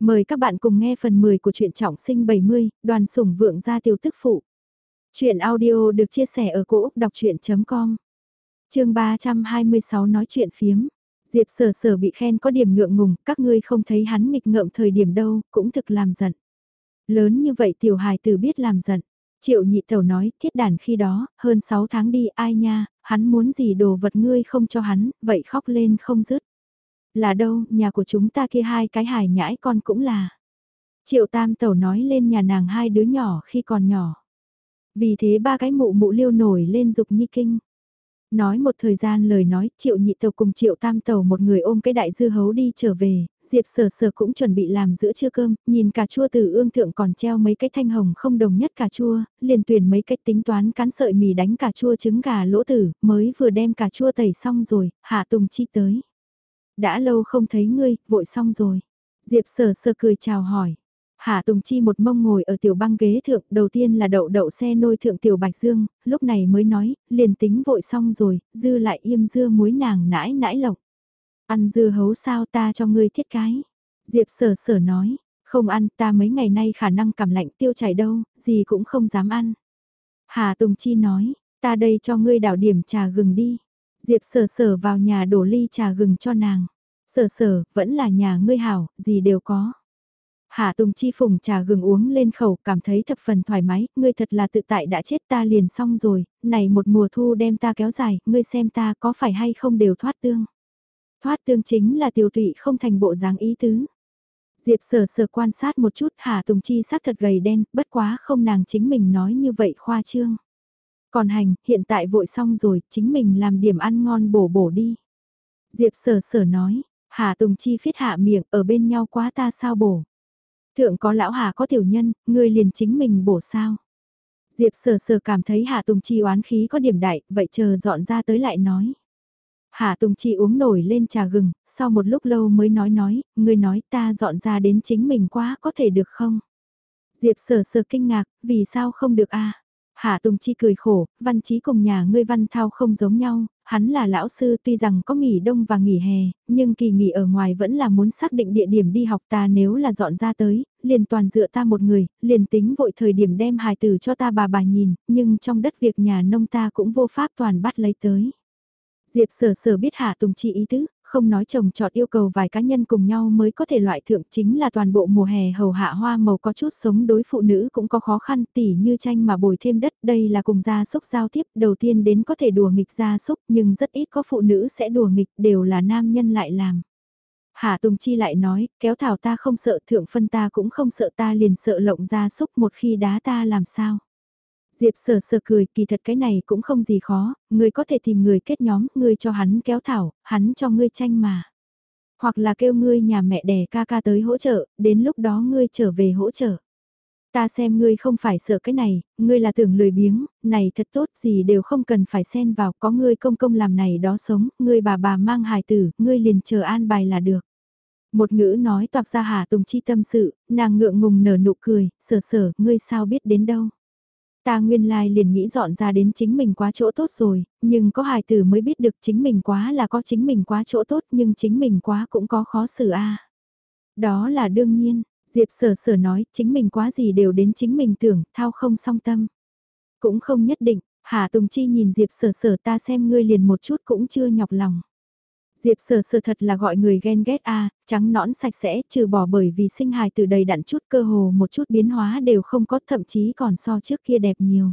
Mời các bạn cùng nghe phần 10 của truyện trọng sinh 70, đoàn sủng vượng gia tiểu tức phụ. Chuyện audio được chia sẻ ở cỗ đọc chuyện.com Trường 326 nói chuyện phiếm. Diệp sở sở bị khen có điểm ngượng ngùng, các ngươi không thấy hắn nghịch ngợm thời điểm đâu, cũng thực làm giận. Lớn như vậy tiểu hài tử biết làm giận. Triệu nhị tẩu nói, thiết đàn khi đó, hơn 6 tháng đi, ai nha, hắn muốn gì đồ vật ngươi không cho hắn, vậy khóc lên không dứt. Là đâu, nhà của chúng ta kia hai cái hài nhãi con cũng là. Triệu tam tẩu nói lên nhà nàng hai đứa nhỏ khi còn nhỏ. Vì thế ba cái mụ mụ liêu nổi lên dục nhi kinh. Nói một thời gian lời nói, triệu nhị tàu cùng triệu tam tàu một người ôm cái đại dư hấu đi trở về, diệp sở sở cũng chuẩn bị làm giữa trưa cơm, nhìn cà chua từ ương thượng còn treo mấy cái thanh hồng không đồng nhất cà chua, liền tuyển mấy cách tính toán cán sợi mì đánh cà chua trứng gà lỗ tử, mới vừa đem cà chua tẩy xong rồi, hạ tùng chi tới. Đã lâu không thấy ngươi, vội xong rồi. Diệp sở sơ cười chào hỏi. Hạ Tùng Chi một mông ngồi ở tiểu băng ghế thượng, đầu tiên là đậu đậu xe nôi thượng tiểu Bạch Dương, lúc này mới nói, liền tính vội xong rồi, dư lại im dưa muối nàng nãi nãi lộc. Ăn dưa hấu sao ta cho ngươi thiết cái. Diệp sở sở nói, không ăn ta mấy ngày nay khả năng cảm lạnh tiêu chảy đâu, gì cũng không dám ăn. Hà Tùng Chi nói, ta đây cho ngươi đảo điểm trà gừng đi. Diệp sở sở vào nhà đổ ly trà gừng cho nàng. Sở sở, vẫn là nhà ngươi hảo, gì đều có. Hạ Tùng Chi phùng trà gừng uống lên khẩu cảm thấy thập phần thoải mái, ngươi thật là tự tại đã chết ta liền xong rồi, này một mùa thu đem ta kéo dài, ngươi xem ta có phải hay không đều thoát tương. Thoát tương chính là tiểu tụy không thành bộ dáng ý tứ. Diệp sở sở quan sát một chút Hà Tùng Chi sắc thật gầy đen, bất quá không nàng chính mình nói như vậy khoa trương. Còn hành, hiện tại vội xong rồi, chính mình làm điểm ăn ngon bổ bổ đi. Diệp sở sở nói, Hà Tùng Chi phiết hạ miệng ở bên nhau quá ta sao bổ. Thượng có lão Hà có tiểu nhân, ngươi liền chính mình bổ sao. Diệp sở sở cảm thấy Hà Tùng Chi oán khí có điểm đại, vậy chờ dọn ra tới lại nói. Hà Tùng Chi uống nổi lên trà gừng, sau một lúc lâu mới nói nói, ngươi nói ta dọn ra đến chính mình quá có thể được không? Diệp sở sở kinh ngạc, vì sao không được a Hạ Tùng Chi cười khổ, văn trí cùng nhà ngươi văn thao không giống nhau, hắn là lão sư tuy rằng có nghỉ đông và nghỉ hè, nhưng kỳ nghỉ ở ngoài vẫn là muốn xác định địa điểm đi học ta nếu là dọn ra tới, liền toàn dựa ta một người, liền tính vội thời điểm đem hài tử cho ta bà bà nhìn, nhưng trong đất việc nhà nông ta cũng vô pháp toàn bắt lấy tới. Diệp sở sở biết Hạ Tùng Chi ý tứ, không nói chồng chọn yêu cầu vài cá nhân cùng nhau mới có thể loại thượng chính là toàn bộ mùa hè hầu hạ hoa màu có chút sống đối phụ nữ cũng có khó khăn tỉ như tranh mà bồi thêm đất đây là cùng gia súc giao tiếp đầu tiên đến có thể đùa nghịch gia súc nhưng rất ít có phụ nữ sẽ đùa nghịch đều là nam nhân lại làm. Hạ Tùng Chi lại nói, kéo thảo ta không sợ thượng phân ta cũng không sợ ta liền sợ lộng gia súc một khi đá ta làm sao. Diệp sờ sờ cười, kỳ thật cái này cũng không gì khó, ngươi có thể tìm người kết nhóm, ngươi cho hắn kéo thảo, hắn cho ngươi tranh mà. Hoặc là kêu ngươi nhà mẹ đẻ ca ca tới hỗ trợ, đến lúc đó ngươi trở về hỗ trợ. Ta xem ngươi không phải sợ cái này, ngươi là tưởng lười biếng, này thật tốt gì đều không cần phải xen vào, có ngươi công công làm này đó sống, ngươi bà bà mang hài tử, ngươi liền chờ an bài là được. Một ngữ nói toạc ra hà tùng chi tâm sự, nàng ngượng ngùng nở nụ cười, sở sở, ngươi sao biết đến đâu. Ta nguyên lai liền nghĩ dọn ra đến chính mình quá chỗ tốt rồi, nhưng có hài tử mới biết được chính mình quá là có chính mình quá chỗ tốt nhưng chính mình quá cũng có khó xử a Đó là đương nhiên, Diệp sở sở nói chính mình quá gì đều đến chính mình tưởng, thao không song tâm. Cũng không nhất định, Hà Tùng Chi nhìn Diệp sở sở ta xem ngươi liền một chút cũng chưa nhọc lòng. Diệp sở sở thật là gọi người ghen ghét a trắng nõn sạch sẽ, trừ bỏ bởi vì sinh hài từ đầy đặn chút cơ hồ một chút biến hóa đều không có thậm chí còn so trước kia đẹp nhiều.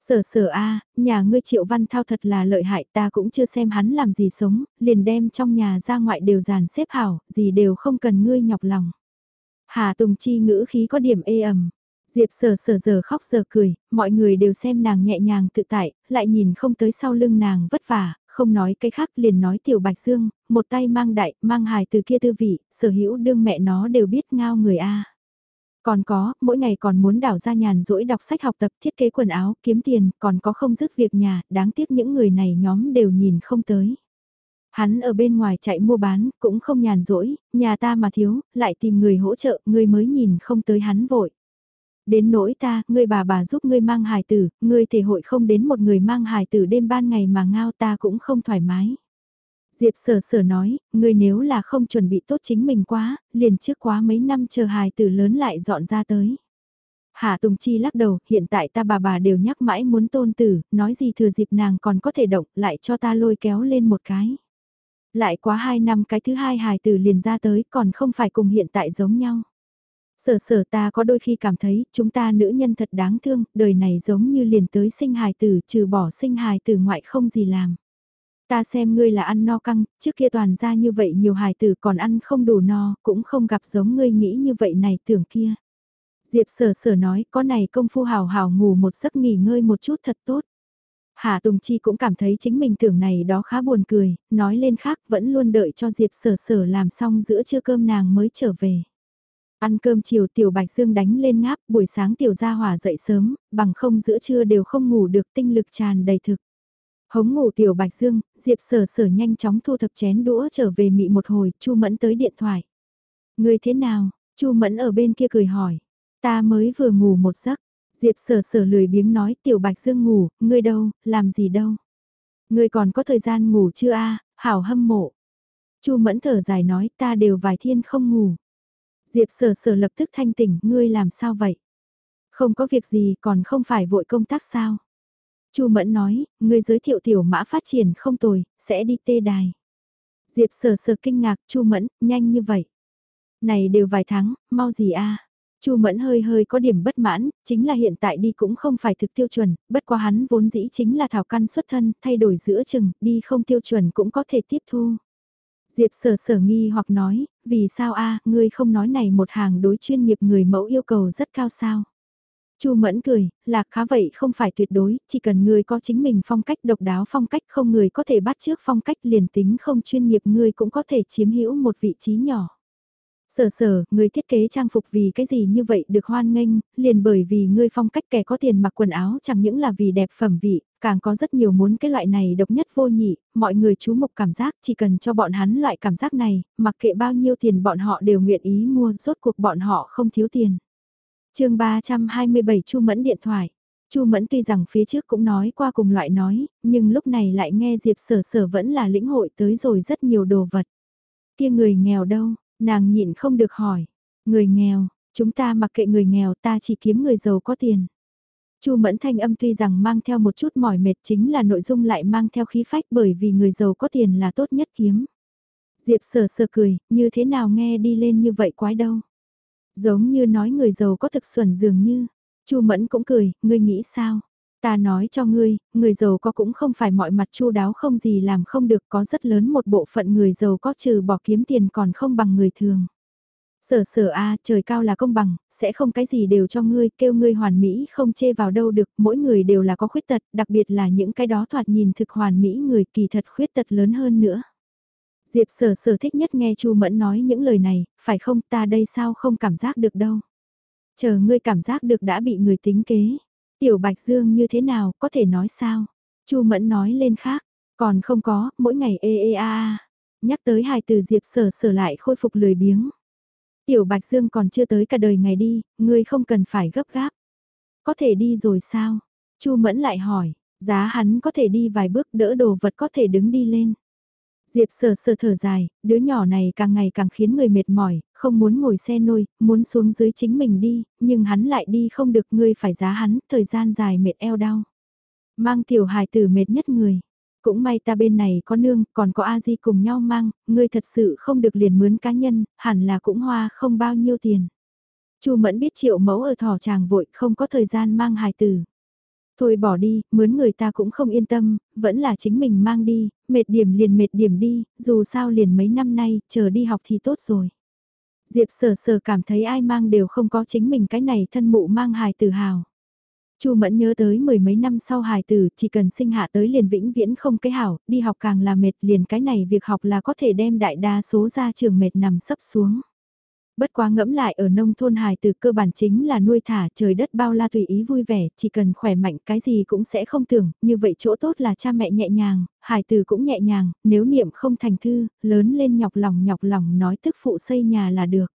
Sở sở a nhà ngươi triệu văn thao thật là lợi hại ta cũng chưa xem hắn làm gì sống, liền đem trong nhà ra ngoại đều dàn xếp hảo, gì đều không cần ngươi nhọc lòng. Hà Tùng Chi ngữ khí có điểm ê ẩm. Diệp sở sở giờ khóc giờ cười, mọi người đều xem nàng nhẹ nhàng tự tại, lại nhìn không tới sau lưng nàng vất vả, không nói cái khác liền nói tiểu bạch dương, một tay mang đại, mang hài từ kia tư vị, sở hữu đương mẹ nó đều biết ngao người A. Còn có, mỗi ngày còn muốn đảo ra nhàn rỗi đọc sách học tập thiết kế quần áo, kiếm tiền, còn có không dứt việc nhà, đáng tiếc những người này nhóm đều nhìn không tới. Hắn ở bên ngoài chạy mua bán, cũng không nhàn rỗi, nhà ta mà thiếu, lại tìm người hỗ trợ, người mới nhìn không tới hắn vội. Đến nỗi ta, ngươi bà bà giúp ngươi mang hài tử, ngươi thể hội không đến một người mang hài tử đêm ban ngày mà ngao ta cũng không thoải mái. Diệp sở sở nói, ngươi nếu là không chuẩn bị tốt chính mình quá, liền trước quá mấy năm chờ hài tử lớn lại dọn ra tới. Hạ Tùng Chi lắc đầu, hiện tại ta bà bà đều nhắc mãi muốn tôn tử, nói gì thừa dịp nàng còn có thể động, lại cho ta lôi kéo lên một cái. Lại quá hai năm cái thứ hai hài tử liền ra tới, còn không phải cùng hiện tại giống nhau. Sở sở ta có đôi khi cảm thấy, chúng ta nữ nhân thật đáng thương, đời này giống như liền tới sinh hài tử, trừ bỏ sinh hài tử ngoại không gì làm. Ta xem ngươi là ăn no căng, trước kia toàn ra như vậy nhiều hài tử còn ăn không đủ no, cũng không gặp giống ngươi nghĩ như vậy này tưởng kia. Diệp sở sở nói, có này công phu hào hào ngủ một giấc nghỉ ngơi một chút thật tốt. Hà Tùng Chi cũng cảm thấy chính mình tưởng này đó khá buồn cười, nói lên khác vẫn luôn đợi cho Diệp sở sở làm xong giữa trưa cơm nàng mới trở về. Ăn cơm chiều tiểu bạch dương đánh lên ngáp, buổi sáng tiểu gia hỏa dậy sớm, bằng không giữa trưa đều không ngủ được tinh lực tràn đầy thực. Hống ngủ tiểu bạch dương, Diệp sở sở nhanh chóng thu thập chén đũa trở về mị một hồi, Chu Mẫn tới điện thoại. Người thế nào? Chu Mẫn ở bên kia cười hỏi. Ta mới vừa ngủ một giấc. Diệp sở sở lười biếng nói tiểu bạch dương ngủ, ngươi đâu, làm gì đâu. Ngươi còn có thời gian ngủ chưa a hảo hâm mộ. Chu Mẫn thở dài nói ta đều vài thiên không ngủ. Diệp sở sở lập tức thanh tỉnh, ngươi làm sao vậy? Không có việc gì còn không phải vội công tác sao? Chu Mẫn nói, ngươi giới thiệu tiểu mã phát triển không tồi, sẽ đi tê đài. Diệp sở sở kinh ngạc, Chu Mẫn, nhanh như vậy. Này đều vài tháng, mau gì a? Chu Mẫn hơi hơi có điểm bất mãn, chính là hiện tại đi cũng không phải thực tiêu chuẩn, bất quá hắn vốn dĩ chính là thảo căn xuất thân, thay đổi giữa chừng, đi không tiêu chuẩn cũng có thể tiếp thu. Diệp sở sở nghi hoặc nói, vì sao a ngươi không nói này một hàng đối chuyên nghiệp người mẫu yêu cầu rất cao sao? Chu Mẫn cười, lạc khá vậy không phải tuyệt đối, chỉ cần ngươi có chính mình phong cách độc đáo phong cách không người có thể bắt trước phong cách liền tính không chuyên nghiệp ngươi cũng có thể chiếm hữu một vị trí nhỏ. Sở sở, người thiết kế trang phục vì cái gì như vậy được hoan nghênh, liền bởi vì ngươi phong cách kẻ có tiền mặc quần áo chẳng những là vì đẹp phẩm vị, càng có rất nhiều muốn cái loại này độc nhất vô nhị, mọi người chú mục cảm giác chỉ cần cho bọn hắn loại cảm giác này, mặc kệ bao nhiêu tiền bọn họ đều nguyện ý mua, rốt cuộc bọn họ không thiếu tiền. chương 327 Chu Mẫn điện thoại. Chu Mẫn tuy rằng phía trước cũng nói qua cùng loại nói, nhưng lúc này lại nghe Diệp Sở Sở vẫn là lĩnh hội tới rồi rất nhiều đồ vật. Kia người nghèo đâu, nàng nhịn không được hỏi. Người nghèo, chúng ta mặc kệ người nghèo ta chỉ kiếm người giàu có tiền. Chu Mẫn Thanh âm tuy rằng mang theo một chút mỏi mệt chính là nội dung lại mang theo khí phách bởi vì người giàu có tiền là tốt nhất kiếm. Diệp sờ sờ cười, như thế nào nghe đi lên như vậy quái đâu. Giống như nói người giàu có thực xuẩn dường như. Chu Mẫn cũng cười, ngươi nghĩ sao? Ta nói cho ngươi, người giàu có cũng không phải mọi mặt chu đáo không gì làm không được có rất lớn một bộ phận người giàu có trừ bỏ kiếm tiền còn không bằng người thường. Sở sở a trời cao là công bằng, sẽ không cái gì đều cho ngươi, kêu ngươi hoàn mỹ không chê vào đâu được, mỗi người đều là có khuyết tật, đặc biệt là những cái đó thoạt nhìn thực hoàn mỹ người kỳ thật khuyết tật lớn hơn nữa. Diệp sở sở thích nhất nghe Chu Mẫn nói những lời này, phải không ta đây sao không cảm giác được đâu. Chờ ngươi cảm giác được đã bị người tính kế. Tiểu Bạch Dương như thế nào, có thể nói sao? Chu Mẫn nói lên khác, còn không có, mỗi ngày ê ê a a. Nhắc tới hai từ Diệp sở sở lại khôi phục lười biếng. Tiểu Bạch Dương còn chưa tới cả đời ngày đi, ngươi không cần phải gấp gáp. Có thể đi rồi sao? Chu Mẫn lại hỏi, giá hắn có thể đi vài bước đỡ đồ vật có thể đứng đi lên. Diệp sờ sờ thở dài, đứa nhỏ này càng ngày càng khiến người mệt mỏi, không muốn ngồi xe nôi, muốn xuống dưới chính mình đi, nhưng hắn lại đi không được ngươi phải giá hắn, thời gian dài mệt eo đau. Mang tiểu hài tử mệt nhất người. Cũng may ta bên này có nương, còn có A-di cùng nhau mang, ngươi thật sự không được liền mướn cá nhân, hẳn là cũng hoa không bao nhiêu tiền. Chu Mẫn biết triệu mẫu ở thỏ chàng vội không có thời gian mang hài tử. Thôi bỏ đi, mướn người ta cũng không yên tâm, vẫn là chính mình mang đi, mệt điểm liền mệt điểm đi, dù sao liền mấy năm nay, chờ đi học thì tốt rồi. Diệp sờ sờ cảm thấy ai mang đều không có chính mình cái này thân mụ mang hài tử hào. Chu Mẫn nhớ tới mười mấy năm sau hài tử, chỉ cần sinh hạ tới liền vĩnh viễn không cái hảo, đi học càng là mệt liền cái này việc học là có thể đem đại đa số ra trường mệt nằm sấp xuống. Bất quá ngẫm lại ở nông thôn hài Từ cơ bản chính là nuôi thả trời đất bao la tùy ý vui vẻ, chỉ cần khỏe mạnh cái gì cũng sẽ không tưởng, như vậy chỗ tốt là cha mẹ nhẹ nhàng, hài Từ cũng nhẹ nhàng, nếu niệm không thành thư, lớn lên nhọc lòng nhọc lòng nói tức phụ xây nhà là được.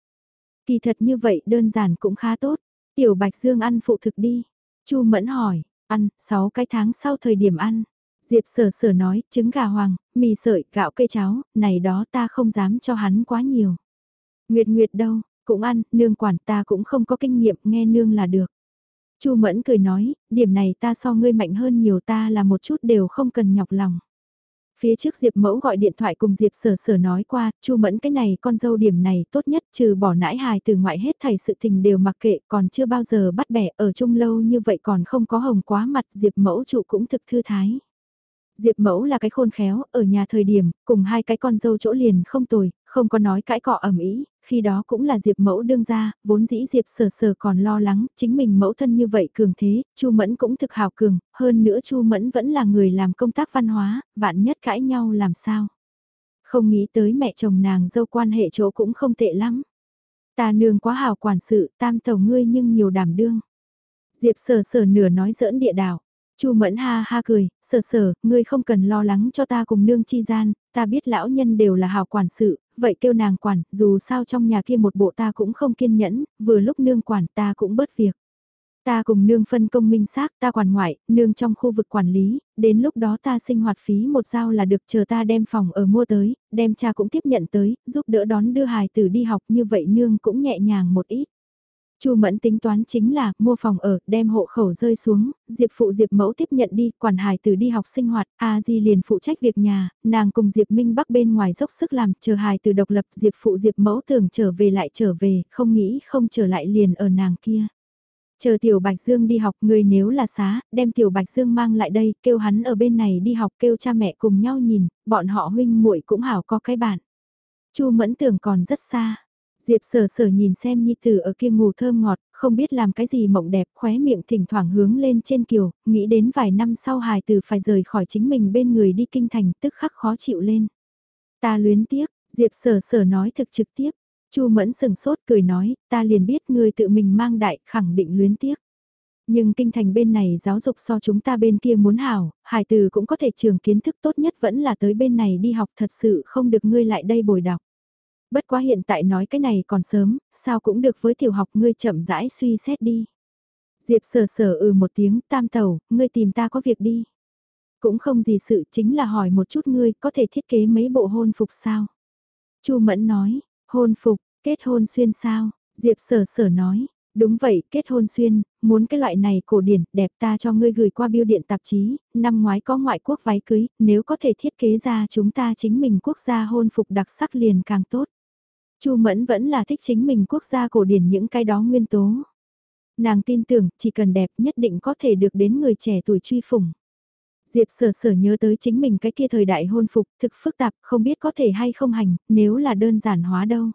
Kỳ thật như vậy đơn giản cũng khá tốt, tiểu bạch dương ăn phụ thực đi, Chu Mẫn hỏi, ăn, 6 cái tháng sau thời điểm ăn. Diệp sở sở nói, trứng gà hoàng, mì sợi, gạo cây cháo, này đó ta không dám cho hắn quá nhiều. Nguyệt Nguyệt đâu, cũng ăn, nương quản ta cũng không có kinh nghiệm, nghe nương là được. Chu Mẫn cười nói, điểm này ta so ngươi mạnh hơn nhiều ta là một chút đều không cần nhọc lòng. Phía trước Diệp Mẫu gọi điện thoại cùng Diệp Sở Sở nói qua, Chu Mẫn cái này con dâu điểm này tốt nhất trừ bỏ nãi hài từ ngoại hết thầy sự tình đều mặc kệ còn chưa bao giờ bắt bẻ ở chung lâu như vậy còn không có hồng quá mặt Diệp Mẫu trụ cũng thực thư thái. Diệp Mẫu là cái khôn khéo, ở nhà thời điểm, cùng hai cái con dâu chỗ liền không tồi, không có nói cãi cọ ẩm ý, khi đó cũng là Diệp Mẫu đương ra, vốn dĩ Diệp Sở Sở còn lo lắng, chính mình mẫu thân như vậy cường thế, Chu Mẫn cũng thực hào cường, hơn nữa Chu Mẫn vẫn là người làm công tác văn hóa, vạn nhất cãi nhau làm sao. Không nghĩ tới mẹ chồng nàng dâu quan hệ chỗ cũng không tệ lắm. Ta nương quá hào quản sự, tam tàu ngươi nhưng nhiều đảm đương. Diệp Sở Sở nửa nói giỡn địa đảo. Chu Mẫn ha ha cười, sở sở, ngươi không cần lo lắng cho ta cùng nương chi gian, ta biết lão nhân đều là hào quản sự, vậy kêu nàng quản, dù sao trong nhà kia một bộ ta cũng không kiên nhẫn, vừa lúc nương quản ta cũng bớt việc. Ta cùng nương phân công minh xác ta quản ngoại, nương trong khu vực quản lý, đến lúc đó ta sinh hoạt phí một giao là được chờ ta đem phòng ở mua tới, đem cha cũng tiếp nhận tới, giúp đỡ đón đưa hài tử đi học như vậy nương cũng nhẹ nhàng một ít. Chu Mẫn tính toán chính là mua phòng ở, đem hộ khẩu rơi xuống, Diệp phụ Diệp mẫu tiếp nhận đi, quản hài từ đi học sinh hoạt, A Di liền phụ trách việc nhà, nàng cùng Diệp Minh Bắc bên ngoài dốc sức làm, chờ hài từ độc lập, Diệp phụ Diệp mẫu tưởng trở về lại trở về, không nghĩ không trở lại liền ở nàng kia. Chờ Tiểu Bạch Dương đi học, người nếu là xá, đem Tiểu Bạch Dương mang lại đây, kêu hắn ở bên này đi học, kêu cha mẹ cùng nhau nhìn, bọn họ huynh muội cũng hảo có cái bạn. Chu Mẫn tưởng còn rất xa. Diệp sở sở nhìn xem Nhi Tử ở kia ngủ thơm ngọt, không biết làm cái gì mộng đẹp, khóe miệng thỉnh thoảng hướng lên trên kiều, nghĩ đến vài năm sau hài tử phải rời khỏi chính mình bên người đi kinh thành tức khắc khó chịu lên. Ta luyến tiếc, Diệp sở sở nói thực trực tiếp, Chu mẫn sừng sốt cười nói, ta liền biết người tự mình mang đại khẳng định luyến tiếc. Nhưng kinh thành bên này giáo dục so chúng ta bên kia muốn hảo, hài tử cũng có thể trường kiến thức tốt nhất vẫn là tới bên này đi học thật sự không được ngươi lại đây bồi đọc. Bất quá hiện tại nói cái này còn sớm, sao cũng được với tiểu học ngươi chậm rãi suy xét đi. Diệp sở sở ừ một tiếng tam tàu, ngươi tìm ta có việc đi. Cũng không gì sự chính là hỏi một chút ngươi có thể thiết kế mấy bộ hôn phục sao. Chu Mẫn nói, hôn phục, kết hôn xuyên sao, Diệp sở sở nói, đúng vậy, kết hôn xuyên, muốn cái loại này cổ điển, đẹp ta cho ngươi gửi qua biêu điện tạp chí, năm ngoái có ngoại quốc váy cưới, nếu có thể thiết kế ra chúng ta chính mình quốc gia hôn phục đặc sắc liền càng tốt. Chu Mẫn vẫn là thích chính mình quốc gia cổ điển những cái đó nguyên tố. Nàng tin tưởng chỉ cần đẹp nhất định có thể được đến người trẻ tuổi truy phủng. Diệp sở sở nhớ tới chính mình cái kia thời đại hôn phục thực phức tạp không biết có thể hay không hành nếu là đơn giản hóa đâu.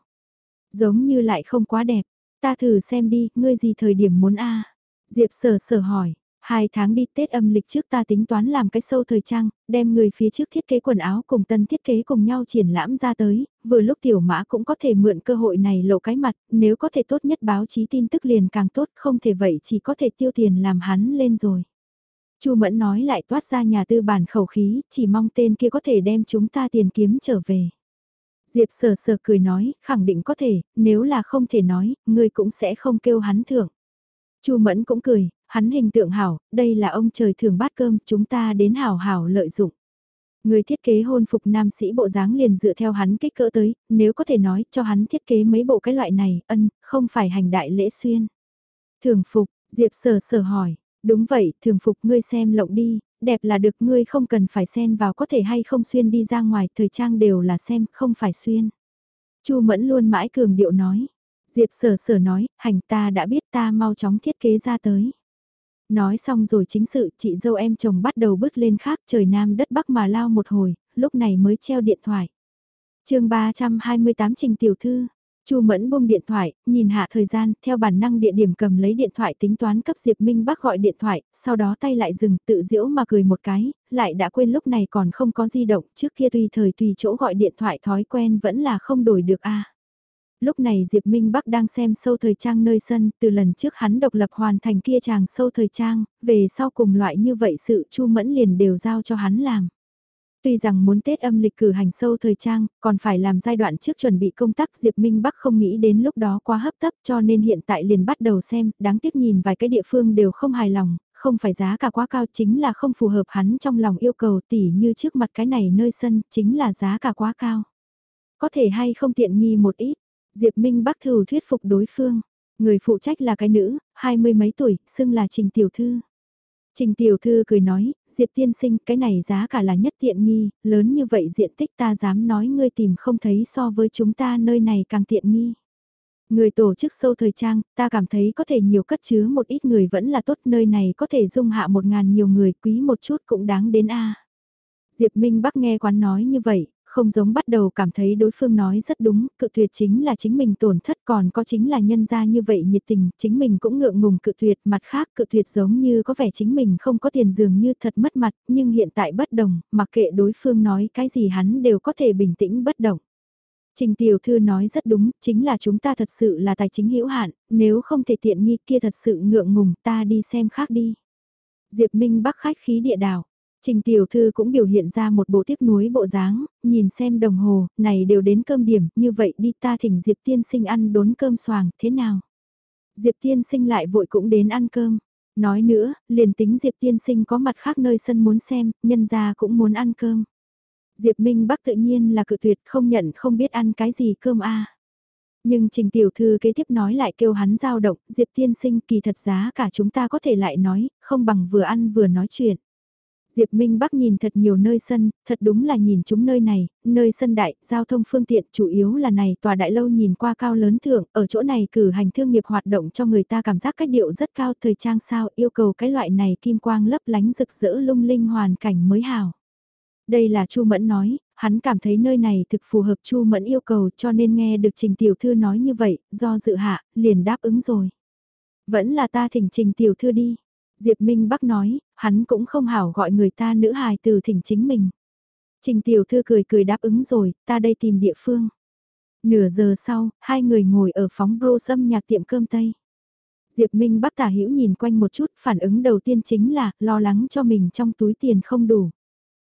Giống như lại không quá đẹp. Ta thử xem đi, ngươi gì thời điểm muốn a Diệp sở sở hỏi, Hai tháng đi Tết âm lịch trước ta tính toán làm cái sâu thời trang, đem người phía trước thiết kế quần áo cùng tân thiết kế cùng nhau triển lãm ra tới, vừa lúc tiểu mã cũng có thể mượn cơ hội này lộ cái mặt, nếu có thể tốt nhất báo chí tin tức liền càng tốt, không thể vậy chỉ có thể tiêu tiền làm hắn lên rồi. Chu Mẫn nói lại toát ra nhà tư bản khẩu khí, chỉ mong tên kia có thể đem chúng ta tiền kiếm trở về. Diệp sờ sờ cười nói, khẳng định có thể, nếu là không thể nói, người cũng sẽ không kêu hắn thưởng. Chu Mẫn cũng cười, hắn hình tượng hảo, đây là ông trời thường bát cơm, chúng ta đến hảo hảo lợi dụng. Người thiết kế hôn phục nam sĩ bộ dáng liền dựa theo hắn kích cỡ tới, nếu có thể nói cho hắn thiết kế mấy bộ cái loại này, ân, không phải hành đại lễ xuyên. Thường phục, Diệp sờ sờ hỏi, đúng vậy, thường phục ngươi xem lộng đi, đẹp là được ngươi không cần phải xen vào có thể hay không xuyên đi ra ngoài, thời trang đều là xem, không phải xuyên. Chu Mẫn luôn mãi cường điệu nói, Diệp sở sở nói, hành ta đã biết ta mau chóng thiết kế ra tới. Nói xong rồi chính sự chị dâu em chồng bắt đầu bước lên khác trời nam đất bắc mà lao một hồi, lúc này mới treo điện thoại. chương 328 Trình Tiểu Thư, Chu Mẫn buông điện thoại, nhìn hạ thời gian, theo bản năng địa điểm cầm lấy điện thoại tính toán cấp Diệp Minh Bắc gọi điện thoại, sau đó tay lại dừng, tự diễu mà cười một cái, lại đã quên lúc này còn không có di động, trước kia tùy thời tùy chỗ gọi điện thoại thói quen vẫn là không đổi được a lúc này Diệp Minh Bắc đang xem sâu thời trang nơi sân, từ lần trước hắn độc lập hoàn thành kia chàng sâu thời trang, về sau cùng loại như vậy sự Chu Mẫn liền đều giao cho hắn làm. Tuy rằng muốn Tết âm lịch cử hành sâu thời trang, còn phải làm giai đoạn trước chuẩn bị công tác Diệp Minh Bắc không nghĩ đến lúc đó quá hấp tấp cho nên hiện tại liền bắt đầu xem, đáng tiếc nhìn vài cái địa phương đều không hài lòng, không phải giá cả quá cao chính là không phù hợp hắn trong lòng yêu cầu tỉ như trước mặt cái này nơi sân chính là giá cả quá cao. Có thể hay không tiện nghi một ít, Diệp Minh Bắc thử thuyết phục đối phương. Người phụ trách là cái nữ, hai mươi mấy tuổi, xưng là Trình Tiểu Thư. Trình Tiểu Thư cười nói, Diệp Tiên Sinh, cái này giá cả là nhất tiện nghi, lớn như vậy diện tích ta dám nói ngươi tìm không thấy so với chúng ta nơi này càng tiện nghi. Người tổ chức sâu thời trang, ta cảm thấy có thể nhiều cất chứa một ít người vẫn là tốt nơi này có thể dung hạ một ngàn nhiều người quý một chút cũng đáng đến a Diệp Minh Bắc nghe quán nói như vậy, không giống bắt đầu cảm thấy đối phương nói rất đúng, cự tuyệt chính là chính mình tổn thất còn có chính là nhân ra như vậy nhiệt tình, chính mình cũng ngượng ngùng cự tuyệt, mặt khác cự tuyệt giống như có vẻ chính mình không có tiền dường như thật mất mặt, nhưng hiện tại bất đồng, mặc kệ đối phương nói cái gì hắn đều có thể bình tĩnh bất động. Trình tiểu thư nói rất đúng, chính là chúng ta thật sự là tài chính hữu hạn, nếu không thể tiện nghi kia thật sự ngượng ngùng ta đi xem khác đi. Diệp Minh Bắc khách khí địa đảo. Trình tiểu thư cũng biểu hiện ra một bộ tiếc nuối bộ dáng, nhìn xem đồng hồ, này đều đến cơm điểm, như vậy đi ta thỉnh Diệp tiên sinh ăn đốn cơm xoàng, thế nào? Diệp tiên sinh lại vội cũng đến ăn cơm. Nói nữa, liền tính Diệp tiên sinh có mặt khác nơi sân muốn xem, nhân gia cũng muốn ăn cơm. Diệp Minh Bắc tự nhiên là cự tuyệt không nhận không biết ăn cái gì cơm a. Nhưng Trình Tiểu Thư kế tiếp nói lại kêu hắn giao động, Diệp Tiên Sinh kỳ thật giá cả chúng ta có thể lại nói, không bằng vừa ăn vừa nói chuyện. Diệp Minh Bắc nhìn thật nhiều nơi sân, thật đúng là nhìn chúng nơi này, nơi sân đại, giao thông phương tiện chủ yếu là này tòa đại lâu nhìn qua cao lớn thượng, ở chỗ này cử hành thương nghiệp hoạt động cho người ta cảm giác cách điệu rất cao thời trang sao yêu cầu cái loại này kim quang lấp lánh rực rỡ lung linh hoàn cảnh mới hào. Đây là Chu Mẫn nói, hắn cảm thấy nơi này thực phù hợp Chu Mẫn yêu cầu cho nên nghe được Trình Tiểu Thư nói như vậy, do dự hạ, liền đáp ứng rồi. Vẫn là ta thỉnh Trình Tiểu Thư đi. Diệp Minh Bắc nói, hắn cũng không hảo gọi người ta nữ hài từ thỉnh chính mình. Trình Tiểu Thư cười cười đáp ứng rồi, ta đây tìm địa phương. Nửa giờ sau, hai người ngồi ở phóng bro xâm nhạc tiệm cơm Tây. Diệp Minh Bắc tả hữu nhìn quanh một chút, phản ứng đầu tiên chính là lo lắng cho mình trong túi tiền không đủ.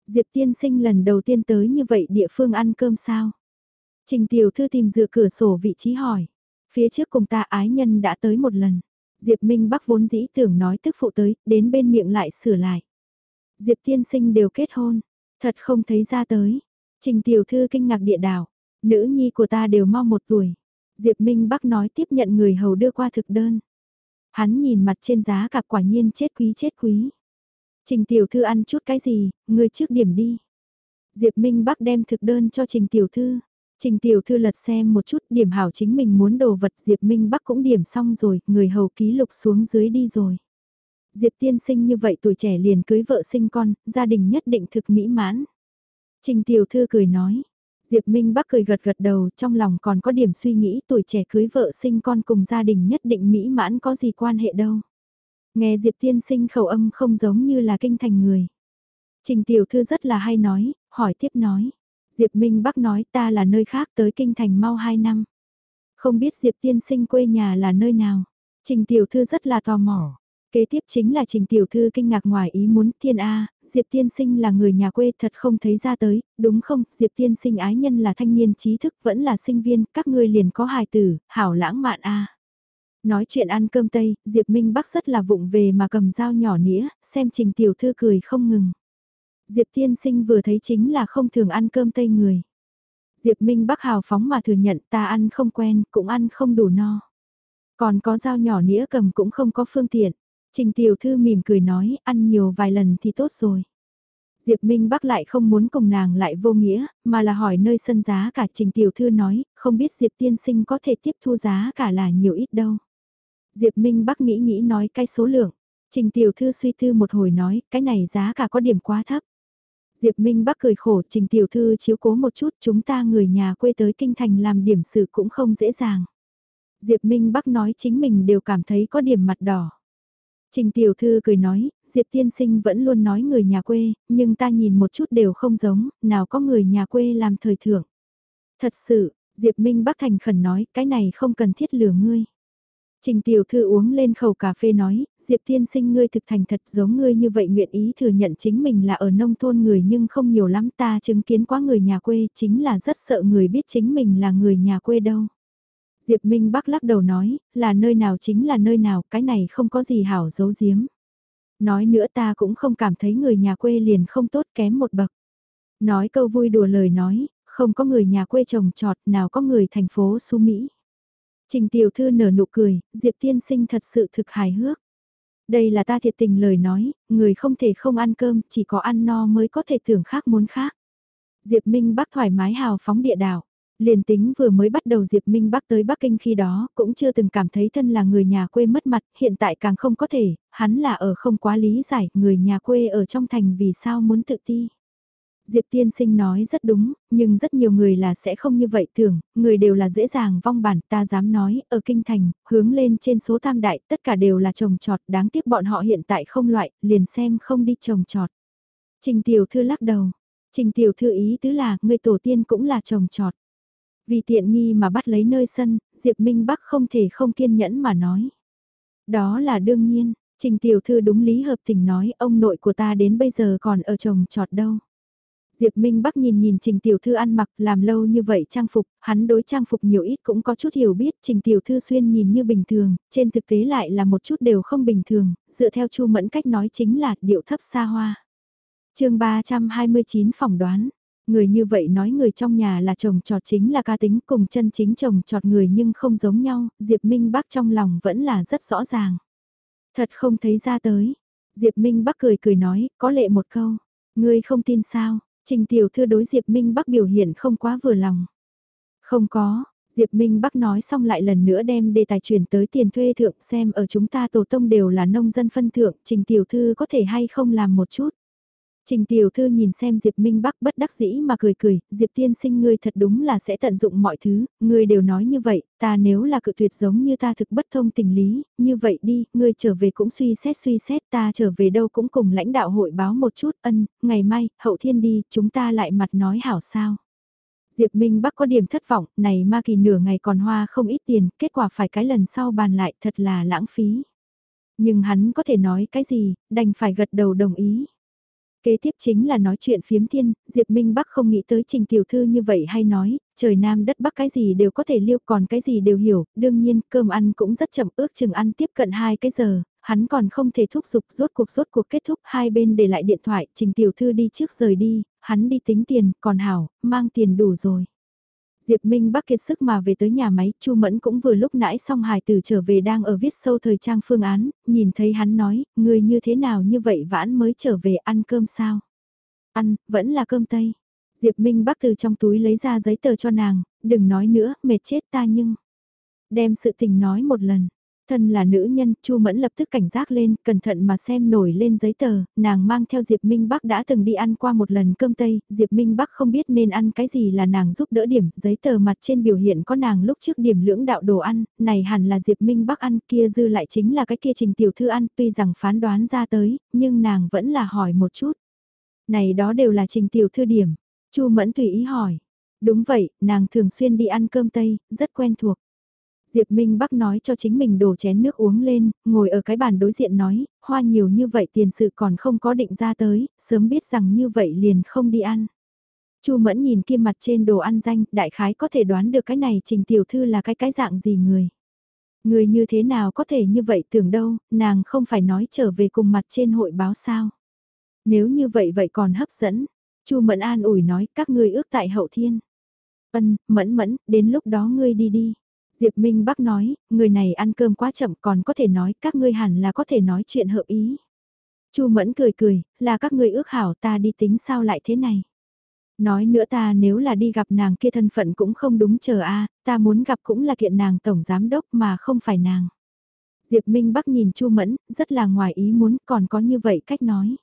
Diệp tiên sinh lần đầu tiên tới như vậy địa phương ăn cơm sao? Trình tiểu thư tìm dựa cửa sổ vị trí hỏi. Phía trước cùng ta ái nhân đã tới một lần. Diệp Minh Bắc vốn dĩ tưởng nói tức phụ tới, đến bên miệng lại sửa lại. Diệp tiên sinh đều kết hôn, thật không thấy ra tới. Trình tiểu thư kinh ngạc địa đảo, nữ nhi của ta đều mau một tuổi. Diệp Minh Bắc nói tiếp nhận người hầu đưa qua thực đơn. Hắn nhìn mặt trên giá cả quả nhiên chết quý chết quý. Trình Tiểu Thư ăn chút cái gì, người trước điểm đi. Diệp Minh Bắc đem thực đơn cho Trình Tiểu Thư. Trình Tiểu Thư lật xem một chút điểm hảo chính mình muốn đồ vật Diệp Minh Bắc cũng điểm xong rồi, người hầu ký lục xuống dưới đi rồi. Diệp tiên sinh như vậy tuổi trẻ liền cưới vợ sinh con, gia đình nhất định thực mỹ mãn. Trình Tiểu Thư cười nói. Diệp Minh Bắc cười gật gật đầu trong lòng còn có điểm suy nghĩ tuổi trẻ cưới vợ sinh con cùng gia đình nhất định mỹ mãn có gì quan hệ đâu. Nghe Diệp tiên sinh khẩu âm không giống như là kinh thành người. Trình tiểu thư rất là hay nói, hỏi tiếp nói. Diệp Minh Bắc nói ta là nơi khác tới kinh thành mau 2 năm. Không biết Diệp tiên sinh quê nhà là nơi nào. Trình tiểu thư rất là tò mò. Kế tiếp chính là trình tiểu thư kinh ngạc ngoài ý muốn thiên A, Diệp tiên sinh là người nhà quê thật không thấy ra tới, đúng không, Diệp tiên sinh ái nhân là thanh niên trí thức vẫn là sinh viên, các ngươi liền có hài tử, hảo lãng mạn A. Nói chuyện ăn cơm Tây, Diệp Minh Bắc rất là vụng về mà cầm dao nhỏ nĩa, xem trình tiểu thư cười không ngừng. Diệp tiên sinh vừa thấy chính là không thường ăn cơm Tây người. Diệp Minh Bắc hào phóng mà thừa nhận ta ăn không quen, cũng ăn không đủ no. Còn có dao nhỏ nĩa cầm cũng không có phương tiện. Trình tiểu thư mỉm cười nói, ăn nhiều vài lần thì tốt rồi. Diệp Minh Bắc lại không muốn cùng nàng lại vô nghĩa, mà là hỏi nơi sân giá cả trình tiểu thư nói, không biết Diệp tiên sinh có thể tiếp thu giá cả là nhiều ít đâu. Diệp Minh Bắc nghĩ nghĩ nói cái số lượng. Trình tiểu thư suy tư một hồi nói, cái này giá cả có điểm quá thấp. Diệp Minh Bắc cười khổ, trình tiểu thư chiếu cố một chút, chúng ta người nhà quê tới kinh thành làm điểm sự cũng không dễ dàng. Diệp Minh Bắc nói chính mình đều cảm thấy có điểm mặt đỏ. Trình tiểu thư cười nói, Diệp tiên sinh vẫn luôn nói người nhà quê, nhưng ta nhìn một chút đều không giống, nào có người nhà quê làm thời thượng. Thật sự, Diệp Minh Bắc thành khẩn nói, cái này không cần thiết lừa ngươi. Trình tiểu thư uống lên khẩu cà phê nói, Diệp tiên sinh ngươi thực thành thật giống ngươi như vậy nguyện ý thừa nhận chính mình là ở nông thôn người nhưng không nhiều lắm ta chứng kiến quá người nhà quê chính là rất sợ người biết chính mình là người nhà quê đâu. Diệp Minh Bắc lắc đầu nói, là nơi nào chính là nơi nào, cái này không có gì hảo giấu giếm. Nói nữa ta cũng không cảm thấy người nhà quê liền không tốt kém một bậc. Nói câu vui đùa lời nói, không có người nhà quê trồng trọt nào có người thành phố su Mỹ. Trình tiểu thư nở nụ cười, Diệp tiên sinh thật sự thực hài hước. Đây là ta thiệt tình lời nói, người không thể không ăn cơm, chỉ có ăn no mới có thể tưởng khác muốn khác. Diệp Minh Bắc thoải mái hào phóng địa đảo. Liền tính vừa mới bắt đầu Diệp Minh Bắc tới Bắc Kinh khi đó, cũng chưa từng cảm thấy thân là người nhà quê mất mặt, hiện tại càng không có thể, hắn là ở không quá lý giải, người nhà quê ở trong thành vì sao muốn tự ti. Diệp tiên sinh nói rất đúng, nhưng rất nhiều người là sẽ không như vậy thường, người đều là dễ dàng vong bản, ta dám nói, ở kinh thành, hướng lên trên số tam đại, tất cả đều là trồng trọt, đáng tiếc bọn họ hiện tại không loại, liền xem không đi trồng trọt. Trình tiểu thư lắc đầu, trình tiểu thư ý tứ là, người tổ tiên cũng là trồng trọt. Vì tiện nghi mà bắt lấy nơi sân, Diệp Minh Bắc không thể không kiên nhẫn mà nói. Đó là đương nhiên, trình tiểu thư đúng lý hợp tình nói ông nội của ta đến bây giờ còn ở trồng trọt đâu. Diệp Minh Bắc nhìn nhìn Trình Tiểu Thư ăn mặc làm lâu như vậy trang phục, hắn đối trang phục nhiều ít cũng có chút hiểu biết Trình Tiểu Thư xuyên nhìn như bình thường, trên thực tế lại là một chút đều không bình thường, dựa theo Chu Mẫn cách nói chính là điệu thấp xa hoa. chương 329 phỏng đoán, người như vậy nói người trong nhà là chồng trọt chính là ca tính cùng chân chính chồng trọt người nhưng không giống nhau, Diệp Minh Bắc trong lòng vẫn là rất rõ ràng. Thật không thấy ra tới. Diệp Minh Bắc cười cười nói, có lệ một câu. Ngươi không tin sao, Trình tiểu thư đối Diệp Minh Bắc biểu hiện không quá vừa lòng. Không có, Diệp Minh Bắc nói xong lại lần nữa đem đề tài chuyển tới tiền thuê thượng xem ở chúng ta tổ tông đều là nông dân phân thượng, trình tiểu thư có thể hay không làm một chút. Trình tiểu thư nhìn xem Diệp Minh Bắc bất đắc dĩ mà cười cười, Diệp tiên sinh ngươi thật đúng là sẽ tận dụng mọi thứ, ngươi đều nói như vậy, ta nếu là cự tuyệt giống như ta thực bất thông tình lý, như vậy đi, ngươi trở về cũng suy xét suy xét ta trở về đâu cũng cùng lãnh đạo hội báo một chút ân, ngày mai, hậu thiên đi, chúng ta lại mặt nói hảo sao. Diệp Minh Bắc có điểm thất vọng, này ma kỳ nửa ngày còn hoa không ít tiền, kết quả phải cái lần sau bàn lại thật là lãng phí. Nhưng hắn có thể nói cái gì, đành phải gật đầu đồng ý. Kế tiếp chính là nói chuyện phiếm thiên, Diệp Minh Bắc không nghĩ tới trình tiểu thư như vậy hay nói, trời nam đất bắc cái gì đều có thể liêu còn cái gì đều hiểu, đương nhiên cơm ăn cũng rất chậm ước chừng ăn tiếp cận hai cái giờ, hắn còn không thể thúc giục rốt cuộc rốt cuộc kết thúc hai bên để lại điện thoại, trình tiểu thư đi trước rời đi, hắn đi tính tiền, còn hảo, mang tiền đủ rồi. Diệp Minh Bắc kiệt sức mà về tới nhà máy, Chu Mẫn cũng vừa lúc nãy xong hài tử trở về đang ở viết sâu thời trang phương án, nhìn thấy hắn nói, người như thế nào như vậy vãn mới trở về ăn cơm sao? Ăn, vẫn là cơm tây. Diệp Minh Bắc từ trong túi lấy ra giấy tờ cho nàng, đừng nói nữa, mệt chết ta nhưng. Đem sự tình nói một lần, Thân là nữ nhân, Chu Mẫn lập tức cảnh giác lên, cẩn thận mà xem nổi lên giấy tờ, nàng mang theo Diệp Minh Bắc đã từng đi ăn qua một lần cơm tây, Diệp Minh Bắc không biết nên ăn cái gì là nàng giúp đỡ điểm, giấy tờ mặt trên biểu hiện có nàng lúc trước điểm lưỡng đạo đồ ăn, này hẳn là Diệp Minh Bắc ăn, kia dư lại chính là cái kia trình tiểu thư ăn, tuy rằng phán đoán ra tới, nhưng nàng vẫn là hỏi một chút. Này đó đều là trình tiểu thư điểm, Chu Mẫn tùy ý hỏi. Đúng vậy, nàng thường xuyên đi ăn cơm tây, rất quen thuộc. Diệp Minh Bắc nói cho chính mình đổ chén nước uống lên, ngồi ở cái bàn đối diện nói, hoa nhiều như vậy tiền sự còn không có định ra tới, sớm biết rằng như vậy liền không đi ăn. Chu Mẫn nhìn kia mặt trên đồ ăn danh, đại khái có thể đoán được cái này Trình Tiểu Thư là cái cái dạng gì người. Người như thế nào có thể như vậy tưởng đâu, nàng không phải nói trở về cùng mặt trên hội báo sao. Nếu như vậy vậy còn hấp dẫn, Chu Mẫn an ủi nói các ngươi ước tại hậu thiên. Ân, Mẫn Mẫn, đến lúc đó ngươi đi đi. Diệp Minh Bắc nói, người này ăn cơm quá chậm còn có thể nói các ngươi hẳn là có thể nói chuyện hợp ý. Chu Mẫn cười cười, là các ngươi ước hảo ta đi tính sao lại thế này. Nói nữa ta nếu là đi gặp nàng kia thân phận cũng không đúng chờ a ta muốn gặp cũng là kiện nàng tổng giám đốc mà không phải nàng. Diệp Minh Bắc nhìn Chu Mẫn, rất là ngoài ý muốn còn có như vậy cách nói.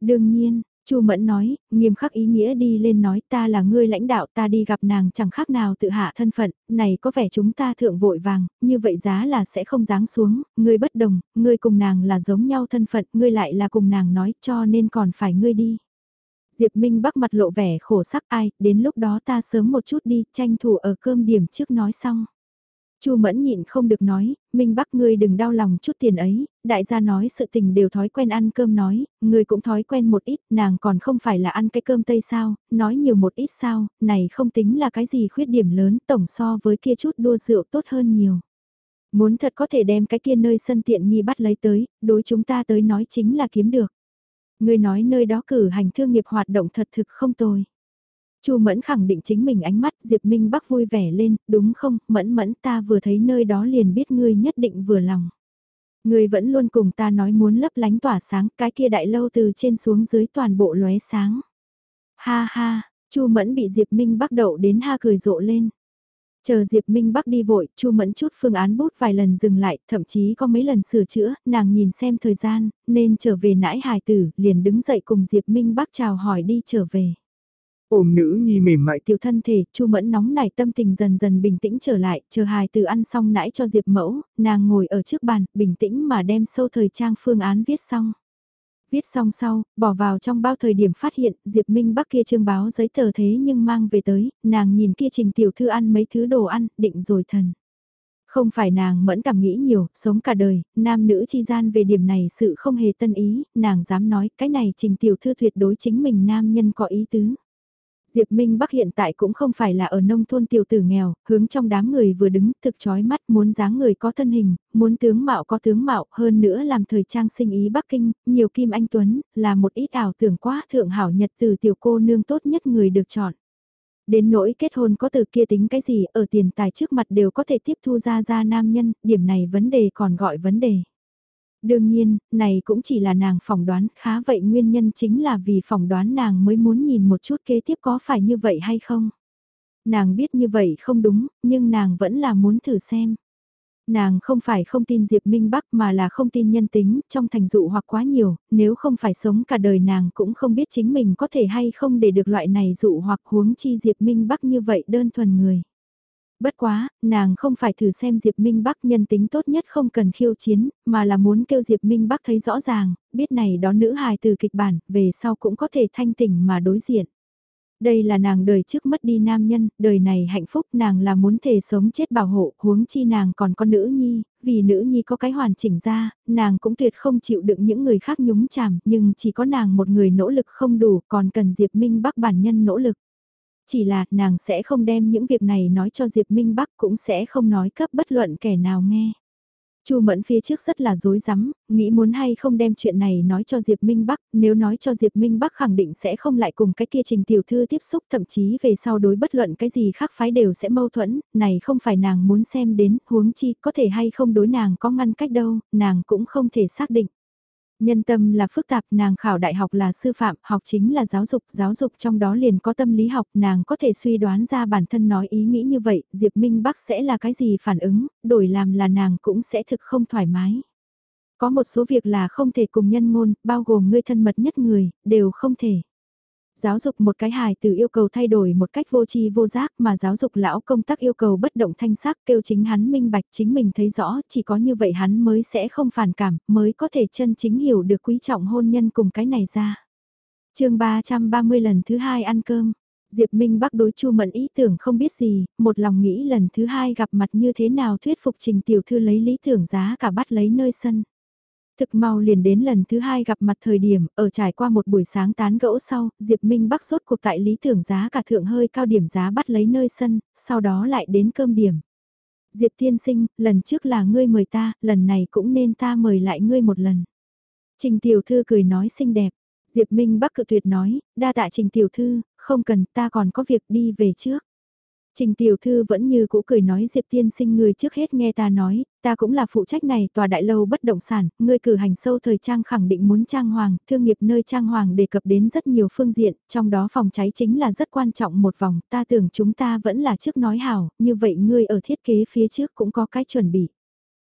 Đương nhiên, Chu Mẫn nói, nghiêm khắc ý nghĩa đi lên nói ta là ngươi lãnh đạo ta đi gặp nàng chẳng khác nào tự hạ thân phận, này có vẻ chúng ta thượng vội vàng, như vậy giá là sẽ không dáng xuống, ngươi bất đồng, ngươi cùng nàng là giống nhau thân phận, ngươi lại là cùng nàng nói cho nên còn phải ngươi đi. Diệp Minh bắc mặt lộ vẻ khổ sắc ai, đến lúc đó ta sớm một chút đi, tranh thủ ở cơm điểm trước nói xong. Chu Mẫn nhịn không được nói, Minh Bắc ngươi đừng đau lòng chút tiền ấy, đại gia nói sự tình đều thói quen ăn cơm nói, ngươi cũng thói quen một ít, nàng còn không phải là ăn cái cơm tây sao, nói nhiều một ít sao, này không tính là cái gì khuyết điểm lớn tổng so với kia chút đua rượu tốt hơn nhiều. Muốn thật có thể đem cái kia nơi sân tiện nghi bắt lấy tới, đối chúng ta tới nói chính là kiếm được. Người nói nơi đó cử hành thương nghiệp hoạt động thật thực không tồi. Chu Mẫn khẳng định chính mình ánh mắt Diệp Minh Bắc vui vẻ lên, đúng không, Mẫn Mẫn ta vừa thấy nơi đó liền biết ngươi nhất định vừa lòng. Ngươi vẫn luôn cùng ta nói muốn lấp lánh tỏa sáng, cái kia đại lâu từ trên xuống dưới toàn bộ lóe sáng. Ha ha, Chu Mẫn bị Diệp Minh Bắc đậu đến ha cười rộ lên. Chờ Diệp Minh Bắc đi vội, Chu Mẫn chút phương án bút vài lần dừng lại, thậm chí có mấy lần sửa chữa, nàng nhìn xem thời gian, nên trở về nãi hài tử, liền đứng dậy cùng Diệp Minh Bắc chào hỏi đi trở về. Ôm nữ nhi mềm mại tiểu thân thể, Chu Mẫn nóng nảy tâm tình dần dần bình tĩnh trở lại, chờ hài tử ăn xong nãy cho Diệp Mẫu, nàng ngồi ở trước bàn, bình tĩnh mà đem sâu thời trang phương án viết xong. Viết xong sau, bỏ vào trong bao thời điểm phát hiện, Diệp Minh Bắc kia trương báo giấy tờ thế nhưng mang về tới, nàng nhìn kia trình tiểu thư ăn mấy thứ đồ ăn, định rồi thần. Không phải nàng mẫn cảm nghĩ nhiều, sống cả đời, nam nữ chi gian về điểm này sự không hề tân ý, nàng dám nói cái này trình tiểu thư tuyệt đối chính mình nam nhân có ý tứ. Diệp Minh Bắc hiện tại cũng không phải là ở nông thôn tiểu tử nghèo, hướng trong đám người vừa đứng thực chói mắt muốn dáng người có thân hình, muốn tướng mạo có tướng mạo hơn nữa làm thời trang sinh ý Bắc Kinh, nhiều kim anh Tuấn, là một ít ảo tưởng quá thượng hảo nhật từ tiểu cô nương tốt nhất người được chọn. Đến nỗi kết hôn có từ kia tính cái gì ở tiền tài trước mặt đều có thể tiếp thu ra ra nam nhân, điểm này vấn đề còn gọi vấn đề. Đương nhiên, này cũng chỉ là nàng phỏng đoán, khá vậy nguyên nhân chính là vì phỏng đoán nàng mới muốn nhìn một chút kế tiếp có phải như vậy hay không. Nàng biết như vậy không đúng, nhưng nàng vẫn là muốn thử xem. Nàng không phải không tin Diệp Minh Bắc mà là không tin nhân tính, trong thành dụ hoặc quá nhiều, nếu không phải sống cả đời nàng cũng không biết chính mình có thể hay không để được loại này dụ hoặc huống chi Diệp Minh Bắc như vậy đơn thuần người. Bất quá, nàng không phải thử xem Diệp Minh Bắc nhân tính tốt nhất không cần khiêu chiến, mà là muốn kêu Diệp Minh Bắc thấy rõ ràng, biết này đó nữ hài từ kịch bản, về sau cũng có thể thanh tỉnh mà đối diện. Đây là nàng đời trước mất đi nam nhân, đời này hạnh phúc nàng là muốn thể sống chết bảo hộ, huống chi nàng còn có nữ nhi, vì nữ nhi có cái hoàn chỉnh ra, nàng cũng tuyệt không chịu đựng những người khác nhúng chàm, nhưng chỉ có nàng một người nỗ lực không đủ, còn cần Diệp Minh Bắc bản nhân nỗ lực. Chỉ là nàng sẽ không đem những việc này nói cho Diệp Minh Bắc cũng sẽ không nói cấp bất luận kẻ nào nghe. Chu Mẫn phía trước rất là dối rắm nghĩ muốn hay không đem chuyện này nói cho Diệp Minh Bắc, nếu nói cho Diệp Minh Bắc khẳng định sẽ không lại cùng cái kia trình tiểu thư tiếp xúc thậm chí về sau đối bất luận cái gì khác phái đều sẽ mâu thuẫn, này không phải nàng muốn xem đến, huống chi có thể hay không đối nàng có ngăn cách đâu, nàng cũng không thể xác định. Nhân tâm là phức tạp, nàng khảo đại học là sư phạm, học chính là giáo dục, giáo dục trong đó liền có tâm lý học, nàng có thể suy đoán ra bản thân nói ý nghĩ như vậy, Diệp Minh Bắc sẽ là cái gì phản ứng, đổi làm là nàng cũng sẽ thực không thoải mái. Có một số việc là không thể cùng nhân ngôn, bao gồm người thân mật nhất người, đều không thể. Giáo dục một cái hài từ yêu cầu thay đổi một cách vô tri vô giác mà giáo dục lão công tác yêu cầu bất động thanh sắc kêu chính hắn minh bạch chính mình thấy rõ chỉ có như vậy hắn mới sẽ không phản cảm mới có thể chân chính hiểu được quý trọng hôn nhân cùng cái này ra. chương 330 lần thứ hai ăn cơm. Diệp Minh Bắc đối Chu Mẫn ý tưởng không biết gì, một lòng nghĩ lần thứ hai gặp mặt như thế nào thuyết phục Trình Tiểu Thư lấy lý tưởng giá cả bắt lấy nơi sân. Thực mau liền đến lần thứ hai gặp mặt thời điểm, ở trải qua một buổi sáng tán gẫu sau, Diệp Minh Bắc rốt cuộc tại lý tưởng giá cả thượng hơi cao điểm giá bắt lấy nơi sân, sau đó lại đến cơm điểm. Diệp tiên sinh, lần trước là ngươi mời ta, lần này cũng nên ta mời lại ngươi một lần. Trình tiểu thư cười nói xinh đẹp. Diệp Minh Bắc cự tuyệt nói, đa tạ trình tiểu thư, không cần ta còn có việc đi về trước. Trình tiểu thư vẫn như cũ cười nói Diệp tiên sinh người trước hết nghe ta nói, ta cũng là phụ trách này tòa đại lâu bất động sản, ngươi cử hành sâu thời trang khẳng định muốn trang hoàng, thương nghiệp nơi trang hoàng đề cập đến rất nhiều phương diện, trong đó phòng cháy chính là rất quan trọng một vòng, ta tưởng chúng ta vẫn là trước nói hảo, như vậy ngươi ở thiết kế phía trước cũng có cái chuẩn bị.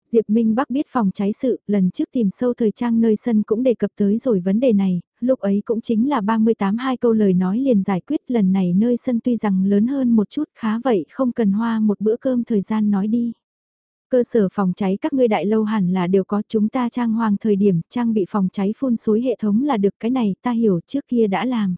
Diệp Minh Bắc biết phòng cháy sự, lần trước tìm sâu thời trang nơi sân cũng đề cập tới rồi vấn đề này, lúc ấy cũng chính là 38 hai câu lời nói liền giải quyết, lần này nơi sân tuy rằng lớn hơn một chút, khá vậy, không cần hoa một bữa cơm thời gian nói đi. Cơ sở phòng cháy các ngươi đại lâu hẳn là đều có, chúng ta trang hoàng thời điểm, trang bị phòng cháy phun suối hệ thống là được, cái này ta hiểu, trước kia đã làm.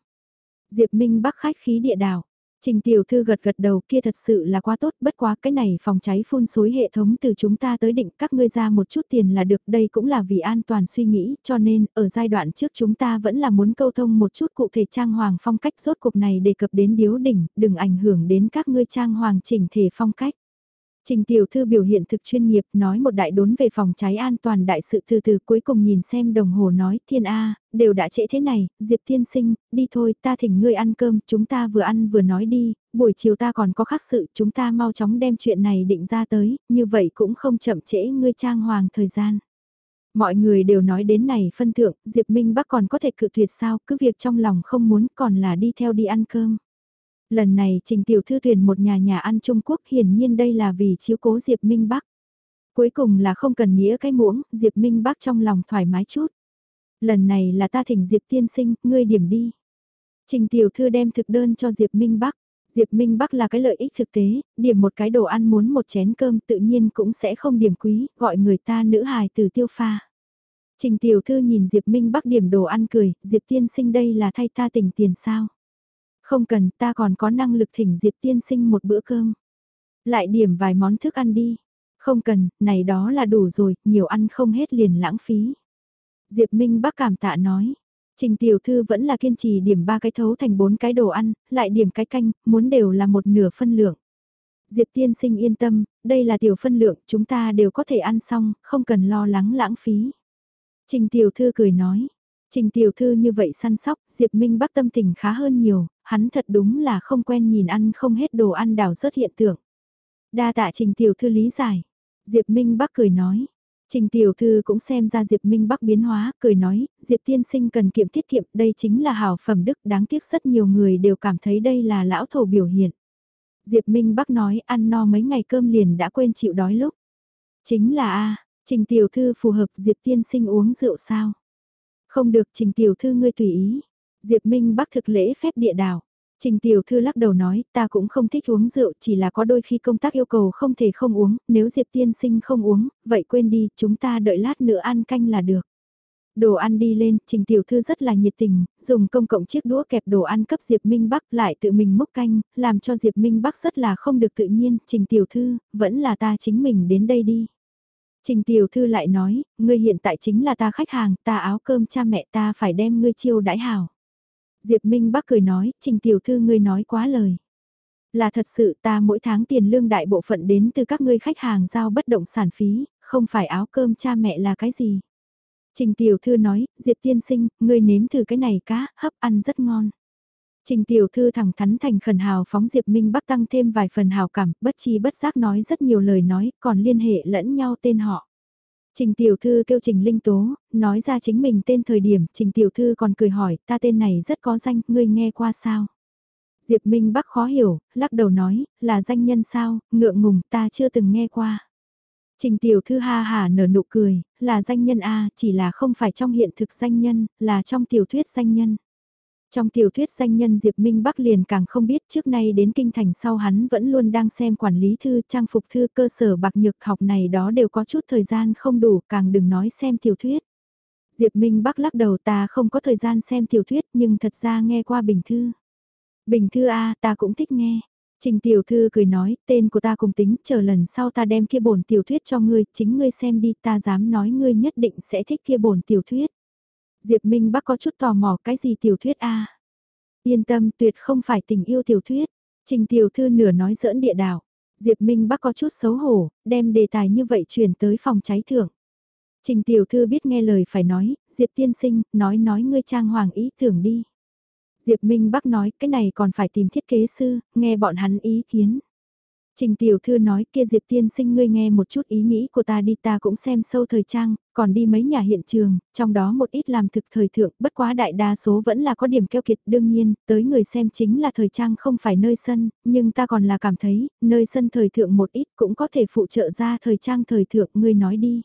Diệp Minh Bắc khách khí địa đảo. Trình tiểu thư gật gật đầu kia thật sự là quá tốt, bất quá cái này phòng cháy phun suối hệ thống từ chúng ta tới định các ngươi ra một chút tiền là được, đây cũng là vì an toàn suy nghĩ, cho nên ở giai đoạn trước chúng ta vẫn là muốn câu thông một chút cụ thể trang hoàng phong cách rốt cuộc này đề cập đến điếu đỉnh, đừng ảnh hưởng đến các ngươi trang hoàng chỉnh thể phong cách. Trình tiểu thư biểu hiện thực chuyên nghiệp nói một đại đốn về phòng cháy an toàn đại sự từ từ cuối cùng nhìn xem đồng hồ nói thiên A, đều đã trễ thế này, Diệp tiên sinh, đi thôi ta thỉnh ngươi ăn cơm, chúng ta vừa ăn vừa nói đi, buổi chiều ta còn có khác sự, chúng ta mau chóng đem chuyện này định ra tới, như vậy cũng không chậm trễ ngươi trang hoàng thời gian. Mọi người đều nói đến này phân thượng, Diệp Minh Bắc còn có thể cự tuyệt sao, cứ việc trong lòng không muốn còn là đi theo đi ăn cơm. Lần này Trình Tiểu Thư tuyển một nhà nhà ăn Trung Quốc hiển nhiên đây là vì chiếu cố Diệp Minh Bắc. Cuối cùng là không cần nghĩa cái muỗng, Diệp Minh Bắc trong lòng thoải mái chút. Lần này là ta thỉnh Diệp tiên sinh, ngươi điểm đi. Trình Tiểu Thư đem thực đơn cho Diệp Minh Bắc. Diệp Minh Bắc là cái lợi ích thực tế, điểm một cái đồ ăn muốn một chén cơm tự nhiên cũng sẽ không điểm quý, gọi người ta nữ hài từ tiêu pha. Trình Tiểu Thư nhìn Diệp Minh Bắc điểm đồ ăn cười, Diệp tiên sinh đây là thay ta tỉnh tiền sao. Không cần, ta còn có năng lực thỉnh Diệp tiên sinh một bữa cơm. Lại điểm vài món thức ăn đi. Không cần, này đó là đủ rồi, nhiều ăn không hết liền lãng phí. Diệp Minh Bắc cảm tạ nói. Trình tiểu thư vẫn là kiên trì điểm ba cái thấu thành bốn cái đồ ăn, lại điểm cái canh, muốn đều là một nửa phân lượng. Diệp tiên sinh yên tâm, đây là tiểu phân lượng, chúng ta đều có thể ăn xong, không cần lo lắng lãng phí. Trình tiểu thư cười nói, Trình tiểu thư như vậy săn sóc, Diệp Minh Bắc tâm tình khá hơn nhiều, hắn thật đúng là không quen nhìn ăn không hết đồ ăn đào rớt hiện tượng. Đa tạ trình tiểu thư lý giải. Diệp Minh Bắc cười nói. Trình tiểu thư cũng xem ra Diệp Minh Bắc biến hóa, cười nói, Diệp tiên sinh cần kiệm tiết kiệm, đây chính là hào phẩm đức, đáng tiếc rất nhiều người đều cảm thấy đây là lão thổ biểu hiện. Diệp Minh Bắc nói, ăn no mấy ngày cơm liền đã quên chịu đói lúc. Chính là a Trình tiểu thư phù hợp Diệp tiên sinh uống rượu sao? Không được Trình tiểu thư ngươi tùy ý. Diệp Minh Bắc thực lễ phép địa đảo. Trình Tiểu Thư lắc đầu nói, ta cũng không thích uống rượu, chỉ là có đôi khi công tác yêu cầu không thể không uống, nếu Diệp Tiên Sinh không uống, vậy quên đi, chúng ta đợi lát nữa ăn canh là được. Đồ ăn đi lên, Trình Tiểu Thư rất là nhiệt tình, dùng công cộng chiếc đũa kẹp đồ ăn cấp Diệp Minh Bắc lại tự mình múc canh, làm cho Diệp Minh Bắc rất là không được tự nhiên, Trình Tiểu Thư, vẫn là ta chính mình đến đây đi. Trình Tiểu Thư lại nói, ngươi hiện tại chính là ta khách hàng, ta áo cơm cha mẹ ta phải đem ngươi chiêu đãi hảo. Diệp Minh Bắc cười nói, Trình Tiểu Thư ngươi nói quá lời. Là thật sự ta mỗi tháng tiền lương đại bộ phận đến từ các ngươi khách hàng giao bất động sản phí, không phải áo cơm cha mẹ là cái gì. Trình Tiểu Thư nói, Diệp Tiên Sinh, ngươi nếm thử cái này cá, hấp ăn rất ngon. Trình Tiểu Thư thẳng thắn thành khẩn hào phóng Diệp Minh Bắc tăng thêm vài phần hào cảm, bất chi bất giác nói rất nhiều lời nói, còn liên hệ lẫn nhau tên họ. Trình Tiểu Thư kêu Trình Linh Tố, nói ra chính mình tên thời điểm, Trình Tiểu Thư còn cười hỏi, ta tên này rất có danh, ngươi nghe qua sao? Diệp Minh Bắc khó hiểu, lắc đầu nói, là danh nhân sao, ngượng ngùng, ta chưa từng nghe qua. Trình Tiểu Thư ha hà nở nụ cười, là danh nhân A, chỉ là không phải trong hiện thực danh nhân, là trong tiểu thuyết danh nhân. Trong tiểu thuyết danh nhân Diệp Minh Bắc liền càng không biết trước nay đến kinh thành sau hắn vẫn luôn đang xem quản lý thư, trang phục thư cơ sở bạc nhược học này đó đều có chút thời gian không đủ, càng đừng nói xem tiểu thuyết. Diệp Minh Bắc lắc đầu ta không có thời gian xem tiểu thuyết nhưng thật ra nghe qua bình thư. Bình thư A ta cũng thích nghe. Trình tiểu thư cười nói, tên của ta cùng tính, chờ lần sau ta đem kia bổn tiểu thuyết cho ngươi, chính ngươi xem đi, ta dám nói ngươi nhất định sẽ thích kia bổn tiểu thuyết. Diệp Minh Bắc có chút tò mò cái gì tiểu thuyết a? Yên tâm tuyệt không phải tình yêu tiểu thuyết. Trình tiểu thư nửa nói giỡn địa đảo. Diệp Minh Bắc có chút xấu hổ, đem đề tài như vậy chuyển tới phòng cháy thưởng. Trình tiểu thư biết nghe lời phải nói, Diệp tiên sinh, nói nói ngươi trang hoàng ý tưởng đi. Diệp Minh Bắc nói cái này còn phải tìm thiết kế sư, nghe bọn hắn ý kiến. Trình tiểu thư nói kia Diệp tiên sinh ngươi nghe một chút ý nghĩ của ta đi ta cũng xem sâu thời trang, còn đi mấy nhà hiện trường, trong đó một ít làm thực thời thượng, bất quá đại đa số vẫn là có điểm keo kiệt đương nhiên, tới người xem chính là thời trang không phải nơi sân, nhưng ta còn là cảm thấy, nơi sân thời thượng một ít cũng có thể phụ trợ ra thời trang thời thượng ngươi nói đi.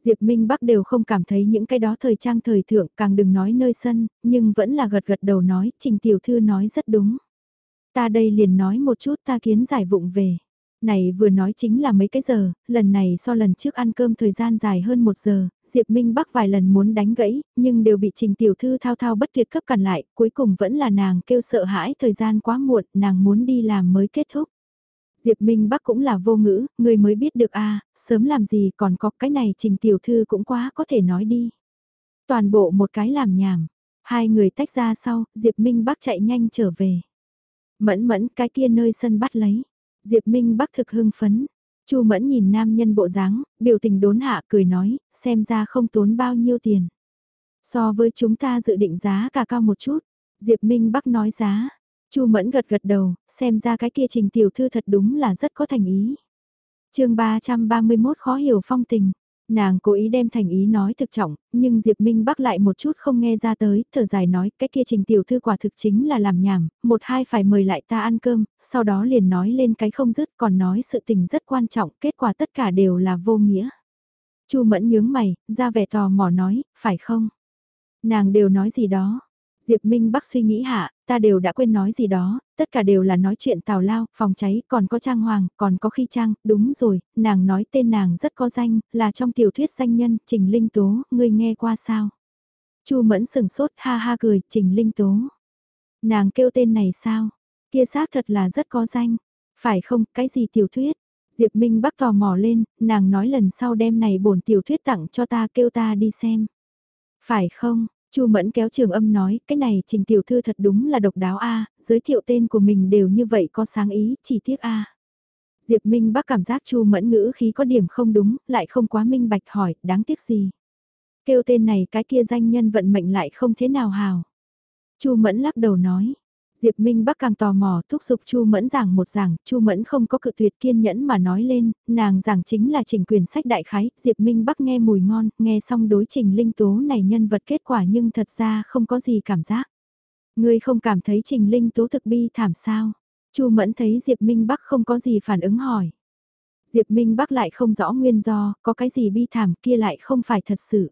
Diệp Minh Bắc đều không cảm thấy những cái đó thời trang thời thượng càng đừng nói nơi sân, nhưng vẫn là gật gật đầu nói, trình tiểu thư nói rất đúng. Ta đây liền nói một chút ta kiến giải vụng về. Này vừa nói chính là mấy cái giờ, lần này so lần trước ăn cơm thời gian dài hơn một giờ, Diệp Minh Bắc vài lần muốn đánh gãy, nhưng đều bị Trình Tiểu Thư thao thao bất tuyệt cấp cản lại, cuối cùng vẫn là nàng kêu sợ hãi thời gian quá muộn, nàng muốn đi làm mới kết thúc. Diệp Minh Bắc cũng là vô ngữ, người mới biết được a à, sớm làm gì còn có cái này Trình Tiểu Thư cũng quá có thể nói đi. Toàn bộ một cái làm nhảm, hai người tách ra sau, Diệp Minh Bắc chạy nhanh trở về. Mẫn mẫn cái kia nơi sân bắt lấy. Diệp Minh Bắc thực hưng phấn. Chu Mẫn nhìn nam nhân bộ dáng, biểu tình đốn hạ cười nói, xem ra không tốn bao nhiêu tiền. So với chúng ta dự định giá cả cao một chút, Diệp Minh Bắc nói giá. Chu Mẫn gật gật đầu, xem ra cái kia trình tiểu thư thật đúng là rất có thành ý. chương 331 khó hiểu phong tình. Nàng cố ý đem thành ý nói thực trọng, nhưng Diệp Minh Bắc lại một chút không nghe ra tới, thở dài nói cái kia trình tiểu thư quả thực chính là làm nhảm, một hai phải mời lại ta ăn cơm, sau đó liền nói lên cái không dứt còn nói sự tình rất quan trọng, kết quả tất cả đều là vô nghĩa. Chu Mẫn nhướng mày, ra vẻ tò mò nói, phải không? Nàng đều nói gì đó, Diệp Minh Bắc suy nghĩ hạ, ta đều đã quên nói gì đó, tất cả đều là nói chuyện tào lao, phòng cháy, còn có trang hoàng, còn có khi trang, đúng rồi, nàng nói tên nàng rất có danh, là trong tiểu thuyết danh nhân, Trình Linh Tố, ngươi nghe qua sao? Chu Mẫn sừng sốt, ha ha cười, Trình Linh Tố. Nàng kêu tên này sao? Kia xác thật là rất có danh. Phải không, cái gì tiểu thuyết? Diệp Minh Bắc tò mò lên, nàng nói lần sau đem này bổn tiểu thuyết tặng cho ta kêu ta đi xem. Phải không, Chu Mẫn kéo trường âm nói, cái này trình tiểu thư thật đúng là độc đáo a, giới thiệu tên của mình đều như vậy có sáng ý, chỉ tiếc a. Diệp Minh bác cảm giác Chu Mẫn ngữ khí có điểm không đúng, lại không quá minh bạch hỏi, đáng tiếc gì. Kêu tên này cái kia danh nhân vận mệnh lại không thế nào hào. Chu Mẫn lắc đầu nói, Diệp Minh Bắc càng tò mò thúc giục Chu Mẫn giảng một giảng, Chu Mẫn không có cự tuyệt kiên nhẫn mà nói lên, nàng giảng chính là trình quyền sách đại khái, Diệp Minh Bắc nghe mùi ngon, nghe xong đối trình linh tố này nhân vật kết quả nhưng thật ra không có gì cảm giác. Ngươi không cảm thấy trình linh tố thực bi thảm sao? Chu Mẫn thấy Diệp Minh Bắc không có gì phản ứng hỏi. Diệp Minh Bắc lại không rõ nguyên do, có cái gì bi thảm kia lại không phải thật sự.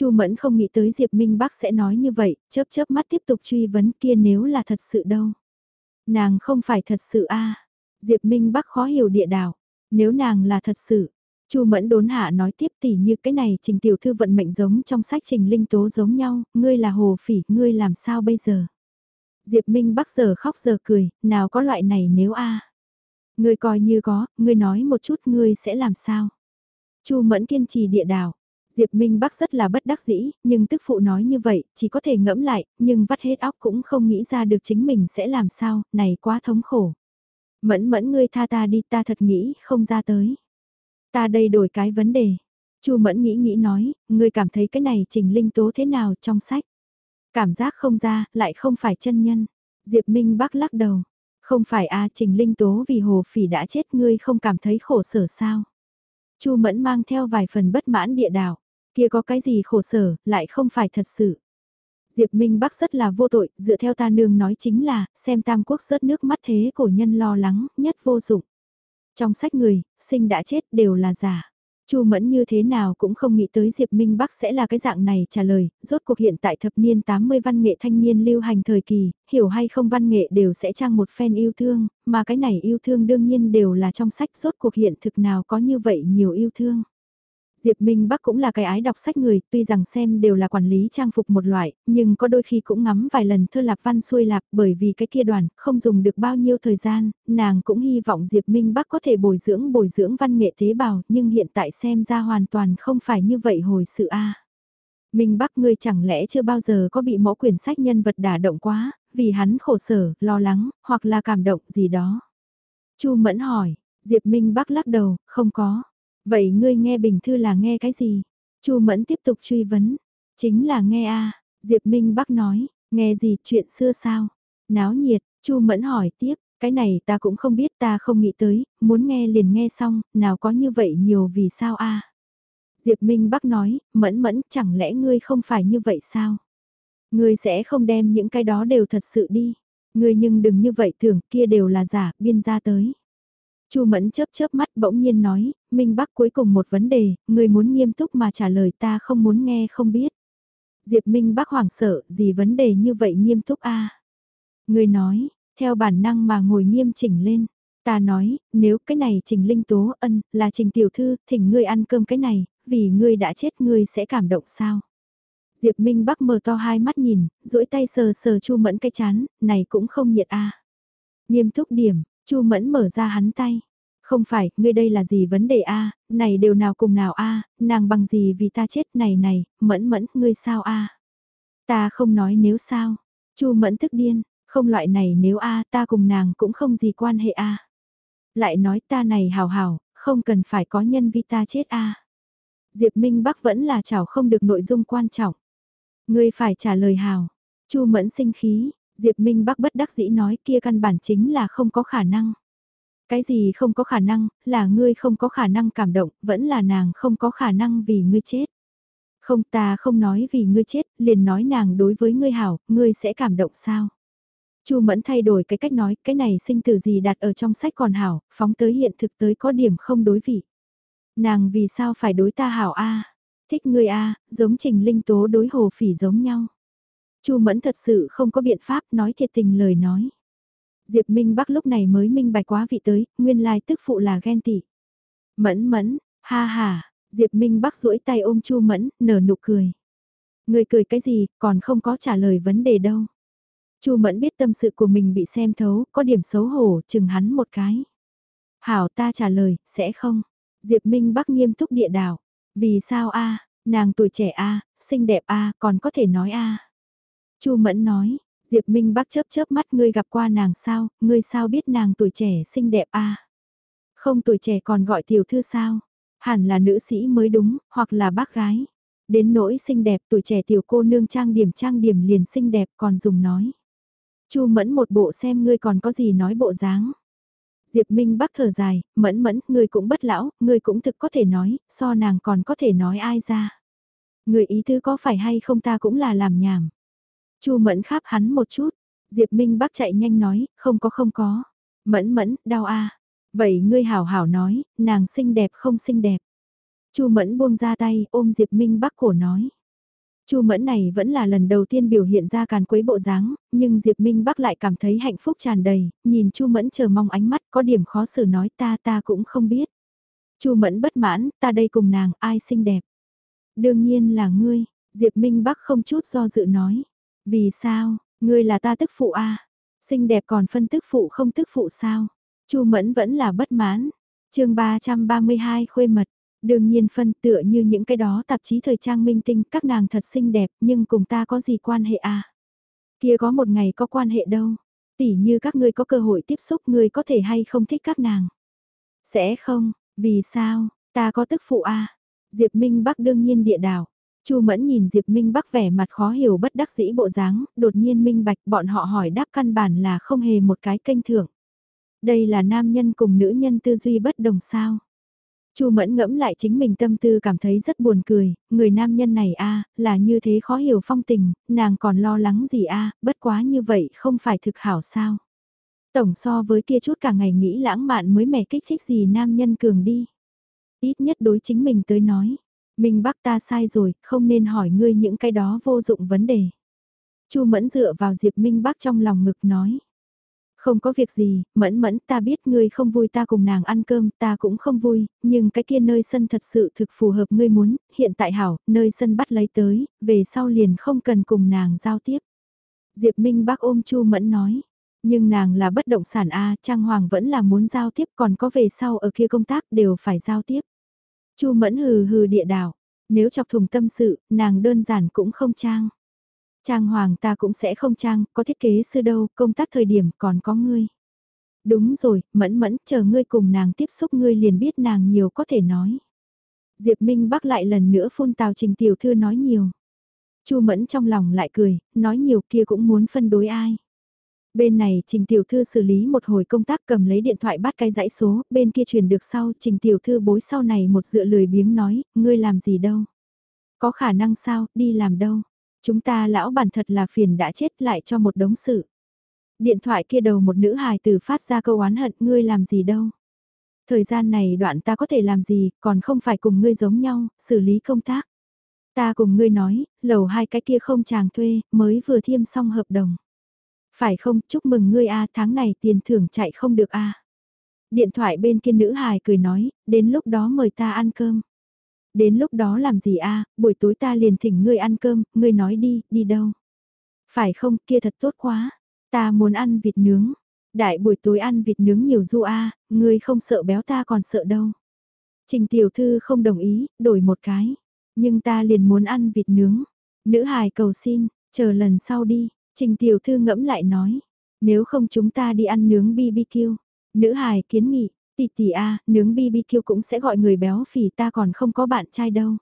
Chu Mẫn không nghĩ tới Diệp Minh Bắc sẽ nói như vậy, chớp chớp mắt tiếp tục truy vấn kia nếu là thật sự đâu. Nàng không phải thật sự a Diệp Minh Bắc khó hiểu địa đạo. Nếu nàng là thật sự, Chu Mẫn đốn hạ nói tiếp tỉ như cái này trình tiểu thư vận mệnh giống trong sách trình linh tố giống nhau, ngươi là hồ phỉ, ngươi làm sao bây giờ? Diệp Minh Bắc giờ khóc giờ cười, nào có loại này nếu a Ngươi coi như có, ngươi nói một chút ngươi sẽ làm sao? Chu Mẫn kiên trì địa đạo, Diệp Minh Bắc rất là bất đắc dĩ, nhưng tức phụ nói như vậy, chỉ có thể ngẫm lại, nhưng vắt hết óc cũng không nghĩ ra được chính mình sẽ làm sao, này quá thống khổ. Mẫn mẫn ngươi tha ta đi ta thật nghĩ không ra tới. Ta đây đổi cái vấn đề. Chu mẫn nghĩ nghĩ nói, ngươi cảm thấy cái này trình linh tố thế nào trong sách. Cảm giác không ra, lại không phải chân nhân. Diệp Minh Bắc lắc đầu. Không phải a trình linh tố vì hồ phỉ đã chết ngươi không cảm thấy khổ sở sao. Chu mẫn mang theo vài phần bất mãn địa đạo. Kia có cái gì khổ sở, lại không phải thật sự. Diệp Minh Bắc rất là vô tội, dựa theo ta nương nói chính là, xem Tam Quốc rớt nước mắt thế cổ nhân lo lắng, nhất vô dụng. Trong sách người, sinh đã chết đều là giả. Chu Mẫn như thế nào cũng không nghĩ tới Diệp Minh Bắc sẽ là cái dạng này trả lời, rốt cuộc hiện tại thập niên 80 văn nghệ thanh niên lưu hành thời kỳ, hiểu hay không văn nghệ đều sẽ trang một fan yêu thương, mà cái này yêu thương đương nhiên đều là trong sách rốt cuộc hiện thực nào có như vậy nhiều yêu thương. Diệp Minh Bắc cũng là cái ái đọc sách người, tuy rằng xem đều là quản lý trang phục một loại, nhưng có đôi khi cũng ngắm vài lần thơ lạp văn xuôi lạp bởi vì cái kia đoàn không dùng được bao nhiêu thời gian, nàng cũng hy vọng Diệp Minh Bắc có thể bồi dưỡng bồi dưỡng văn nghệ tế bào, nhưng hiện tại xem ra hoàn toàn không phải như vậy hồi sự A. Minh Bắc ngươi chẳng lẽ chưa bao giờ có bị mẫu quyển sách nhân vật đả động quá, vì hắn khổ sở, lo lắng, hoặc là cảm động gì đó. Chu Mẫn hỏi, Diệp Minh Bắc lắc đầu, không có. Vậy ngươi nghe bình thư là nghe cái gì? Chu Mẫn tiếp tục truy vấn. Chính là nghe a Diệp Minh Bắc nói, nghe gì chuyện xưa sao? Náo nhiệt, Chu Mẫn hỏi tiếp, cái này ta cũng không biết ta không nghĩ tới, muốn nghe liền nghe xong, nào có như vậy nhiều vì sao a Diệp Minh Bắc nói, Mẫn Mẫn chẳng lẽ ngươi không phải như vậy sao? Ngươi sẽ không đem những cái đó đều thật sự đi. Ngươi nhưng đừng như vậy tưởng kia đều là giả, biên ra tới. Chu Mẫn chớp chớp mắt bỗng nhiên nói, Minh Bắc cuối cùng một vấn đề, người muốn nghiêm túc mà trả lời ta không muốn nghe không biết. Diệp Minh Bắc hoảng sợ, gì vấn đề như vậy nghiêm túc a? Người nói, theo bản năng mà ngồi nghiêm chỉnh lên. Ta nói, nếu cái này Trình Linh Tố ân, là Trình Tiểu Thư, thỉnh ngươi ăn cơm cái này, vì ngươi đã chết ngươi sẽ cảm động sao? Diệp Minh Bắc mở to hai mắt nhìn, duỗi tay sờ sờ Chu Mẫn cái chán, này cũng không nhiệt a. Nghiêm túc điểm, Chu Mẫn mở ra hắn tay. Không phải, ngươi đây là gì vấn đề a này đều nào cùng nào a nàng bằng gì vì ta chết này này, mẫn mẫn, ngươi sao a Ta không nói nếu sao. Chu Mẫn tức điên, không loại này nếu a ta cùng nàng cũng không gì quan hệ a Lại nói ta này hào hào, không cần phải có nhân vi ta chết a Diệp Minh Bắc vẫn là chảo không được nội dung quan trọng. Ngươi phải trả lời hào. Chu Mẫn sinh khí, Diệp Minh Bắc bất đắc dĩ nói kia căn bản chính là không có khả năng. Cái gì không có khả năng, là ngươi không có khả năng cảm động, vẫn là nàng không có khả năng vì ngươi chết. Không ta không nói vì ngươi chết, liền nói nàng đối với ngươi hảo, ngươi sẽ cảm động sao? Chu Mẫn thay đổi cái cách nói, cái này sinh từ gì đặt ở trong sách còn hảo, phóng tới hiện thực tới có điểm không đối vị. Nàng vì sao phải đối ta hảo a? Thích ngươi a, giống Trình Linh Tố đối Hồ Phỉ giống nhau. Chu Mẫn thật sự không có biện pháp nói thiệt tình lời nói. Diệp Minh Bắc lúc này mới minh bạch quá vị tới, nguyên lai tức phụ là ghen tị. Mẫn mẫn, ha ha, Diệp Minh Bắc duỗi tay ôm Chu Mẫn, nở nụ cười. Người cười cái gì, còn không có trả lời vấn đề đâu. Chu Mẫn biết tâm sự của mình bị xem thấu, có điểm xấu hổ, chừng hắn một cái. Hảo ta trả lời, sẽ không. Diệp Minh Bắc nghiêm túc địa đảo. Vì sao a nàng tuổi trẻ a xinh đẹp a còn có thể nói a Chu Mẫn nói, Diệp Minh Bắc chớp chớp mắt ngươi gặp qua nàng sao, ngươi sao biết nàng tuổi trẻ xinh đẹp a Không tuổi trẻ còn gọi tiểu thư sao? Hẳn là nữ sĩ mới đúng, hoặc là bác gái. Đến nỗi xinh đẹp tuổi trẻ tiểu cô nương trang điểm trang điểm liền xinh đẹp còn dùng nói. Chu mẫn một bộ xem ngươi còn có gì nói bộ dáng. Diệp Minh Bắc thở dài, mẫn mẫn, ngươi cũng bất lão, ngươi cũng thực có thể nói, so nàng còn có thể nói ai ra. Người ý tứ có phải hay không ta cũng là làm nhảm. Chu mẫn kháp hắn một chút, Diệp Minh Bắc chạy nhanh nói, không có không có. Mẫn mẫn, đau a Vậy ngươi hảo hảo nói, nàng xinh đẹp không xinh đẹp. Chu Mẫn buông ra tay, ôm Diệp Minh Bắc cổ nói. Chu Mẫn này vẫn là lần đầu tiên biểu hiện ra càn quấy bộ dáng, nhưng Diệp Minh Bắc lại cảm thấy hạnh phúc tràn đầy, nhìn Chu Mẫn chờ mong ánh mắt có điểm khó xử nói ta ta cũng không biết. Chu Mẫn bất mãn, ta đây cùng nàng, ai xinh đẹp? Đương nhiên là ngươi, Diệp Minh Bắc không chút do dự nói. Vì sao, ngươi là ta tức phụ a à? Xinh đẹp còn phân tức phụ không tức phụ sao? Chu Mẫn vẫn là bất mãn. chương 332 khuê mật. Đương nhiên phân tựa như những cái đó tạp chí thời trang minh tinh các nàng thật xinh đẹp nhưng cùng ta có gì quan hệ à? Kia có một ngày có quan hệ đâu. Tỉ như các ngươi có cơ hội tiếp xúc ngươi có thể hay không thích các nàng. Sẽ không, vì sao, ta có tức phụ à? Diệp Minh Bắc đương nhiên địa đảo. Chu Mẫn nhìn Diệp Minh Bắc vẻ mặt khó hiểu bất đắc dĩ bộ dáng, đột nhiên minh bạch bọn họ hỏi đáp căn bản là không hề một cái kênh thưởng. Đây là nam nhân cùng nữ nhân tư duy bất đồng sao. Chu Mẫn ngẫm lại chính mình tâm tư cảm thấy rất buồn cười, người nam nhân này a là như thế khó hiểu phong tình, nàng còn lo lắng gì a bất quá như vậy không phải thực hảo sao. Tổng so với kia chút cả ngày nghĩ lãng mạn mới mẻ kích thích gì nam nhân cường đi. Ít nhất đối chính mình tới nói, Minh bác ta sai rồi, không nên hỏi ngươi những cái đó vô dụng vấn đề. Chu Mẫn dựa vào Diệp Minh Bắc trong lòng ngực nói. Không có việc gì, mẫn mẫn ta biết ngươi không vui ta cùng nàng ăn cơm, ta cũng không vui, nhưng cái kia nơi sân thật sự thực phù hợp ngươi muốn, hiện tại hảo, nơi sân bắt lấy tới, về sau liền không cần cùng nàng giao tiếp. Diệp Minh bác ôm Chu Mẫn nói, nhưng nàng là bất động sản A, Trang Hoàng vẫn là muốn giao tiếp còn có về sau ở kia công tác đều phải giao tiếp. Chu Mẫn hừ hừ địa đảo, nếu chọc thùng tâm sự, nàng đơn giản cũng không trang. Trang hoàng ta cũng sẽ không trang, có thiết kế sư đâu, công tác thời điểm còn có ngươi. Đúng rồi, mẫn mẫn, chờ ngươi cùng nàng tiếp xúc ngươi liền biết nàng nhiều có thể nói. Diệp Minh Bắc lại lần nữa phun tào trình tiểu thư nói nhiều. Chu mẫn trong lòng lại cười, nói nhiều kia cũng muốn phân đối ai. Bên này Trình Tiểu Thư xử lý một hồi công tác cầm lấy điện thoại bắt cái dãy số, bên kia truyền được sau Trình Tiểu Thư bối sau này một dựa lười biếng nói, ngươi làm gì đâu. Có khả năng sao, đi làm đâu. Chúng ta lão bản thật là phiền đã chết lại cho một đống sự. Điện thoại kia đầu một nữ hài tử phát ra câu oán hận ngươi làm gì đâu. Thời gian này đoạn ta có thể làm gì, còn không phải cùng ngươi giống nhau, xử lý công tác. Ta cùng ngươi nói, lầu hai cái kia không chàng thuê, mới vừa thiêm xong hợp đồng. Phải không, chúc mừng ngươi a tháng này tiền thưởng chạy không được a Điện thoại bên kia nữ hài cười nói, đến lúc đó mời ta ăn cơm. Đến lúc đó làm gì a buổi tối ta liền thỉnh ngươi ăn cơm, ngươi nói đi, đi đâu. Phải không, kia thật tốt quá. Ta muốn ăn vịt nướng. Đại buổi tối ăn vịt nướng nhiều du a ngươi không sợ béo ta còn sợ đâu. Trình tiểu thư không đồng ý, đổi một cái. Nhưng ta liền muốn ăn vịt nướng. Nữ hài cầu xin, chờ lần sau đi. Trình tiểu thư ngẫm lại nói. Nếu không chúng ta đi ăn nướng BBQ. Nữ hài kiến nghị, Tỷ tỷ a, nướng BBQ cũng sẽ gọi người béo phì ta còn không có bạn trai đâu.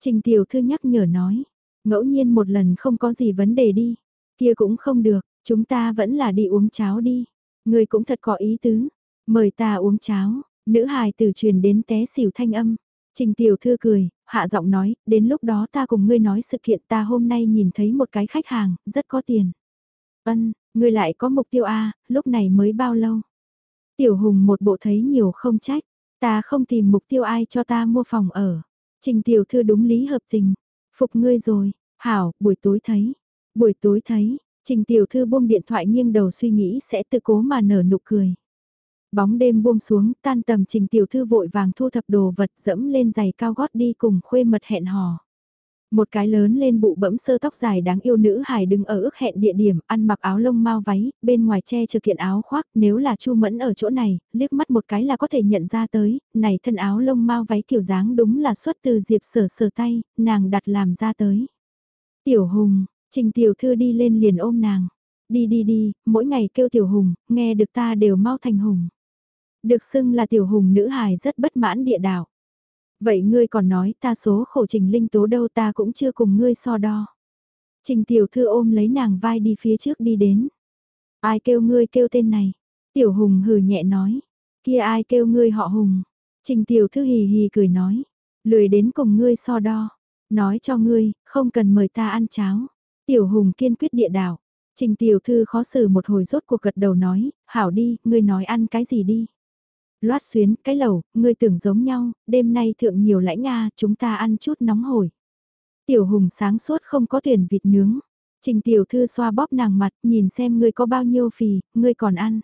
Trình tiểu thư nhắc nhở nói, ngẫu nhiên một lần không có gì vấn đề đi, kia cũng không được, chúng ta vẫn là đi uống cháo đi. Người cũng thật có ý tứ, mời ta uống cháo, nữ hài từ truyền đến té xỉu thanh âm. Trình tiểu thư cười, hạ giọng nói, đến lúc đó ta cùng ngươi nói sự kiện ta hôm nay nhìn thấy một cái khách hàng, rất có tiền. Ân, ngươi lại có mục tiêu A, lúc này mới bao lâu? Tiểu Hùng một bộ thấy nhiều không trách, ta không tìm mục tiêu ai cho ta mua phòng ở. Trình tiểu thư đúng lý hợp tình, phục ngươi rồi, hảo, buổi tối thấy. Buổi tối thấy, trình tiểu thư buông điện thoại nghiêng đầu suy nghĩ sẽ tự cố mà nở nụ cười. Bóng đêm buông xuống, tan tầm trình tiểu thư vội vàng thu thập đồ vật dẫm lên giày cao gót đi cùng khuê mật hẹn hò. Một cái lớn lên bụ bẫm sơ tóc dài đáng yêu nữ hài đứng ở ước hẹn địa điểm, ăn mặc áo lông mau váy, bên ngoài che chở kiện áo khoác, nếu là Chu Mẫn ở chỗ này, liếc mắt một cái là có thể nhận ra tới, này thân áo lông mau váy kiểu dáng đúng là xuất từ Diệp Sở Sở tay, nàng đặt làm ra tới. Tiểu Hùng, Trình Tiểu Thư đi lên liền ôm nàng. Đi đi đi, mỗi ngày kêu Tiểu Hùng, nghe được ta đều mau thành Hùng. Được xưng là Tiểu Hùng nữ hài rất bất mãn địa đạo. Vậy ngươi còn nói ta số khổ trình linh tố đâu ta cũng chưa cùng ngươi so đo. Trình tiểu thư ôm lấy nàng vai đi phía trước đi đến. Ai kêu ngươi kêu tên này? Tiểu hùng hừ nhẹ nói. Kia ai kêu ngươi họ hùng? Trình tiểu thư hì hì cười nói. Lười đến cùng ngươi so đo. Nói cho ngươi, không cần mời ta ăn cháo. Tiểu hùng kiên quyết địa đạo. Trình tiểu thư khó xử một hồi rốt cuộc gật đầu nói, hảo đi, ngươi nói ăn cái gì đi. Loát xuyến, cái lẩu, ngươi tưởng giống nhau, đêm nay thượng nhiều lãnh Nga, chúng ta ăn chút nóng hổi. Tiểu hùng sáng suốt không có tuyển vịt nướng. Trình tiểu thư xoa bóp nàng mặt, nhìn xem ngươi có bao nhiêu phì, ngươi còn ăn.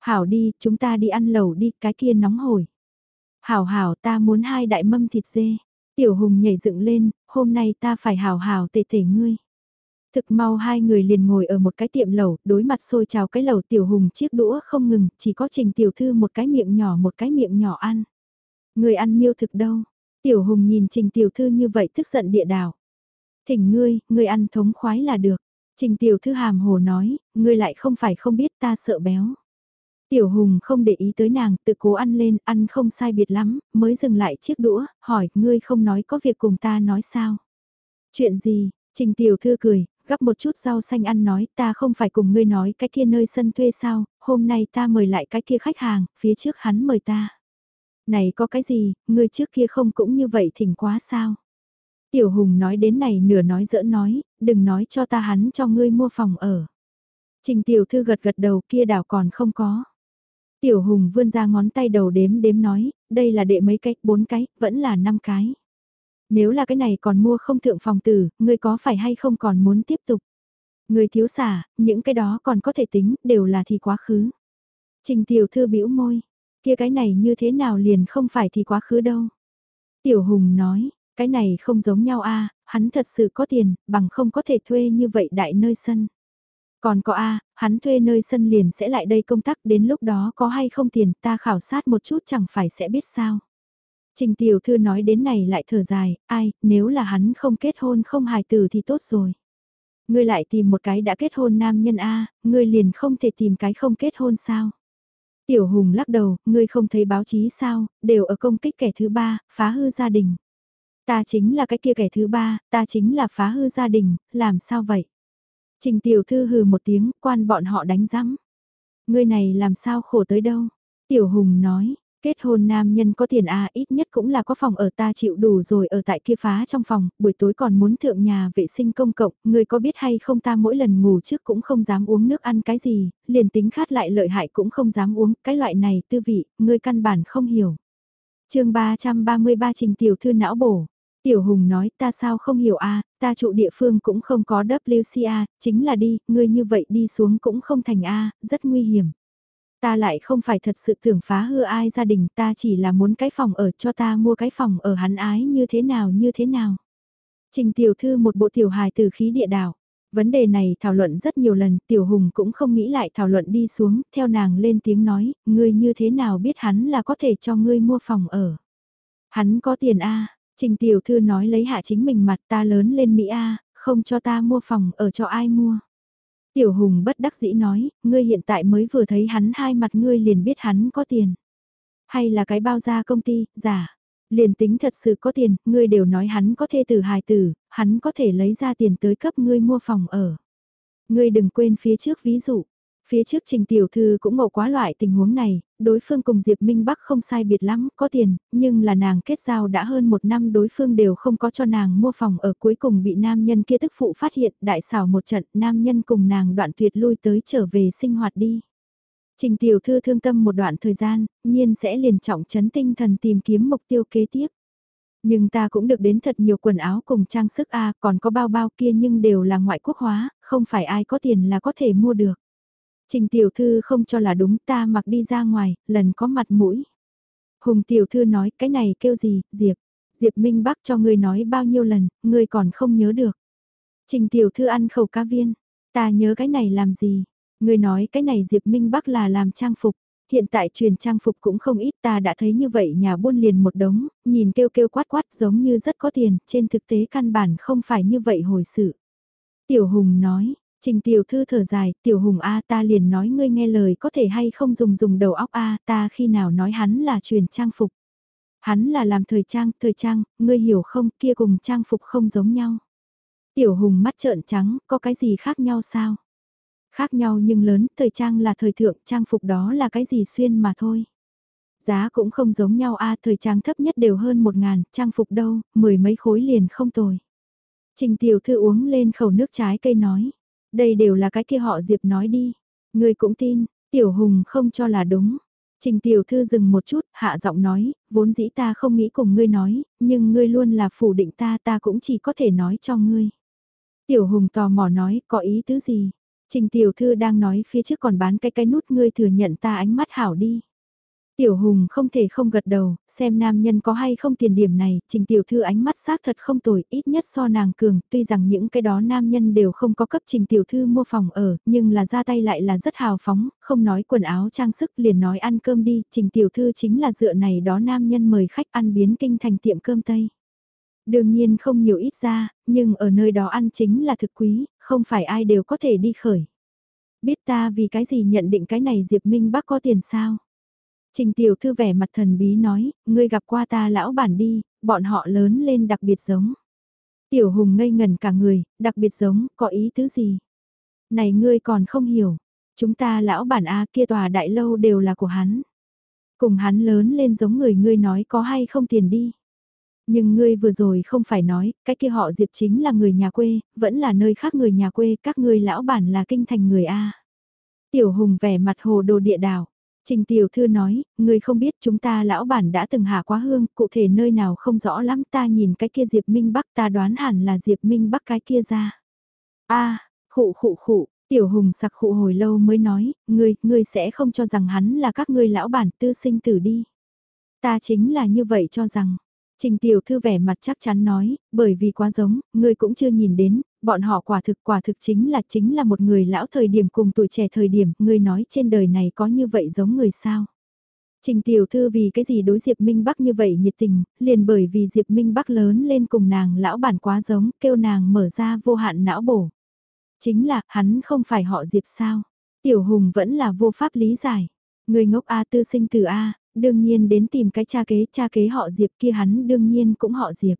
Hảo đi, chúng ta đi ăn lẩu đi, cái kia nóng hổi. Hảo hảo ta muốn hai đại mâm thịt dê. Tiểu hùng nhảy dựng lên, hôm nay ta phải hảo hảo tề tệ ngươi. Thực mau hai người liền ngồi ở một cái tiệm lẩu, đối mặt xôi chào cái lẩu tiểu hùng chiếc đũa không ngừng, chỉ có trình tiểu thư một cái miệng nhỏ một cái miệng nhỏ ăn. Người ăn miêu thực đâu? Tiểu hùng nhìn trình tiểu thư như vậy tức giận địa đảo. Thỉnh ngươi, ngươi ăn thống khoái là được. Trình tiểu thư hàm hồ nói, ngươi lại không phải không biết ta sợ béo. Tiểu hùng không để ý tới nàng, tự cố ăn lên, ăn không sai biệt lắm, mới dừng lại chiếc đũa, hỏi, ngươi không nói có việc cùng ta nói sao? Chuyện gì? Trình tiểu thư cười, gắp một chút rau xanh ăn nói ta không phải cùng ngươi nói cái kia nơi sân thuê sao, hôm nay ta mời lại cái kia khách hàng, phía trước hắn mời ta. Này có cái gì, ngươi trước kia không cũng như vậy thỉnh quá sao? Tiểu Hùng nói đến này nửa nói dỡ nói, đừng nói cho ta hắn cho ngươi mua phòng ở. Trình tiểu thư gật gật đầu kia đảo còn không có. Tiểu Hùng vươn ra ngón tay đầu đếm đếm nói, đây là đệ mấy cái bốn cái, vẫn là năm cái. Nếu là cái này còn mua không thượng phòng tử, ngươi có phải hay không còn muốn tiếp tục? Ngươi thiếu xả, những cái đó còn có thể tính, đều là thì quá khứ. Trình tiểu thư bĩu môi, kia cái này như thế nào liền không phải thì quá khứ đâu. Tiểu Hùng nói, cái này không giống nhau a hắn thật sự có tiền, bằng không có thể thuê như vậy đại nơi sân. Còn có a hắn thuê nơi sân liền sẽ lại đây công tác đến lúc đó có hay không tiền ta khảo sát một chút chẳng phải sẽ biết sao. Trình tiểu thư nói đến này lại thở dài, ai, nếu là hắn không kết hôn không hài tử thì tốt rồi. Ngươi lại tìm một cái đã kết hôn nam nhân A, ngươi liền không thể tìm cái không kết hôn sao? Tiểu Hùng lắc đầu, ngươi không thấy báo chí sao, đều ở công kích kẻ thứ ba, phá hư gia đình. Ta chính là cái kia kẻ thứ ba, ta chính là phá hư gia đình, làm sao vậy? Trình tiểu thư hừ một tiếng, quan bọn họ đánh rắm. Ngươi này làm sao khổ tới đâu? Tiểu Hùng nói, Kết hôn nam nhân có tiền à ít nhất cũng là có phòng ở ta chịu đủ rồi ở tại kia phá trong phòng, buổi tối còn muốn thượng nhà vệ sinh công cộng, người có biết hay không ta mỗi lần ngủ trước cũng không dám uống nước ăn cái gì, liền tính khát lại lợi hại cũng không dám uống, cái loại này tư vị, người căn bản không hiểu. chương 333 trình tiểu thư não bổ. Tiểu Hùng nói ta sao không hiểu a à, ta trụ địa phương cũng không có WCA, chính là đi, ngươi như vậy đi xuống cũng không thành A, rất nguy hiểm. Ta lại không phải thật sự tưởng phá hư ai gia đình ta chỉ là muốn cái phòng ở cho ta mua cái phòng ở hắn ái như thế nào như thế nào. Trình tiểu thư một bộ tiểu hài từ khí địa đảo. Vấn đề này thảo luận rất nhiều lần, Tiểu Hùng cũng không nghĩ lại thảo luận đi xuống, theo nàng lên tiếng nói, ngươi như thế nào biết hắn là có thể cho ngươi mua phòng ở. Hắn có tiền A, Trình Tiểu Thư nói lấy hạ chính mình mặt ta lớn lên Mỹ A, không cho ta mua phòng ở cho ai mua. Tiểu Hùng bất đắc dĩ nói, ngươi hiện tại mới vừa thấy hắn hai mặt ngươi liền biết hắn có tiền. Hay là cái bao gia công ty, giả. Liền tính thật sự có tiền, ngươi đều nói hắn có thê tử hài tử, hắn có thể lấy ra tiền tới cấp ngươi mua phòng ở. Ngươi đừng quên phía trước ví dụ, Phía trước Trình Tiểu Thư cũng ngộ quá loại tình huống này, đối phương cùng Diệp Minh Bắc không sai biệt lắm, có tiền, nhưng là nàng kết giao đã hơn một năm đối phương đều không có cho nàng mua phòng ở cuối cùng bị nam nhân kia tức phụ phát hiện đại xảo một trận, nam nhân cùng nàng đoạn tuyệt lui tới trở về sinh hoạt đi. Trình Tiểu Thư thương tâm một đoạn thời gian, nhiên sẽ liền trọng chấn tinh thần tìm kiếm mục tiêu kế tiếp. Nhưng ta cũng được đến thật nhiều quần áo cùng trang sức A còn có bao bao kia nhưng đều là ngoại quốc hóa, không phải ai có tiền là có thể mua được. Trình tiểu thư không cho là đúng ta mặc đi ra ngoài, lần có mặt mũi. Hùng tiểu thư nói cái này kêu gì, Diệp. Diệp Minh Bắc cho ngươi nói bao nhiêu lần, ngươi còn không nhớ được. Trình tiểu thư ăn khẩu cá viên, ta nhớ cái này làm gì? Ngươi nói cái này Diệp Minh Bắc là làm trang phục. Hiện tại truyền trang phục cũng không ít ta đã thấy như vậy nhà buôn liền một đống, nhìn kêu kêu quát quát giống như rất có tiền, trên thực tế căn bản không phải như vậy hồi sự. Tiểu Hùng nói, Trình tiểu thư thở dài, tiểu hùng A ta liền nói ngươi nghe lời có thể hay không dùng dùng đầu óc A ta khi nào nói hắn là truyền trang phục. Hắn là làm thời trang, thời trang, ngươi hiểu không kia cùng trang phục không giống nhau. Tiểu hùng mắt trợn trắng, có cái gì khác nhau sao? Khác nhau nhưng lớn, thời trang là thời thượng, trang phục đó là cái gì xuyên mà thôi. Giá cũng không giống nhau a thời trang thấp nhất đều hơn một ngàn, trang phục đâu, mười mấy khối liền không tồi. Trình tiểu thư uống lên khẩu nước trái cây nói. Đây đều là cái kia họ Diệp nói đi. Người cũng tin, Tiểu Hùng không cho là đúng. Trình Tiểu Thư dừng một chút, hạ giọng nói, vốn dĩ ta không nghĩ cùng ngươi nói, nhưng ngươi luôn là phủ định ta ta cũng chỉ có thể nói cho ngươi. Tiểu Hùng tò mò nói, có ý tứ gì? Trình Tiểu Thư đang nói phía trước còn bán cái cái nút ngươi thừa nhận ta ánh mắt hảo đi. Tiểu Hùng không thể không gật đầu, xem nam nhân có hay không tiền điểm này, trình tiểu thư ánh mắt xác thật không tồi, ít nhất so nàng cường, tuy rằng những cái đó nam nhân đều không có cấp trình tiểu thư mua phòng ở, nhưng là ra tay lại là rất hào phóng, không nói quần áo trang sức liền nói ăn cơm đi, trình tiểu thư chính là dựa này đó nam nhân mời khách ăn biến kinh thành tiệm cơm Tây. Đương nhiên không nhiều ít ra, nhưng ở nơi đó ăn chính là thực quý, không phải ai đều có thể đi khởi. Biết ta vì cái gì nhận định cái này Diệp Minh Bác có tiền sao? Trình tiểu thư vẻ mặt thần bí nói, ngươi gặp qua ta lão bản đi, bọn họ lớn lên đặc biệt giống. Tiểu hùng ngây ngần cả người, đặc biệt giống, có ý tứ gì? Này ngươi còn không hiểu, chúng ta lão bản A kia tòa đại lâu đều là của hắn. Cùng hắn lớn lên giống người ngươi nói có hay không tiền đi. Nhưng ngươi vừa rồi không phải nói, cái kia họ Diệp chính là người nhà quê, vẫn là nơi khác người nhà quê, các ngươi lão bản là kinh thành người A. Tiểu hùng vẻ mặt hồ đồ địa đảo. Trình tiểu thư nói, người không biết chúng ta lão bản đã từng hạ quá hương, cụ thể nơi nào không rõ lắm ta nhìn cái kia Diệp Minh Bắc ta đoán hẳn là Diệp Minh Bắc cái kia ra. a khụ khụ khụ, tiểu hùng sặc khụ hồi lâu mới nói, ngươi, ngươi sẽ không cho rằng hắn là các ngươi lão bản tư sinh tử đi. Ta chính là như vậy cho rằng, Trình tiểu thư vẻ mặt chắc chắn nói, bởi vì quá giống, ngươi cũng chưa nhìn đến, bọn họ quả thực quả thực chính là chính là một người lão thời điểm cùng tuổi trẻ thời điểm, người nói trên đời này có như vậy giống người sao. Trình tiểu thư vì cái gì đối Diệp Minh Bắc như vậy nhiệt tình, liền bởi vì Diệp Minh Bắc lớn lên cùng nàng lão bản quá giống, kêu nàng mở ra vô hạn não bổ. Chính là, hắn không phải họ Diệp sao. Tiểu Hùng vẫn là vô pháp lý giải. Người ngốc A tư sinh từ A, đương nhiên đến tìm cái cha kế, cha kế họ Diệp kia hắn đương nhiên cũng họ Diệp.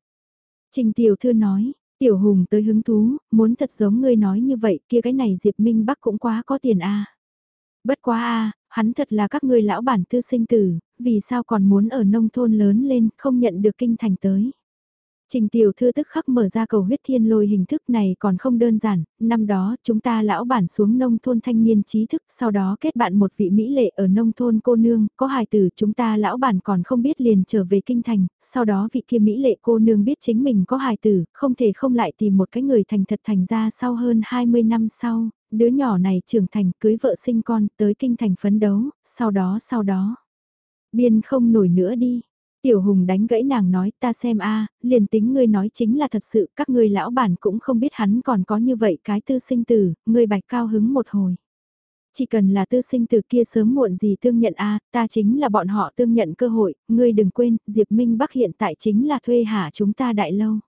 Trình tiểu thư nói, tiểu hùng tới hứng thú, muốn thật giống ngươi nói như vậy kia cái này Diệp Minh Bắc cũng quá có tiền a Bất quá a hắn thật là các ngươi lão bản tư sinh tử, vì sao còn muốn ở nông thôn lớn lên, không nhận được kinh thành tới. Trình tiểu thư tức khắc mở ra cầu huyết thiên lôi hình thức này còn không đơn giản, năm đó chúng ta lão bản xuống nông thôn thanh niên trí thức, sau đó kết bạn một vị Mỹ lệ ở nông thôn cô nương, có hài tử chúng ta lão bản còn không biết liền trở về kinh thành, sau đó vị kia Mỹ lệ cô nương biết chính mình có hài tử, không thể không lại tìm một cái người thành thật thành ra sau hơn 20 năm sau, đứa nhỏ này trưởng thành cưới vợ sinh con tới kinh thành phấn đấu, sau đó sau đó. Biên không nổi nữa đi Tiểu Hùng đánh gãy nàng nói ta xem a liền tính ngươi nói chính là thật sự các ngươi lão bản cũng không biết hắn còn có như vậy cái tư sinh tử, ngươi bạch cao hứng một hồi. Chỉ cần là tư sinh tử kia sớm muộn gì tương nhận a ta chính là bọn họ tương nhận cơ hội, ngươi đừng quên, Diệp Minh Bắc hiện tại chính là thuê hạ chúng ta đại lâu.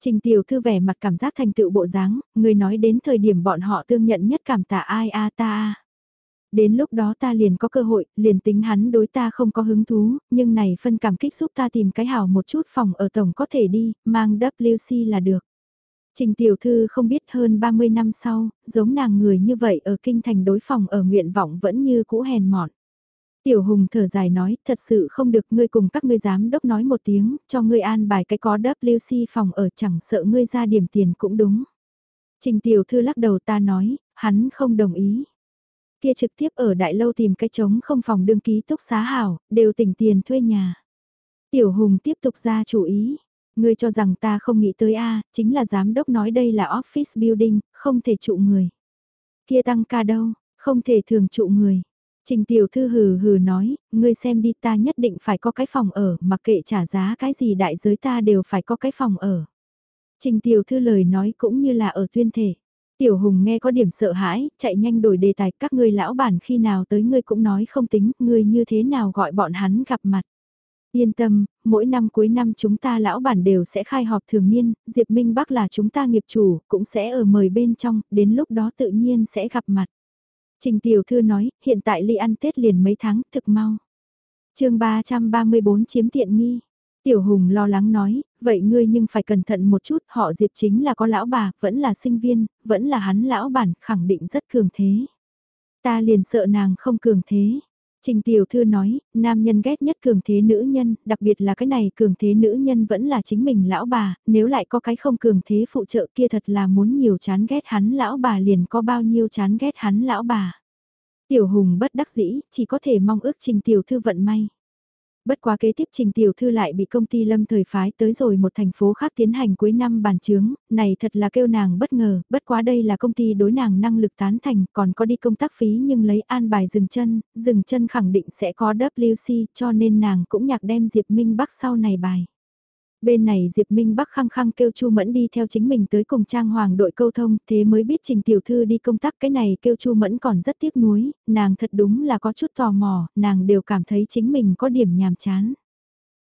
Trình tiểu thư vẻ mặt cảm giác thành tựu bộ dáng, ngươi nói đến thời điểm bọn họ tương nhận nhất cảm tạ ai a ta a Đến lúc đó ta liền có cơ hội, liền tính hắn đối ta không có hứng thú, nhưng này phân cảm kích giúp ta tìm cái hảo một chút phòng ở tổng có thể đi, mang WC là được. Trình tiểu thư không biết hơn 30 năm sau, giống nàng người như vậy ở kinh thành đối phòng ở nguyện vọng vẫn như cũ hèn mọn. Tiểu Hùng thở dài nói, thật sự không được ngươi cùng các ngươi giám đốc nói một tiếng, cho ngươi an bài cái có WC phòng ở chẳng sợ ngươi ra điểm tiền cũng đúng. Trình tiểu thư lắc đầu ta nói, hắn không đồng ý. Kia trực tiếp ở đại lâu tìm cái trống không phòng đương ký túc xá hảo, đều tỉnh tiền thuê nhà. Tiểu Hùng tiếp tục ra chủ ý. Ngươi cho rằng ta không nghĩ tới A, chính là giám đốc nói đây là office building, không thể trụ người. Kia tăng ca đâu, không thể thường trụ người. Trình tiểu thư hừ hừ nói, ngươi xem đi ta nhất định phải có cái phòng ở, mặc kệ trả giá cái gì đại giới ta đều phải có cái phòng ở. Trình tiểu thư lời nói cũng như là ở tuyên thể. Tiểu Hùng nghe có điểm sợ hãi, chạy nhanh đổi đề tài các ngươi lão bản khi nào tới ngươi cũng nói không tính, ngươi như thế nào gọi bọn hắn gặp mặt. Yên tâm, mỗi năm cuối năm chúng ta lão bản đều sẽ khai họp thường niên, Diệp Minh Bắc là chúng ta nghiệp chủ, cũng sẽ ở mời bên trong, đến lúc đó tự nhiên sẽ gặp mặt. Trình Tiểu Thư nói, hiện tại ly ăn Tết liền mấy tháng, thực mau. chương 334 chiếm tiện nghi. Tiểu Hùng lo lắng nói, vậy ngươi nhưng phải cẩn thận một chút, họ Diệp chính là có lão bà, vẫn là sinh viên, vẫn là hắn lão bản, khẳng định rất cường thế. Ta liền sợ nàng không cường thế. Trình Tiểu Thư nói, nam nhân ghét nhất cường thế nữ nhân, đặc biệt là cái này cường thế nữ nhân vẫn là chính mình lão bà, nếu lại có cái không cường thế phụ trợ kia thật là muốn nhiều chán ghét hắn lão bà liền có bao nhiêu chán ghét hắn lão bà. Tiểu Hùng bất đắc dĩ, chỉ có thể mong ước Trình Tiểu Thư vận may. Bất quá kế tiếp Trình Tiểu Thư lại bị công ty lâm thời phái tới rồi một thành phố khác tiến hành cuối năm bàn chướng, này thật là kêu nàng bất ngờ, bất quá đây là công ty đối nàng năng lực tán thành, còn có đi công tác phí nhưng lấy an bài dừng chân, dừng chân khẳng định sẽ có WC cho nên nàng cũng nhạc đem Diệp Minh Bắc sau này bài. Bên này Diệp Minh Bắc khăng khăng kêu Chu Mẫn đi theo chính mình tới cùng Trang Hoàng đội câu thông, thế mới biết Trình Tiểu Thư đi công tác cái này kêu Chu Mẫn còn rất tiếc nuối, nàng thật đúng là có chút tò mò, nàng đều cảm thấy chính mình có điểm nhàm chán.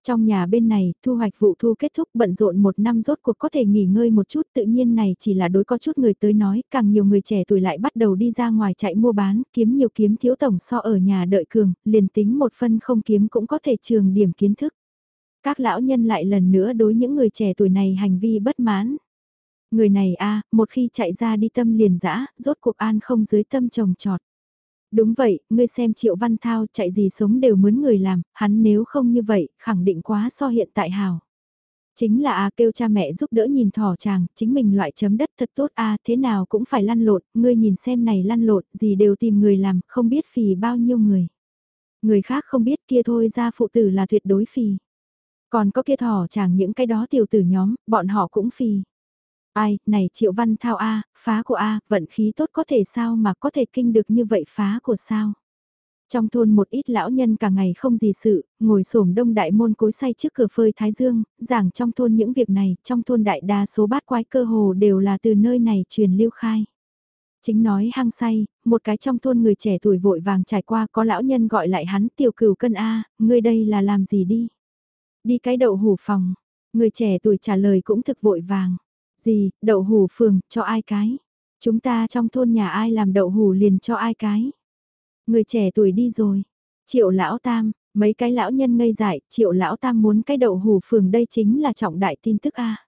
Trong nhà bên này, thu hoạch vụ thu kết thúc bận rộn một năm rốt cuộc có thể nghỉ ngơi một chút tự nhiên này chỉ là đối có chút người tới nói, càng nhiều người trẻ tuổi lại bắt đầu đi ra ngoài chạy mua bán, kiếm nhiều kiếm thiếu tổng so ở nhà đợi cường, liền tính một phân không kiếm cũng có thể trường điểm kiến thức. Các lão nhân lại lần nữa đối những người trẻ tuổi này hành vi bất mãn. Người này a một khi chạy ra đi tâm liền dã rốt cuộc an không dưới tâm trồng trọt. Đúng vậy, ngươi xem Triệu Văn Thao chạy gì sống đều mướn người làm, hắn nếu không như vậy, khẳng định quá so hiện tại hào. Chính là a kêu cha mẹ giúp đỡ nhìn thỏ chàng, chính mình loại chấm đất thật tốt a thế nào cũng phải lăn lộn, ngươi nhìn xem này lăn lộn, gì đều tìm người làm, không biết phì bao nhiêu người. Người khác không biết kia thôi ra phụ tử là tuyệt đối phì. Còn có kia thỏ chàng những cái đó tiểu tử nhóm, bọn họ cũng phì. Ai, này triệu văn thao A, phá của A, vận khí tốt có thể sao mà có thể kinh được như vậy phá của sao. Trong thôn một ít lão nhân cả ngày không gì sự, ngồi xổm đông đại môn cối say trước cửa phơi Thái Dương, giảng trong thôn những việc này, trong thôn đại đa số bát quái cơ hồ đều là từ nơi này truyền lưu khai. Chính nói hang say, một cái trong thôn người trẻ tuổi vội vàng trải qua có lão nhân gọi lại hắn tiểu cửu cân A, ngươi đây là làm gì đi? Đi cái đậu hủ phòng. Người trẻ tuổi trả lời cũng thực vội vàng. Gì, đậu hủ phường, cho ai cái? Chúng ta trong thôn nhà ai làm đậu hủ liền cho ai cái? Người trẻ tuổi đi rồi. Triệu lão tam, mấy cái lão nhân ngây dại, triệu lão tam muốn cái đậu hủ phường đây chính là trọng đại tin tức A.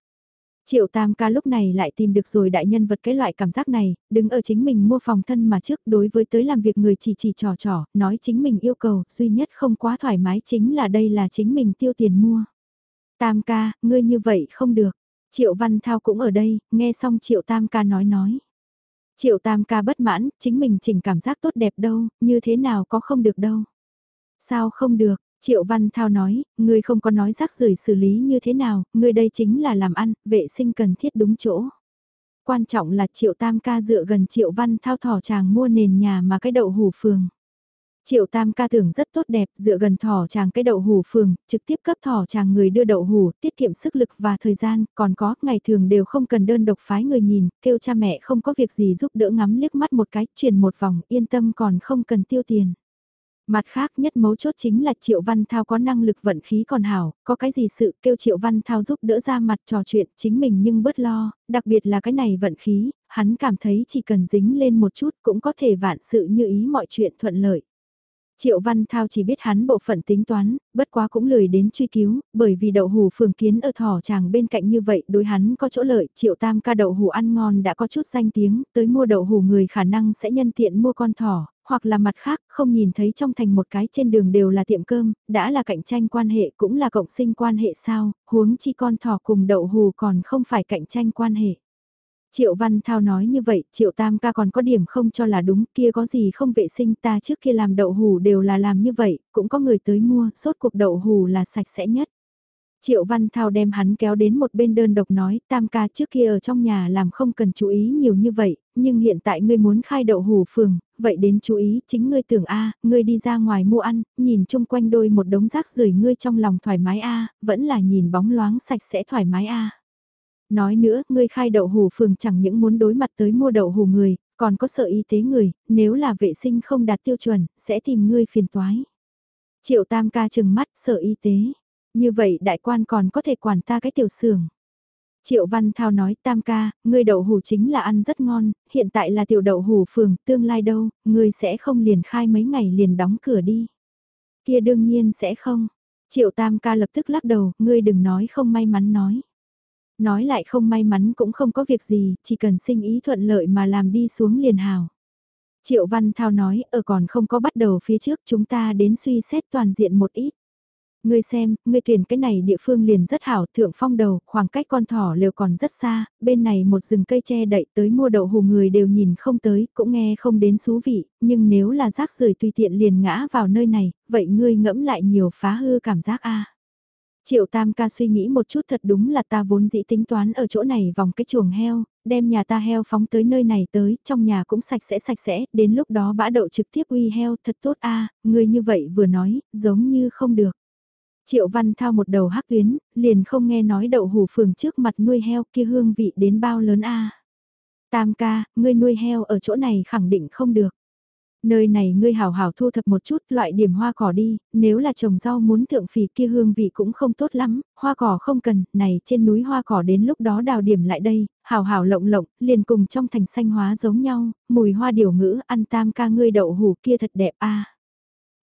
Triệu Tam ca lúc này lại tìm được rồi đại nhân vật cái loại cảm giác này, đứng ở chính mình mua phòng thân mà trước đối với tới làm việc người chỉ chỉ trò trò, nói chính mình yêu cầu, duy nhất không quá thoải mái chính là đây là chính mình tiêu tiền mua. Tam ca, ngươi như vậy không được. Triệu Văn Thao cũng ở đây, nghe xong Triệu Tam ca nói nói. Triệu Tam ca bất mãn, chính mình chỉnh cảm giác tốt đẹp đâu, như thế nào có không được đâu. Sao không được, Triệu Văn Thao nói, ngươi không có nói rác rưởi xử lý như thế nào, ngươi đây chính là làm ăn, vệ sinh cần thiết đúng chỗ. Quan trọng là Triệu Tam ca dựa gần Triệu Văn Thao thỏ chàng mua nền nhà mà cái đậu hủ phường. Triệu Tam ca tưởng rất tốt đẹp, dựa gần thỏ chàng cái đậu hủ phường, trực tiếp cấp thỏ chàng người đưa đậu hủ, tiết kiệm sức lực và thời gian, còn có, ngày thường đều không cần đơn độc phái người nhìn, kêu cha mẹ không có việc gì giúp đỡ ngắm liếc mắt một cái, chuyển một vòng, yên tâm còn không cần tiêu tiền. Mặt khác nhất mấu chốt chính là Triệu Văn Thao có năng lực vận khí còn hảo, có cái gì sự kêu Triệu Văn Thao giúp đỡ ra mặt trò chuyện chính mình nhưng bớt lo, đặc biệt là cái này vận khí, hắn cảm thấy chỉ cần dính lên một chút cũng có thể vạn sự như ý mọi chuyện thuận lợi. Triệu Văn Thao chỉ biết hắn bộ phận tính toán, bất quá cũng lười đến truy cứu, bởi vì đậu hủ phường kiến ở thỏ chàng bên cạnh như vậy đối hắn có chỗ lợi, Triệu Tam ca đậu hủ ăn ngon đã có chút danh tiếng, tới mua đậu hủ người khả năng sẽ nhân tiện mua con thỏ, hoặc là mặt khác, không nhìn thấy trong thành một cái trên đường đều là tiệm cơm, đã là cạnh tranh quan hệ cũng là cộng sinh quan hệ sao, huống chi con thỏ cùng đậu hù còn không phải cạnh tranh quan hệ. Triệu Văn Thao nói như vậy, Triệu Tam ca còn có điểm không cho là đúng, kia có gì không vệ sinh ta trước kia làm đậu hù đều là làm như vậy, cũng có người tới mua, sốt cuộc đậu hù là sạch sẽ nhất. Triệu Văn Thao đem hắn kéo đến một bên đơn độc nói, tam ca trước kia ở trong nhà làm không cần chú ý nhiều như vậy, nhưng hiện tại ngươi muốn khai đậu hủ phường, vậy đến chú ý, chính ngươi tưởng A, ngươi đi ra ngoài mua ăn, nhìn chung quanh đôi một đống rác rưởi ngươi trong lòng thoải mái A, vẫn là nhìn bóng loáng sạch sẽ thoải mái A. Nói nữa, ngươi khai đậu hủ phường chẳng những muốn đối mặt tới mua đậu hủ người, còn có sợ y tế người, nếu là vệ sinh không đạt tiêu chuẩn, sẽ tìm ngươi phiền toái. Triệu tam ca chừng mắt sợ y tế. Như vậy đại quan còn có thể quản ta cái tiểu xưởng. Triệu Văn Thao nói tam ca, ngươi đậu hủ chính là ăn rất ngon, hiện tại là tiểu đậu hủ phường, tương lai đâu, ngươi sẽ không liền khai mấy ngày liền đóng cửa đi. Kia đương nhiên sẽ không. Triệu tam ca lập tức lắc đầu, ngươi đừng nói không may mắn nói. Nói lại không may mắn cũng không có việc gì, chỉ cần sinh ý thuận lợi mà làm đi xuống liền hào. Triệu Văn Thao nói, ở còn không có bắt đầu phía trước chúng ta đến suy xét toàn diện một ít. Ngươi xem, ngươi tuyển cái này địa phương liền rất hảo, thượng phong đầu, khoảng cách con thỏ lều còn rất xa, bên này một rừng cây che đậy tới mua đậu hù người đều nhìn không tới, cũng nghe không đến xú vị, nhưng nếu là rác rưởi tùy tiện liền ngã vào nơi này, vậy ngươi ngẫm lại nhiều phá hư cảm giác a. Triệu Tam ca suy nghĩ một chút thật đúng là ta vốn dĩ tính toán ở chỗ này vòng cái chuồng heo, đem nhà ta heo phóng tới nơi này tới, trong nhà cũng sạch sẽ sạch sẽ, đến lúc đó bã đậu trực tiếp uy heo thật tốt a người như vậy vừa nói, giống như không được. Triệu Văn Thao một đầu hắc tuyến, liền không nghe nói đậu hủ phường trước mặt nuôi heo kia hương vị đến bao lớn a. Tam ca, ngươi nuôi heo ở chỗ này khẳng định không được. Nơi này ngươi hảo hảo thu thập một chút loại điểm hoa cỏ đi, nếu là trồng rau muốn thượng phì kia hương vị cũng không tốt lắm, hoa cỏ không cần, này trên núi hoa cỏ đến lúc đó đào điểm lại đây, hảo hảo lộng lộng, liền cùng trong thành xanh hóa giống nhau, mùi hoa điều ngữ ăn tam ca ngươi đậu hủ kia thật đẹp a.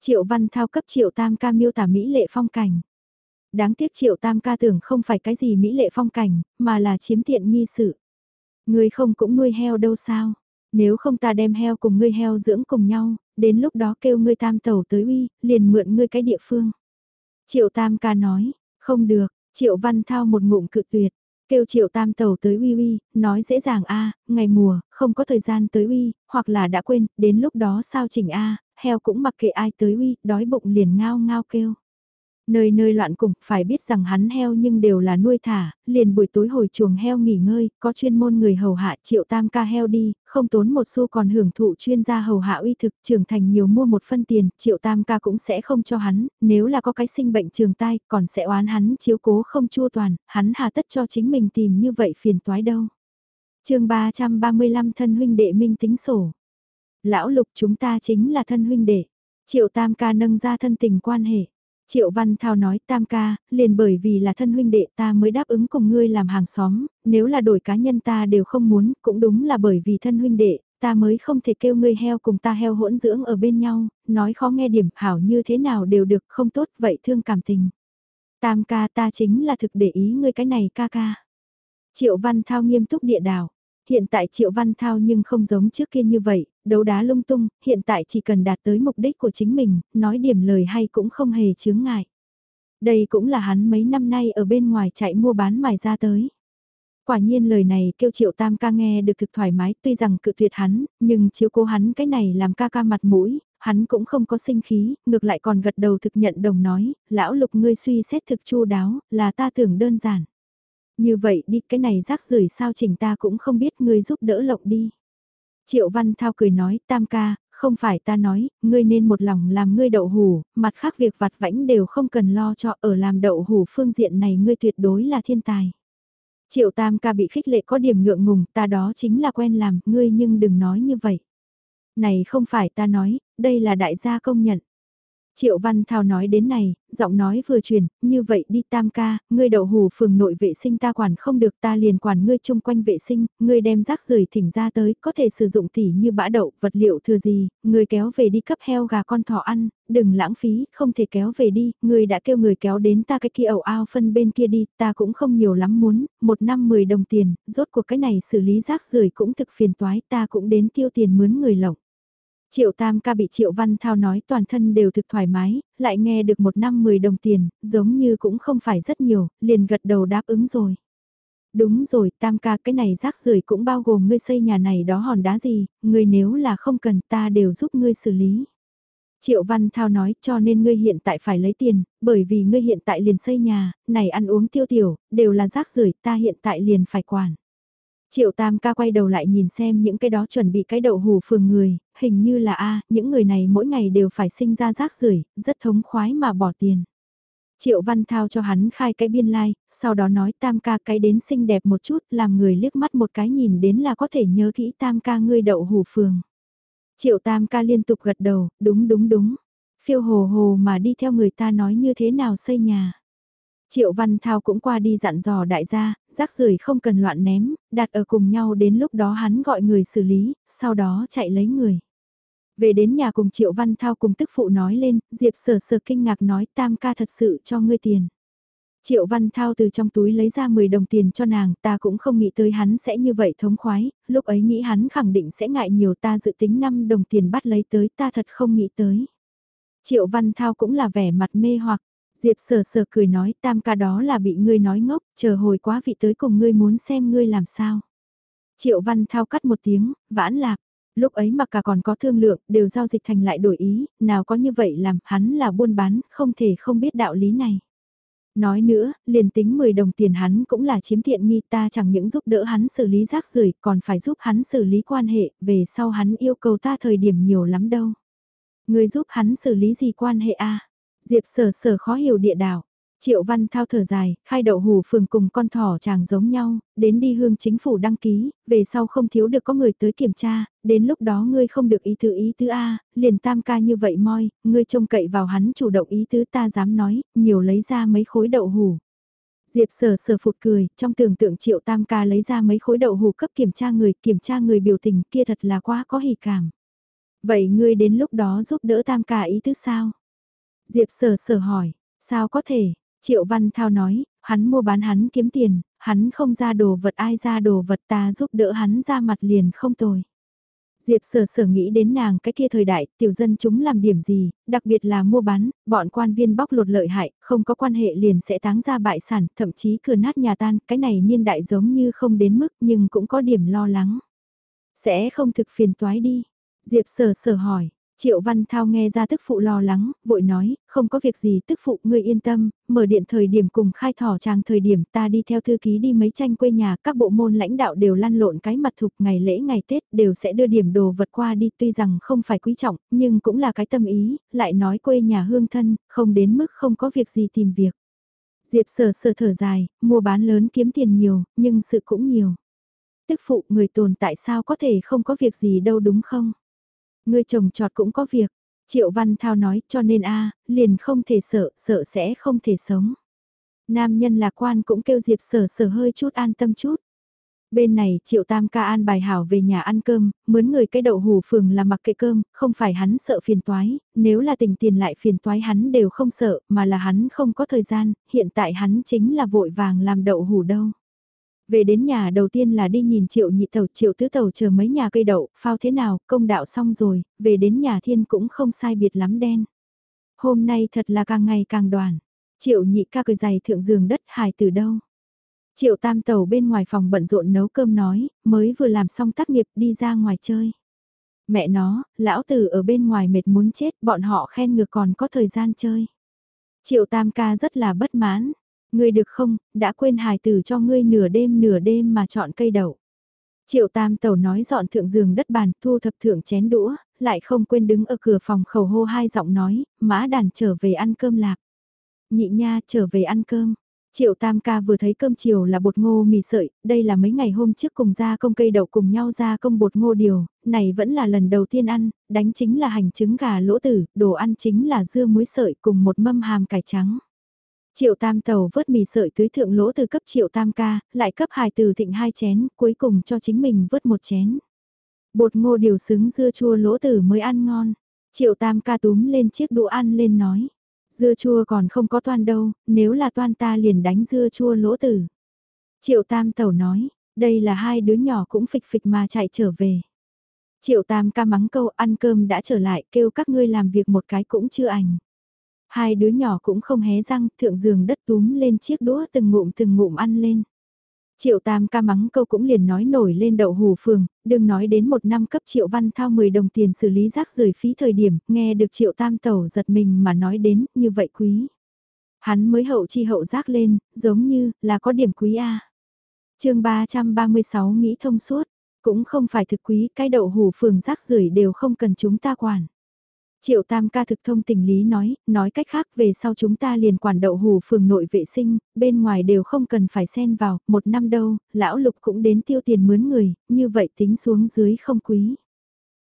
Triệu Văn Thao cấp Triệu Tam ca miêu tả Mỹ lệ phong cảnh. Đáng tiếc Triệu Tam ca tưởng không phải cái gì Mỹ lệ phong cảnh, mà là chiếm tiện nghi sự. Người không cũng nuôi heo đâu sao? Nếu không ta đem heo cùng ngươi heo dưỡng cùng nhau, đến lúc đó kêu ngươi tam tẩu tới uy, liền mượn ngươi cái địa phương. Triệu Tam ca nói, không được, Triệu Văn Thao một ngụm cự tuyệt, kêu Triệu Tam tẩu tới uy uy, nói dễ dàng a, à, ngày mùa, không có thời gian tới uy, hoặc là đã quên, đến lúc đó sao chỉnh a, heo cũng mặc kệ ai tới uy, đói bụng liền ngao ngao kêu. Nơi nơi loạn cùng, phải biết rằng hắn heo nhưng đều là nuôi thả, liền buổi tối hồi chuồng heo nghỉ ngơi, có chuyên môn người hầu hạ triệu tam ca heo đi, không tốn một xu còn hưởng thụ chuyên gia hầu hạ uy thực trưởng thành nhiều mua một phân tiền, triệu tam ca cũng sẽ không cho hắn, nếu là có cái sinh bệnh trường tai, còn sẽ oán hắn chiếu cố không chua toàn, hắn hà tất cho chính mình tìm như vậy phiền toái đâu. chương 335 thân huynh đệ minh tính sổ. Lão lục chúng ta chính là thân huynh đệ. Triệu tam ca nâng ra thân tình quan hệ. Triệu Văn Thao nói tam ca, liền bởi vì là thân huynh đệ ta mới đáp ứng cùng ngươi làm hàng xóm, nếu là đổi cá nhân ta đều không muốn, cũng đúng là bởi vì thân huynh đệ, ta mới không thể kêu ngươi heo cùng ta heo hỗn dưỡng ở bên nhau, nói khó nghe điểm hảo như thế nào đều được không tốt vậy thương cảm tình. Tam ca ta chính là thực để ý ngươi cái này ca ca. Triệu Văn Thao nghiêm túc địa đảo. Hiện tại Triệu Văn Thao nhưng không giống trước kia như vậy, đấu đá lung tung, hiện tại chỉ cần đạt tới mục đích của chính mình, nói điểm lời hay cũng không hề chướng ngại. Đây cũng là hắn mấy năm nay ở bên ngoài chạy mua bán mài ra tới. Quả nhiên lời này kêu triệu tam ca nghe được thực thoải mái tuy rằng cự tuyệt hắn, nhưng chiếu cố hắn cái này làm ca ca mặt mũi, hắn cũng không có sinh khí, ngược lại còn gật đầu thực nhận đồng nói, lão lục ngươi suy xét thực chu đáo, là ta tưởng đơn giản. Như vậy đi cái này rác rưởi sao chỉnh ta cũng không biết ngươi giúp đỡ lộng đi. Triệu Văn Thao cười nói, tam ca, không phải ta nói, ngươi nên một lòng làm ngươi đậu hủ, mặt khác việc vặt vãnh đều không cần lo cho ở làm đậu hủ phương diện này ngươi tuyệt đối là thiên tài. Triệu tam ca bị khích lệ có điểm ngượng ngùng, ta đó chính là quen làm, ngươi nhưng đừng nói như vậy. Này không phải ta nói, đây là đại gia công nhận. Triệu Văn Thao nói đến này, giọng nói vừa truyền như vậy đi tam ca, ngươi đậu hù phường nội vệ sinh ta quản không được ta liền quản ngươi chung quanh vệ sinh, ngươi đem rác rưởi thỉnh ra tới, có thể sử dụng tỉ như bã đậu, vật liệu thừa gì, ngươi kéo về đi cấp heo gà con thỏ ăn, đừng lãng phí, không thể kéo về đi, ngươi đã kêu người kéo đến ta cái kia ẩu ao phân bên kia đi, ta cũng không nhiều lắm muốn, một năm 10 đồng tiền, rốt cuộc cái này xử lý rác rưởi cũng thực phiền toái, ta cũng đến tiêu tiền mướn người lộng. Triệu Tam ca bị Triệu Văn Thao nói toàn thân đều thực thoải mái, lại nghe được một năm 10 đồng tiền, giống như cũng không phải rất nhiều, liền gật đầu đáp ứng rồi. Đúng rồi, Tam ca cái này rác rưởi cũng bao gồm ngươi xây nhà này đó hòn đá gì, ngươi nếu là không cần ta đều giúp ngươi xử lý. Triệu Văn Thao nói cho nên ngươi hiện tại phải lấy tiền, bởi vì ngươi hiện tại liền xây nhà, này ăn uống tiêu tiểu, đều là rác rưởi ta hiện tại liền phải quản. Triệu Tam ca quay đầu lại nhìn xem những cái đó chuẩn bị cái đậu hù phường người, hình như là A, những người này mỗi ngày đều phải sinh ra rác rưởi rất thống khoái mà bỏ tiền. Triệu Văn Thao cho hắn khai cái biên lai, like, sau đó nói Tam ca cái đến xinh đẹp một chút, làm người liếc mắt một cái nhìn đến là có thể nhớ kỹ Tam ca ngươi đậu hù phường. Triệu Tam ca liên tục gật đầu, đúng đúng đúng, phiêu hồ hồ mà đi theo người ta nói như thế nào xây nhà. Triệu Văn Thao cũng qua đi dặn dò đại gia, rác rưởi không cần loạn ném, đặt ở cùng nhau đến lúc đó hắn gọi người xử lý, sau đó chạy lấy người. Về đến nhà cùng Triệu Văn Thao cùng tức phụ nói lên, Diệp sờ sờ kinh ngạc nói tam ca thật sự cho ngươi tiền. Triệu Văn Thao từ trong túi lấy ra 10 đồng tiền cho nàng, ta cũng không nghĩ tới hắn sẽ như vậy thống khoái, lúc ấy nghĩ hắn khẳng định sẽ ngại nhiều ta dự tính 5 đồng tiền bắt lấy tới ta thật không nghĩ tới. Triệu Văn Thao cũng là vẻ mặt mê hoặc, Diệp sờ sờ cười nói tam ca đó là bị ngươi nói ngốc, chờ hồi quá vị tới cùng ngươi muốn xem ngươi làm sao. Triệu Văn Thao cắt một tiếng, vãn lạc. Lúc ấy mà cả còn có thương lượng, đều giao dịch thành lại đổi ý, nào có như vậy làm, hắn là buôn bán, không thể không biết đạo lý này. Nói nữa, liền tính 10 đồng tiền hắn cũng là chiếm tiện nghi ta chẳng những giúp đỡ hắn xử lý rác rưởi còn phải giúp hắn xử lý quan hệ, về sau hắn yêu cầu ta thời điểm nhiều lắm đâu. Người giúp hắn xử lý gì quan hệ a Diệp sở sở khó hiểu địa đạo. Triệu Văn Thao thở dài, khai đậu hủ phường cùng con thỏ chàng giống nhau, đến đi hương chính phủ đăng ký, về sau không thiếu được có người tới kiểm tra, đến lúc đó ngươi không được ý tứ ý tứ A, liền tam ca như vậy moi, ngươi trông cậy vào hắn chủ động ý tứ ta dám nói, nhiều lấy ra mấy khối đậu hủ. Diệp sở sở phụt cười, trong tưởng tượng triệu tam ca lấy ra mấy khối đậu hủ cấp kiểm tra người, kiểm tra người biểu tình kia thật là quá có hỉ cảm. Vậy ngươi đến lúc đó giúp đỡ tam ca ý tứ sao? Diệp sở sở hỏi, sao có thể? Triệu Văn Thao nói, hắn mua bán hắn kiếm tiền, hắn không ra đồ vật ai ra đồ vật ta giúp đỡ hắn ra mặt liền không tồi. Diệp sở sở nghĩ đến nàng cái kia thời đại, tiểu dân chúng làm điểm gì, đặc biệt là mua bán, bọn quan viên bóc lột lợi hại, không có quan hệ liền sẽ táng ra bại sản, thậm chí cửa nát nhà tan, cái này niên đại giống như không đến mức nhưng cũng có điểm lo lắng. Sẽ không thực phiền toái đi. Diệp sở sở hỏi, Triệu Văn Thao nghe ra tức phụ lo lắng, vội nói, không có việc gì tức phụ ngươi yên tâm, mở điện thời điểm cùng khai thỏ tràng thời điểm ta đi theo thư ký đi mấy tranh quê nhà, các bộ môn lãnh đạo đều lăn lộn cái mặt thục ngày lễ ngày Tết đều sẽ đưa điểm đồ vật qua đi tuy rằng không phải quý trọng, nhưng cũng là cái tâm ý, lại nói quê nhà hương thân, không đến mức không có việc gì tìm việc. Diệp sở sở thở dài, mua bán lớn kiếm tiền nhiều, nhưng sự cũng nhiều. Tức phụ người tồn tại sao có thể không có việc gì đâu đúng không? Ngươi chồng trọt cũng có việc. Triệu Văn Thao nói cho nên a liền không thể sợ, sợ sẽ không thể sống. Nam nhân lạc quan cũng kêu Diệp sở sở hơi chút an tâm chút. Bên này Triệu Tam ca an bài hảo về nhà ăn cơm, mướn người cái đậu hủ phường là mặc kệ cơm, không phải hắn sợ phiền toái, nếu là tình tiền lại phiền toái hắn đều không sợ, mà là hắn không có thời gian, hiện tại hắn chính là vội vàng làm đậu hủ đâu. Về đến nhà đầu tiên là đi nhìn triệu nhị tàu triệu tứ tàu chờ mấy nhà cây đậu, phao thế nào, công đạo xong rồi, về đến nhà thiên cũng không sai biệt lắm đen. Hôm nay thật là càng ngày càng đoàn. Triệu nhị ca cười dày thượng giường đất hài từ đâu. Triệu tam tàu bên ngoài phòng bận rộn nấu cơm nói, mới vừa làm xong tác nghiệp đi ra ngoài chơi. Mẹ nó, lão tử ở bên ngoài mệt muốn chết, bọn họ khen ngược còn có thời gian chơi. Triệu tam ca rất là bất mãn, Ngươi được không, đã quên hài tử cho ngươi nửa đêm nửa đêm mà chọn cây đậu. Triệu tam tẩu nói dọn thượng giường đất bàn, thu thập thượng chén đũa, lại không quên đứng ở cửa phòng khẩu hô hai giọng nói, mã đàn trở về ăn cơm lạc. Nhị nha trở về ăn cơm. Triệu Tam ca vừa thấy cơm chiều là bột ngô mì sợi, đây là mấy ngày hôm trước cùng ra công cây đậu cùng nhau ra công bột ngô điều, này vẫn là lần đầu tiên ăn, đánh chính là hành trứng gà lỗ tử, đồ ăn chính là dưa muối sợi cùng một mâm hàm cải trắng. Triệu Tam tàu vớt mì sợi tưới thượng lỗ từ cấp Triệu Tam ca, lại cấp hài từ thịnh hai chén, cuối cùng cho chính mình vớt một chén. Bột ngô điều xứng dưa chua lỗ tử mới ăn ngon. Triệu Tam ca túm lên chiếc đũa ăn lên nói. Dưa chua còn không có toan đâu, nếu là toan ta liền đánh dưa chua lỗ tử. Triệu Tam Tẩu nói, đây là hai đứa nhỏ cũng phịch phịch mà chạy trở về. Triệu Tam ca mắng câu ăn cơm đã trở lại kêu các ngươi làm việc một cái cũng chưa ảnh. Hai đứa nhỏ cũng không hé răng, thượng giường đất túm lên chiếc đũa từng ngụm từng ngụm ăn lên. Triệu Tam ca mắng câu cũng liền nói nổi lên đậu hù phường, đừng nói đến một năm cấp Triệu Văn Thao 10 đồng tiền xử lý rác rời phí thời điểm, nghe được Triệu Tam tẩu giật mình mà nói đến, như vậy quý. Hắn mới hậu chi hậu rác lên, giống như là có điểm quý A. chương 336 nghĩ thông suốt, cũng không phải thực quý, cái đậu hù phường rác rưởi đều không cần chúng ta quản. Triệu Tam ca thực thông tình lý nói, nói cách khác về sau chúng ta liền quản đậu hù phường nội vệ sinh, bên ngoài đều không cần phải xen vào, một năm đâu, lão lục cũng đến tiêu tiền mướn người, như vậy tính xuống dưới không quý.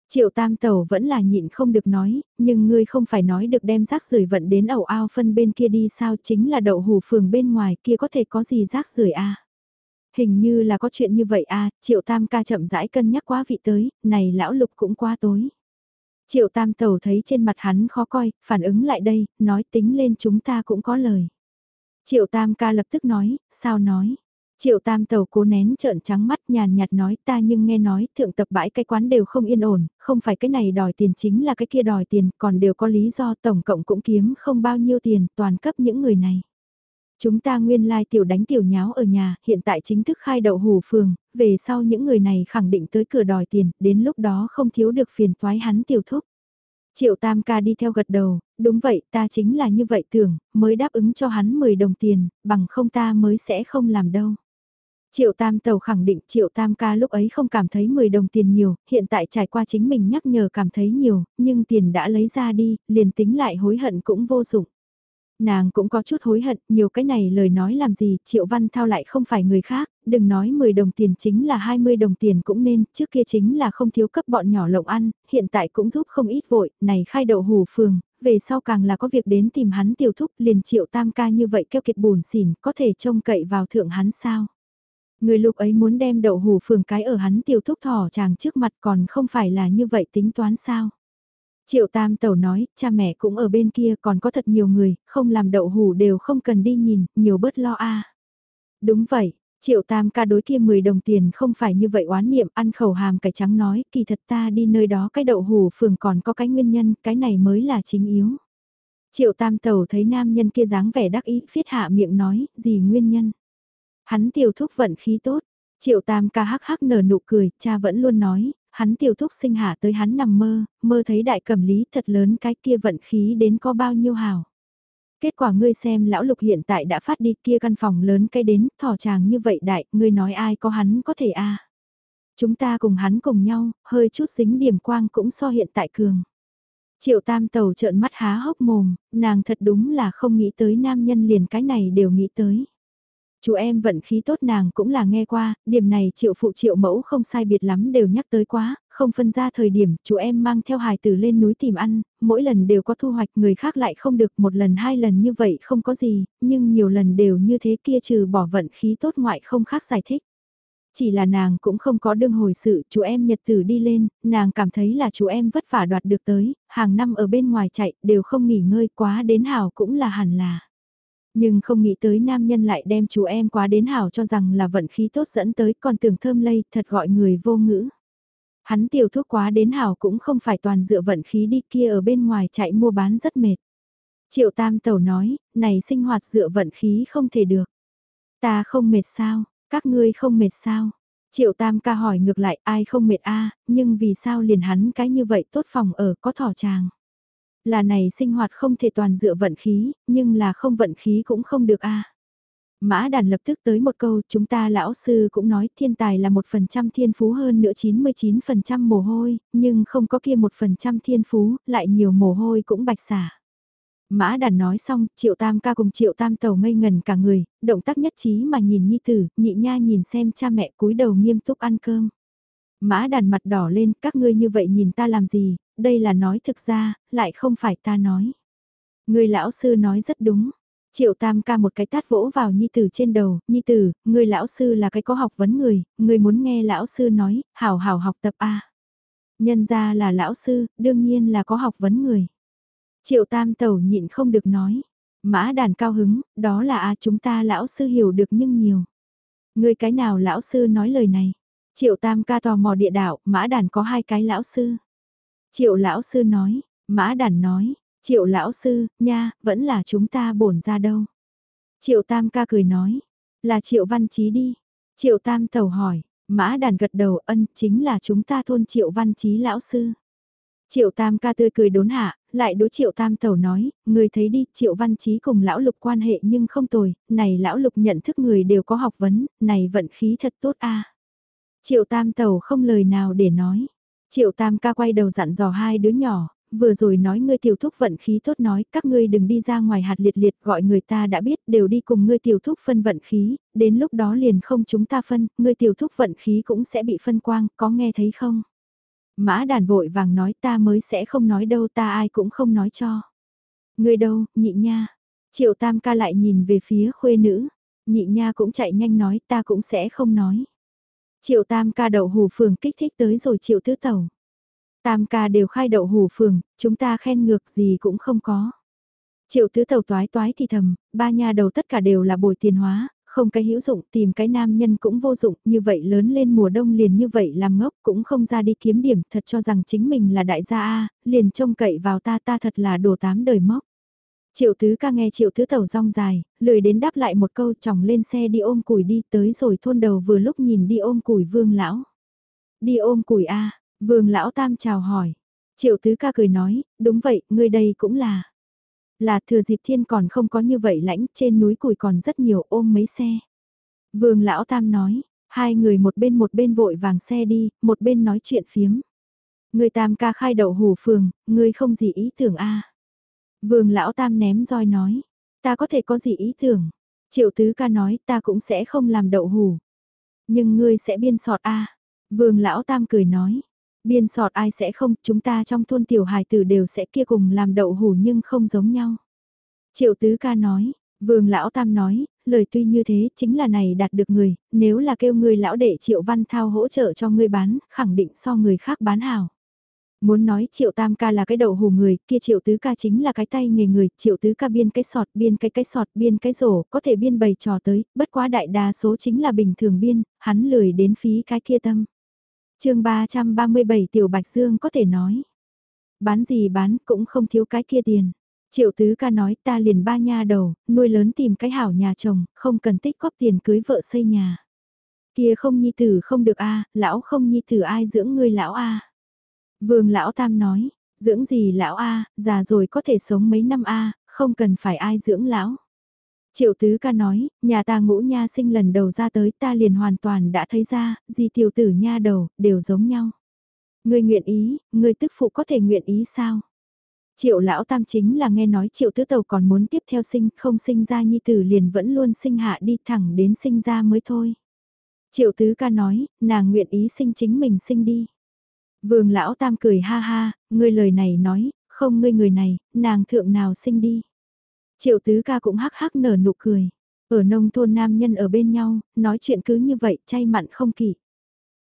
Triệu Tam Tẩu vẫn là nhịn không được nói, nhưng ngươi không phải nói được đem rác rưởi vận đến ẩu ao phân bên kia đi sao chính là đậu hù phường bên ngoài kia có thể có gì rác rưởi a Hình như là có chuyện như vậy a Triệu Tam ca chậm rãi cân nhắc quá vị tới, này lão lục cũng quá tối. Triệu tam tàu thấy trên mặt hắn khó coi, phản ứng lại đây, nói tính lên chúng ta cũng có lời. Triệu tam ca lập tức nói, sao nói. Triệu tam tàu cố nén trợn trắng mắt nhàn nhạt nói ta nhưng nghe nói thượng tập bãi cái quán đều không yên ổn, không phải cái này đòi tiền chính là cái kia đòi tiền, còn đều có lý do tổng cộng cũng kiếm không bao nhiêu tiền toàn cấp những người này. Chúng ta nguyên lai tiểu đánh tiểu nháo ở nhà, hiện tại chính thức khai đậu hủ phường, về sau những người này khẳng định tới cửa đòi tiền, đến lúc đó không thiếu được phiền toái hắn tiểu thúc. Triệu Tam ca đi theo gật đầu, đúng vậy ta chính là như vậy tưởng, mới đáp ứng cho hắn 10 đồng tiền, bằng không ta mới sẽ không làm đâu. Triệu Tam Tàu khẳng định Triệu Tam ca lúc ấy không cảm thấy 10 đồng tiền nhiều, hiện tại trải qua chính mình nhắc nhở cảm thấy nhiều, nhưng tiền đã lấy ra đi, liền tính lại hối hận cũng vô dụng. Nàng cũng có chút hối hận, nhiều cái này lời nói làm gì, Triệu Văn Thao lại không phải người khác, đừng nói 10 đồng tiền chính là 20 đồng tiền cũng nên, trước kia chính là không thiếu cấp bọn nhỏ lộng ăn, hiện tại cũng giúp không ít vội, này khai đậu hù phường, về sau càng là có việc đến tìm hắn tiêu thúc liền Triệu Tam ca như vậy keo kiệt buồn xỉn, có thể trông cậy vào thượng hắn sao. Người lục ấy muốn đem đậu hù phường cái ở hắn tiêu thúc thỏ chàng trước mặt còn không phải là như vậy tính toán sao. Triệu Tam Tẩu nói, cha mẹ cũng ở bên kia còn có thật nhiều người, không làm đậu hủ đều không cần đi nhìn, nhiều bớt lo a. Đúng vậy, Triệu Tam ca đối kia 10 đồng tiền không phải như vậy oán niệm ăn khẩu hàm cải trắng nói, kỳ thật ta đi nơi đó cái đậu hủ phường còn có cái nguyên nhân, cái này mới là chính yếu. Triệu Tam Tẩu thấy nam nhân kia dáng vẻ đắc ý, phiết hạ miệng nói, gì nguyên nhân. Hắn tiểu thúc vận khí tốt, Triệu Tam ca hắc hắc nở nụ cười, cha vẫn luôn nói, hắn tiểu thúc sinh hạ tới hắn nằm mơ, mơ thấy đại cẩm lý thật lớn cái kia vận khí đến có bao nhiêu hào. Kết quả ngươi xem lão lục hiện tại đã phát đi kia căn phòng lớn cái đến, thỏ chàng như vậy đại, ngươi nói ai có hắn có thể a Chúng ta cùng hắn cùng nhau, hơi chút dính điểm quang cũng so hiện tại cường. Triệu tam tàu trợn mắt há hốc mồm, nàng thật đúng là không nghĩ tới nam nhân liền cái này đều nghĩ tới. Chú em vận khí tốt nàng cũng là nghe qua, điểm này triệu phụ triệu mẫu không sai biệt lắm đều nhắc tới quá, không phân ra thời điểm chú em mang theo hài tử lên núi tìm ăn, mỗi lần đều có thu hoạch người khác lại không được một lần hai lần như vậy không có gì, nhưng nhiều lần đều như thế kia trừ bỏ vận khí tốt ngoại không khác giải thích. Chỉ là nàng cũng không có đương hồi sự, chú em nhật tử đi lên, nàng cảm thấy là chú em vất vả đoạt được tới, hàng năm ở bên ngoài chạy, đều không nghỉ ngơi quá đến hảo cũng là hẳn là. Nhưng không nghĩ tới nam nhân lại đem chú em quá đến hảo cho rằng là vận khí tốt dẫn tới còn tưởng thơm lây thật gọi người vô ngữ. Hắn tiểu thuốc quá đến hảo cũng không phải toàn dựa vận khí đi kia ở bên ngoài chạy mua bán rất mệt. Triệu Tam Tẩu nói, này sinh hoạt dựa vận khí không thể được. Ta không mệt sao, các ngươi không mệt sao? Triệu Tam ca hỏi ngược lại ai không mệt a nhưng vì sao liền hắn cái như vậy tốt phòng ở có thỏ tràng. Là này sinh hoạt không thể toàn dựa vận khí, nhưng là không vận khí cũng không được a. Mã đàn lập tức tới một câu, chúng ta lão sư cũng nói thiên tài là một phần trăm thiên phú hơn nữa 99% mồ hôi, nhưng không có kia một phần trăm thiên phú, lại nhiều mồ hôi cũng bạch xả. Mã đàn nói xong, triệu tam ca cùng triệu tam tàu ngây ngần cả người, động tác nhất trí mà nhìn nhi tử, nhị nha nhìn xem cha mẹ cúi đầu nghiêm túc ăn cơm. Mã đàn mặt đỏ lên, các ngươi như vậy nhìn ta làm gì, đây là nói thực ra, lại không phải ta nói. Người lão sư nói rất đúng. Triệu tam ca một cái tát vỗ vào nhi tử trên đầu, nhi tử, người lão sư là cái có học vấn người, người muốn nghe lão sư nói, hảo hảo học tập A. Nhân ra là lão sư, đương nhiên là có học vấn người. Triệu tam tẩu nhịn không được nói. Mã đàn cao hứng, đó là a chúng ta lão sư hiểu được nhưng nhiều. Người cái nào lão sư nói lời này? Triệu tam ca tò mò địa đạo, mã đàn có hai cái lão sư. Triệu lão sư nói, mã đàn nói, triệu lão sư, nha, vẫn là chúng ta bổn ra đâu. Triệu tam ca cười nói, là triệu văn trí đi. Triệu tam tẩu hỏi, mã đàn gật đầu ân chính là chúng ta thôn triệu văn trí lão sư. Triệu Tam ca tươi cười đốn hạ, lại đối Triệu Tam tẩu nói, người thấy đi, Triệu Văn Chí cùng lão lục quan hệ nhưng không tồi, này lão lục nhận thức người đều có học vấn, này vận khí thật tốt a. Triệu Tam tẩu không lời nào để nói. Triệu Tam ca quay đầu dặn dò hai đứa nhỏ, vừa rồi nói ngươi tiểu thúc vận khí tốt nói, các ngươi đừng đi ra ngoài hạt liệt liệt gọi người ta đã biết đều đi cùng ngươi tiểu thúc phân vận khí, đến lúc đó liền không chúng ta phân, ngươi tiểu thúc vận khí cũng sẽ bị phân quang, có nghe thấy không? Mã đàn vội vàng nói ta mới sẽ không nói đâu ta ai cũng không nói cho. ngươi đâu, nhị nha. Triệu tam ca lại nhìn về phía khuê nữ. Nhị nha cũng chạy nhanh nói ta cũng sẽ không nói. Triệu tam ca đậu hù phường kích thích tới rồi triệu tứ tẩu. Tam ca đều khai đậu hù phường, chúng ta khen ngược gì cũng không có. Triệu tứ tẩu toái toái thì thầm, ba nhà đầu tất cả đều là bồi tiền hóa, không cái hữu dụng, tìm cái nam nhân cũng vô dụng, như vậy lớn lên mùa đông liền như vậy làm ngốc cũng không ra đi kiếm điểm, thật cho rằng chính mình là đại gia A, liền trông cậy vào ta ta thật là đồ tám đời mốc. Triệu tứ ca nghe triệu tứ tẩu rong dài, lười đến đáp lại một câu chồng lên xe đi ôm củi đi tới rồi thôn đầu vừa lúc nhìn đi ôm củi vương lão. Đi ôm củi A, vương lão tam chào hỏi. Triệu tứ ca cười nói, đúng vậy, người đây cũng là. Là thừa dịp thiên còn không có như vậy lãnh, trên núi củi còn rất nhiều ôm mấy xe. Vương Lão Tam nói, hai người một bên một bên vội vàng xe đi, một bên nói chuyện phiếm. Người Tam ca khai đậu hủ phường, người không gì ý tưởng a Vương Lão Tam ném roi nói, ta có thể có gì ý tưởng. Triệu Tứ ca nói ta cũng sẽ không làm đậu hủ. Nhưng ngươi sẽ biên sọt a Vương Lão Tam cười nói, Biên sọt ai sẽ không, chúng ta trong thôn tiểu hài tử đều sẽ kia cùng làm đậu hủ nhưng không giống nhau. Triệu tứ ca nói, vương lão tam nói, lời tuy như thế chính là này đạt được người, nếu là kêu người lão đệ triệu văn thao hỗ trợ cho ngươi bán, khẳng định so người khác bán hảo. Muốn nói triệu tam ca là cái đậu hù người, kia triệu tứ ca chính là cái tay nghề người, triệu tứ ca biên cái sọt, biên cái cái sọt, biên cái rổ, có thể biên bày trò tới, bất quá đại đa số chính là bình thường biên, hắn lười đến phí cái kia tâm chương 337 Tiểu Bạch Dương có thể nói. Bán gì bán cũng không thiếu cái kia tiền. Triệu tứ ca nói ta liền ba nha đầu, nuôi lớn tìm cái hảo nhà chồng, không cần tích góp tiền cưới vợ xây nhà. Kia không nhi tử không được a lão không nhi tử ai dưỡng ngươi lão a Vương lão tam nói, dưỡng gì lão a già rồi có thể sống mấy năm a không cần phải ai dưỡng lão. Triệu tứ ca nói, nhà ta ngũ nha sinh lần đầu ra tới ta liền hoàn toàn đã thấy ra, gì tiểu tử nha đầu, đều giống nhau. Người nguyện ý, người tức phụ có thể nguyện ý sao? Triệu lão tam chính là nghe nói triệu tứ tàu còn muốn tiếp theo sinh, không sinh ra nhi tử liền vẫn luôn sinh hạ đi thẳng đến sinh ra mới thôi. Triệu tứ ca nói, nàng nguyện ý sinh chính mình sinh đi. Vương lão tam cười ha ha, ngươi lời này nói, không ngươi người này, nàng thượng nào sinh đi. Triệu tứ ca cũng hắc hắc nở nụ cười. Ở nông thôn nam nhân ở bên nhau, nói chuyện cứ như vậy, chay mặn không kỳ.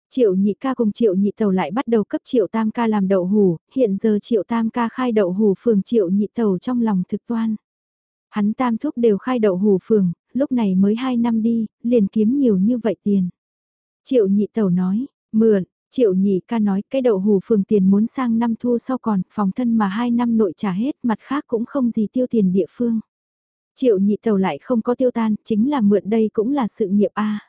Triệu nhị ca cùng triệu nhị tàu lại bắt đầu cấp triệu tam ca làm đậu hủ, hiện giờ triệu tam ca khai đậu hủ phường triệu nhị tàu trong lòng thực toan. Hắn tam thúc đều khai đậu hủ phường, lúc này mới 2 năm đi, liền kiếm nhiều như vậy tiền. Triệu nhị tàu nói, mượn, triệu nhị ca nói cái đậu hủ phường tiền muốn sang năm thu sau còn, phòng thân mà hai năm nội trả hết, mặt khác cũng không gì tiêu tiền địa phương. Triệu nhị tàu lại không có tiêu tan, chính là mượn đây cũng là sự nghiệp a.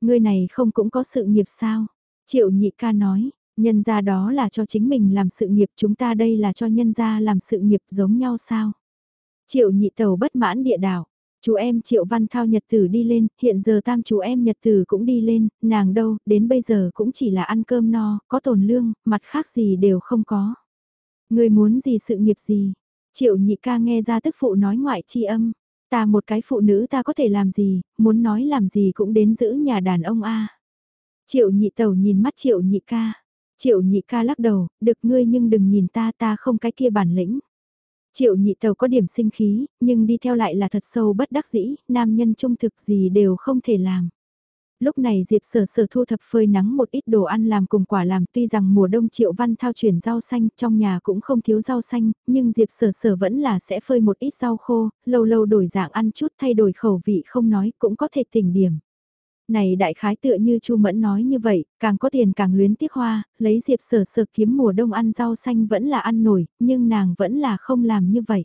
Người này không cũng có sự nghiệp sao? Triệu nhị ca nói, nhân ra đó là cho chính mình làm sự nghiệp, chúng ta đây là cho nhân ra làm sự nghiệp giống nhau sao? Triệu nhị tàu bất mãn địa đảo, chú em Triệu Văn Thao nhật tử đi lên, hiện giờ tam chú em nhật tử cũng đi lên, nàng đâu, đến bây giờ cũng chỉ là ăn cơm no, có tồn lương, mặt khác gì đều không có. Người muốn gì sự nghiệp gì? Triệu nhị ca nghe ra tức phụ nói ngoại chi âm. Ta một cái phụ nữ ta có thể làm gì, muốn nói làm gì cũng đến giữ nhà đàn ông a. Triệu nhị tẩu nhìn mắt triệu nhị ca. Triệu nhị ca lắc đầu, được ngươi nhưng đừng nhìn ta ta không cái kia bản lĩnh. Triệu nhị tàu có điểm sinh khí, nhưng đi theo lại là thật sâu bất đắc dĩ, nam nhân trung thực gì đều không thể làm. Lúc này Diệp sở sở thu thập phơi nắng một ít đồ ăn làm cùng quả làm tuy rằng mùa đông Triệu Văn thao chuyển rau xanh trong nhà cũng không thiếu rau xanh, nhưng Diệp sở sở vẫn là sẽ phơi một ít rau khô, lâu lâu đổi dạng ăn chút thay đổi khẩu vị không nói cũng có thể tỉnh điểm. Này đại khái tựa như Chu Mẫn nói như vậy, càng có tiền càng luyến tiếc hoa, lấy Diệp Sở Sở kiếm mùa đông ăn rau xanh vẫn là ăn nổi, nhưng nàng vẫn là không làm như vậy.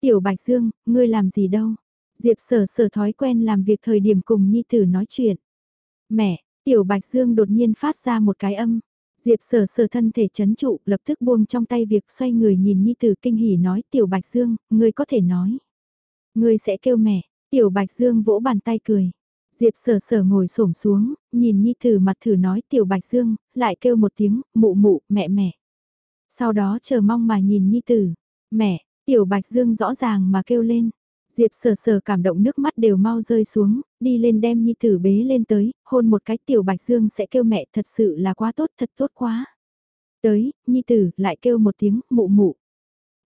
Tiểu Bạch Dương, ngươi làm gì đâu? Diệp Sở Sở thói quen làm việc thời điểm cùng Nhi Tử nói chuyện. Mẹ, Tiểu Bạch Dương đột nhiên phát ra một cái âm. Diệp sở sở thân thể chấn trụ, lập tức buông trong tay việc xoay người nhìn Nhi Tử kinh hỉ nói Tiểu Bạch Dương, ngươi có thể nói. Ngươi sẽ kêu mẹ, Tiểu Bạch Dương vỗ bàn tay cười. Diệp sở sở ngồi xổm xuống, nhìn Nhi Tử mặt thử nói Tiểu Bạch Dương, lại kêu một tiếng, mụ mụ, mẹ mẹ. Sau đó chờ mong mà nhìn Nhi Tử, mẹ, Tiểu Bạch Dương rõ ràng mà kêu lên. Diệp sờ sờ cảm động nước mắt đều mau rơi xuống, đi lên đem Nhi Tử bế lên tới, hôn một cái Tiểu Bạch Dương sẽ kêu mẹ thật sự là quá tốt, thật tốt quá. Tới, Nhi Tử lại kêu một tiếng, mụ mụ.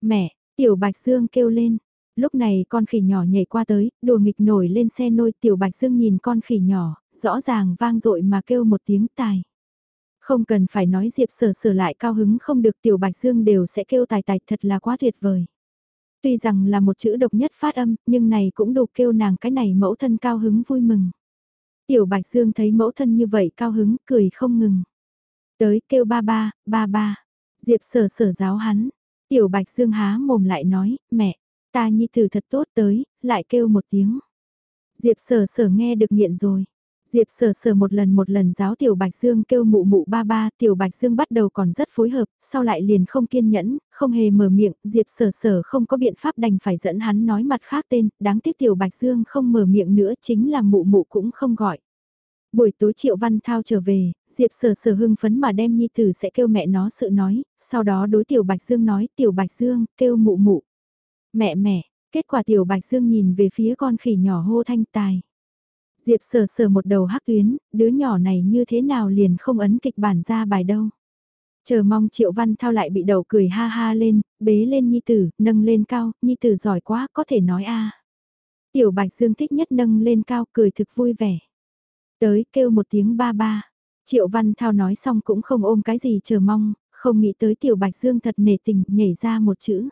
Mẹ, Tiểu Bạch Dương kêu lên, Lúc này con khỉ nhỏ nhảy qua tới, đùa nghịch nổi lên xe nôi tiểu bạch dương nhìn con khỉ nhỏ, rõ ràng vang dội mà kêu một tiếng tài. Không cần phải nói Diệp sở sở lại cao hứng không được tiểu bạch dương đều sẽ kêu tài tài thật là quá tuyệt vời. Tuy rằng là một chữ độc nhất phát âm, nhưng này cũng đủ kêu nàng cái này mẫu thân cao hứng vui mừng. Tiểu bạch dương thấy mẫu thân như vậy cao hứng, cười không ngừng. Tới kêu ba ba, ba ba. Diệp sở sở giáo hắn. Tiểu bạch dương há mồm lại nói, mẹ, Ta nhi tử thật tốt tới, lại kêu một tiếng. Diệp sở sở nghe được nghiện rồi. Diệp sở sở một lần một lần giáo Tiểu Bạch Dương kêu mụ mụ ba ba, Tiểu Bạch Dương bắt đầu còn rất phối hợp, sau lại liền không kiên nhẫn, không hề mở miệng, Diệp sở sở không có biện pháp đành phải dẫn hắn nói mặt khác tên, đáng tiếc Tiểu Bạch Dương không mở miệng nữa chính là mụ mụ cũng không gọi. Buổi tối Triệu Văn Thao trở về, Diệp sở sở hưng phấn mà đem nhi tử sẽ kêu mẹ nó sự nói, sau đó đối Tiểu Bạch Dương nói Tiểu Bạch Dương kêu mụ mụ. Mẹ mẹ, kết quả tiểu bạch dương nhìn về phía con khỉ nhỏ hô thanh tài. Diệp sờ sờ một đầu hắc tuyến, đứa nhỏ này như thế nào liền không ấn kịch bản ra bài đâu. Chờ mong triệu văn thao lại bị đầu cười ha ha lên, bế lên nhi tử, nâng lên cao, nhi tử giỏi quá, có thể nói a. Tiểu bạch dương thích nhất nâng lên cao, cười thực vui vẻ. Tới kêu một tiếng ba ba. Triệu văn thao nói xong cũng không ôm cái gì chờ mong, không nghĩ tới tiểu bạch dương thật nể tình nhảy ra một chữ.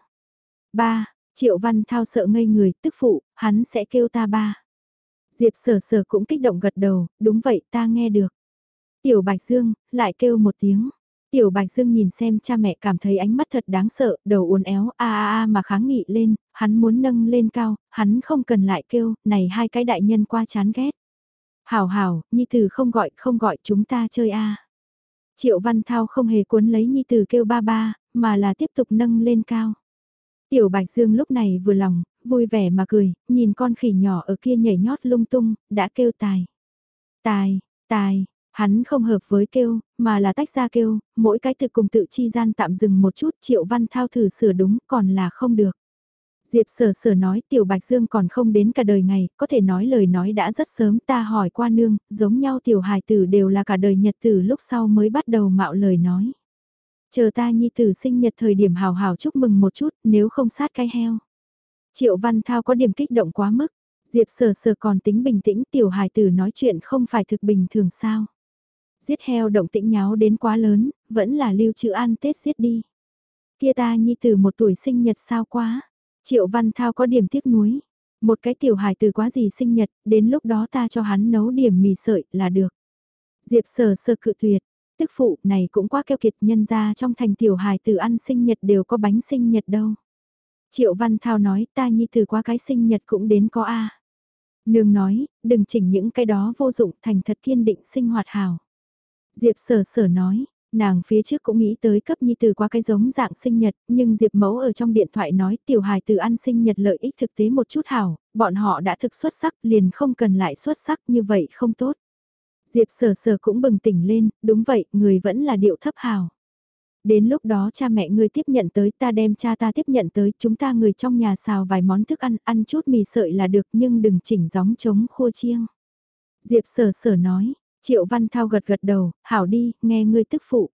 Ba, Triệu Văn Thao sợ ngây người, tức phụ, hắn sẽ kêu ta ba. Diệp sở sở cũng kích động gật đầu, đúng vậy ta nghe được. Tiểu Bạch Dương, lại kêu một tiếng. Tiểu Bạch Dương nhìn xem cha mẹ cảm thấy ánh mắt thật đáng sợ, đầu uốn éo a a a mà kháng nghị lên, hắn muốn nâng lên cao, hắn không cần lại kêu, này hai cái đại nhân qua chán ghét. Hảo hảo, Nhi Tử không gọi, không gọi chúng ta chơi a. Triệu Văn Thao không hề cuốn lấy Nhi Tử kêu ba ba, mà là tiếp tục nâng lên cao. Tiểu Bạch Dương lúc này vừa lòng, vui vẻ mà cười, nhìn con khỉ nhỏ ở kia nhảy nhót lung tung, đã kêu tài. Tài, tài, hắn không hợp với kêu, mà là tách ra kêu, mỗi cái từ cùng tự chi gian tạm dừng một chút triệu văn thao thử sửa đúng còn là không được. Diệp sở sở nói tiểu bạch dương còn không đến cả đời ngày, có thể nói lời nói đã rất sớm ta hỏi qua nương, giống nhau tiểu hài tử đều là cả đời nhật tử lúc sau mới bắt đầu mạo lời nói. Chờ ta nhi tử sinh nhật thời điểm hào hào chúc mừng một chút, nếu không sát cái heo. Triệu Văn Thao có điểm kích động quá mức, Diệp sờ sờ còn tính bình tĩnh tiểu hài tử nói chuyện không phải thực bình thường sao. Giết heo động tĩnh nháo đến quá lớn, vẫn là lưu trữ ăn Tết giết đi. Kia ta nhi tử một tuổi sinh nhật sao quá. Triệu Văn Thao có điểm tiếc nuối. Một cái tiểu hài tử quá gì sinh nhật, đến lúc đó ta cho hắn nấu điểm mì sợi là được. Diệp sờ sờ cự tuyệt, tức phụ này cũng quá keo kiệt nhân ra trong thành tiểu hài từ ăn sinh nhật đều có bánh sinh nhật đâu. Triệu Văn Thao nói ta nhi từ qua cái sinh nhật cũng đến có a. Nương nói, đừng chỉnh những cái đó vô dụng thành thật kiên định sinh hoạt hào. Diệp sở sở nói, nàng phía trước cũng nghĩ tới cấp nhi từ qua cái giống dạng sinh nhật, nhưng Diệp mẫu ở trong điện thoại nói tiểu hài từ ăn sinh nhật lợi ích thực tế một chút hảo, bọn họ đã thực xuất sắc liền không cần lại xuất sắc như vậy không tốt. Diệp sở sở cũng bừng tỉnh lên, đúng vậy, người vẫn là điệu thấp hào. Đến lúc đó cha mẹ ngươi tiếp nhận tới ta đem cha ta tiếp nhận tới chúng ta người trong nhà xào vài món thức ăn, ăn chút mì sợi là được nhưng đừng chỉnh gióng trống khô chiêng. Diệp sở sở nói, Triệu Văn Thao gật gật đầu, hảo đi, nghe ngươi tức phụ.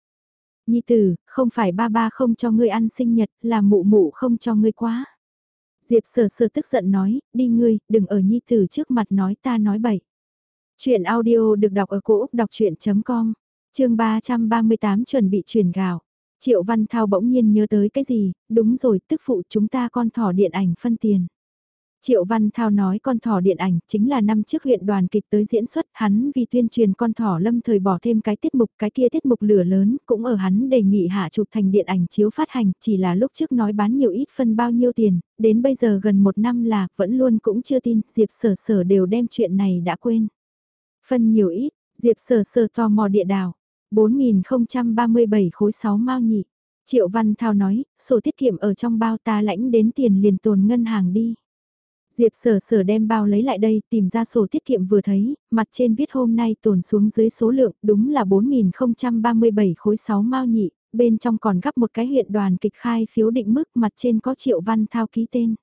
Nhi tử, không phải ba ba không cho ngươi ăn sinh nhật, là mụ mụ không cho ngươi quá. Diệp sở sở tức giận nói, đi ngươi, đừng ở Nhi tử trước mặt nói ta nói bậy. Chuyện audio được đọc ở cổ Úc đọc chuyện.com, chương 338 chuẩn bị truyền gạo. Triệu Văn Thao bỗng nhiên nhớ tới cái gì, đúng rồi, tức phụ chúng ta con thỏ điện ảnh phân tiền. Triệu Văn Thao nói con thỏ điện ảnh chính là năm trước huyện đoàn kịch tới diễn xuất hắn vì tuyên truyền con thỏ lâm thời bỏ thêm cái tiết mục cái kia tiết mục lửa lớn cũng ở hắn đề nghị hạ chụp thành điện ảnh chiếu phát hành chỉ là lúc trước nói bán nhiều ít phân bao nhiêu tiền, đến bây giờ gần một năm là vẫn luôn cũng chưa tin Diệp sở sở đều đem chuyện này đã quên. Phân nhiều ít, Diệp sờ sờ tò mò địa đảo, 4037 khối 6 mao nhị. Triệu Văn Thao nói, sổ tiết kiệm ở trong bao ta lãnh đến tiền liền tồn ngân hàng đi. Diệp sở sở đem bao lấy lại đây, tìm ra sổ tiết kiệm vừa thấy, mặt trên viết hôm nay tồn xuống dưới số lượng, đúng là 4.037 khối 6 mao nhị, bên trong còn gấp một cái huyện đoàn kịch khai phiếu định mức mặt trên có triệu văn thao ký tên.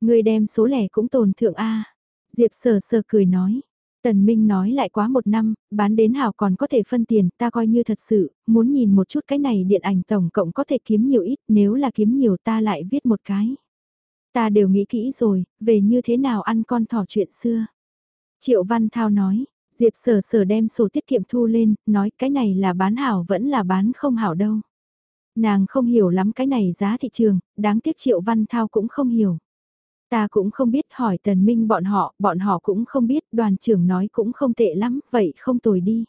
Người đem số lẻ cũng tồn thượng A. Diệp sở sở cười nói. Tần Minh nói lại quá một năm, bán đến hảo còn có thể phân tiền, ta coi như thật sự, muốn nhìn một chút cái này điện ảnh tổng cộng có thể kiếm nhiều ít, nếu là kiếm nhiều ta lại viết một cái. Ta đều nghĩ kỹ rồi, về như thế nào ăn con thỏ chuyện xưa. Triệu Văn Thao nói, Diệp sở sở đem sổ tiết kiệm thu lên, nói cái này là bán hảo vẫn là bán không hảo đâu. Nàng không hiểu lắm cái này giá thị trường, đáng tiếc Triệu Văn Thao cũng không hiểu. Ta cũng không biết hỏi tần minh bọn họ, bọn họ cũng không biết, đoàn trưởng nói cũng không tệ lắm, vậy không tồi đi.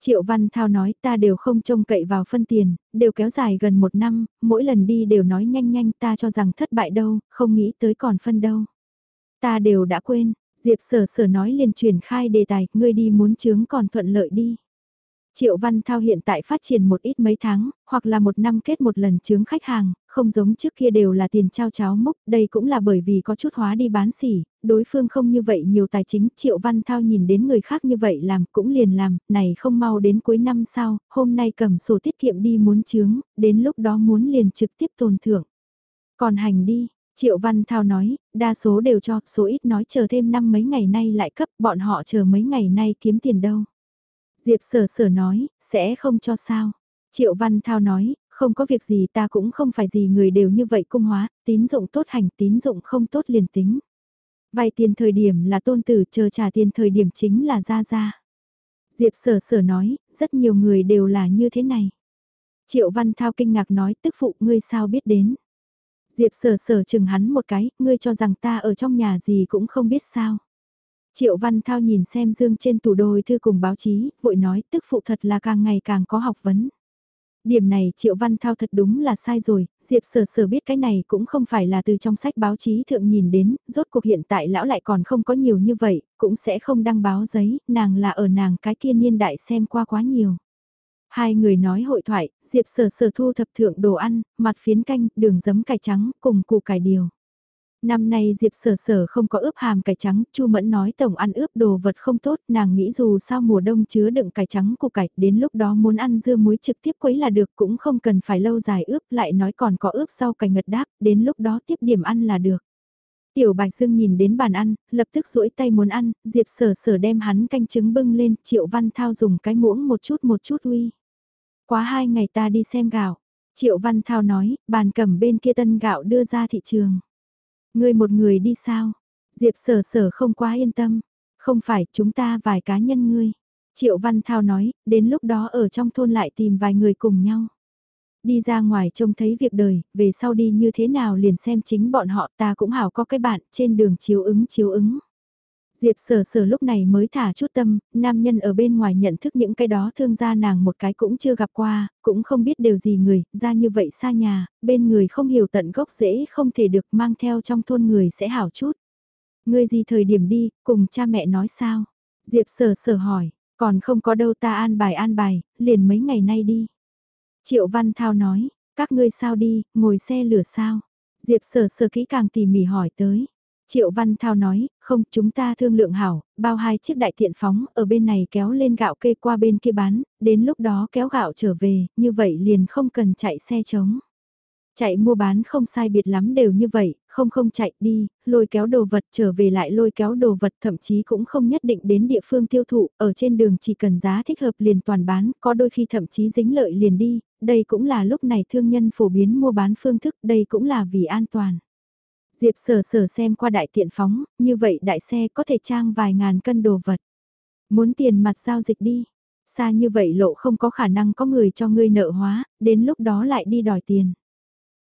Triệu Văn Thao nói ta đều không trông cậy vào phân tiền, đều kéo dài gần một năm, mỗi lần đi đều nói nhanh nhanh ta cho rằng thất bại đâu, không nghĩ tới còn phân đâu. Ta đều đã quên, Diệp sở sở nói liền truyền khai đề tài, ngươi đi muốn chướng còn thuận lợi đi. Triệu Văn Thao hiện tại phát triển một ít mấy tháng, hoặc là một năm kết một lần chướng khách hàng, không giống trước kia đều là tiền trao cháo múc, đây cũng là bởi vì có chút hóa đi bán xỉ, đối phương không như vậy nhiều tài chính, Triệu Văn Thao nhìn đến người khác như vậy làm cũng liền làm, này không mau đến cuối năm sau, hôm nay cầm sổ tiết kiệm đi muốn chướng, đến lúc đó muốn liền trực tiếp tồn thưởng. Còn hành đi, Triệu Văn Thao nói, đa số đều cho, số ít nói chờ thêm năm mấy ngày nay lại cấp, bọn họ chờ mấy ngày nay kiếm tiền đâu. Diệp sở sở nói, sẽ không cho sao. Triệu Văn Thao nói, không có việc gì ta cũng không phải gì người đều như vậy cung hóa, tín dụng tốt hành tín dụng không tốt liền tính. Vay tiền thời điểm là tôn tử chờ trả tiền thời điểm chính là ra ra. Diệp sở sở nói, rất nhiều người đều là như thế này. Triệu Văn Thao kinh ngạc nói tức phụ ngươi sao biết đến. Diệp sở sở chừng hắn một cái, ngươi cho rằng ta ở trong nhà gì cũng không biết sao. Triệu Văn Thao nhìn xem dương trên tủ đôi thư cùng báo chí, vội nói tức phụ thật là càng ngày càng có học vấn. Điểm này Triệu Văn Thao thật đúng là sai rồi, Diệp Sở Sở biết cái này cũng không phải là từ trong sách báo chí thượng nhìn đến, rốt cuộc hiện tại lão lại còn không có nhiều như vậy, cũng sẽ không đăng báo giấy, nàng là ở nàng cái kia niên đại xem qua quá nhiều. Hai người nói hội thoại, Diệp Sở Sở thu thập thượng đồ ăn, mặt phiến canh, đường giấm cải trắng, cùng củ cải điều. Năm nay Diệp Sở Sở không có ướp hàm cải trắng, Chu Mẫn nói tổng ăn ướp đồ vật không tốt, nàng nghĩ dù sao mùa đông chứa đựng cải trắng của cải, đến lúc đó muốn ăn dưa muối trực tiếp quấy là được cũng không cần phải lâu dài ướp, lại nói còn có ướp sau cải ngật đáp, đến lúc đó tiếp điểm ăn là được. Tiểu Bạch Dương nhìn đến bàn ăn, lập tức duỗi tay muốn ăn, Diệp Sở Sở đem hắn canh trứng bưng lên, Triệu Văn Thao dùng cái muỗng một chút một chút uy. Quá hai ngày ta đi xem gạo. Triệu Văn Thao nói, bàn cầm bên kia tân gạo đưa ra thị trường. Ngươi một người đi sao? Diệp sở sở không quá yên tâm. Không phải chúng ta vài cá nhân ngươi. Triệu Văn Thao nói, đến lúc đó ở trong thôn lại tìm vài người cùng nhau. Đi ra ngoài trông thấy việc đời, về sau đi như thế nào liền xem chính bọn họ ta cũng hảo có cái bạn trên đường chiếu ứng chiếu ứng. Diệp sở sở lúc này mới thả chút tâm, nam nhân ở bên ngoài nhận thức những cái đó thương gia nàng một cái cũng chưa gặp qua, cũng không biết điều gì người, ra như vậy xa nhà, bên người không hiểu tận gốc dễ không thể được mang theo trong thôn người sẽ hảo chút. Ngươi gì thời điểm đi, cùng cha mẹ nói sao? Diệp sở sở hỏi, còn không có đâu ta an bài an bài, liền mấy ngày nay đi. Triệu Văn Thao nói, các ngươi sao đi, ngồi xe lửa sao? Diệp sở sở kỹ càng tỉ mỉ hỏi tới. Triệu Văn Thao nói, không, chúng ta thương lượng hảo, bao hai chiếc đại tiện phóng ở bên này kéo lên gạo kê qua bên kia bán, đến lúc đó kéo gạo trở về, như vậy liền không cần chạy xe trống. Chạy mua bán không sai biệt lắm đều như vậy, không không chạy đi, lôi kéo đồ vật trở về lại lôi kéo đồ vật thậm chí cũng không nhất định đến địa phương tiêu thụ, ở trên đường chỉ cần giá thích hợp liền toàn bán, có đôi khi thậm chí dính lợi liền đi, đây cũng là lúc này thương nhân phổ biến mua bán phương thức, đây cũng là vì an toàn. Diệp sở sở xem qua đại tiện phóng, như vậy đại xe có thể trang vài ngàn cân đồ vật. Muốn tiền mặt giao dịch đi. Xa như vậy lộ không có khả năng có người cho ngươi nợ hóa, đến lúc đó lại đi đòi tiền.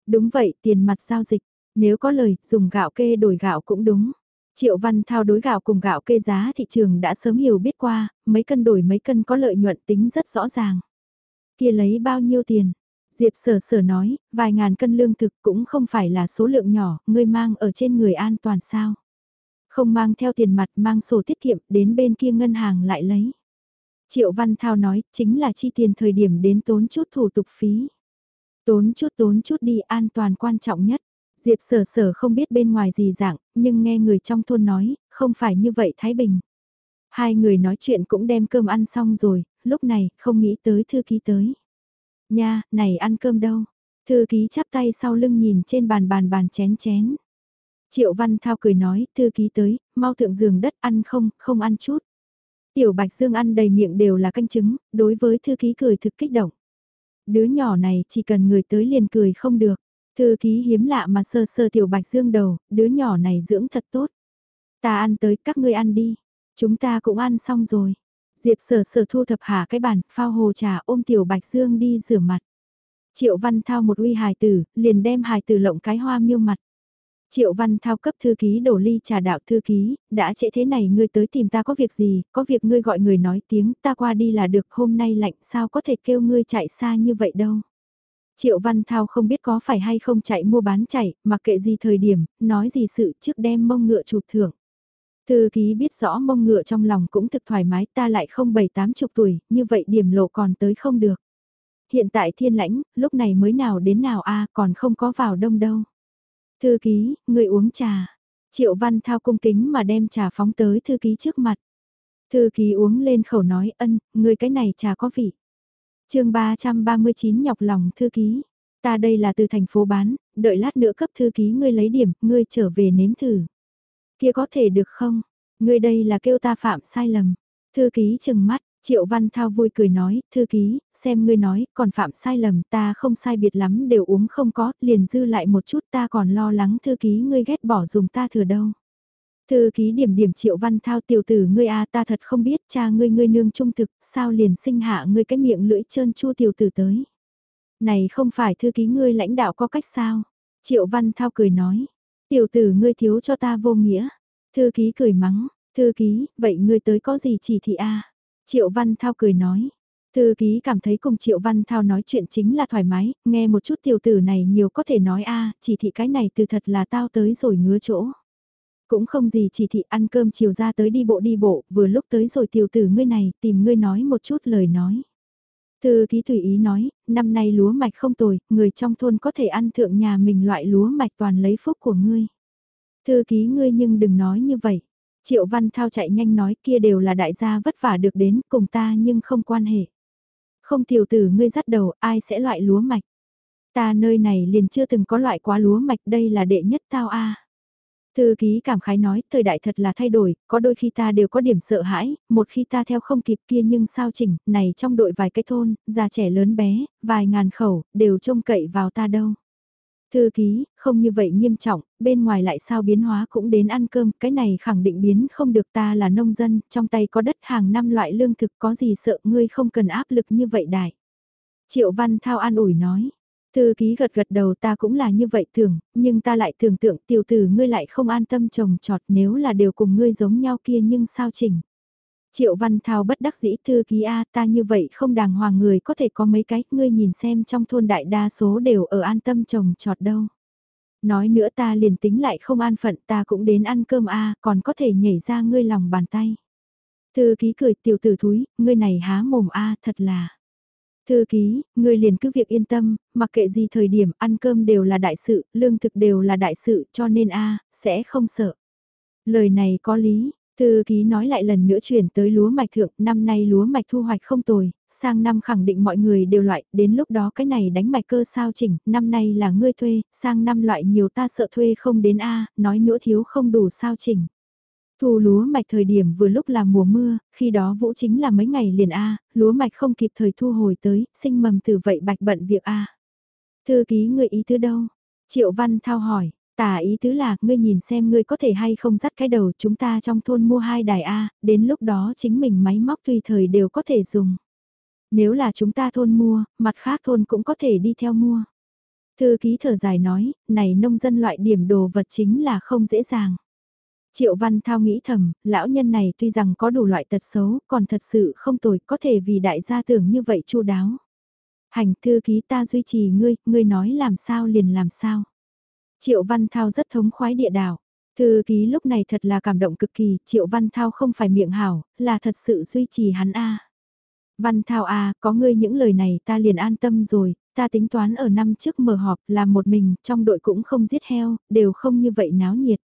Đúng vậy, tiền mặt giao dịch. Nếu có lời, dùng gạo kê đổi gạo cũng đúng. Triệu Văn Thao đối gạo cùng gạo kê giá thị trường đã sớm hiểu biết qua, mấy cân đổi mấy cân có lợi nhuận tính rất rõ ràng. Kia lấy bao nhiêu tiền? Diệp sở sở nói, vài ngàn cân lương thực cũng không phải là số lượng nhỏ, ngươi mang ở trên người an toàn sao. Không mang theo tiền mặt mang sổ tiết kiệm đến bên kia ngân hàng lại lấy. Triệu Văn Thao nói, chính là chi tiền thời điểm đến tốn chút thủ tục phí. Tốn chút tốn chút đi an toàn quan trọng nhất. Diệp sở sở không biết bên ngoài gì dạng, nhưng nghe người trong thôn nói, không phải như vậy Thái Bình. Hai người nói chuyện cũng đem cơm ăn xong rồi, lúc này không nghĩ tới thư ký tới. Nha, này ăn cơm đâu? Thư ký chắp tay sau lưng nhìn trên bàn bàn bàn chén chén. Triệu Văn Thao cười nói, thư ký tới, mau thượng giường đất ăn không, không ăn chút. Tiểu Bạch Dương ăn đầy miệng đều là canh chứng, đối với thư ký cười thực kích động. Đứa nhỏ này chỉ cần người tới liền cười không được. Thư ký hiếm lạ mà sơ sơ Tiểu Bạch Dương đầu, đứa nhỏ này dưỡng thật tốt. Ta ăn tới, các ngươi ăn đi. Chúng ta cũng ăn xong rồi. Diệp sở sở thu thập hạ cái bàn, phao hồ trà ôm tiểu bạch dương đi rửa mặt. Triệu Văn Thao một uy hài tử, liền đem hài tử lộng cái hoa miêu mặt. Triệu Văn Thao cấp thư ký đổ ly trà đạo thư ký, đã trễ thế này ngươi tới tìm ta có việc gì, có việc ngươi gọi người nói tiếng ta qua đi là được hôm nay lạnh sao có thể kêu ngươi chạy xa như vậy đâu. Triệu Văn Thao không biết có phải hay không chạy mua bán chạy, mặc kệ gì thời điểm, nói gì sự trước đem mông ngựa chụp thưởng. Thư ký biết rõ mông ngựa trong lòng cũng thực thoải mái ta lại không bảy tám chục tuổi, như vậy điểm lộ còn tới không được. Hiện tại thiên lãnh, lúc này mới nào đến nào a còn không có vào đông đâu. Thư ký, người uống trà. Triệu văn thao cung kính mà đem trà phóng tới thư ký trước mặt. Thư ký uống lên khẩu nói ân, người cái này trà có vị. chương 339 nhọc lòng thư ký. Ta đây là từ thành phố bán, đợi lát nữa cấp thư ký ngươi lấy điểm, ngươi trở về nếm thử. Kia có thể được không? Ngươi đây là kêu ta phạm sai lầm. Thư ký chừng mắt, Triệu Văn Thao vui cười nói, thư ký, xem ngươi nói, còn phạm sai lầm ta không sai biệt lắm đều uống không có, liền dư lại một chút ta còn lo lắng thư ký ngươi ghét bỏ dùng ta thừa đâu. Thư ký điểm điểm Triệu Văn Thao tiểu tử ngươi a ta thật không biết cha ngươi ngươi nương trung thực, sao liền sinh hạ ngươi cái miệng lưỡi trơn chu tiểu tử tới. Này không phải thư ký ngươi lãnh đạo có cách sao? Triệu Văn Thao cười nói, Tiểu tử ngươi thiếu cho ta vô nghĩa. Thư ký cười mắng, thư ký, vậy ngươi tới có gì chỉ thị a? Triệu Văn Thao cười nói. Thư ký cảm thấy cùng Triệu Văn Thao nói chuyện chính là thoải mái, nghe một chút tiểu tử này nhiều có thể nói a, chỉ thị cái này từ thật là tao tới rồi ngứa chỗ. Cũng không gì chỉ thị ăn cơm chiều ra tới đi bộ đi bộ, vừa lúc tới rồi tiểu tử ngươi này tìm ngươi nói một chút lời nói. Thư ký tùy ý nói, năm nay lúa mạch không tồi, người trong thôn có thể ăn thượng nhà mình loại lúa mạch toàn lấy phúc của ngươi. Thư ký ngươi nhưng đừng nói như vậy. Triệu Văn Thao chạy nhanh nói kia đều là đại gia vất vả được đến cùng ta nhưng không quan hệ. Không tiểu tử ngươi dắt đầu ai sẽ loại lúa mạch. Ta nơi này liền chưa từng có loại quá lúa mạch đây là đệ nhất tao a. Thư ký cảm khái nói, thời đại thật là thay đổi, có đôi khi ta đều có điểm sợ hãi, một khi ta theo không kịp kia nhưng sao chỉnh, này trong đội vài cái thôn, già trẻ lớn bé, vài ngàn khẩu, đều trông cậy vào ta đâu. Thư ký, không như vậy nghiêm trọng, bên ngoài lại sao biến hóa cũng đến ăn cơm, cái này khẳng định biến không được ta là nông dân, trong tay có đất hàng năm loại lương thực có gì sợ ngươi không cần áp lực như vậy đại. Triệu Văn Thao an ủi nói, Thư ký gật gật đầu ta cũng là như vậy thường, nhưng ta lại tưởng tượng tiểu tử ngươi lại không an tâm trồng trọt nếu là đều cùng ngươi giống nhau kia nhưng sao chỉnh. Triệu Văn Thao bất đắc dĩ thư ký A ta như vậy không đàng hoàng người có thể có mấy cái, ngươi nhìn xem trong thôn đại đa số đều ở an tâm trồng trọt đâu. Nói nữa ta liền tính lại không an phận ta cũng đến ăn cơm A còn có thể nhảy ra ngươi lòng bàn tay. Thư ký cười tiểu tử thúi, ngươi này há mồm A thật là. Thư ký, người liền cứ việc yên tâm, mặc kệ gì thời điểm ăn cơm đều là đại sự, lương thực đều là đại sự cho nên a sẽ không sợ. Lời này có lý, thư ký nói lại lần nữa chuyển tới lúa mạch thượng, năm nay lúa mạch thu hoạch không tồi, sang năm khẳng định mọi người đều loại, đến lúc đó cái này đánh mạch cơ sao chỉnh, năm nay là ngươi thuê, sang năm loại nhiều ta sợ thuê không đến A, nói nữa thiếu không đủ sao chỉnh. Thu lúa mạch thời điểm vừa lúc là mùa mưa, khi đó vũ chính là mấy ngày liền A, lúa mạch không kịp thời thu hồi tới, sinh mầm từ vậy bạch bận việc A. Thư ký người ý tứ đâu? Triệu Văn Thao hỏi, tả ý tứ là, ngươi nhìn xem ngươi có thể hay không dắt cái đầu chúng ta trong thôn mua hai đài A, đến lúc đó chính mình máy móc tùy thời đều có thể dùng. Nếu là chúng ta thôn mua, mặt khác thôn cũng có thể đi theo mua. Thư ký thở dài nói, này nông dân loại điểm đồ vật chính là không dễ dàng. Triệu Văn Thao nghĩ thầm, lão nhân này tuy rằng có đủ loại tật xấu, còn thật sự không tồi, có thể vì đại gia tưởng như vậy chu đáo. Hành thư ký ta duy trì ngươi, ngươi nói làm sao liền làm sao. Triệu Văn Thao rất thống khoái địa đảo. Thư ký lúc này thật là cảm động cực kỳ, Triệu Văn Thao không phải miệng hảo, là thật sự duy trì hắn a. Văn Thao a, có ngươi những lời này ta liền an tâm rồi, ta tính toán ở năm trước mở họp là một mình, trong đội cũng không giết heo, đều không như vậy náo nhiệt.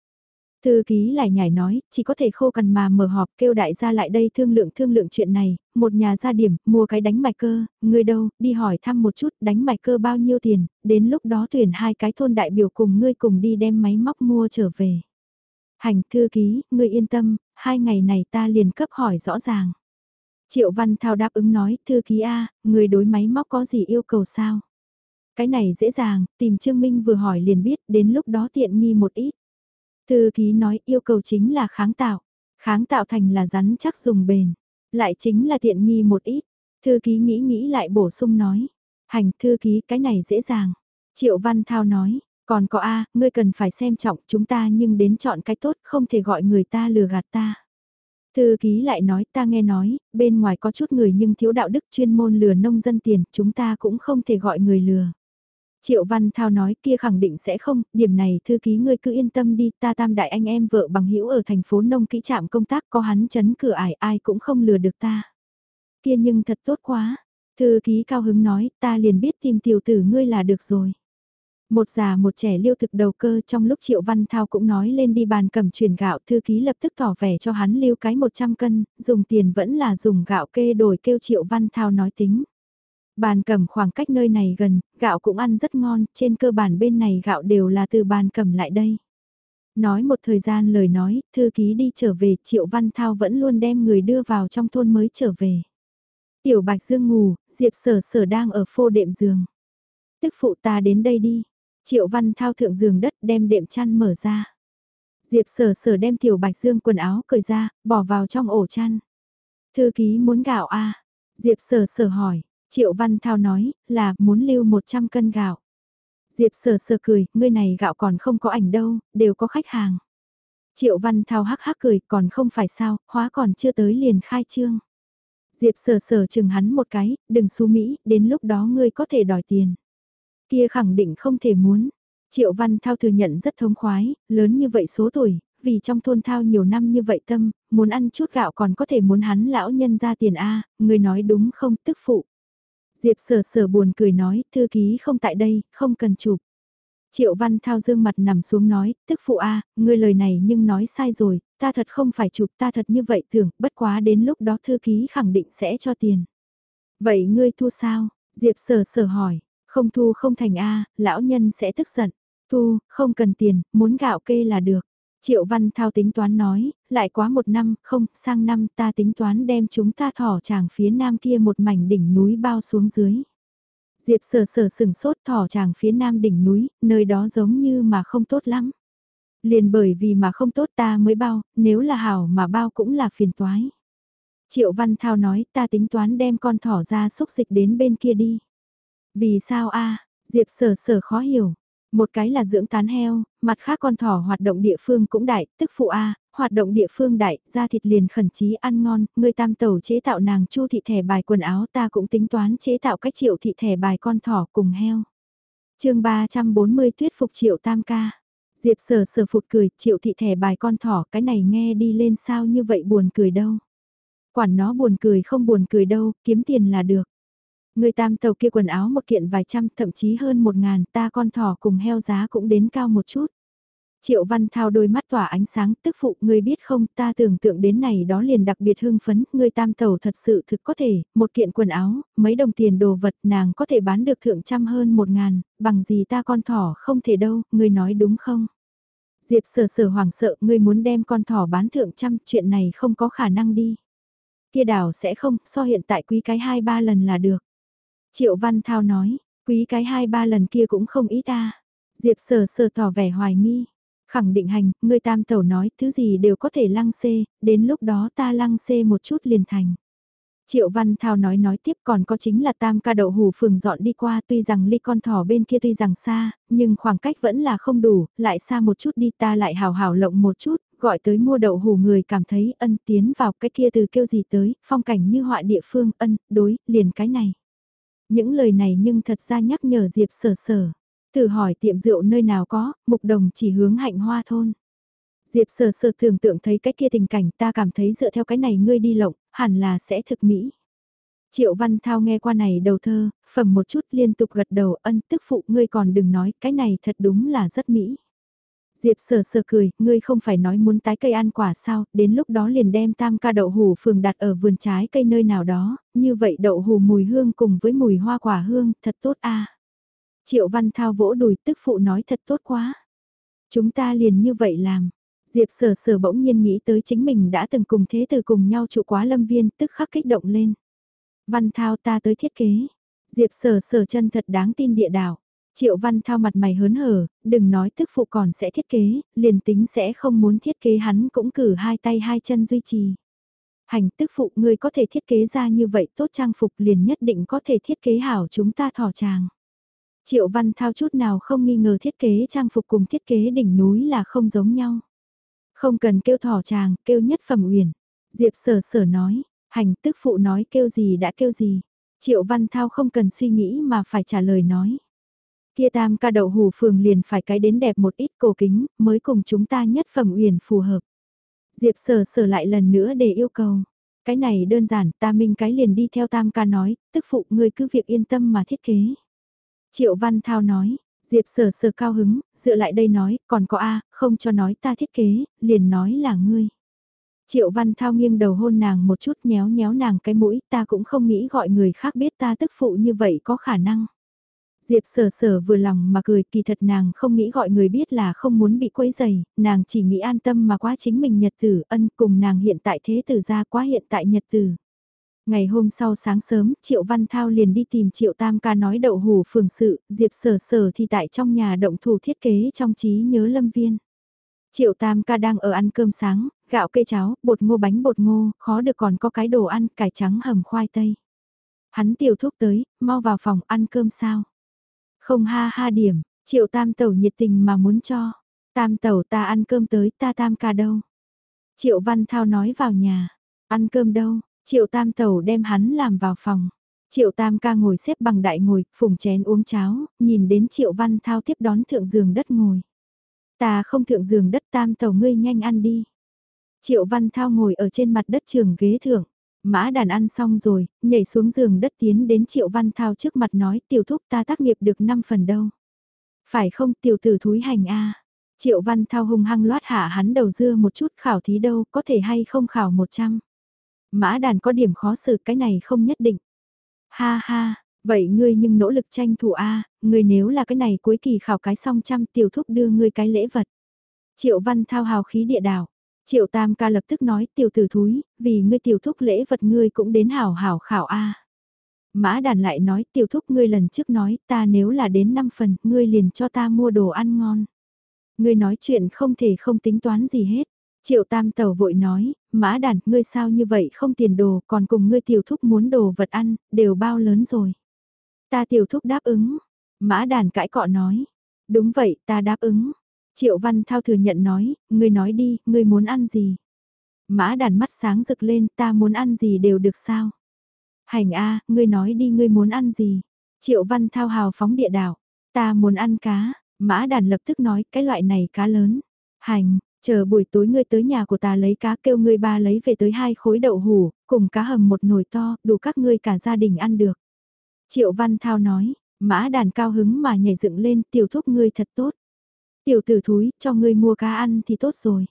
Thư ký lại nhảy nói, chỉ có thể khô cằn mà mở họp kêu đại gia lại đây thương lượng thương lượng chuyện này, một nhà gia điểm, mua cái đánh mạch cơ, người đâu, đi hỏi thăm một chút, đánh mạch cơ bao nhiêu tiền, đến lúc đó tuyển hai cái thôn đại biểu cùng ngươi cùng đi đem máy móc mua trở về. Hành thư ký, ngươi yên tâm, hai ngày này ta liền cấp hỏi rõ ràng. Triệu Văn Thao đáp ứng nói, thư ký A, người đối máy móc có gì yêu cầu sao? Cái này dễ dàng, tìm Trương Minh vừa hỏi liền biết, đến lúc đó tiện nghi một ít. Thư ký nói yêu cầu chính là kháng tạo. Kháng tạo thành là rắn chắc dùng bền. Lại chính là tiện nghi một ít. Thư ký nghĩ nghĩ lại bổ sung nói. Hành thư ký cái này dễ dàng. Triệu Văn Thao nói. Còn có A, ngươi cần phải xem trọng chúng ta nhưng đến chọn cái tốt không thể gọi người ta lừa gạt ta. Thư ký lại nói ta nghe nói, bên ngoài có chút người nhưng thiếu đạo đức chuyên môn lừa nông dân tiền, chúng ta cũng không thể gọi người lừa. Triệu Văn Thao nói kia khẳng định sẽ không, điểm này thư ký ngươi cứ yên tâm đi, ta tam đại anh em vợ bằng hữu ở thành phố nông kỹ trạm công tác có hắn chấn cửa ải ai cũng không lừa được ta. Kia nhưng thật tốt quá, thư ký cao hứng nói, ta liền biết tìm tiểu tử ngươi là được rồi. Một già một trẻ liêu thực đầu cơ trong lúc Triệu Văn Thao cũng nói lên đi bàn cầm chuyển gạo thư ký lập tức tỏ vẻ cho hắn liêu cái 100 cân, dùng tiền vẫn là dùng gạo kê đổi kêu Triệu Văn Thao nói tính. Bàn cầm khoảng cách nơi này gần, gạo cũng ăn rất ngon, trên cơ bản bên này gạo đều là từ bàn cầm lại đây. Nói một thời gian lời nói, thư ký đi trở về, Triệu Văn Thao vẫn luôn đem người đưa vào trong thôn mới trở về. Tiểu Bạch Dương ngủ, Diệp Sở Sở đang ở phô đệm giường. Tức phụ ta đến đây đi. Triệu Văn Thao thượng giường đất đem đệm chăn mở ra. Diệp Sở Sở đem Tiểu Bạch Dương quần áo cởi ra, bỏ vào trong ổ chăn. Thư ký muốn gạo a à? Diệp Sở Sở hỏi, Triệu Văn Thao nói, là muốn lưu 100 cân gạo. Diệp sờ sờ cười, ngươi này gạo còn không có ảnh đâu, đều có khách hàng. Triệu Văn Thao hắc hắc cười, còn không phải sao, hóa còn chưa tới liền khai trương. Diệp sờ sờ chừng hắn một cái, đừng xu Mỹ, đến lúc đó ngươi có thể đòi tiền. Kia khẳng định không thể muốn. Triệu Văn Thao thừa nhận rất thống khoái, lớn như vậy số tuổi, vì trong thôn thao nhiều năm như vậy tâm, muốn ăn chút gạo còn có thể muốn hắn lão nhân ra tiền A, người nói đúng không tức phụ. Diệp sở sở buồn cười nói, thư ký không tại đây, không cần chụp. Triệu Văn Thao dương mặt nằm xuống nói, tức phụ a, ngươi lời này nhưng nói sai rồi, ta thật không phải chụp ta thật như vậy tưởng, bất quá đến lúc đó thư ký khẳng định sẽ cho tiền. Vậy ngươi thu sao? Diệp sở sở hỏi, không thu không thành a, lão nhân sẽ tức giận. Thu, không cần tiền, muốn gạo kê là được. Triệu Văn Thao tính toán nói, lại quá một năm, không, sang năm ta tính toán đem chúng ta thỏ chàng phía nam kia một mảnh đỉnh núi bao xuống dưới. Diệp Sở Sở sừng sốt thỏ chàng phía nam đỉnh núi, nơi đó giống như mà không tốt lắm. Liền bởi vì mà không tốt ta mới bao, nếu là hảo mà bao cũng là phiền toái. Triệu Văn Thao nói ta tính toán đem con thỏ ra xúc dịch đến bên kia đi. Vì sao a Diệp sở sở khó hiểu, một cái là dưỡng tán heo, mặt khác con thỏ hoạt động địa phương cũng đại, tức phụ A, hoạt động địa phương đại, ra thịt liền khẩn trí ăn ngon, người tam tẩu chế tạo nàng chu thị thẻ bài quần áo ta cũng tính toán chế tạo cách triệu thị thẻ bài con thỏ cùng heo. chương 340 thuyết phục triệu tam ca. Diệp sở sở phụt cười, triệu thị thẻ bài con thỏ, cái này nghe đi lên sao như vậy buồn cười đâu. Quản nó buồn cười không buồn cười đâu, kiếm tiền là được. Người tam tàu kia quần áo một kiện vài trăm thậm chí hơn một ngàn ta con thỏ cùng heo giá cũng đến cao một chút. Triệu Văn Thao đôi mắt tỏa ánh sáng, tức phụ, người biết không, ta tưởng tượng đến này đó liền đặc biệt hưng phấn, người tam tàu thật sự thực có thể, một kiện quần áo, mấy đồng tiền đồ vật nàng có thể bán được thượng trăm hơn một ngàn, bằng gì ta con thỏ không thể đâu, người nói đúng không? Diệp sở sở hoảng sợ, ngươi muốn đem con thỏ bán thượng trăm, chuyện này không có khả năng đi. Kia đảo sẽ không, so hiện tại quý cái hai ba lần là được. Triệu Văn Thao nói, quý cái hai ba lần kia cũng không ít ta. Diệp sờ sờ tỏ vẻ hoài nghi. Khẳng định hành, người tam tẩu nói, thứ gì đều có thể lăng xê, đến lúc đó ta lăng xê một chút liền thành. Triệu Văn Thao nói nói tiếp còn có chính là tam ca đậu hủ phường dọn đi qua tuy rằng ly con thỏ bên kia tuy rằng xa, nhưng khoảng cách vẫn là không đủ, lại xa một chút đi ta lại hào hào lộng một chút, gọi tới mua đậu hủ người cảm thấy ân tiến vào cái kia từ kêu gì tới, phong cảnh như họa địa phương ân, đối, liền cái này. Những lời này nhưng thật ra nhắc nhở Diệp sở sở. Thử hỏi tiệm rượu nơi nào có, mục đồng chỉ hướng hạnh hoa thôn. Diệp Sở Sở tưởng tượng thấy cái kia tình cảnh ta cảm thấy dựa theo cái này ngươi đi lộng, hẳn là sẽ thực mỹ. Triệu Văn Thao nghe qua này đầu thơ, phẩm một chút liên tục gật đầu ân tức phụ ngươi còn đừng nói cái này thật đúng là rất mỹ. Diệp sờ sờ cười, ngươi không phải nói muốn tái cây ăn quả sao, đến lúc đó liền đem tam ca đậu hủ phường đặt ở vườn trái cây nơi nào đó, như vậy đậu hủ mùi hương cùng với mùi hoa quả hương, thật tốt a. Triệu Văn Thao vỗ đùi tức phụ nói thật tốt quá. Chúng ta liền như vậy làm. Diệp sở sở bỗng nhiên nghĩ tới chính mình đã từng cùng thế từ cùng nhau trụ quá lâm viên tức khắc kích động lên. Văn Thao ta tới thiết kế. Diệp sở sở chân thật đáng tin địa đảo. Triệu Văn Thao mặt mày hớn hở, đừng nói tức phụ còn sẽ thiết kế, liền tính sẽ không muốn thiết kế hắn cũng cử hai tay hai chân duy trì. Hành tức phụ ngươi có thể thiết kế ra như vậy tốt trang phục liền nhất định có thể thiết kế hảo chúng ta thỏ tràng. Triệu Văn Thao chút nào không nghi ngờ thiết kế trang phục cùng thiết kế đỉnh núi là không giống nhau. Không cần kêu thỏ chàng, kêu nhất phẩm uyển. Diệp sở sở nói, hành tức phụ nói kêu gì đã kêu gì. Triệu Văn Thao không cần suy nghĩ mà phải trả lời nói. Kia tam ca đậu hủ phường liền phải cái đến đẹp một ít cổ kính, mới cùng chúng ta nhất phẩm uyển phù hợp. Diệp sở sở lại lần nữa để yêu cầu. Cái này đơn giản, ta minh cái liền đi theo tam ca nói, tức phụ ngươi cứ việc yên tâm mà thiết kế. Triệu Văn Thao nói, Diệp sở sở cao hứng, dựa lại đây nói, còn có A, không cho nói ta thiết kế, liền nói là ngươi. Triệu Văn Thao nghiêng đầu hôn nàng một chút nhéo nhéo nàng cái mũi, ta cũng không nghĩ gọi người khác biết ta tức phụ như vậy có khả năng. Diệp sở sở vừa lòng mà cười kỳ thật nàng không nghĩ gọi người biết là không muốn bị quấy dày, nàng chỉ nghĩ an tâm mà quá chính mình nhật tử ân cùng nàng hiện tại thế tử ra quá hiện tại nhật tử. Ngày hôm sau sáng sớm, Triệu Văn Thao liền đi tìm Triệu Tam ca nói đậu hủ phường sự, Diệp Sở Sở thì tại trong nhà động thủ thiết kế trong trí nhớ lâm viên. Triệu Tam ca đang ở ăn cơm sáng, gạo cây cháo, bột ngô bánh bột ngô, khó được còn có cái đồ ăn, cải trắng hầm khoai tây. Hắn tiểu thúc tới, mau vào phòng ăn cơm sao. Không ha ha điểm, Triệu Tam tẩu nhiệt tình mà muốn cho. Tam tẩu ta ăn cơm tới, ta Tam ca đâu. Triệu Văn Thao nói vào nhà, ăn cơm đâu, Triệu Tam Tẩu đem hắn làm vào phòng. Triệu Tam ca ngồi xếp bằng đại ngồi, phùng chén uống cháo, nhìn đến Triệu Văn Thao tiếp đón thượng giường đất ngồi. Ta không thượng giường đất Tam Tẩu ngươi nhanh ăn đi. Triệu Văn Thao ngồi ở trên mặt đất trường ghế thượng. Mã đàn ăn xong rồi, nhảy xuống giường đất tiến đến Triệu Văn Thao trước mặt nói tiểu thúc ta tác nghiệp được 5 phần đâu. Phải không tiểu tử thúi hành a Triệu Văn Thao hung hăng loát hạ hắn đầu dưa một chút khảo thí đâu có thể hay không khảo 100. Mã đàn có điểm khó xử cái này không nhất định. Ha ha, vậy ngươi nhưng nỗ lực tranh thủ A, ngươi nếu là cái này cuối kỳ khảo cái xong trăm tiểu thúc đưa ngươi cái lễ vật. Triệu văn thao hào khí địa đảo. Triệu tam ca lập tức nói tiểu tử thúi, vì ngươi tiểu thúc lễ vật ngươi cũng đến hảo hảo khảo A. Mã đàn lại nói tiểu thúc ngươi lần trước nói ta nếu là đến 5 phần, ngươi liền cho ta mua đồ ăn ngon. Ngươi nói chuyện không thể không tính toán gì hết. Triệu tam tàu vội nói, mã đàn, ngươi sao như vậy không tiền đồ, còn cùng ngươi tiểu thúc muốn đồ vật ăn, đều bao lớn rồi. Ta tiểu thúc đáp ứng. Mã đàn cãi cọ nói. Đúng vậy, ta đáp ứng. Triệu văn thao thừa nhận nói, ngươi nói đi, ngươi muốn ăn gì? Mã đàn mắt sáng rực lên, ta muốn ăn gì đều được sao? Hành a, ngươi nói đi ngươi muốn ăn gì? Triệu văn thao hào phóng địa đảo, ta muốn ăn cá, mã đàn lập tức nói cái loại này cá lớn. Hành, Chờ buổi tối ngươi tới nhà của ta lấy cá kêu ngươi ba lấy về tới hai khối đậu hủ, cùng cá hầm một nồi to, đủ các ngươi cả gia đình ăn được. Triệu Văn Thao nói, mã đàn cao hứng mà nhảy dựng lên tiểu thúc ngươi thật tốt. Tiểu tử thúi, cho ngươi mua cá ăn thì tốt rồi.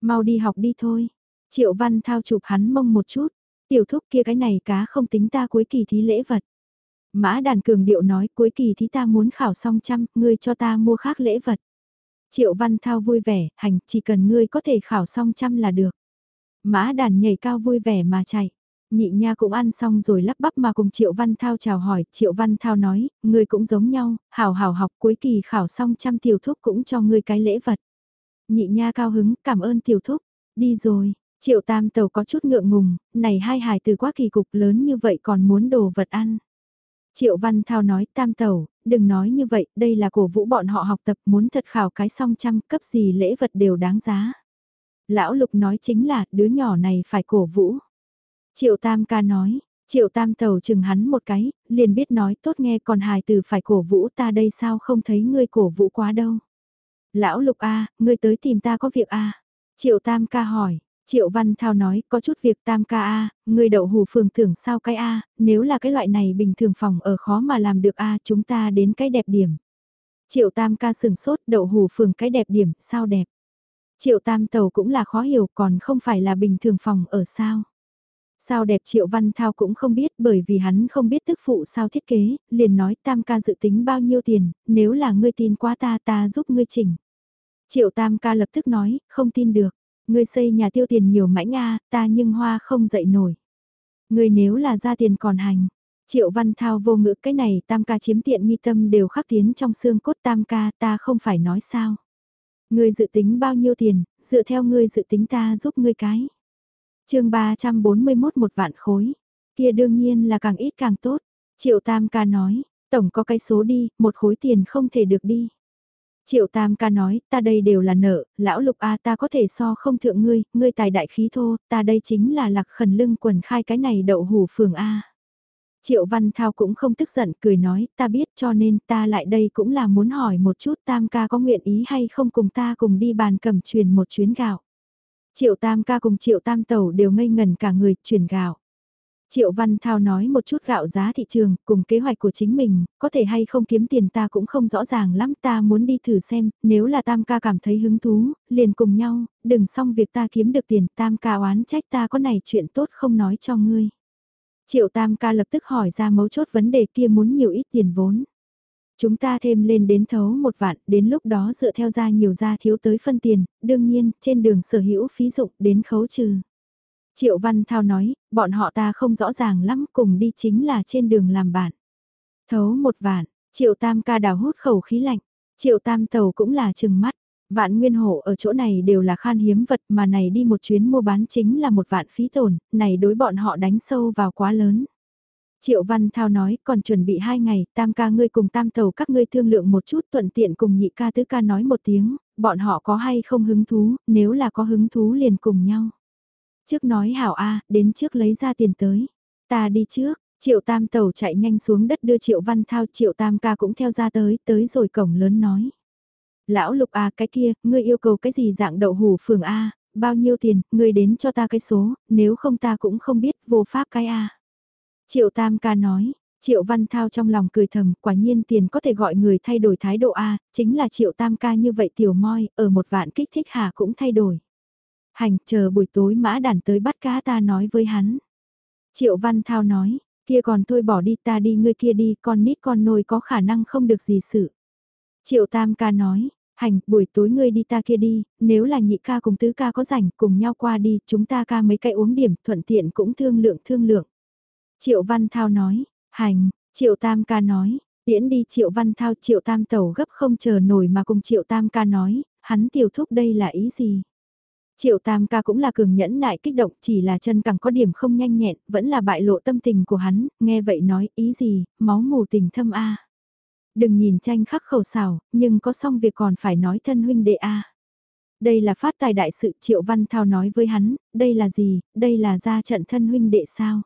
Mau đi học đi thôi. Triệu Văn Thao chụp hắn mông một chút. Tiểu thúc kia cái này cá không tính ta cuối kỳ thí lễ vật. Mã đàn cường điệu nói cuối kỳ thí ta muốn khảo xong trăm, ngươi cho ta mua khác lễ vật. Triệu Văn Thao vui vẻ, hành, chỉ cần ngươi có thể khảo xong trăm là được. Mã đàn nhảy cao vui vẻ mà chạy. Nhị nha cũng ăn xong rồi lắp bắp mà cùng Triệu Văn Thao chào hỏi, Triệu Văn Thao nói, ngươi cũng giống nhau, hảo hảo học cuối kỳ khảo xong trăm tiểu thúc cũng cho ngươi cái lễ vật. Nhị nha cao hứng, cảm ơn tiểu thúc, đi rồi, Triệu Tam Tàu có chút ngượng ngùng, này hai hài từ quá kỳ cục lớn như vậy còn muốn đồ vật ăn. Triệu Văn Thao nói Tam Tàu, đừng nói như vậy, đây là cổ vũ bọn họ học tập muốn thật khảo cái song trăm cấp gì lễ vật đều đáng giá. Lão Lục nói chính là đứa nhỏ này phải cổ vũ. Triệu Tam ca nói, Triệu Tam Tàu chừng hắn một cái, liền biết nói tốt nghe còn hài từ phải cổ vũ ta đây sao không thấy ngươi cổ vũ quá đâu. Lão Lục A, ngươi tới tìm ta có việc A. Triệu Tam ca hỏi, Triệu Văn Thao nói, có chút việc tam ca A, ngươi đậu hủ phường thưởng sao cái A, nếu là cái loại này bình thường phòng ở khó mà làm được A chúng ta đến cái đẹp điểm. Triệu Tam ca sừng sốt đậu hủ phường cái đẹp điểm, sao đẹp. Triệu Tam tàu cũng là khó hiểu còn không phải là bình thường phòng ở sao. Sao đẹp Triệu Văn Thao cũng không biết bởi vì hắn không biết tức phụ sao thiết kế, liền nói Tam ca dự tính bao nhiêu tiền, nếu là ngươi tin quá ta ta giúp ngươi chỉnh. Triệu Tam ca lập tức nói, không tin được. Ngươi xây nhà tiêu tiền nhiều mãi nga, ta nhưng hoa không dậy nổi. Ngươi nếu là ra tiền còn hành. Triệu Văn Thao vô ngữ cái này tam ca chiếm tiện nghi tâm đều khắc tiến trong xương cốt tam ca ta không phải nói sao. Ngươi dự tính bao nhiêu tiền, dựa theo ngươi dự tính ta giúp ngươi cái chương 341 một vạn khối, kia đương nhiên là càng ít càng tốt. Triệu Tam ca nói, tổng có cái số đi, một khối tiền không thể được đi. Triệu Tam ca nói, ta đây đều là nợ, lão lục a ta có thể so không thượng ngươi, ngươi tài đại khí thô, ta đây chính là lạc khẩn lưng quần khai cái này đậu hủ phường a. Triệu Văn Thao cũng không tức giận, cười nói, ta biết cho nên ta lại đây cũng là muốn hỏi một chút Tam ca có nguyện ý hay không cùng ta cùng đi bàn cầm truyền một chuyến gạo. Triệu Tam ca cùng Triệu Tam Tẩu đều ngây ngần cả người chuyển gạo. Triệu Văn Thao nói một chút gạo giá thị trường, cùng kế hoạch của chính mình, có thể hay không kiếm tiền ta cũng không rõ ràng lắm ta muốn đi thử xem, nếu là Tam ca cảm thấy hứng thú, liền cùng nhau, đừng xong việc ta kiếm được tiền Tam ca oán trách ta có này chuyện tốt không nói cho ngươi. Triệu Tam ca lập tức hỏi ra mấu chốt vấn đề kia muốn nhiều ít tiền vốn. Chúng ta thêm lên đến thấu một vạn, đến lúc đó dựa theo ra nhiều ra thiếu tới phân tiền, đương nhiên, trên đường sở hữu phí dụng đến khấu trừ. Triệu Văn Thao nói, bọn họ ta không rõ ràng lắm cùng đi chính là trên đường làm bạn. Thấu một vạn, Triệu Tam ca đào hút khẩu khí lạnh, Triệu Tam tàu cũng là chừng mắt. Vạn nguyên hộ ở chỗ này đều là khan hiếm vật mà này đi một chuyến mua bán chính là một vạn phí tổn, này đối bọn họ đánh sâu vào quá lớn. Triệu Văn Thao nói còn chuẩn bị hai ngày, tam ca ngươi cùng tam tàu các ngươi thương lượng một chút thuận tiện cùng nhị ca tứ ca nói một tiếng, bọn họ có hay không hứng thú, nếu là có hứng thú liền cùng nhau. Trước nói hảo A, đến trước lấy ra tiền tới. Ta đi trước, Triệu Tam tàu chạy nhanh xuống đất đưa Triệu Văn Thao Triệu Tam ca cũng theo ra tới, tới rồi cổng lớn nói. Lão Lục A cái kia, ngươi yêu cầu cái gì dạng đậu hủ phường A, bao nhiêu tiền, ngươi đến cho ta cái số, nếu không ta cũng không biết vô pháp cái A. Triệu Tam ca nói, Triệu Văn Thao trong lòng cười thầm, quả nhiên tiền có thể gọi người thay đổi thái độ A, chính là Triệu Tam ca như vậy tiểu moi, ở một vạn kích thích hà cũng thay đổi. Hành, chờ buổi tối mã đàn tới bắt cá ta nói với hắn. Triệu Văn Thao nói, kia còn thôi bỏ đi ta đi ngươi kia đi, con nít con nôi có khả năng không được gì sự. Triệu Tam ca nói, hành, buổi tối ngươi đi ta kia đi, nếu là nhị ca cùng tứ ca có rảnh cùng nhau qua đi, chúng ta ca mấy cái uống điểm, thuận tiện cũng thương lượng thương lượng. Triệu Văn Thao nói, hành, Triệu Tam ca nói, tiễn đi Triệu Văn Thao Triệu Tam Tẩu gấp không chờ nổi mà cùng Triệu Tam ca nói, hắn tiểu thúc đây là ý gì? Triệu Tam ca cũng là cường nhẫn nại kích động chỉ là chân càng có điểm không nhanh nhẹn, vẫn là bại lộ tâm tình của hắn, nghe vậy nói ý gì, máu mù tình thâm a. Đừng nhìn tranh khắc khẩu xào, nhưng có xong việc còn phải nói thân huynh đệ a. Đây là phát tài đại sự Triệu Văn Thao nói với hắn, đây là gì, đây là ra trận thân huynh đệ sao.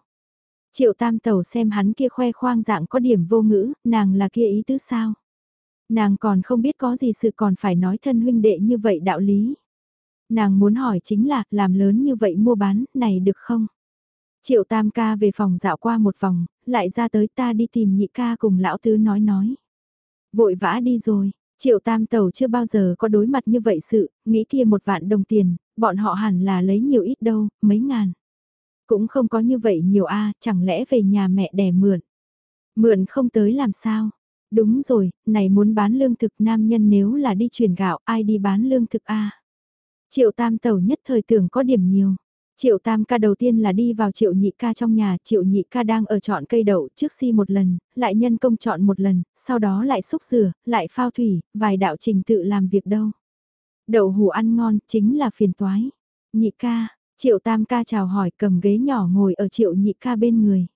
Triệu Tam Tẩu xem hắn kia khoe khoang dạng có điểm vô ngữ, nàng là kia ý tứ sao. Nàng còn không biết có gì sự còn phải nói thân huynh đệ như vậy đạo lý. Nàng muốn hỏi chính là, làm lớn như vậy mua bán, này được không? Triệu tam ca về phòng dạo qua một vòng, lại ra tới ta đi tìm nhị ca cùng lão tứ nói nói. Vội vã đi rồi, Triệu tam tàu chưa bao giờ có đối mặt như vậy sự, nghĩ kia một vạn đồng tiền, bọn họ hẳn là lấy nhiều ít đâu, mấy ngàn. Cũng không có như vậy nhiều a chẳng lẽ về nhà mẹ đẻ mượn. Mượn không tới làm sao? Đúng rồi, này muốn bán lương thực nam nhân nếu là đi truyền gạo ai đi bán lương thực a Triệu tam tàu nhất thời tưởng có điểm nhiều. Triệu tam ca đầu tiên là đi vào triệu nhị ca trong nhà, triệu nhị ca đang ở chọn cây đậu trước si một lần, lại nhân công chọn một lần, sau đó lại xúc rửa, lại phao thủy, vài đạo trình tự làm việc đâu. Đậu hủ ăn ngon, chính là phiền toái. Nhị ca, triệu tam ca chào hỏi cầm ghế nhỏ ngồi ở triệu nhị ca bên người.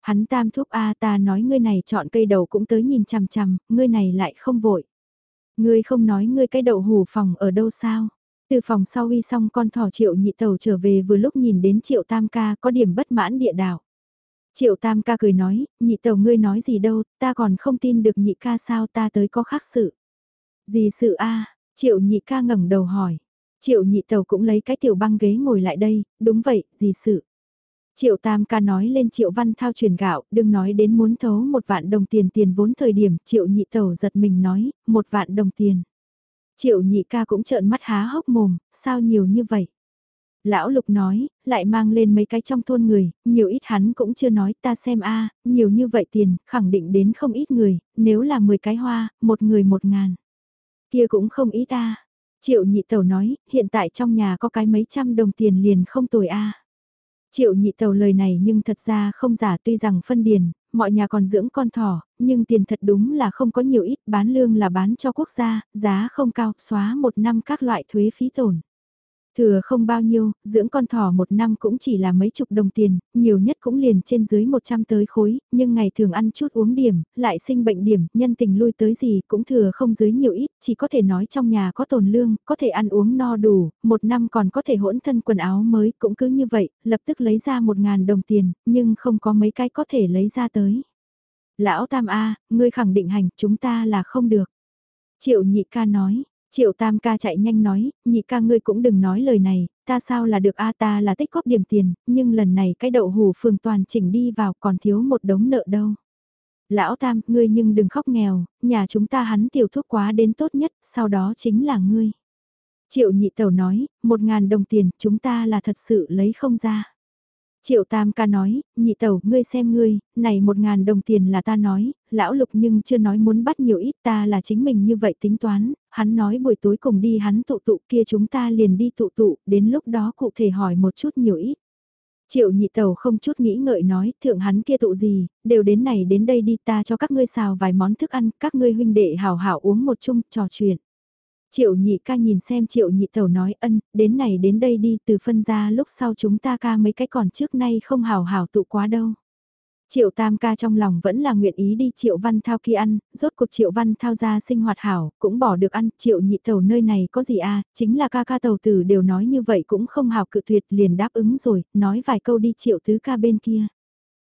Hắn tam thúc A ta nói ngươi này chọn cây đậu cũng tới nhìn chằm chằm, ngươi này lại không vội. Ngươi không nói ngươi cái đậu hủ phòng ở đâu sao? Từ phòng sau uy xong con thỏ triệu nhị tàu trở về vừa lúc nhìn đến triệu tam ca có điểm bất mãn địa đạo. Triệu tam ca cười nói, nhị tàu ngươi nói gì đâu, ta còn không tin được nhị ca sao ta tới có khác sự. Gì sự a triệu nhị ca ngẩng đầu hỏi. Triệu nhị tàu cũng lấy cái tiểu băng ghế ngồi lại đây, đúng vậy, gì sự. Triệu Tam ca nói lên Triệu Văn Thao truyền gạo, đừng nói đến muốn thấu một vạn đồng tiền tiền vốn thời điểm, Triệu nhị tàu giật mình nói, một vạn đồng tiền. Triệu nhị ca cũng trợn mắt há hốc mồm, sao nhiều như vậy? Lão Lục nói, lại mang lên mấy cái trong thôn người, nhiều ít hắn cũng chưa nói ta xem a nhiều như vậy tiền, khẳng định đến không ít người, nếu là 10 cái hoa, một người một ngàn. Kia cũng không ít ta. Triệu nhị tàu nói, hiện tại trong nhà có cái mấy trăm đồng tiền liền không tồi a Triệu nhị tàu lời này nhưng thật ra không giả tuy rằng phân điền, mọi nhà còn dưỡng con thỏ, nhưng tiền thật đúng là không có nhiều ít, bán lương là bán cho quốc gia, giá không cao, xóa một năm các loại thuế phí tổn. Thừa không bao nhiêu, dưỡng con thỏ một năm cũng chỉ là mấy chục đồng tiền, nhiều nhất cũng liền trên dưới 100 tới khối, nhưng ngày thường ăn chút uống điểm, lại sinh bệnh điểm, nhân tình lui tới gì cũng thừa không dưới nhiều ít, chỉ có thể nói trong nhà có tồn lương, có thể ăn uống no đủ, một năm còn có thể hỗn thân quần áo mới, cũng cứ như vậy, lập tức lấy ra một ngàn đồng tiền, nhưng không có mấy cái có thể lấy ra tới. Lão Tam A, ngươi khẳng định hành, chúng ta là không được. Triệu nhị ca nói, Triệu tam ca chạy nhanh nói, nhị ca ngươi cũng đừng nói lời này, ta sao là được a ta là tích góp điểm tiền, nhưng lần này cái đậu hủ phường toàn chỉnh đi vào còn thiếu một đống nợ đâu. Lão tam, ngươi nhưng đừng khóc nghèo, nhà chúng ta hắn tiểu thuốc quá đến tốt nhất, sau đó chính là ngươi. Triệu nhị tẩu nói, một ngàn đồng tiền, chúng ta là thật sự lấy không ra. Triệu Tam ca nói, nhị tẩu, ngươi xem ngươi, này một ngàn đồng tiền là ta nói, lão lục nhưng chưa nói muốn bắt nhiều ít ta là chính mình như vậy tính toán, hắn nói buổi tối cùng đi hắn tụ tụ kia chúng ta liền đi tụ tụ, đến lúc đó cụ thể hỏi một chút nhiều ít. Triệu nhị tẩu không chút nghĩ ngợi nói, thượng hắn kia tụ gì, đều đến này đến đây đi ta cho các ngươi xào vài món thức ăn, các ngươi huynh đệ hào hảo uống một chung, trò chuyện. Triệu nhị ca nhìn xem triệu nhị tẩu nói ân, đến này đến đây đi từ phân ra lúc sau chúng ta ca mấy cái còn trước nay không hào hào tụ quá đâu. Triệu tam ca trong lòng vẫn là nguyện ý đi triệu văn thao kia ăn, rốt cuộc triệu văn thao ra sinh hoạt hảo, cũng bỏ được ăn, triệu nhị tẩu nơi này có gì à, chính là ca ca tẩu tử đều nói như vậy cũng không hào cự tuyệt liền đáp ứng rồi, nói vài câu đi triệu tứ ca bên kia.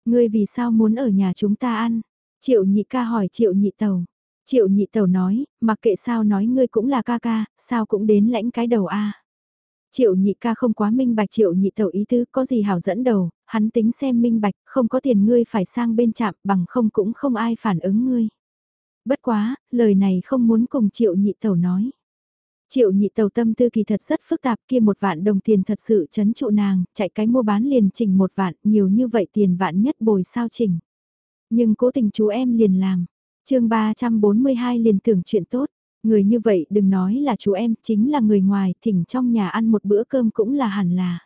Ngươi vì sao muốn ở nhà chúng ta ăn? Triệu nhị ca hỏi triệu nhị tẩu. Triệu nhị tẩu nói, mặc kệ sao nói ngươi cũng là ca ca, sao cũng đến lãnh cái đầu a. Triệu nhị ca không quá minh bạch triệu nhị tẩu ý tứ có gì hảo dẫn đầu, hắn tính xem minh bạch, không có tiền ngươi phải sang bên chạm bằng không cũng không ai phản ứng ngươi. Bất quá, lời này không muốn cùng triệu nhị tẩu nói. Triệu nhị tàu tâm tư kỳ thật rất phức tạp kia một vạn đồng tiền thật sự chấn trụ nàng, chạy cái mua bán liền chỉnh một vạn, nhiều như vậy tiền vạn nhất bồi sao chỉnh. Nhưng cố tình chú em liền làm, chương 342 liền tưởng chuyện tốt, người như vậy đừng nói là chú em, chính là người ngoài, thỉnh trong nhà ăn một bữa cơm cũng là hẳn là.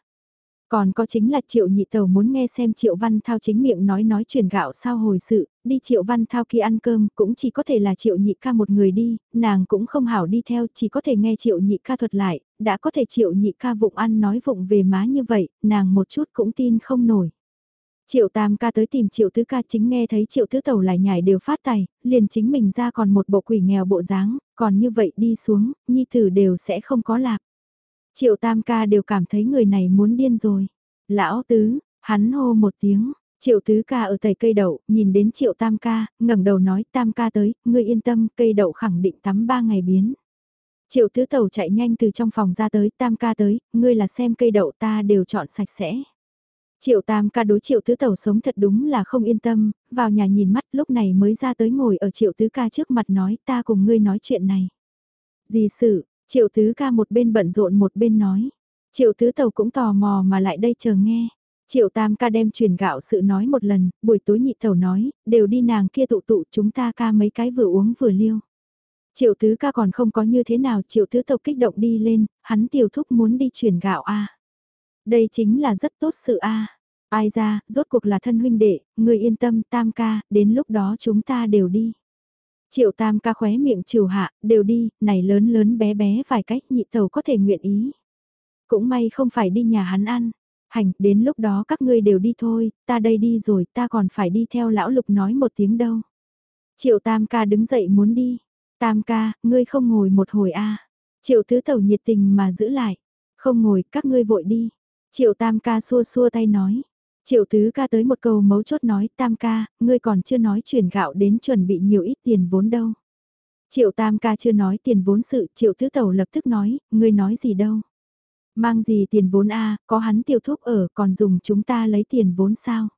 Còn có chính là Triệu Nhị Tàu muốn nghe xem Triệu Văn Thao chính miệng nói nói truyền gạo sao hồi sự, đi Triệu Văn Thao kia ăn cơm cũng chỉ có thể là Triệu Nhị ca một người đi, nàng cũng không hảo đi theo chỉ có thể nghe Triệu Nhị ca thuật lại, đã có thể Triệu Nhị ca vụng ăn nói vụng về má như vậy, nàng một chút cũng tin không nổi. Triệu Tam ca tới tìm Triệu Tứ ca chính nghe thấy Triệu Tứ tẩu lại nhảy đều phát tài, liền chính mình ra còn một bộ quỷ nghèo bộ dáng, còn như vậy đi xuống, nhi tử đều sẽ không có lạc. Triệu Tam ca đều cảm thấy người này muốn điên rồi. Lão Tứ, hắn hô một tiếng, Triệu Tứ ca ở tầy cây đậu, nhìn đến Triệu Tam ca, ngẩng đầu nói Tam ca tới, ngươi yên tâm, cây đậu khẳng định tắm ba ngày biến. Triệu Tứ tẩu chạy nhanh từ trong phòng ra tới, Tam ca tới, ngươi là xem cây đậu ta đều chọn sạch sẽ. Triệu tam ca đối triệu tứ tẩu sống thật đúng là không yên tâm, vào nhà nhìn mắt lúc này mới ra tới ngồi ở triệu tứ ca trước mặt nói ta cùng ngươi nói chuyện này. Gì sự, triệu tứ ca một bên bận rộn một bên nói. Triệu tứ tẩu cũng tò mò mà lại đây chờ nghe. Triệu tam ca đem truyền gạo sự nói một lần, buổi tối nhị tẩu nói, đều đi nàng kia tụ tụ chúng ta ca mấy cái vừa uống vừa liêu. Triệu tứ ca còn không có như thế nào triệu tứ Tẩu kích động đi lên, hắn tiểu thúc muốn đi truyền gạo a đây chính là rất tốt sự a Ai ra, rốt cuộc là thân huynh đệ, người yên tâm tam ca, đến lúc đó chúng ta đều đi. Triệu tam ca khóe miệng trừ hạ, đều đi, này lớn lớn bé bé vài cách nhị tàu có thể nguyện ý. Cũng may không phải đi nhà hắn ăn. Hành, đến lúc đó các ngươi đều đi thôi, ta đây đi rồi, ta còn phải đi theo lão lục nói một tiếng đâu. Triệu tam ca đứng dậy muốn đi. Tam ca, ngươi không ngồi một hồi a à. Triệu tứ tẩu nhiệt tình mà giữ lại. Không ngồi, các ngươi vội đi. Triệu tam ca xua xua tay nói. Triệu tứ ca tới một câu mấu chốt nói, tam ca, ngươi còn chưa nói chuyển gạo đến chuẩn bị nhiều ít tiền vốn đâu. Triệu tam ca chưa nói tiền vốn sự, triệu tứ tẩu lập tức nói, ngươi nói gì đâu. Mang gì tiền vốn a có hắn tiêu thuốc ở, còn dùng chúng ta lấy tiền vốn sao?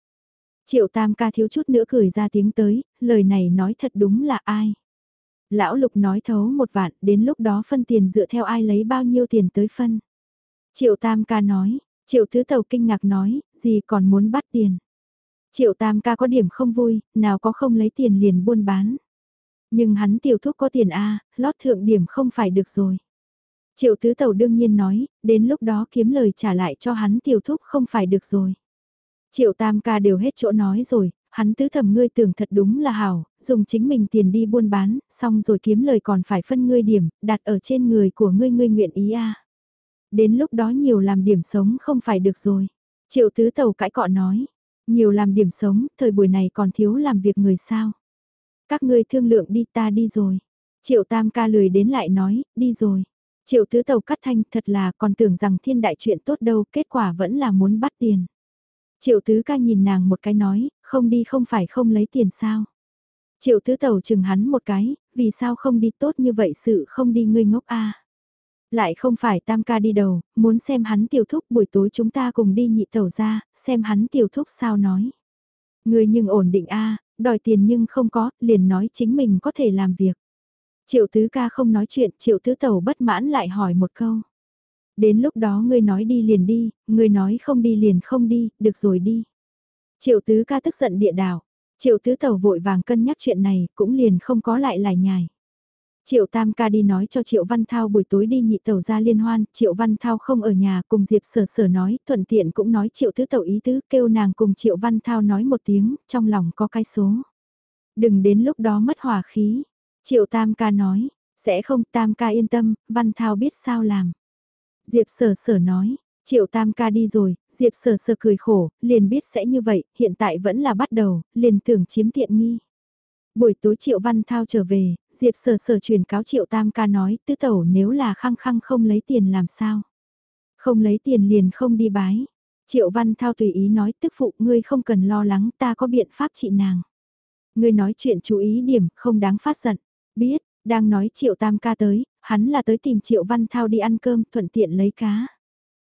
Triệu tam ca thiếu chút nữa cười ra tiếng tới, lời này nói thật đúng là ai? Lão lục nói thấu một vạn, đến lúc đó phân tiền dựa theo ai lấy bao nhiêu tiền tới phân. Triệu tam ca nói, triệu thứ tàu kinh ngạc nói, gì còn muốn bắt tiền. Triệu tam ca có điểm không vui, nào có không lấy tiền liền buôn bán. Nhưng hắn tiểu thúc có tiền A, lót thượng điểm không phải được rồi. Triệu tứ tàu đương nhiên nói, đến lúc đó kiếm lời trả lại cho hắn tiểu thúc không phải được rồi. Triệu tam ca đều hết chỗ nói rồi, hắn tứ thầm ngươi tưởng thật đúng là hảo, dùng chính mình tiền đi buôn bán, xong rồi kiếm lời còn phải phân ngươi điểm, đặt ở trên người của ngươi ngươi nguyện ý a. Đến lúc đó nhiều làm điểm sống không phải được rồi. Triệu tứ tàu cãi cọ nói, nhiều làm điểm sống, thời buổi này còn thiếu làm việc người sao. Các ngươi thương lượng đi ta đi rồi. Triệu tam ca lười đến lại nói, đi rồi. Triệu tứ tàu cắt thanh thật là còn tưởng rằng thiên đại chuyện tốt đâu, kết quả vẫn là muốn bắt tiền. Triệu tứ ca nhìn nàng một cái nói, không đi không phải không lấy tiền sao. Triệu tứ tàu chừng hắn một cái, vì sao không đi tốt như vậy sự không đi ngươi ngốc a lại không phải tam ca đi đầu, muốn xem hắn tiểu thúc buổi tối chúng ta cùng đi nhị tàu ra, xem hắn tiểu thúc sao nói. người nhưng ổn định a đòi tiền nhưng không có, liền nói chính mình có thể làm việc. Triệu tứ ca không nói chuyện, triệu tứ tàu bất mãn lại hỏi một câu. Đến lúc đó ngươi nói đi liền đi, ngươi nói không đi liền không đi, được rồi đi. Triệu tứ ca tức giận địa đảo, triệu tứ tàu vội vàng cân nhắc chuyện này, cũng liền không có lại lại nhài. Triệu Tam ca đi nói cho Triệu Văn Thao buổi tối đi nhị tàu ra liên hoan, Triệu Văn Thao không ở nhà cùng Diệp Sở Sở nói, thuận tiện cũng nói Triệu Tứ Tàu ý tứ, kêu nàng cùng Triệu Văn Thao nói một tiếng, trong lòng có cái số. Đừng đến lúc đó mất hòa khí, Triệu Tam ca nói, sẽ không Tam ca yên tâm, Văn Thao biết sao làm. Diệp sở sở nói, Triệu Tam ca đi rồi, Diệp sở sở cười khổ, liền biết sẽ như vậy, hiện tại vẫn là bắt đầu, liền tưởng chiếm tiện nghi. Buổi tối Triệu Văn Thao trở về, Diệp sở sở truyền cáo Triệu Tam ca nói, tứ tẩu nếu là khăng khăng không lấy tiền làm sao. Không lấy tiền liền không đi bái. Triệu Văn Thao tùy ý nói tức phụ ngươi không cần lo lắng ta có biện pháp trị nàng. Ngươi nói chuyện chú ý điểm không đáng phát giận. Biết, đang nói Triệu Tam ca tới, hắn là tới tìm Triệu Văn Thao đi ăn cơm thuận tiện lấy cá.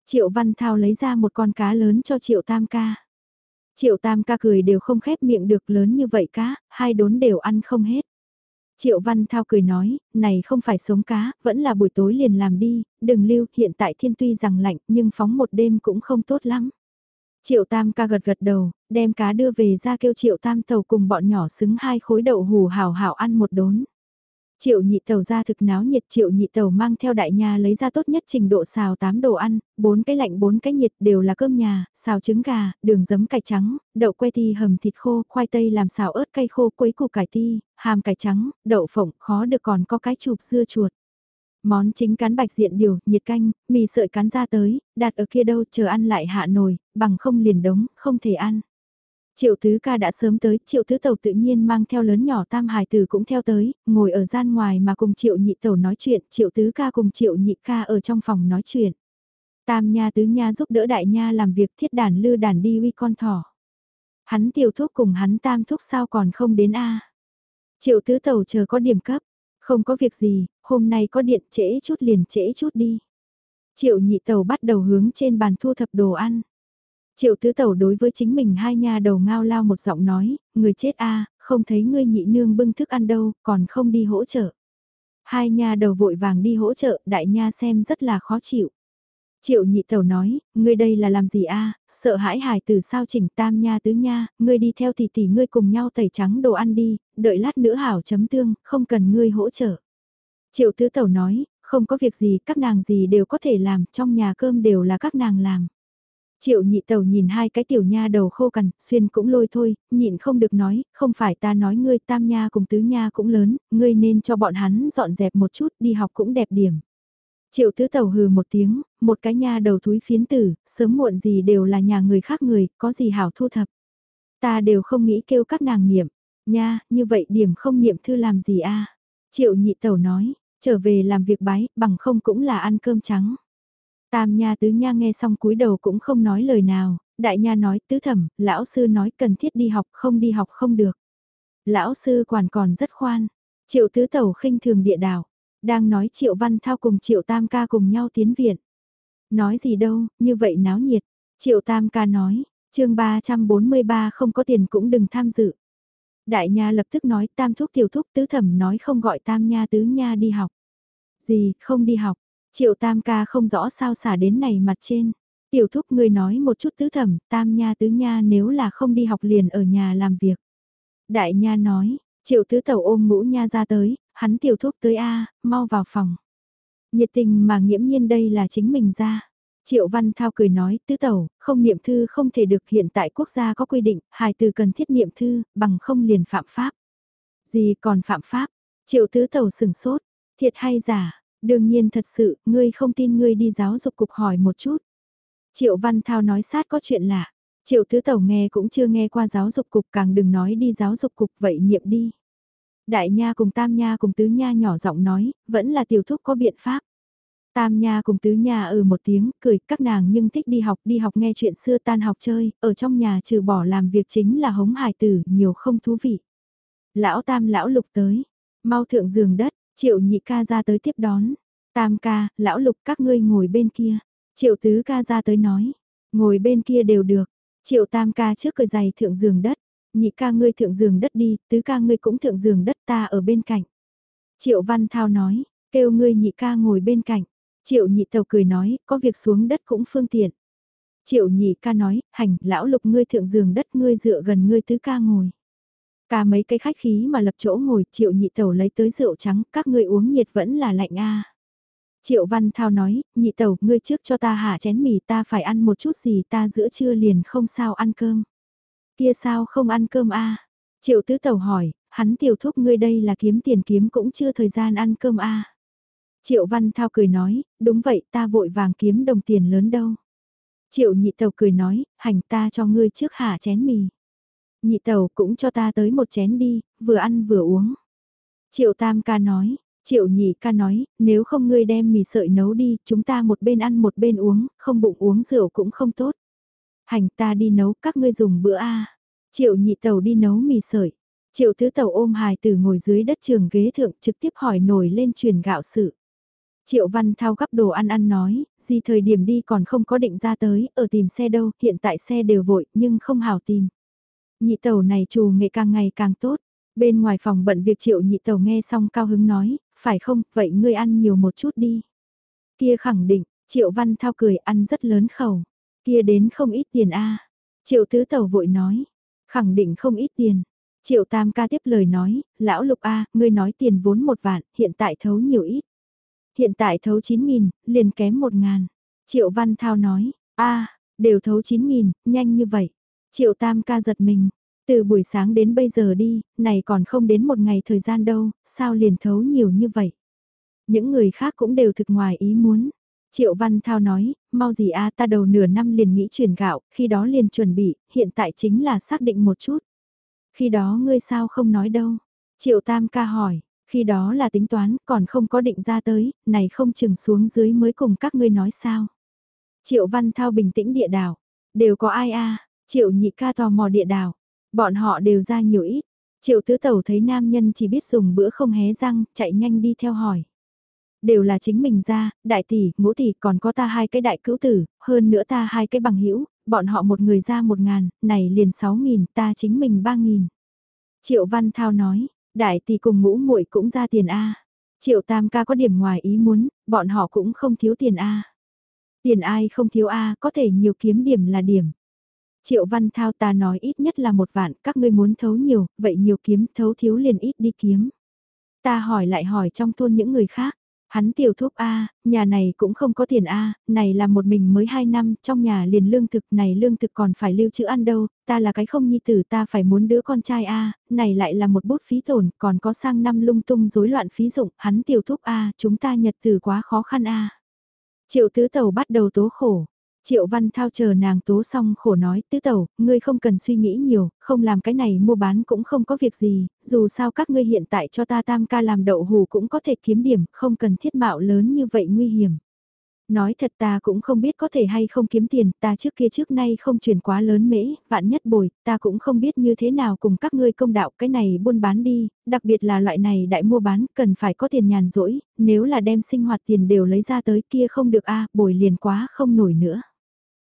Triệu Văn Thao lấy ra một con cá lớn cho Triệu Tam ca. Triệu Tam ca cười đều không khép miệng được lớn như vậy cá, hai đốn đều ăn không hết. Triệu Văn Thao cười nói, này không phải sống cá, vẫn là buổi tối liền làm đi, đừng lưu, hiện tại thiên tuy rằng lạnh nhưng phóng một đêm cũng không tốt lắm. Triệu Tam ca gật gật đầu, đem cá đưa về ra kêu Triệu Tam tàu cùng bọn nhỏ xứng hai khối đậu hù hào hào ăn một đốn. Triệu nhị tàu ra thực náo nhiệt triệu nhị tàu mang theo đại nhà lấy ra tốt nhất trình độ xào 8 đồ ăn, 4 cái lạnh 4 cái nhiệt đều là cơm nhà, xào trứng gà, đường giấm cải trắng, đậu que ti hầm thịt khô, khoai tây làm xào ớt cay khô quấy củ cải ti, hàm cải trắng, đậu phộng, khó được còn có cái chụp dưa chuột. Món chính cán bạch diện điều, nhiệt canh, mì sợi cán ra tới, đặt ở kia đâu chờ ăn lại hạ nồi, bằng không liền đống, không thể ăn. Triệu tứ ca đã sớm tới, triệu tứ tàu tự nhiên mang theo lớn nhỏ tam hài tử cũng theo tới, ngồi ở gian ngoài mà cùng triệu nhị tàu nói chuyện, triệu tứ ca cùng triệu nhị ca ở trong phòng nói chuyện. Tam nha tứ nha giúp đỡ đại nha làm việc thiết đàn lư đàn đi uy con thỏ. Hắn tiểu thuốc cùng hắn tam thuốc sao còn không đến a Triệu tứ tàu chờ có điểm cấp, không có việc gì, hôm nay có điện trễ chút liền trễ chút đi. Triệu nhị tàu bắt đầu hướng trên bàn thu thập đồ ăn. Triệu tứ tẩu đối với chính mình hai nha đầu ngao lao một giọng nói, người chết a không thấy ngươi nhị nương bưng thức ăn đâu, còn không đi hỗ trợ. Hai nha đầu vội vàng đi hỗ trợ, đại nha xem rất là khó chịu. Triệu nhị tẩu nói, ngươi đây là làm gì a? sợ hãi hài từ sao chỉnh tam nha tứ nha, ngươi đi theo tỷ tỷ ngươi cùng nhau tẩy trắng đồ ăn đi, đợi lát nữa hảo chấm tương, không cần ngươi hỗ trợ. Triệu tứ tẩu nói, không có việc gì, các nàng gì đều có thể làm, trong nhà cơm đều là các nàng làm. Triệu nhị tẩu nhìn hai cái tiểu nha đầu khô cằn, xuyên cũng lôi thôi, nhịn không được nói, không phải ta nói ngươi tam nha cùng tứ nha cũng lớn, ngươi nên cho bọn hắn dọn dẹp một chút, đi học cũng đẹp điểm. Triệu tứ tẩu hừ một tiếng, một cái nha đầu thúi phiến tử, sớm muộn gì đều là nhà người khác người, có gì hảo thu thập. Ta đều không nghĩ kêu các nàng niệm, nha, như vậy điểm không niệm thư làm gì a Triệu nhị tẩu nói, trở về làm việc bái, bằng không cũng là ăn cơm trắng. Tam nha tứ nha nghe xong cúi đầu cũng không nói lời nào, đại nha nói tứ thẩm, lão sư nói cần thiết đi học không đi học không được. Lão sư quản còn rất khoan, triệu tứ tẩu khinh thường địa đảo, đang nói triệu văn thao cùng triệu tam ca cùng nhau tiến viện. Nói gì đâu, như vậy náo nhiệt, triệu tam ca nói, chương 343 không có tiền cũng đừng tham dự. Đại nha lập tức nói tam thúc tiểu thúc tứ thẩm nói không gọi tam nha tứ nha đi học. Gì, không đi học, Triệu tam ca không rõ sao xả đến này mặt trên. Tiểu thúc ngươi nói một chút tứ thẩm, tam nha tứ nha nếu là không đi học liền ở nhà làm việc. Đại nha nói, triệu tứ tẩu ôm ngũ nha ra tới, hắn tiểu thúc tới A, mau vào phòng. Nhiệt tình mà nghiễm nhiên đây là chính mình ra. Triệu Văn Thao cười nói, tứ tẩu, không niệm thư không thể được hiện tại quốc gia có quy định, hài từ cần thiết niệm thư, bằng không liền phạm pháp. Gì còn phạm pháp? Triệu tứ tẩu sừng sốt, thiệt hay giả, Đương nhiên thật sự, ngươi không tin ngươi đi giáo dục cục hỏi một chút. Triệu Văn Thao nói sát có chuyện lạ. Triệu Tứ Tẩu nghe cũng chưa nghe qua giáo dục cục càng đừng nói đi giáo dục cục vậy niệm đi. Đại Nha cùng Tam Nha cùng Tứ Nha nhỏ giọng nói, vẫn là tiểu thúc có biện pháp. Tam Nha cùng Tứ Nha ừ một tiếng, cười, các nàng nhưng thích đi học, đi học nghe chuyện xưa tan học chơi, ở trong nhà trừ bỏ làm việc chính là hống hài tử, nhiều không thú vị. Lão Tam lão lục tới, mau thượng giường đất, Triệu nhị ca ra tới tiếp đón. Tam ca, lão lục các ngươi ngồi bên kia. Triệu tứ ca ra tới nói. Ngồi bên kia đều được. Triệu tam ca trước cười giày thượng giường đất. Nhị ca ngươi thượng giường đất đi, tứ ca ngươi cũng thượng giường đất ta ở bên cạnh. Triệu văn thao nói, kêu ngươi nhị ca ngồi bên cạnh. Triệu nhị tàu cười nói, có việc xuống đất cũng phương tiện. Triệu nhị ca nói, hành, lão lục ngươi thượng giường đất ngươi dựa gần ngươi tứ ca ngồi. Cả mấy cái khách khí mà lập chỗ ngồi, triệu nhị tẩu lấy tới rượu trắng, các ngươi uống nhiệt vẫn là lạnh a. Triệu Văn Thao nói, nhị tẩu, ngươi trước cho ta hạ chén mì ta phải ăn một chút gì ta giữa trưa liền không sao ăn cơm. Kia sao không ăn cơm a? Triệu Tứ Tẩu hỏi, hắn tiểu thúc ngươi đây là kiếm tiền kiếm cũng chưa thời gian ăn cơm a. Triệu Văn Thao cười nói, đúng vậy ta vội vàng kiếm đồng tiền lớn đâu. Triệu nhị tẩu cười nói, hành ta cho ngươi trước hạ chén mì. Nhị tàu cũng cho ta tới một chén đi, vừa ăn vừa uống. Triệu tam ca nói, triệu nhị ca nói, nếu không ngươi đem mì sợi nấu đi, chúng ta một bên ăn một bên uống, không bụng uống rượu cũng không tốt. Hành ta đi nấu, các ngươi dùng bữa a. Triệu nhị tàu đi nấu mì sợi. Triệu tứ tàu ôm hài tử ngồi dưới đất trường ghế thượng trực tiếp hỏi nổi lên truyền gạo sự. Triệu Văn Thao gắp đồ ăn ăn nói, gì thời điểm đi còn không có định ra tới, ở tìm xe đâu, hiện tại xe đều vội, nhưng không hào tìm. Nhị tàu này trù nghệ càng ngày càng tốt. Bên ngoài phòng bận việc triệu nhị tàu nghe xong cao hứng nói, phải không, vậy ngươi ăn nhiều một chút đi. Kia khẳng định, triệu văn thao cười ăn rất lớn khẩu. Kia đến không ít tiền a Triệu tứ tàu vội nói, khẳng định không ít tiền. Triệu tam ca tiếp lời nói, lão lục a ngươi nói tiền vốn một vạn, hiện tại thấu nhiều ít. Hiện tại thấu 9.000, liền kém một ngàn. Triệu văn thao nói, a đều thấu 9.000, nhanh như vậy. Triệu tam ca giật mình, từ buổi sáng đến bây giờ đi, này còn không đến một ngày thời gian đâu, sao liền thấu nhiều như vậy. Những người khác cũng đều thực ngoài ý muốn. Triệu Văn Thao nói, mau gì a ta đầu nửa năm liền nghĩ chuyển gạo, khi đó liền chuẩn bị, hiện tại chính là xác định một chút. Khi đó ngươi sao không nói đâu? Triệu Tam ca hỏi, khi đó là tính toán, còn không có định ra tới, này không chừng xuống dưới mới cùng các ngươi nói sao. Triệu Văn Thao bình tĩnh địa đảo, đều có ai a Triệu nhị ca tò mò địa đảo, bọn họ đều ra nhiều ít. Triệu tứ tẩu thấy nam nhân chỉ biết dùng bữa không hé răng, chạy nhanh đi theo hỏi. Đều là chính mình ra, đại tỷ, ngũ tỷ, còn có ta hai cái đại cữu tử, hơn nữa ta hai cái bằng hữu bọn họ một người ra một ngàn, này liền sáu nghìn, ta chính mình ba nghìn. Triệu Văn Thao nói, đại tỷ cùng ngũ muội cũng ra tiền A. Triệu Tam ca có điểm ngoài ý muốn, bọn họ cũng không thiếu tiền A. Tiền ai không thiếu A, có thể nhiều kiếm điểm là điểm. Triệu Văn Thao ta nói ít nhất là một vạn, các ngươi muốn thấu nhiều, vậy nhiều kiếm, thấu thiếu liền ít đi kiếm. Ta hỏi lại hỏi trong thôn những người khác, hắn tiểu thúc A, nhà này cũng không có tiền A, này là một mình mới 2 năm, trong nhà liền lương thực này lương thực còn phải lưu trữ ăn đâu, ta là cái không nhi tử ta phải muốn đứa con trai A, này lại là một bút phí tổn, còn có sang năm lung tung rối loạn phí dụng, hắn tiểu thúc A, chúng ta nhật tử quá khó khăn A. Triệu tứ tàu bắt đầu tố khổ, Triệu Văn Thao chờ nàng tố xong khổ nói, tứ tẩu, ngươi không cần suy nghĩ nhiều, không làm cái này mua bán cũng không có việc gì, dù sao các ngươi hiện tại cho ta tam ca làm đậu hù cũng có thể kiếm điểm, không cần thiết mạo lớn như vậy nguy hiểm. Nói thật ta cũng không biết có thể hay không kiếm tiền, ta trước kia trước nay không chuyển quá lớn mễ, vạn nhất bồi, ta cũng không biết như thế nào cùng các ngươi công đạo cái này buôn bán đi, đặc biệt là loại này đại mua bán cần phải có tiền nhàn rỗi, nếu là đem sinh hoạt tiền đều lấy ra tới kia không được a bồi liền quá không nổi nữa.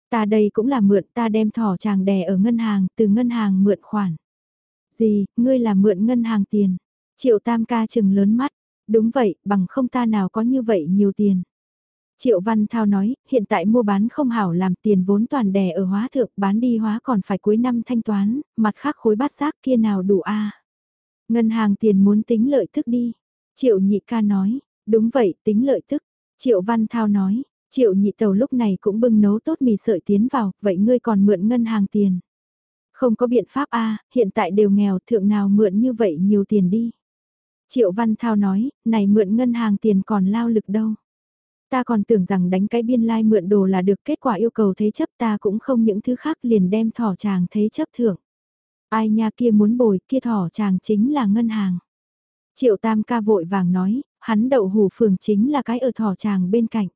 Ta đây cũng là mượn ta đem thỏ chàng đè ở ngân hàng, từ ngân hàng mượn khoản. Gì, ngươi là mượn ngân hàng tiền. Triệu tam ca chừng lớn mắt. Đúng vậy, bằng không ta nào có như vậy nhiều tiền. Triệu Văn Thao nói, hiện tại mua bán không hảo làm tiền vốn toàn đè ở hóa thượng, bán đi hóa còn phải cuối năm thanh toán, mặt khác khối bát giác kia nào đủ a Ngân hàng tiền muốn tính lợi tức đi. Triệu Nhị ca nói, đúng vậy, tính lợi tức. Triệu Văn Thao nói, Triệu nhị tàu lúc này cũng bưng nấu tốt mì sợi tiến vào, vậy ngươi còn mượn ngân hàng tiền. Không có biện pháp a hiện tại đều nghèo thượng nào mượn như vậy nhiều tiền đi. Triệu Văn Thao nói, này mượn ngân hàng tiền còn lao lực đâu. Ta còn tưởng rằng đánh cái biên lai like mượn đồ là được kết quả yêu cầu thế chấp ta cũng không những thứ khác liền đem thỏ chàng thế chấp thưởng. Ai nha kia muốn bồi kia thỏ chàng chính là ngân hàng. Triệu Tam ca vội vàng nói, hắn đậu hủ phường chính là cái ở thỏ chàng bên cạnh.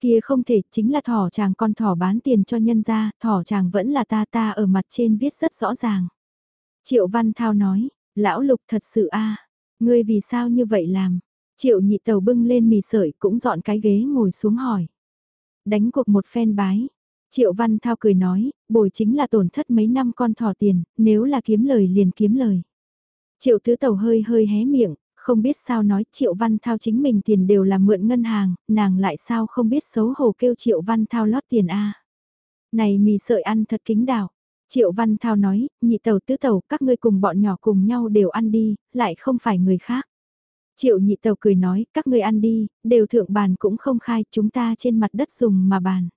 Kia không thể, chính là thỏ chàng con thỏ bán tiền cho nhân ra, thỏ chàng vẫn là ta ta ở mặt trên viết rất rõ ràng. Triệu Văn Thao nói, lão lục thật sự a ngươi vì sao như vậy làm? Triệu nhị tàu bưng lên mì sợi cũng dọn cái ghế ngồi xuống hỏi. Đánh cuộc một phen bái. Triệu Văn Thao cười nói, bồi chính là tổn thất mấy năm con thỏ tiền, nếu là kiếm lời liền kiếm lời. Triệu tứ tàu hơi hơi hé miệng, không biết sao nói Triệu Văn Thao chính mình tiền đều là mượn ngân hàng, nàng lại sao không biết xấu hổ kêu Triệu Văn Thao lót tiền a Này mì sợi ăn thật kính đảo. Triệu Văn Thao nói, nhị tàu tứ tàu các ngươi cùng bọn nhỏ cùng nhau đều ăn đi, lại không phải người khác. Triệu nhị tàu cười nói, các ngươi ăn đi, đều thượng bàn cũng không khai, chúng ta trên mặt đất dùng mà bàn.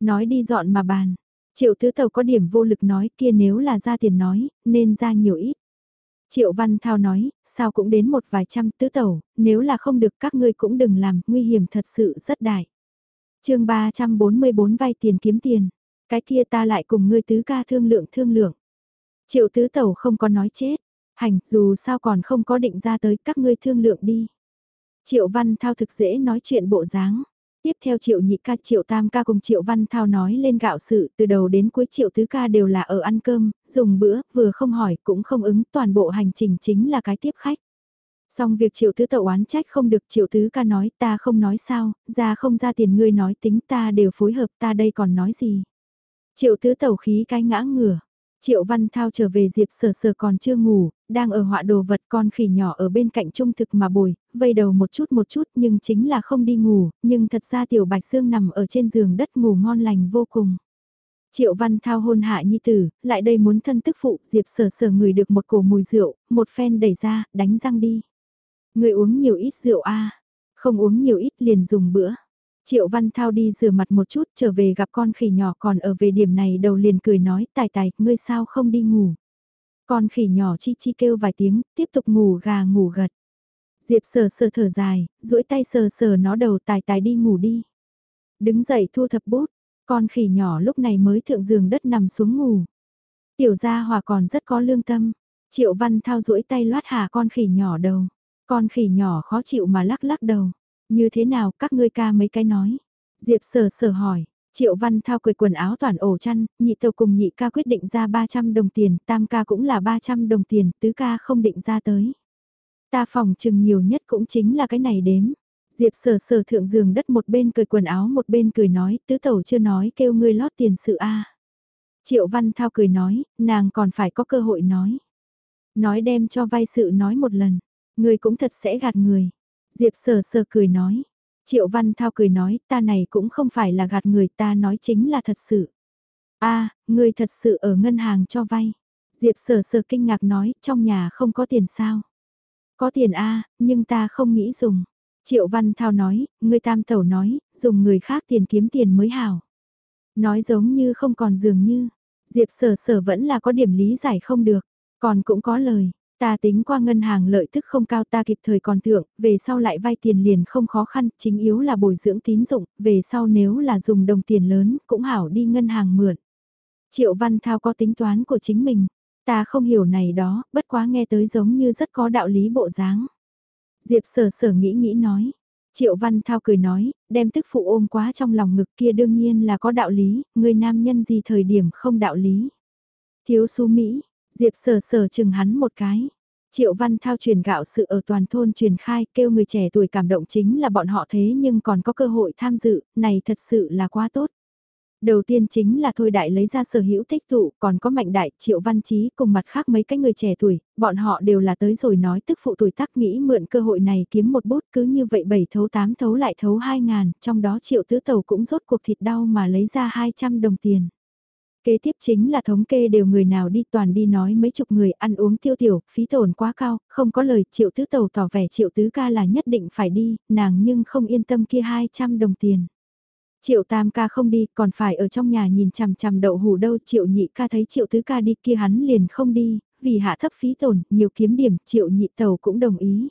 Nói đi dọn mà bàn. Triệu tứ tàu có điểm vô lực nói kia nếu là ra tiền nói, nên ra nhiều ít. Triệu Văn Thao nói, sao cũng đến một vài trăm tứ tẩu, nếu là không được các ngươi cũng đừng làm, nguy hiểm thật sự rất đại. chương 344 vay tiền kiếm tiền, cái kia ta lại cùng ngươi tứ ca thương lượng thương lượng. Triệu tứ tẩu không có nói chết, hành dù sao còn không có định ra tới các ngươi thương lượng đi. Triệu Văn Thao thực dễ nói chuyện bộ dáng. Tiếp theo triệu nhị ca triệu tam ca cùng triệu văn thao nói lên gạo sự từ đầu đến cuối triệu tứ ca đều là ở ăn cơm, dùng bữa, vừa không hỏi cũng không ứng toàn bộ hành trình chính là cái tiếp khách. Xong việc triệu tứ tẩu oán trách không được triệu tứ ca nói ta không nói sao, ra không ra tiền ngươi nói tính ta đều phối hợp ta đây còn nói gì. Triệu tứ tẩu khí cái ngã ngửa, Triệu Văn Thao trở về Diệp Sở Sở còn chưa ngủ, đang ở họa đồ vật con khỉ nhỏ ở bên cạnh trung thực mà bồi, vây đầu một chút một chút nhưng chính là không đi ngủ, nhưng thật ra Tiểu Bạch Sương nằm ở trên giường đất ngủ ngon lành vô cùng. Triệu Văn Thao hôn hạ nhi tử, lại đây muốn thân tức phụ, Diệp Sở Sở ngửi được một cổ mùi rượu, một phen đẩy ra, đánh răng đi. Người uống nhiều ít rượu a không uống nhiều ít liền dùng bữa. Triệu Văn Thao đi rửa mặt một chút trở về gặp con khỉ nhỏ còn ở về điểm này đầu liền cười nói tài tài, ngươi sao không đi ngủ. Con khỉ nhỏ chi chi kêu vài tiếng, tiếp tục ngủ gà ngủ gật. Diệp sờ sờ thở dài, duỗi tay sờ sờ nó đầu tài tài đi ngủ đi. Đứng dậy thu thập bút, con khỉ nhỏ lúc này mới thượng giường đất nằm xuống ngủ. Tiểu gia hòa còn rất có lương tâm. Triệu Văn Thao duỗi tay loát hạ con khỉ nhỏ đầu. Con khỉ nhỏ khó chịu mà lắc lắc đầu. Như thế nào các ngươi ca mấy cái nói? Diệp sở sở hỏi. Triệu Văn Thao cười quần áo toàn ổ chăn, nhị tàu cùng nhị ca quyết định ra 300 đồng tiền, tam ca cũng là 300 đồng tiền, tứ ca không định ra tới. Ta phòng chừng nhiều nhất cũng chính là cái này đếm. Diệp sở sở thượng giường đất một bên cười quần áo một bên cười nói, tứ tẩu chưa nói kêu ngươi lót tiền sự a Triệu Văn Thao cười nói, nàng còn phải có cơ hội nói. Nói đem cho vay sự nói một lần, ngươi cũng thật sẽ gạt người. Diệp sở sở cười nói, Triệu Văn Thao cười nói, ta này cũng không phải là gạt người ta nói chính là thật sự. a người thật sự ở ngân hàng cho vay. Diệp sở sở kinh ngạc nói, trong nhà không có tiền sao. Có tiền a nhưng ta không nghĩ dùng. Triệu Văn Thao nói, người tam tẩu nói, dùng người khác tiền kiếm tiền mới hảo. Nói giống như không còn dường như, Diệp sở sở vẫn là có điểm lý giải không được, còn cũng có lời. Ta tính qua ngân hàng lợi tức không cao ta kịp thời còn thượng, về sau lại vay tiền liền không khó khăn, chính yếu là bồi dưỡng tín dụng, về sau nếu là dùng đồng tiền lớn, cũng hảo đi ngân hàng mượn. Triệu Văn Thao có tính toán của chính mình, ta không hiểu này đó, bất quá nghe tới giống như rất có đạo lý bộ dáng. Diệp sở sở nghĩ nghĩ nói. Triệu Văn Thao cười nói, đem tức phụ ôm quá trong lòng ngực kia đương nhiên là có đạo lý, người nam nhân gì thời điểm không đạo lý. Thiếu su Mỹ, Diệp sờ sờ chừng hắn một cái. Triệu Văn Thao truyền gạo sự ở toàn thôn truyền khai kêu người trẻ tuổi cảm động chính là bọn họ thế nhưng còn có cơ hội tham dự, này thật sự là quá tốt. Đầu tiên chính là Thôi Đại lấy ra sở hữu tích tụ, còn có Mạnh Đại, Triệu Văn Chí cùng mặt khác mấy cái người trẻ tuổi, bọn họ đều là tới rồi nói tức phụ tuổi tác nghĩ mượn cơ hội này kiếm một bút cứ như vậy bảy thấu tám thấu lại thấu hai ngàn, trong đó Triệu Tứ Tàu cũng rốt cuộc thịt đau mà lấy ra 200 đồng tiền. Kế tiếp chính là thống kê đều người nào đi toàn đi nói mấy chục người ăn uống tiêu tiểu, phí tổn quá cao, không có lời triệu tứ tàu tỏ vẻ triệu tứ ca là nhất định phải đi, nàng nhưng không yên tâm kia 200 đồng tiền. Triệu tam ca không đi, còn phải ở trong nhà nhìn chằm chằm đậu hủ đâu, triệu nhị ca thấy triệu tứ ca đi kia hắn liền không đi, vì hạ thấp phí tổn, nhiều kiếm điểm, triệu nhị tàu cũng đồng ý.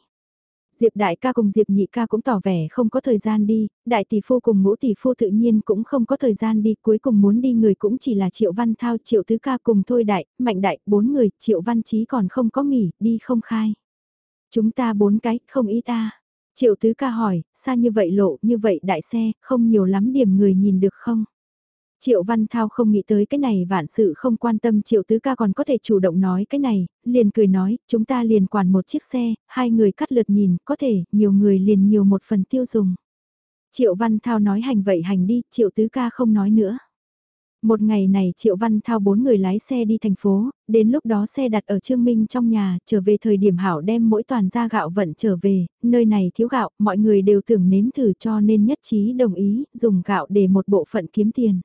Diệp đại ca cùng Diệp nhị ca cũng tỏ vẻ không có thời gian đi, đại tỷ phu cùng ngũ tỷ phu tự nhiên cũng không có thời gian đi, cuối cùng muốn đi người cũng chỉ là triệu văn thao, triệu tứ ca cùng thôi đại, mạnh đại, bốn người, triệu văn chí còn không có nghỉ, đi không khai. Chúng ta bốn cái, không ý ta. Triệu tứ ca hỏi, xa như vậy lộ, như vậy đại xe, không nhiều lắm điểm người nhìn được không? Triệu Văn Thao không nghĩ tới cái này vạn sự không quan tâm Triệu Tứ Ca còn có thể chủ động nói cái này, liền cười nói, chúng ta liền quản một chiếc xe, hai người cắt lượt nhìn, có thể, nhiều người liền nhiều một phần tiêu dùng. Triệu Văn Thao nói hành vậy hành đi, Triệu Tứ Ca không nói nữa. Một ngày này Triệu Văn Thao bốn người lái xe đi thành phố, đến lúc đó xe đặt ở Trương Minh trong nhà, trở về thời điểm hảo đem mỗi toàn gia gạo vận trở về, nơi này thiếu gạo, mọi người đều tưởng nếm thử cho nên nhất trí đồng ý, dùng gạo để một bộ phận kiếm tiền.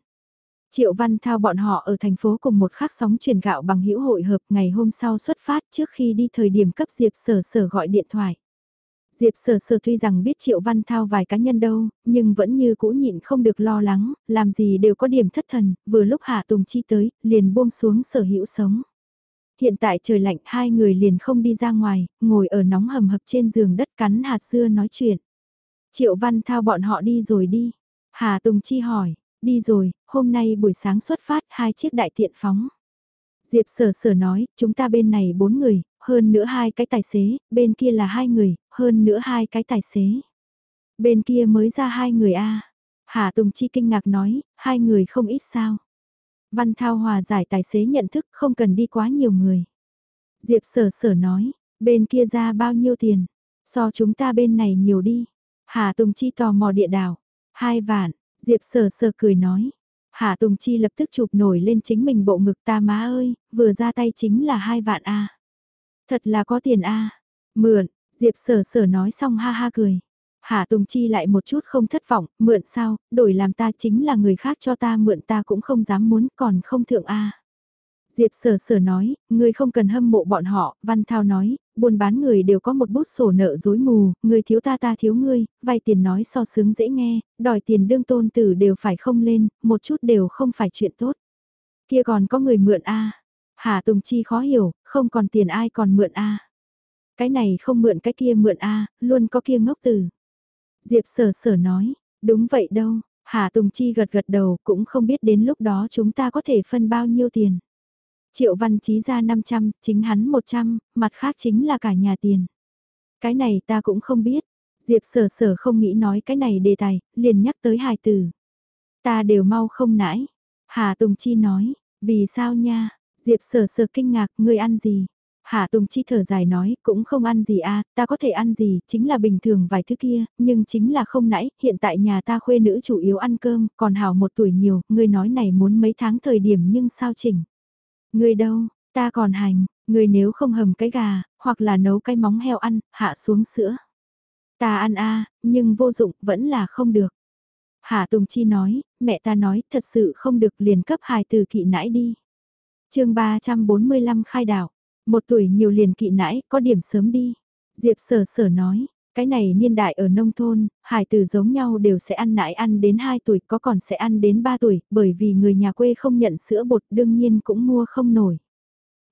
Triệu Văn Thao bọn họ ở thành phố cùng một khắc sóng truyền gạo bằng hữu hội hợp ngày hôm sau xuất phát trước khi đi thời điểm cấp Diệp Sở Sở gọi điện thoại. Diệp Sở Sở tuy rằng biết Triệu Văn Thao vài cá nhân đâu, nhưng vẫn như cũ nhịn không được lo lắng, làm gì đều có điểm thất thần, vừa lúc Hạ Tùng Chi tới, liền buông xuống sở hữu sống. Hiện tại trời lạnh hai người liền không đi ra ngoài, ngồi ở nóng hầm hập trên giường đất cắn hạt dưa nói chuyện. Triệu Văn Thao bọn họ đi rồi đi. Hà Tùng Chi hỏi, Đi rồi, hôm nay buổi sáng xuất phát hai chiếc đại tiện phóng. Diệp sở sở nói, chúng ta bên này bốn người, hơn nữa hai cái tài xế, bên kia là hai người, hơn nữa hai cái tài xế. Bên kia mới ra hai người a Hà Tùng Chi kinh ngạc nói, hai người không ít sao. Văn Thao hòa giải tài xế nhận thức không cần đi quá nhiều người. Diệp sở sở nói, bên kia ra bao nhiêu tiền, so chúng ta bên này nhiều đi. Hà Tùng Chi tò mò địa đảo, hai vạn, Diệp sờ sờ cười nói. Hạ Tùng Chi lập tức chụp nổi lên chính mình bộ ngực ta má ơi, vừa ra tay chính là hai vạn a. Thật là có tiền a. Mượn, Diệp sở sở nói xong ha ha cười. Hạ Tùng Chi lại một chút không thất vọng, mượn sao, đổi làm ta chính là người khác cho ta mượn ta cũng không dám muốn còn không thượng a. Diệp sở sở nói, người không cần hâm mộ bọn họ, Văn Thao nói, buôn bán người đều có một bút sổ nợ dối mù, người thiếu ta ta thiếu ngươi, vay tiền nói so sướng dễ nghe, đòi tiền đương tôn tử đều phải không lên, một chút đều không phải chuyện tốt. Kia còn có người mượn a Hà Tùng Chi khó hiểu, không còn tiền ai còn mượn a Cái này không mượn cái kia mượn a luôn có kia ngốc từ. Diệp sở sở nói, đúng vậy đâu, Hà Tùng Chi gật gật đầu cũng không biết đến lúc đó chúng ta có thể phân bao nhiêu tiền. Triệu Văn Chí ra 500, chính hắn 100, mặt khác chính là cả nhà tiền. Cái này ta cũng không biết. Diệp sở sở không nghĩ nói cái này đề tài, liền nhắc tới hài từ. Ta đều mau không nãi. Hà Tùng Chi nói, vì sao nha? Diệp sở sở kinh ngạc, ngươi ăn gì? Hạ Tùng Chi thở dài nói, cũng không ăn gì a, ta có thể ăn gì, chính là bình thường vài thứ kia, nhưng chính là không nãy, hiện tại nhà ta khuê nữ chủ yếu ăn cơm, còn hào một tuổi nhiều, ngươi nói này muốn mấy tháng thời điểm nhưng sao chỉnh người đâu, ta còn hành, người nếu không hầm cái gà, hoặc là nấu cái móng heo ăn, hạ xuống sữa. Ta ăn a, nhưng vô dụng, vẫn là không được. Hạ Tùng Chi nói, mẹ ta nói, thật sự không được liền cấp hài từ kỵ nãi đi. chương 345 khai đảo một tuổi nhiều liền kỵ nãi, có điểm sớm đi. Diệp sở sở nói, cái này niên đại ở nông thôn, hải tử giống nhau đều sẽ ăn nãi ăn đến 2 tuổi, có còn sẽ ăn đến 3 tuổi, bởi vì người nhà quê không nhận sữa bột đương nhiên cũng mua không nổi.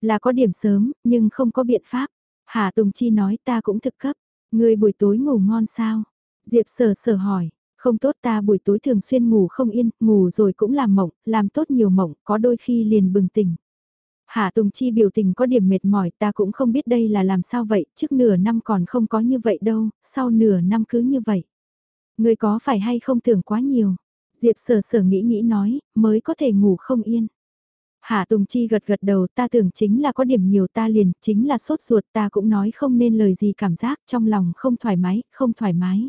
Là có điểm sớm, nhưng không có biện pháp. Hà Tùng Chi nói ta cũng thực cấp, người buổi tối ngủ ngon sao? Diệp sở sở hỏi, không tốt ta buổi tối thường xuyên ngủ không yên, ngủ rồi cũng làm mộng, làm tốt nhiều mộng, có đôi khi liền bừng tỉnh. Hạ Tùng Chi biểu tình có điểm mệt mỏi ta cũng không biết đây là làm sao vậy, trước nửa năm còn không có như vậy đâu, sau nửa năm cứ như vậy. Người có phải hay không tưởng quá nhiều? Diệp sở sở nghĩ nghĩ nói, mới có thể ngủ không yên. Hạ Tùng Chi gật gật đầu ta tưởng chính là có điểm nhiều ta liền, chính là sốt ruột ta cũng nói không nên lời gì cảm giác trong lòng không thoải mái, không thoải mái.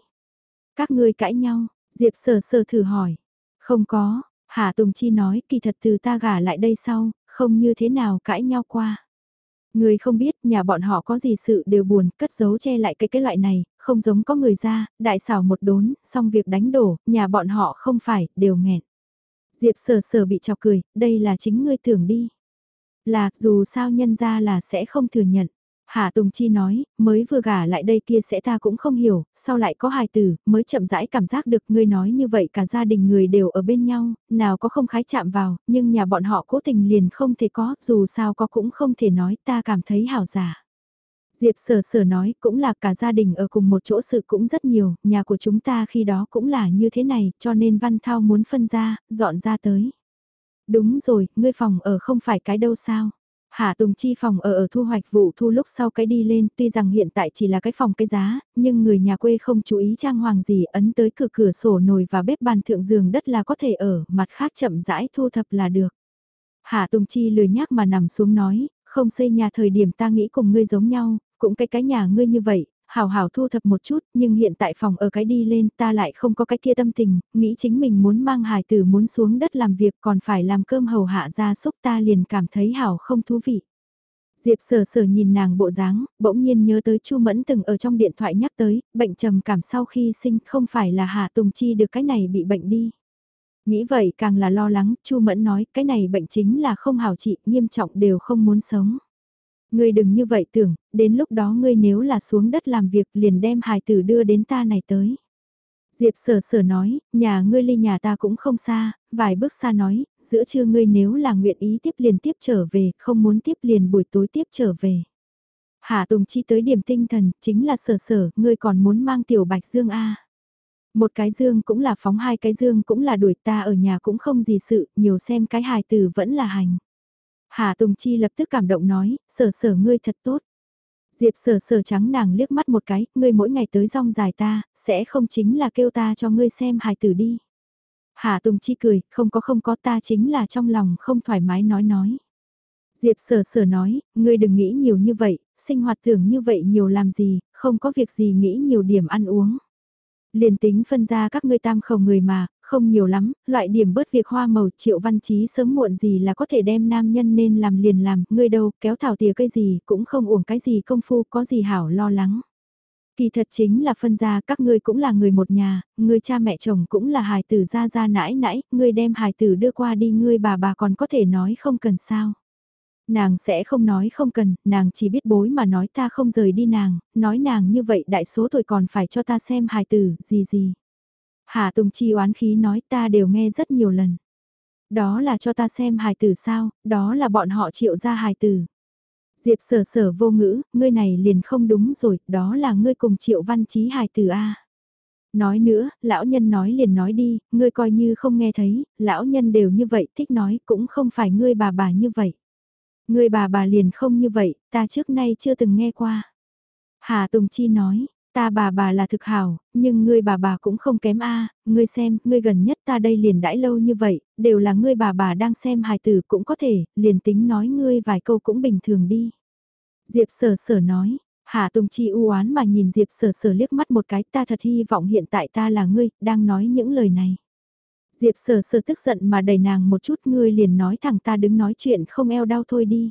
Các ngươi cãi nhau, Diệp sở sở thử hỏi. Không có, Hạ Tùng Chi nói kỳ thật từ ta gả lại đây sau, không như thế nào cãi nhau qua. Người không biết nhà bọn họ có gì sự đều buồn, cất giấu che lại cái cái loại này, không giống có người ra, đại xảo một đốn, xong việc đánh đổ, nhà bọn họ không phải, đều nghẹn. Diệp sờ sờ bị chọc cười, đây là chính ngươi tưởng đi. Là, dù sao nhân ra là sẽ không thừa nhận. Hạ Tùng Chi nói, mới vừa gả lại đây kia sẽ ta cũng không hiểu, sau lại có hài tử, mới chậm rãi cảm giác được ngươi nói như vậy cả gia đình người đều ở bên nhau, nào có không khái chạm vào, nhưng nhà bọn họ cố tình liền không thể có, dù sao có cũng không thể nói ta cảm thấy hảo giả. Diệp sở sở nói cũng là cả gia đình ở cùng một chỗ sự cũng rất nhiều, nhà của chúng ta khi đó cũng là như thế này, cho nên Văn Thao muốn phân ra, dọn ra tới. Đúng rồi, ngươi phòng ở không phải cái đâu sao? Hạ Tùng Chi phòng ở ở thu hoạch vụ thu lúc sau cái đi lên, tuy rằng hiện tại chỉ là cái phòng cái giá, nhưng người nhà quê không chú ý trang hoàng gì ấn tới cửa cửa sổ nồi và bếp bàn thượng giường đất là có thể ở, mặt khác chậm rãi thu thập là được. Hạ Tùng Chi lười nhác mà nằm xuống nói, không xây nhà thời điểm ta nghĩ cùng ngươi giống nhau, cũng cái cái nhà ngươi như vậy, hào hào thu thập một chút, nhưng hiện tại phòng ở cái đi lên ta lại không có cái kia tâm tình, nghĩ chính mình muốn mang hài tử muốn xuống đất làm việc còn phải làm cơm hầu hạ ra xúc ta liền cảm thấy hào không thú vị. Diệp sở sở nhìn nàng bộ dáng, bỗng nhiên nhớ tới Chu Mẫn từng ở trong điện thoại nhắc tới, bệnh trầm cảm sau khi sinh không phải là Hạ Tùng Chi được cái này bị bệnh đi. Nghĩ vậy càng là lo lắng, Chu Mẫn nói cái này bệnh chính là không hào trị, nghiêm trọng đều không muốn sống. Ngươi đừng như vậy tưởng, đến lúc đó ngươi nếu là xuống đất làm việc liền đem hài tử đưa đến ta này tới. Diệp sở sở nói, nhà ngươi ly nhà ta cũng không xa, vài bước xa nói, giữa trưa ngươi nếu là nguyện ý tiếp liền tiếp trở về, không muốn tiếp liền buổi tối tiếp trở về. Hạ Tùng Chi tới điểm tinh thần, chính là sở sở, ngươi còn muốn mang tiểu bạch dương A. Một cái dương cũng là phóng hai cái dương cũng là đuổi ta ở nhà cũng không gì sự, nhiều xem cái hài tử vẫn là hành. Hà Tùng Chi lập tức cảm động nói, sở sở ngươi thật tốt. Diệp sở sở trắng nàng liếc mắt một cái, ngươi mỗi ngày tới rong dài ta, sẽ không chính là kêu ta cho ngươi xem hài tử đi. Hà Tùng Chi cười, không có không có ta chính là trong lòng không thoải mái nói nói. Diệp sở sở nói, ngươi đừng nghĩ nhiều như vậy, sinh hoạt tưởng như vậy nhiều làm gì, không có việc gì nghĩ nhiều điểm ăn uống. Liền tính phân ra các ngươi tam khẩu người mà, không nhiều lắm, loại điểm bớt việc hoa màu triệu văn trí sớm muộn gì là có thể đem nam nhân nên làm liền làm, ngươi đâu, kéo thảo tìa cây gì, cũng không uổng cái gì công phu, có gì hảo lo lắng. Kỳ thật chính là phân ra các ngươi cũng là người một nhà, người cha mẹ chồng cũng là hài tử ra ra nãi nãi, ngươi đem hài tử đưa qua đi ngươi bà bà còn có thể nói không cần sao nàng sẽ không nói không cần, nàng chỉ biết bối mà nói ta không rời đi nàng, nói nàng như vậy đại số tuổi còn phải cho ta xem hài tử, gì gì. Hà Tùng Chi oán khí nói ta đều nghe rất nhiều lần. Đó là cho ta xem hài tử sao, đó là bọn họ triệu ra hài tử. Diệp sở sở vô ngữ, ngươi này liền không đúng rồi, đó là ngươi cùng triệu văn trí hài tử A. Nói nữa, lão nhân nói liền nói đi, ngươi coi như không nghe thấy, lão nhân đều như vậy thích nói cũng không phải ngươi bà bà như vậy. Ngươi bà bà liền không như vậy, ta trước nay chưa từng nghe qua. Hà Tùng Chi nói, Ta bà bà là thực hảo, nhưng ngươi bà bà cũng không kém a, ngươi xem, ngươi gần nhất ta đây liền đãi lâu như vậy, đều là ngươi bà bà đang xem hài tử cũng có thể, liền tính nói ngươi vài câu cũng bình thường đi. Diệp sở sở nói, hạ Tùng Chi u oán mà nhìn Diệp sở sở liếc mắt một cái ta thật hy vọng hiện tại ta là ngươi, đang nói những lời này. Diệp sở sở tức giận mà đẩy nàng một chút ngươi liền nói thẳng ta đứng nói chuyện không eo đau thôi đi.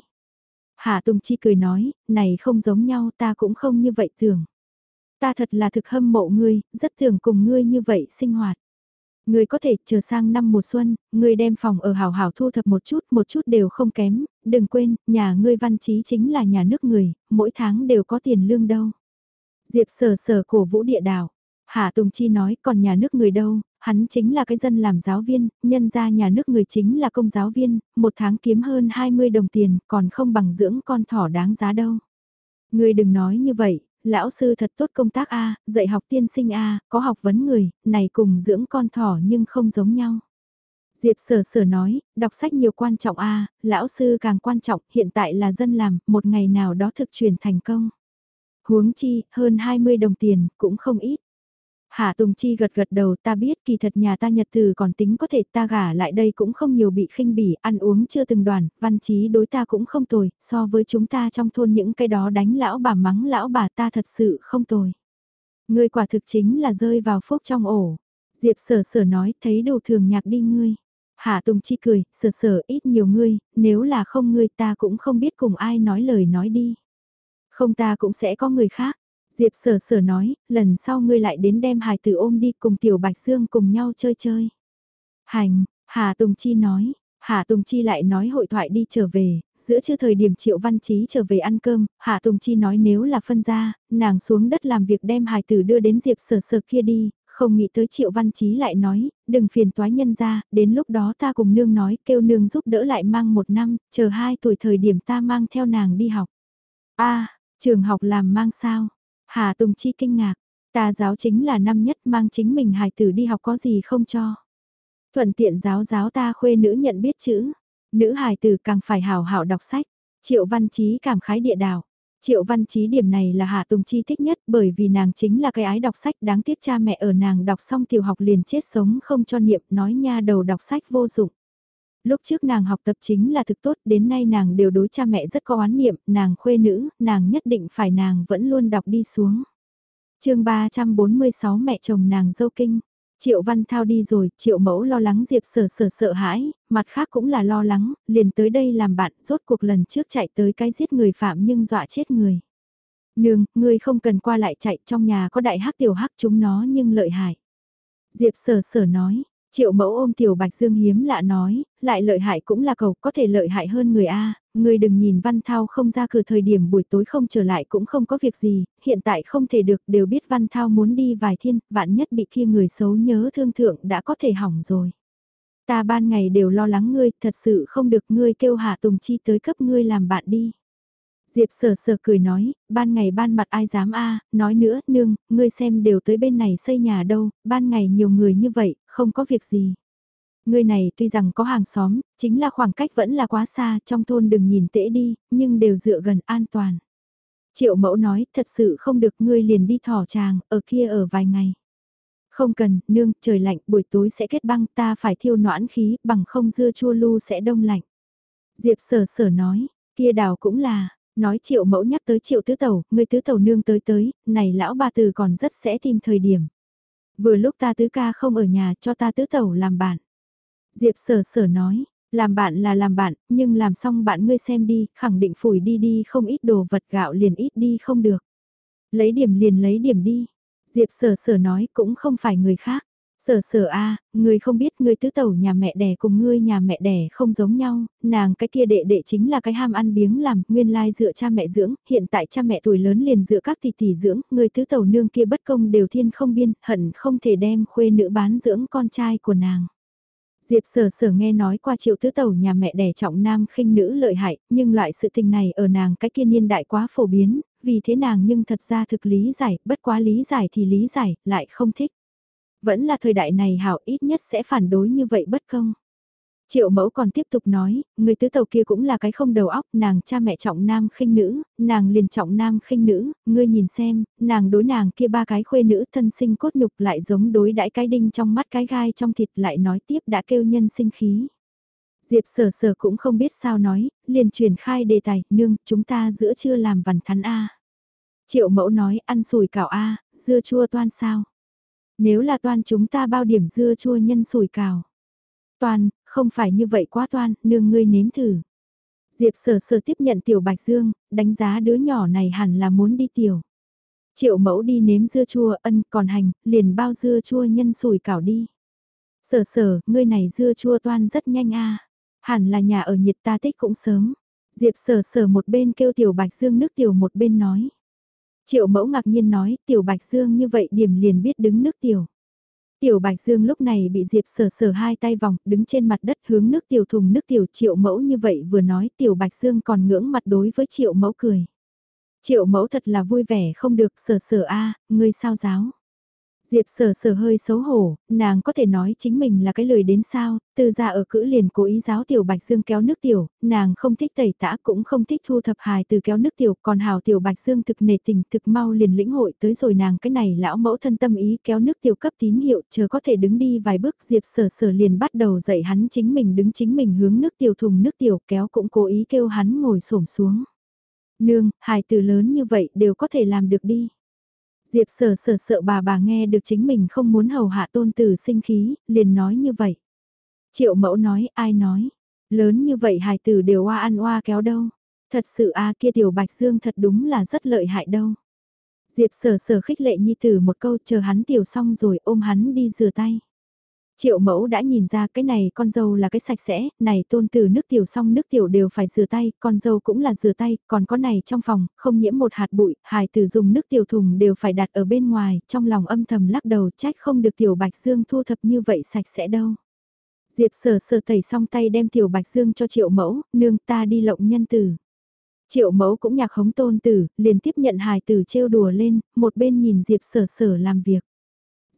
Hạ Tùng Chi cười nói, này không giống nhau ta cũng không như vậy tưởng. Ta thật là thực hâm mộ ngươi, rất thường cùng ngươi như vậy sinh hoạt. Ngươi có thể chờ sang năm mùa xuân, ngươi đem phòng ở hào hào thu thập một chút, một chút đều không kém, đừng quên, nhà ngươi văn trí chính là nhà nước người, mỗi tháng đều có tiền lương đâu. Diệp sở sở cổ vũ địa đảo. Hạ Tùng Chi nói còn nhà nước người đâu, hắn chính là cái dân làm giáo viên, nhân ra nhà nước người chính là công giáo viên, một tháng kiếm hơn 20 đồng tiền, còn không bằng dưỡng con thỏ đáng giá đâu. Ngươi đừng nói như vậy, lão sư thật tốt công tác A, dạy học tiên sinh A, có học vấn người, này cùng dưỡng con thỏ nhưng không giống nhau. Diệp sở sở nói, đọc sách nhiều quan trọng A, lão sư càng quan trọng, hiện tại là dân làm, một ngày nào đó thực truyền thành công. Huống chi, hơn 20 đồng tiền, cũng không ít. Hạ Tùng Chi gật gật đầu ta biết kỳ thật nhà ta nhật từ còn tính có thể ta gả lại đây cũng không nhiều bị khinh bỉ, ăn uống chưa từng đoàn, văn trí đối ta cũng không tồi, so với chúng ta trong thôn những cái đó đánh lão bà mắng lão bà ta thật sự không tồi. Ngươi quả thực chính là rơi vào phúc trong ổ. Diệp sở sở nói thấy đồ thường nhạc đi ngươi. Hạ Tùng Chi cười, sở sở ít nhiều ngươi, nếu là không ngươi ta cũng không biết cùng ai nói lời nói đi. Không ta cũng sẽ có người khác. Diệp sở sở nói, lần sau ngươi lại đến đem hài tử ôm đi cùng tiểu bạch dương cùng nhau chơi chơi. Hành, Hà Tùng Chi nói, Hà Tùng Chi lại nói hội thoại đi trở về, giữa chưa thời điểm Triệu Văn Chí trở về ăn cơm, Hà Tùng Chi nói nếu là phân ra, nàng xuống đất làm việc đem hài tử đưa đến Diệp sở sở kia đi, không nghĩ tới Triệu Văn Chí lại nói, đừng phiền toái nhân ra, đến lúc đó ta cùng nương nói kêu nương giúp đỡ lại mang một năm, chờ hai tuổi thời điểm ta mang theo nàng đi học. a trường học làm mang sao? Hà Tùng Chi kinh ngạc, ta giáo chính là năm nhất mang chính mình hài tử đi học có gì không cho. Thuận tiện giáo giáo ta khuê nữ nhận biết chữ, nữ hài tử càng phải hào hảo đọc sách. Triệu Văn Chí cảm khái địa đạo, Triệu Văn Chí điểm này là Hạ Tùng Chi thích nhất bởi vì nàng chính là cái ái đọc sách đáng tiếc cha mẹ ở nàng đọc xong tiểu học liền chết sống không cho niệm nói nha đầu đọc sách vô dụng. Lúc trước nàng học tập chính là thực tốt, đến nay nàng đều đối cha mẹ rất có oán niệm, nàng khuê nữ, nàng nhất định phải nàng vẫn luôn đọc đi xuống. chương 346 mẹ chồng nàng dâu kinh. Triệu Văn Thao đi rồi, Triệu Mẫu lo lắng Diệp Sở Sở sợ hãi, mặt khác cũng là lo lắng, liền tới đây làm bạn, rốt cuộc lần trước chạy tới cái giết người phạm nhưng dọa chết người. Nương, ngươi không cần qua lại chạy trong nhà có đại hắc tiểu hắc chúng nó nhưng lợi hại. Diệp Sở Sở nói, Triệu mẫu ôm tiểu bạch dương hiếm lạ nói, lại lợi hại cũng là cầu, có thể lợi hại hơn người A, người đừng nhìn văn thao không ra cửa thời điểm buổi tối không trở lại cũng không có việc gì, hiện tại không thể được đều biết văn thao muốn đi vài thiên, vạn nhất bị kia người xấu nhớ thương thượng đã có thể hỏng rồi. Ta ban ngày đều lo lắng ngươi, thật sự không được ngươi kêu hạ tùng chi tới cấp ngươi làm bạn đi. Diệp sờ sờ cười nói, ban ngày ban mặt ai dám a nói nữa, nương, ngươi xem đều tới bên này xây nhà đâu, ban ngày nhiều người như vậy, không có việc gì. người này tuy rằng có hàng xóm, chính là khoảng cách vẫn là quá xa, trong thôn đừng nhìn tễ đi, nhưng đều dựa gần an toàn. Triệu mẫu nói, thật sự không được ngươi liền đi thỏ tràng, ở kia ở vài ngày. Không cần, nương, trời lạnh, buổi tối sẽ kết băng, ta phải thiêu noãn khí, bằng không dưa chua lu sẽ đông lạnh. Diệp sở sở nói, kia đào cũng là, Nói triệu mẫu nhắc tới triệu tứ tẩu, người tứ tẩu nương tới tới, này lão bà từ còn rất sẽ tìm thời điểm. Vừa lúc ta tứ ca không ở nhà cho ta tứ tẩu làm bạn. Diệp sở sở nói, làm bạn là làm bạn, nhưng làm xong bạn ngươi xem đi, khẳng định phủi đi đi không ít đồ vật gạo liền ít đi không được. Lấy điểm liền lấy điểm đi. Diệp sở sở nói cũng không phải người khác. Sở sở a, người không biết người tứ tẩu nhà mẹ đẻ cùng ngươi nhà mẹ đẻ không giống nhau, nàng cái kia đệ đệ chính là cái ham ăn biếng làm, nguyên lai dựa cha mẹ dưỡng, hiện tại cha mẹ tuổi lớn liền dựa các tỷ tỷ dưỡng, người tứ tẩu nương kia bất công đều thiên không biên, hận không thể đem khuê nữ bán dưỡng con trai của nàng. Diệp sở sở nghe nói qua triệu tứ tẩu nhà mẹ đẻ trọng nam khinh nữ lợi hại, nhưng loại sự tình này ở nàng cái kia niên đại quá phổ biến, vì thế nàng nhưng thật ra thực lý giải, bất quá lý giải thì lý giải, lại không thích. Vẫn là thời đại này hảo ít nhất sẽ phản đối như vậy bất công. Triệu mẫu còn tiếp tục nói, người tứ tàu kia cũng là cái không đầu óc, nàng cha mẹ trọng nam khinh nữ, nàng liền trọng nam khinh nữ, ngươi nhìn xem, nàng đối nàng kia ba cái khuê nữ thân sinh cốt nhục lại giống đối đãi cái đinh trong mắt cái gai trong thịt lại nói tiếp đã kêu nhân sinh khí. Diệp sở sở cũng không biết sao nói, liền truyền khai đề tài, nương, chúng ta giữa chưa làm vằn thắn A. Triệu mẫu nói, ăn sủi cảo A, dưa chua toan sao? Nếu là toan chúng ta bao điểm dưa chua nhân sủi cào, Toan, không phải như vậy quá toan, nương ngươi nếm thử. Diệp sở sở tiếp nhận tiểu bạch dương, đánh giá đứa nhỏ này hẳn là muốn đi tiểu. Triệu mẫu đi nếm dưa chua ân còn hành, liền bao dưa chua nhân sủi cảo đi. Sở sở, ngươi này dưa chua toan rất nhanh a Hẳn là nhà ở nhiệt ta tích cũng sớm. Diệp sở sở một bên kêu tiểu bạch dương nước tiểu một bên nói. Triệu mẫu ngạc nhiên nói tiểu bạch dương như vậy điểm liền biết đứng nước tiểu. Tiểu Bạch Dương lúc này bị Diệp sờ sờ hai tay vòng, đứng trên mặt đất hướng nước tiểu thùng nước tiểu triệu mẫu như vậy vừa nói Tiểu Bạch Dương còn ngưỡng mặt đối với triệu mẫu cười. Triệu mẫu thật là vui vẻ không được sờ sờ a ngươi sao giáo. Diệp sở sở hơi xấu hổ, nàng có thể nói chính mình là cái lời đến sao, từ ra ở cữ liền cố ý giáo tiểu bạch dương kéo nước tiểu, nàng không thích tẩy tã cũng không thích thu thập hài từ kéo nước tiểu, còn hào tiểu bạch dương thực nề tình thực mau liền lĩnh hội tới rồi nàng cái này lão mẫu thân tâm ý kéo nước tiểu cấp tín hiệu chờ có thể đứng đi vài bước Diệp sở sở liền bắt đầu dạy hắn chính mình đứng chính mình hướng nước tiểu thùng nước tiểu kéo cũng cố ý kêu hắn ngồi xổm xuống. Nương, hài từ lớn như vậy đều có thể làm được đi. Diệp sở sở sợ bà bà nghe được chính mình không muốn hầu hạ tôn tử sinh khí, liền nói như vậy. Triệu mẫu nói, ai nói, lớn như vậy hài tử đều oa ăn oa kéo đâu. Thật sự a kia tiểu bạch dương thật đúng là rất lợi hại đâu. Diệp sở sở khích lệ nhi tử một câu chờ hắn tiểu xong rồi ôm hắn đi rửa tay. Triệu mẫu đã nhìn ra cái này con dâu là cái sạch sẽ, này tôn từ nước tiểu xong nước tiểu đều phải rửa tay, con dâu cũng là rửa tay, còn có này trong phòng, không nhiễm một hạt bụi, hài tử dùng nước tiểu thùng đều phải đặt ở bên ngoài, trong lòng âm thầm lắc đầu trách không được tiểu bạch dương thu thập như vậy sạch sẽ đâu. Diệp sờ sờ tẩy xong tay đem tiểu bạch dương cho triệu mẫu, nương ta đi lộng nhân tử. Triệu mẫu cũng nhạc hống tôn tử, liền tiếp nhận hài tử trêu đùa lên, một bên nhìn Diệp sở sở làm việc.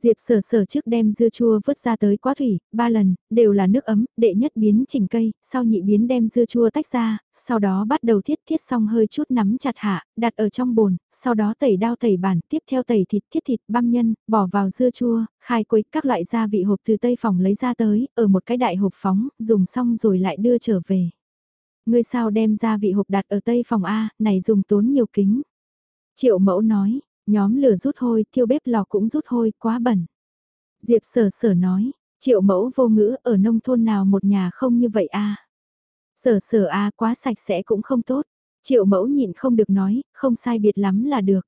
Diệp sở sở trước đem dưa chua vớt ra tới quá thủy, ba lần, đều là nước ấm, đệ nhất biến chỉnh cây, sau nhị biến đem dưa chua tách ra, sau đó bắt đầu thiết thiết xong hơi chút nắm chặt hạ, đặt ở trong bồn, sau đó tẩy đao tẩy bản, tiếp theo tẩy thịt thiết thịt băm nhân, bỏ vào dưa chua, khai quấy các loại gia vị hộp từ tây phòng lấy ra tới, ở một cái đại hộp phóng, dùng xong rồi lại đưa trở về. Ngươi sao đem gia vị hộp đặt ở tây phòng A, này dùng tốn nhiều kính. Triệu mẫu nói, Nhóm lửa rút hôi, thiêu bếp lò cũng rút hôi, quá bẩn. Diệp sở sở nói, triệu mẫu vô ngữ ở nông thôn nào một nhà không như vậy a Sở sở a quá sạch sẽ cũng không tốt. Triệu mẫu nhịn không được nói, không sai biệt lắm là được.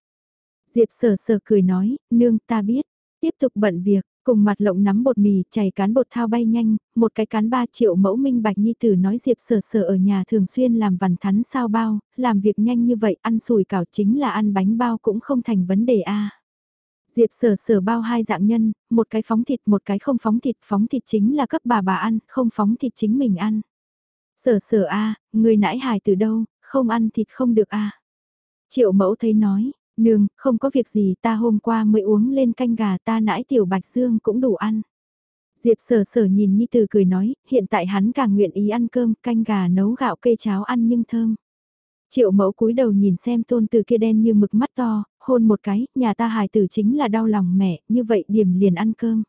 Diệp sở sở cười nói, nương ta biết, tiếp tục bận việc, Cùng mặt lộng nắm bột mì, chảy cán bột thao bay nhanh, một cái cán 3 triệu mẫu minh bạch nhi tử nói Diệp sở sở ở nhà thường xuyên làm vằn thắn sao bao, làm việc nhanh như vậy ăn sủi cảo chính là ăn bánh bao cũng không thành vấn đề a. Diệp sở sở bao hai dạng nhân, một cái phóng thịt một cái không phóng thịt, phóng thịt chính là cấp bà bà ăn, không phóng thịt chính mình ăn. Sở sở a, người nãi hài từ đâu, không ăn thịt không được a. Triệu mẫu thấy nói, Nương, không có việc gì ta hôm qua mới uống lên canh gà ta nãi tiểu bạch dương cũng đủ ăn. Diệp sở sở nhìn Nhi Tử cười nói, hiện tại hắn càng nguyện ý ăn cơm, canh gà nấu gạo cây cháo ăn nhưng thơm. Triệu mẫu cúi đầu nhìn xem tôn từ kia đen như mực mắt to, hôn một cái, nhà ta hài tử chính là đau lòng mẹ, như vậy điểm liền ăn cơm.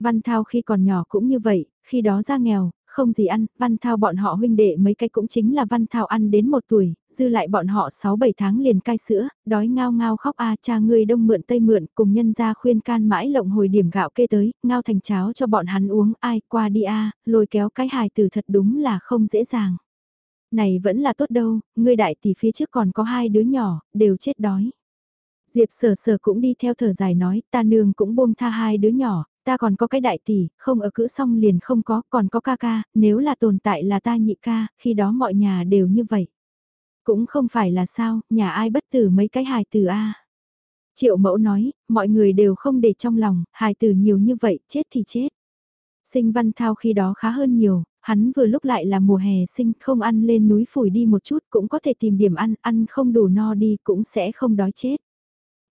Văn Thao khi còn nhỏ cũng như vậy, khi đó ra nghèo, không gì ăn, Văn Thao bọn họ huynh đệ mấy cái cũng chính là Văn Thao ăn đến một tuổi, dư lại bọn họ 6-7 tháng liền cai sữa, đói ngao ngao khóc a cha ngươi đông mượn tây mượn, cùng nhân ra khuyên can mãi lộng hồi điểm gạo kê tới, ngao thành cháo cho bọn hắn uống, ai qua đi a lôi kéo cái hài từ thật đúng là không dễ dàng. Này vẫn là tốt đâu, ngươi đại tỷ phía trước còn có hai đứa nhỏ, đều chết đói. Diệp sở sở cũng đi theo thở dài nói, ta nương cũng buông tha hai đứa nhỏ, Ta còn có cái đại tỷ, không ở cữ xong liền không có, còn có ca ca, nếu là tồn tại là ta nhị ca, khi đó mọi nhà đều như vậy. Cũng không phải là sao, nhà ai bất tử mấy cái hài tử a Triệu mẫu nói, mọi người đều không để trong lòng, hài tử nhiều như vậy, chết thì chết. Sinh văn thao khi đó khá hơn nhiều, hắn vừa lúc lại là mùa hè sinh không ăn lên núi phủi đi một chút cũng có thể tìm điểm ăn, ăn không đủ no đi cũng sẽ không đói chết.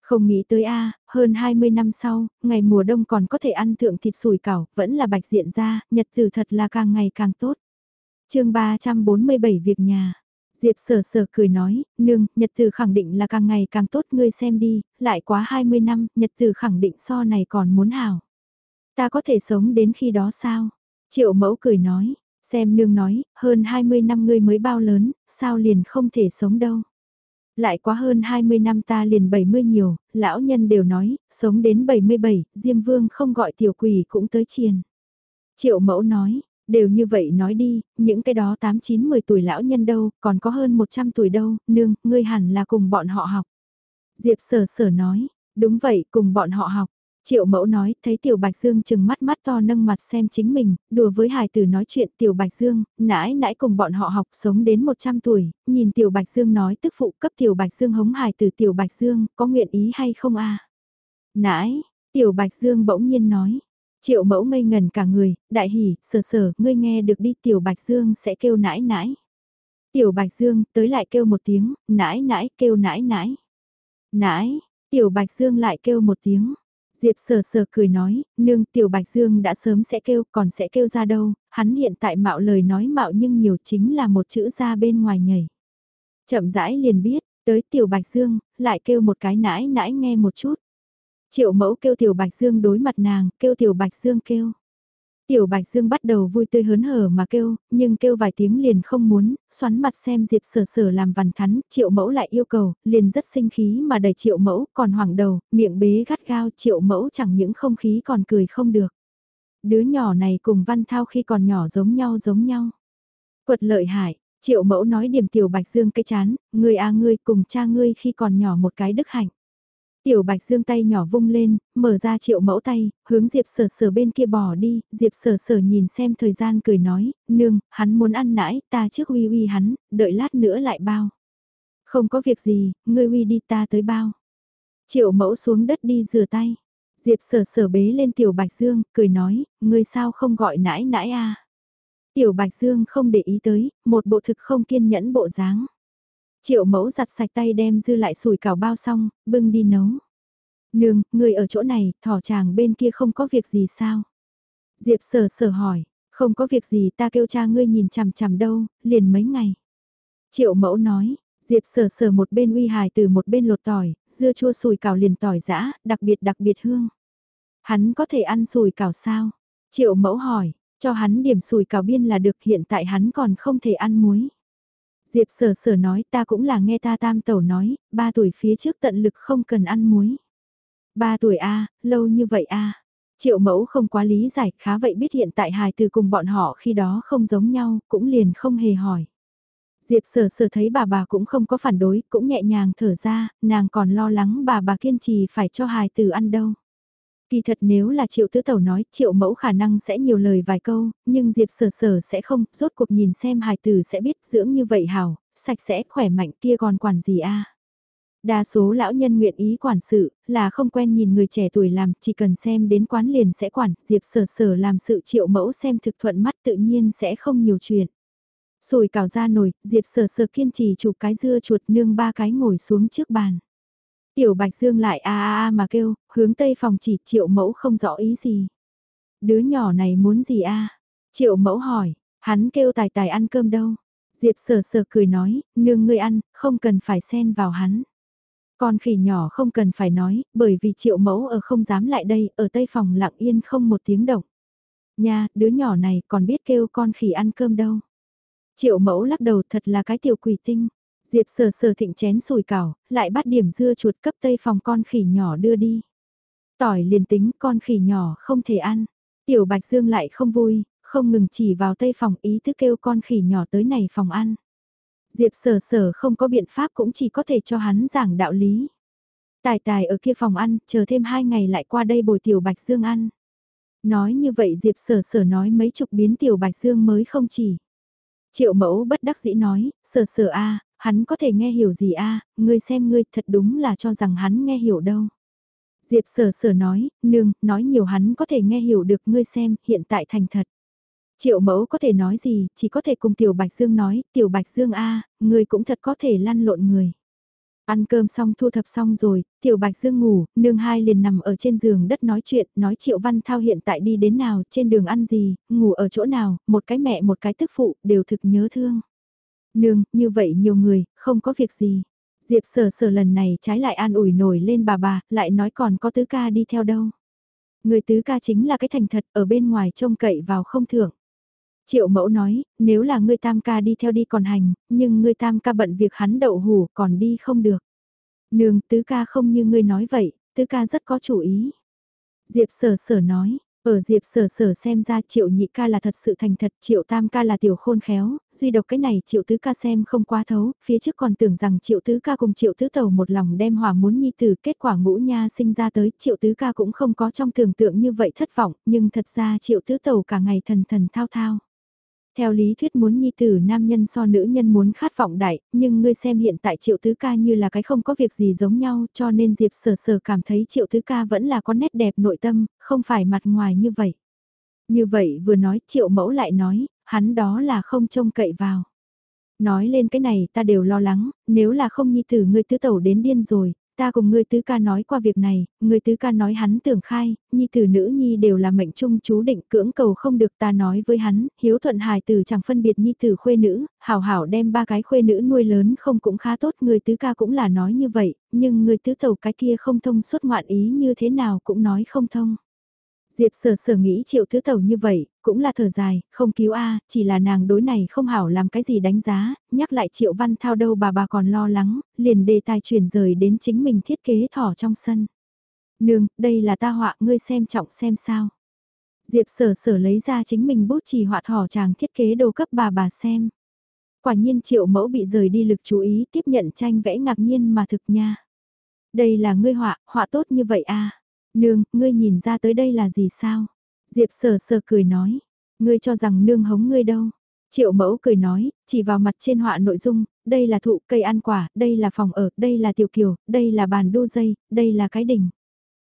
Không nghĩ tới a hơn 20 năm sau, ngày mùa đông còn có thể ăn thượng thịt sủi cảo, vẫn là bạch diện ra, nhật tử thật là càng ngày càng tốt. chương 347 việc nhà. Diệp sở sở cười nói, nương, nhật tử khẳng định là càng ngày càng tốt ngươi xem đi, lại quá 20 năm, nhật tử khẳng định so này còn muốn hảo. Ta có thể sống đến khi đó sao? Triệu mẫu cười nói, Xem nương nói, hơn 20 năm ngươi mới bao lớn, sao liền không thể sống đâu. Lại quá hơn 20 năm ta liền 70 nhiều, lão nhân đều nói, sống đến 77, Diêm Vương không gọi tiểu quỷ cũng tới chiền. Triệu mẫu nói, đều như vậy nói đi, những cái đó 8, 9, 10 tuổi lão nhân đâu, còn có hơn 100 tuổi đâu, nương, ngươi hẳn là cùng bọn họ học. Diệp sở sở nói, đúng vậy, cùng bọn họ học. Triệu mẫu nói, thấy Tiểu Bạch Dương chừng mắt mắt to nâng mặt xem chính mình, đùa với hài tử nói chuyện Tiểu Bạch Dương, nãi nãi cùng bọn họ học sống đến 100 tuổi, nhìn Tiểu Bạch Dương nói tức phụ cấp Tiểu Bạch Dương hống hài tử Tiểu Bạch Dương, có nguyện ý hay không a Nãi, Tiểu Bạch Dương bỗng nhiên nói. Triệu mẫu ngây ngần cả người, đại hỉ, sờ sờ, ngươi nghe được đi Tiểu Bạch Dương sẽ kêu nãi nãi. Tiểu Bạch Dương tới lại kêu một tiếng, nãi nãi kêu nãi nãi. Nãi, Tiểu Bạch Dương lại kêu một tiếng. Diệp sờ sờ cười nói, nương tiểu bạch dương đã sớm sẽ kêu, còn sẽ kêu ra đâu, hắn hiện tại mạo lời nói mạo nhưng nhiều chính là một chữ ra bên ngoài nhảy. Chậm rãi liền biết, tới tiểu bạch dương, lại kêu một cái nãi nãi nghe một chút. Triệu mẫu kêu tiểu bạch dương đối mặt nàng, kêu tiểu bạch dương kêu. Tiểu Bạch Dương bắt đầu vui tươi hớn hở mà kêu, nhưng kêu vài tiếng liền không muốn, xoắn mặt xem Diệp Sở Sở làm vằn thắn, Triệu Mẫu lại yêu cầu, liền rất sinh khí mà đẩy Triệu Mẫu, còn hoảng đầu, miệng bế gắt gao, Triệu Mẫu chẳng những không khí còn cười không được. Đứa nhỏ này cùng Văn Thao khi còn nhỏ giống nhau giống nhau. Quật lợi hại, Triệu Mẫu nói điểm Tiểu Bạch Dương cái chán, người a ngươi cùng cha ngươi khi còn nhỏ một cái đức hạnh. Tiểu Bạch Dương tay nhỏ vung lên, mở ra triệu mẫu tay, hướng Diệp Sở Sở bên kia bỏ đi, Diệp Sở Sở nhìn xem thời gian cười nói, nương, hắn muốn ăn nãi, ta trước huy huy hắn, đợi lát nữa lại bao. Không có việc gì, ngươi huy đi ta tới bao. Triệu mẫu xuống đất đi rửa tay. Diệp Sở Sở bế lên Tiểu Bạch Dương, cười nói, ngươi sao không gọi nãi nãi a? Tiểu Bạch Dương không để ý tới, một bộ thực không kiên nhẫn bộ dáng. Triệu mẫu giặt sạch tay đem dư lại sủi cảo bao xong, bưng đi nấu. Nương, người ở chỗ này, thỏ chàng bên kia không có việc gì sao? Diệp sở sở hỏi, không có việc gì ta kêu cha ngươi nhìn chằm chằm đâu, liền mấy ngày. Triệu mẫu nói, Diệp sở sở một bên uy hài từ một bên lột tỏi, dưa chua sùi cảo liền tỏi giã, đặc biệt đặc biệt hương. Hắn có thể ăn sùi cảo sao? Triệu mẫu hỏi, cho hắn điểm sùi cảo biên là được hiện tại hắn còn không thể ăn muối. Diệp sở sở nói ta cũng là nghe ta tam tẩu nói, ba tuổi phía trước tận lực không cần ăn muối. Ba tuổi a lâu như vậy a Triệu mẫu không quá lý giải, khá vậy biết hiện tại hài từ cùng bọn họ khi đó không giống nhau, cũng liền không hề hỏi. Diệp sở sở thấy bà bà cũng không có phản đối, cũng nhẹ nhàng thở ra, nàng còn lo lắng bà bà kiên trì phải cho hài từ ăn đâu. Kỳ thật nếu là triệu tứ tẩu nói triệu mẫu khả năng sẽ nhiều lời vài câu, nhưng Diệp sở sở sẽ không, rốt cuộc nhìn xem hài tử sẽ biết dưỡng như vậy hảo, sạch sẽ khỏe mạnh kia còn quản gì a Đa số lão nhân nguyện ý quản sự, là không quen nhìn người trẻ tuổi làm, chỉ cần xem đến quán liền sẽ quản, Diệp sở sở làm sự triệu mẫu xem thực thuận mắt tự nhiên sẽ không nhiều chuyện. rồi cào ra nồi, Diệp sở sở kiên trì chụp cái dưa chuột nương ba cái ngồi xuống trước bàn. Tiểu Bạch Dương lại a a a mà kêu, hướng tây phòng chỉ triệu mẫu không rõ ý gì. Đứa nhỏ này muốn gì a? Triệu mẫu hỏi, hắn kêu tài tài ăn cơm đâu? Diệp sờ sờ cười nói, nương ngươi ăn, không cần phải xen vào hắn. Con khỉ nhỏ không cần phải nói, bởi vì triệu mẫu ở không dám lại đây, ở tây phòng lặng yên không một tiếng động. Nha, đứa nhỏ này còn biết kêu con khỉ ăn cơm đâu. Triệu mẫu lắc đầu thật là cái tiểu quỷ tinh. Diệp sờ sờ thịnh chén sùi cảo, lại bắt điểm dưa chuột cấp tây phòng con khỉ nhỏ đưa đi. Tỏi liền tính con khỉ nhỏ không thể ăn. Tiểu Bạch Dương lại không vui, không ngừng chỉ vào tây phòng ý thức kêu con khỉ nhỏ tới này phòng ăn. Diệp sở sở không có biện pháp cũng chỉ có thể cho hắn giảng đạo lý. Tài tài ở kia phòng ăn, chờ thêm hai ngày lại qua đây bồi tiểu Bạch Dương ăn. Nói như vậy Diệp sở sở nói mấy chục biến tiểu Bạch Dương mới không chỉ. Triệu mẫu bất đắc dĩ nói, sở sở a hắn có thể nghe hiểu gì a à? ngươi xem ngươi thật đúng là cho rằng hắn nghe hiểu đâu. Diệp sở sở nói, nương, nói nhiều hắn có thể nghe hiểu được ngươi xem, hiện tại thành thật. Triệu mẫu có thể nói gì, chỉ có thể cùng Tiểu Bạch Dương nói, Tiểu Bạch Dương a à, ngươi cũng thật có thể lăn lộn người. Ăn cơm xong thu thập xong rồi, Tiểu Bạch Dương ngủ, nương hai liền nằm ở trên giường đất nói chuyện, nói Triệu Văn Thao hiện tại đi đến nào, trên đường ăn gì, ngủ ở chỗ nào, một cái mẹ một cái tức phụ, đều thực nhớ thương. Nương, như vậy nhiều người, không có việc gì. Diệp sở sở lần này trái lại an ủi nổi lên bà bà, lại nói còn có tứ ca đi theo đâu. Người tứ ca chính là cái thành thật ở bên ngoài trông cậy vào không thưởng. Triệu mẫu nói, nếu là ngươi tam ca đi theo đi còn hành, nhưng ngươi tam ca bận việc hắn đậu hủ còn đi không được. Nương, tứ ca không như ngươi nói vậy, tứ ca rất có chủ ý. Diệp sở sở nói, ở Diệp sở sở xem ra triệu nhị ca là thật sự thành thật, triệu tam ca là tiểu khôn khéo, duy độc cái này triệu tứ ca xem không quá thấu, phía trước còn tưởng rằng triệu tứ ca cùng triệu tứ tàu một lòng đem hòa muốn nhi tử kết quả ngũ nha sinh ra tới, triệu tứ ca cũng không có trong tưởng tượng như vậy thất vọng, nhưng thật ra triệu tứ tàu cả ngày thần thần thao thao. Theo lý thuyết muốn nhi tử nam nhân so nữ nhân muốn khát vọng đại, nhưng ngươi xem hiện tại triệu tứ ca như là cái không có việc gì giống nhau cho nên Diệp sở sở cảm thấy triệu tứ ca vẫn là có nét đẹp nội tâm, không phải mặt ngoài như vậy. Như vậy vừa nói triệu mẫu lại nói, hắn đó là không trông cậy vào. Nói lên cái này ta đều lo lắng, nếu là không nhi tử ngươi tứ tẩu đến điên rồi, Ta cùng ngươi tứ ca nói qua việc này, ngươi tứ ca nói hắn tưởng khai, nhi tử nữ nhi đều là mệnh trung chú định cưỡng cầu không được ta nói với hắn, hiếu thuận hài tử chẳng phân biệt nhi tử khuê nữ, hảo hảo đem ba cái khuê nữ nuôi lớn không cũng khá tốt, ngươi tứ ca cũng là nói như vậy, nhưng ngươi tứ tàu cái kia không thông suốt ngoạn ý như thế nào cũng nói không thông. Diệp sở sở nghĩ triệu thứ tẩu như vậy, cũng là thở dài, không cứu A, chỉ là nàng đối này không hảo làm cái gì đánh giá, nhắc lại triệu văn thao đâu bà bà còn lo lắng, liền đề tài chuyển rời đến chính mình thiết kế thỏ trong sân. Nương, đây là ta họa ngươi xem trọng xem sao. Diệp sở sở lấy ra chính mình bút chỉ họa thỏ chàng thiết kế đồ cấp bà bà xem. Quả nhiên triệu mẫu bị rời đi lực chú ý tiếp nhận tranh vẽ ngạc nhiên mà thực nha. Đây là ngươi họa, họa tốt như vậy a Nương, ngươi nhìn ra tới đây là gì sao? Diệp sờ sờ cười nói. Ngươi cho rằng nương hống ngươi đâu? Triệu mẫu cười nói, chỉ vào mặt trên họa nội dung, đây là thụ cây ăn quả, đây là phòng ở, đây là tiểu kiều, đây là bàn đu dây, đây là cái đỉnh.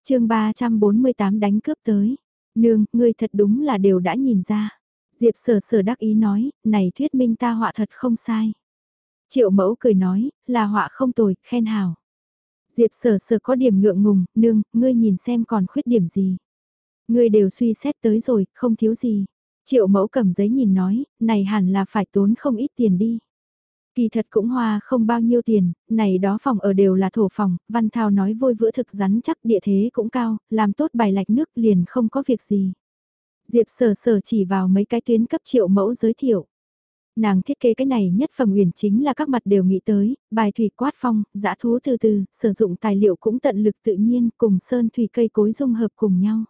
chương 348 đánh cướp tới. Nương, ngươi thật đúng là đều đã nhìn ra. Diệp sở sở đắc ý nói, này thuyết minh ta họa thật không sai. Triệu mẫu cười nói, là họa không tồi, khen hào. Diệp sở sở có điểm ngượng ngùng, nương, ngươi nhìn xem còn khuyết điểm gì. Ngươi đều suy xét tới rồi, không thiếu gì. Triệu mẫu cầm giấy nhìn nói, này hẳn là phải tốn không ít tiền đi. Kỳ thật cũng hoa không bao nhiêu tiền, này đó phòng ở đều là thổ phòng, Văn Thao nói vôi vữa thực rắn chắc địa thế cũng cao, làm tốt bài lạch nước liền không có việc gì. Diệp sở sở chỉ vào mấy cái tuyến cấp triệu mẫu giới thiệu nàng thiết kế cái này nhất phẩm huyền chính là các mặt đều nghĩ tới, bài thủy quát phong, giã thú từ từ, sử dụng tài liệu cũng tận lực tự nhiên cùng sơn thủy cây cối dung hợp cùng nhau.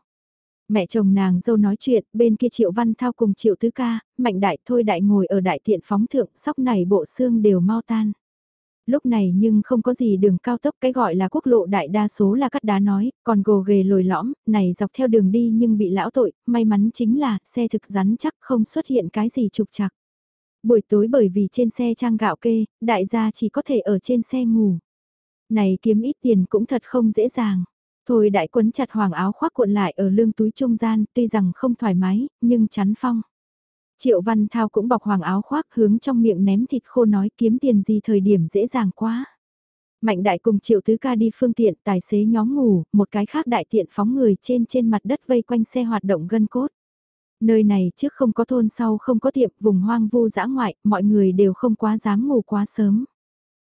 Mẹ chồng nàng dâu nói chuyện, bên kia triệu văn thao cùng triệu tứ ca, mạnh đại thôi đại ngồi ở đại tiện phóng thượng, sóc này bộ xương đều mau tan. Lúc này nhưng không có gì đường cao tốc cái gọi là quốc lộ đại đa số là cắt đá nói, còn gồ ghề lồi lõm, này dọc theo đường đi nhưng bị lão tội, may mắn chính là xe thực rắn chắc không xuất hiện cái gì trục trặc Buổi tối bởi vì trên xe trang gạo kê, đại gia chỉ có thể ở trên xe ngủ. Này kiếm ít tiền cũng thật không dễ dàng. Thôi đại quấn chặt hoàng áo khoác cuộn lại ở lương túi trung gian, tuy rằng không thoải mái, nhưng chắn phong. Triệu Văn Thao cũng bọc hoàng áo khoác hướng trong miệng ném thịt khô nói kiếm tiền gì thời điểm dễ dàng quá. Mạnh đại cùng triệu tứ ca đi phương tiện tài xế nhóm ngủ, một cái khác đại tiện phóng người trên trên mặt đất vây quanh xe hoạt động gân cốt. Nơi này trước không có thôn sau không có tiệm vùng hoang vu dã ngoại, mọi người đều không quá dám ngủ quá sớm.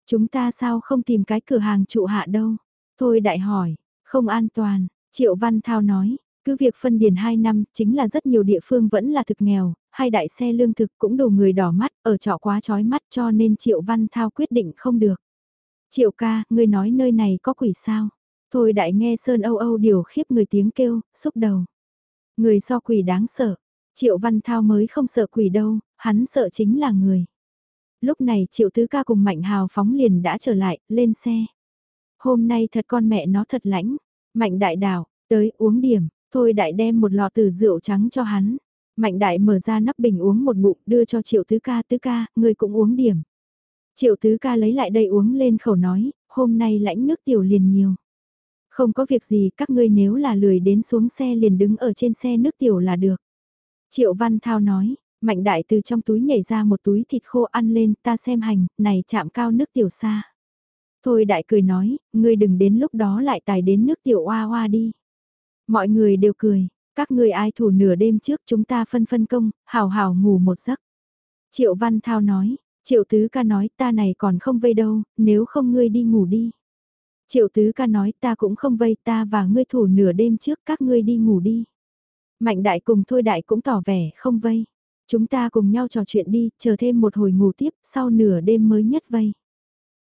Chúng ta sao không tìm cái cửa hàng trụ hạ đâu? Thôi đại hỏi, không an toàn, Triệu Văn Thao nói, cứ việc phân điền 2 năm chính là rất nhiều địa phương vẫn là thực nghèo, hai đại xe lương thực cũng đồ người đỏ mắt, ở trọ quá chói mắt cho nên Triệu Văn Thao quyết định không được. Triệu ca, ngươi nói nơi này có quỷ sao? Thôi đại nghe Sơn Âu Âu điều khiếp người tiếng kêu, xúc đầu. Người so quỷ đáng sợ, Triệu Văn Thao mới không sợ quỷ đâu, hắn sợ chính là người. Lúc này Triệu Tứ Ca cùng Mạnh Hào phóng liền đã trở lại, lên xe. Hôm nay thật con mẹ nó thật lãnh, Mạnh Đại Đảo, tới uống điểm, thôi đại đem một lọ từ rượu trắng cho hắn. Mạnh Đại mở ra nắp bình uống một bụng đưa cho Triệu Tứ Ca, Tứ Ca, người cũng uống điểm. Triệu Tứ Ca lấy lại đây uống lên khẩu nói, hôm nay lãnh nước tiểu liền nhiều. Không có việc gì, các ngươi nếu là lười đến xuống xe liền đứng ở trên xe nước tiểu là được. Triệu Văn Thao nói, Mạnh Đại từ trong túi nhảy ra một túi thịt khô ăn lên, ta xem hành, này chạm cao nước tiểu xa. Thôi Đại cười nói, ngươi đừng đến lúc đó lại tài đến nước tiểu oa oa đi. Mọi người đều cười, các ngươi ai thủ nửa đêm trước chúng ta phân phân công, hào hào ngủ một giấc. Triệu Văn Thao nói, Triệu Tứ ca nói ta này còn không vây đâu, nếu không ngươi đi ngủ đi. Triệu tứ ca nói ta cũng không vây ta và ngươi thủ nửa đêm trước các ngươi đi ngủ đi. Mạnh đại cùng thôi đại cũng tỏ vẻ không vây. Chúng ta cùng nhau trò chuyện đi, chờ thêm một hồi ngủ tiếp, sau nửa đêm mới nhất vây.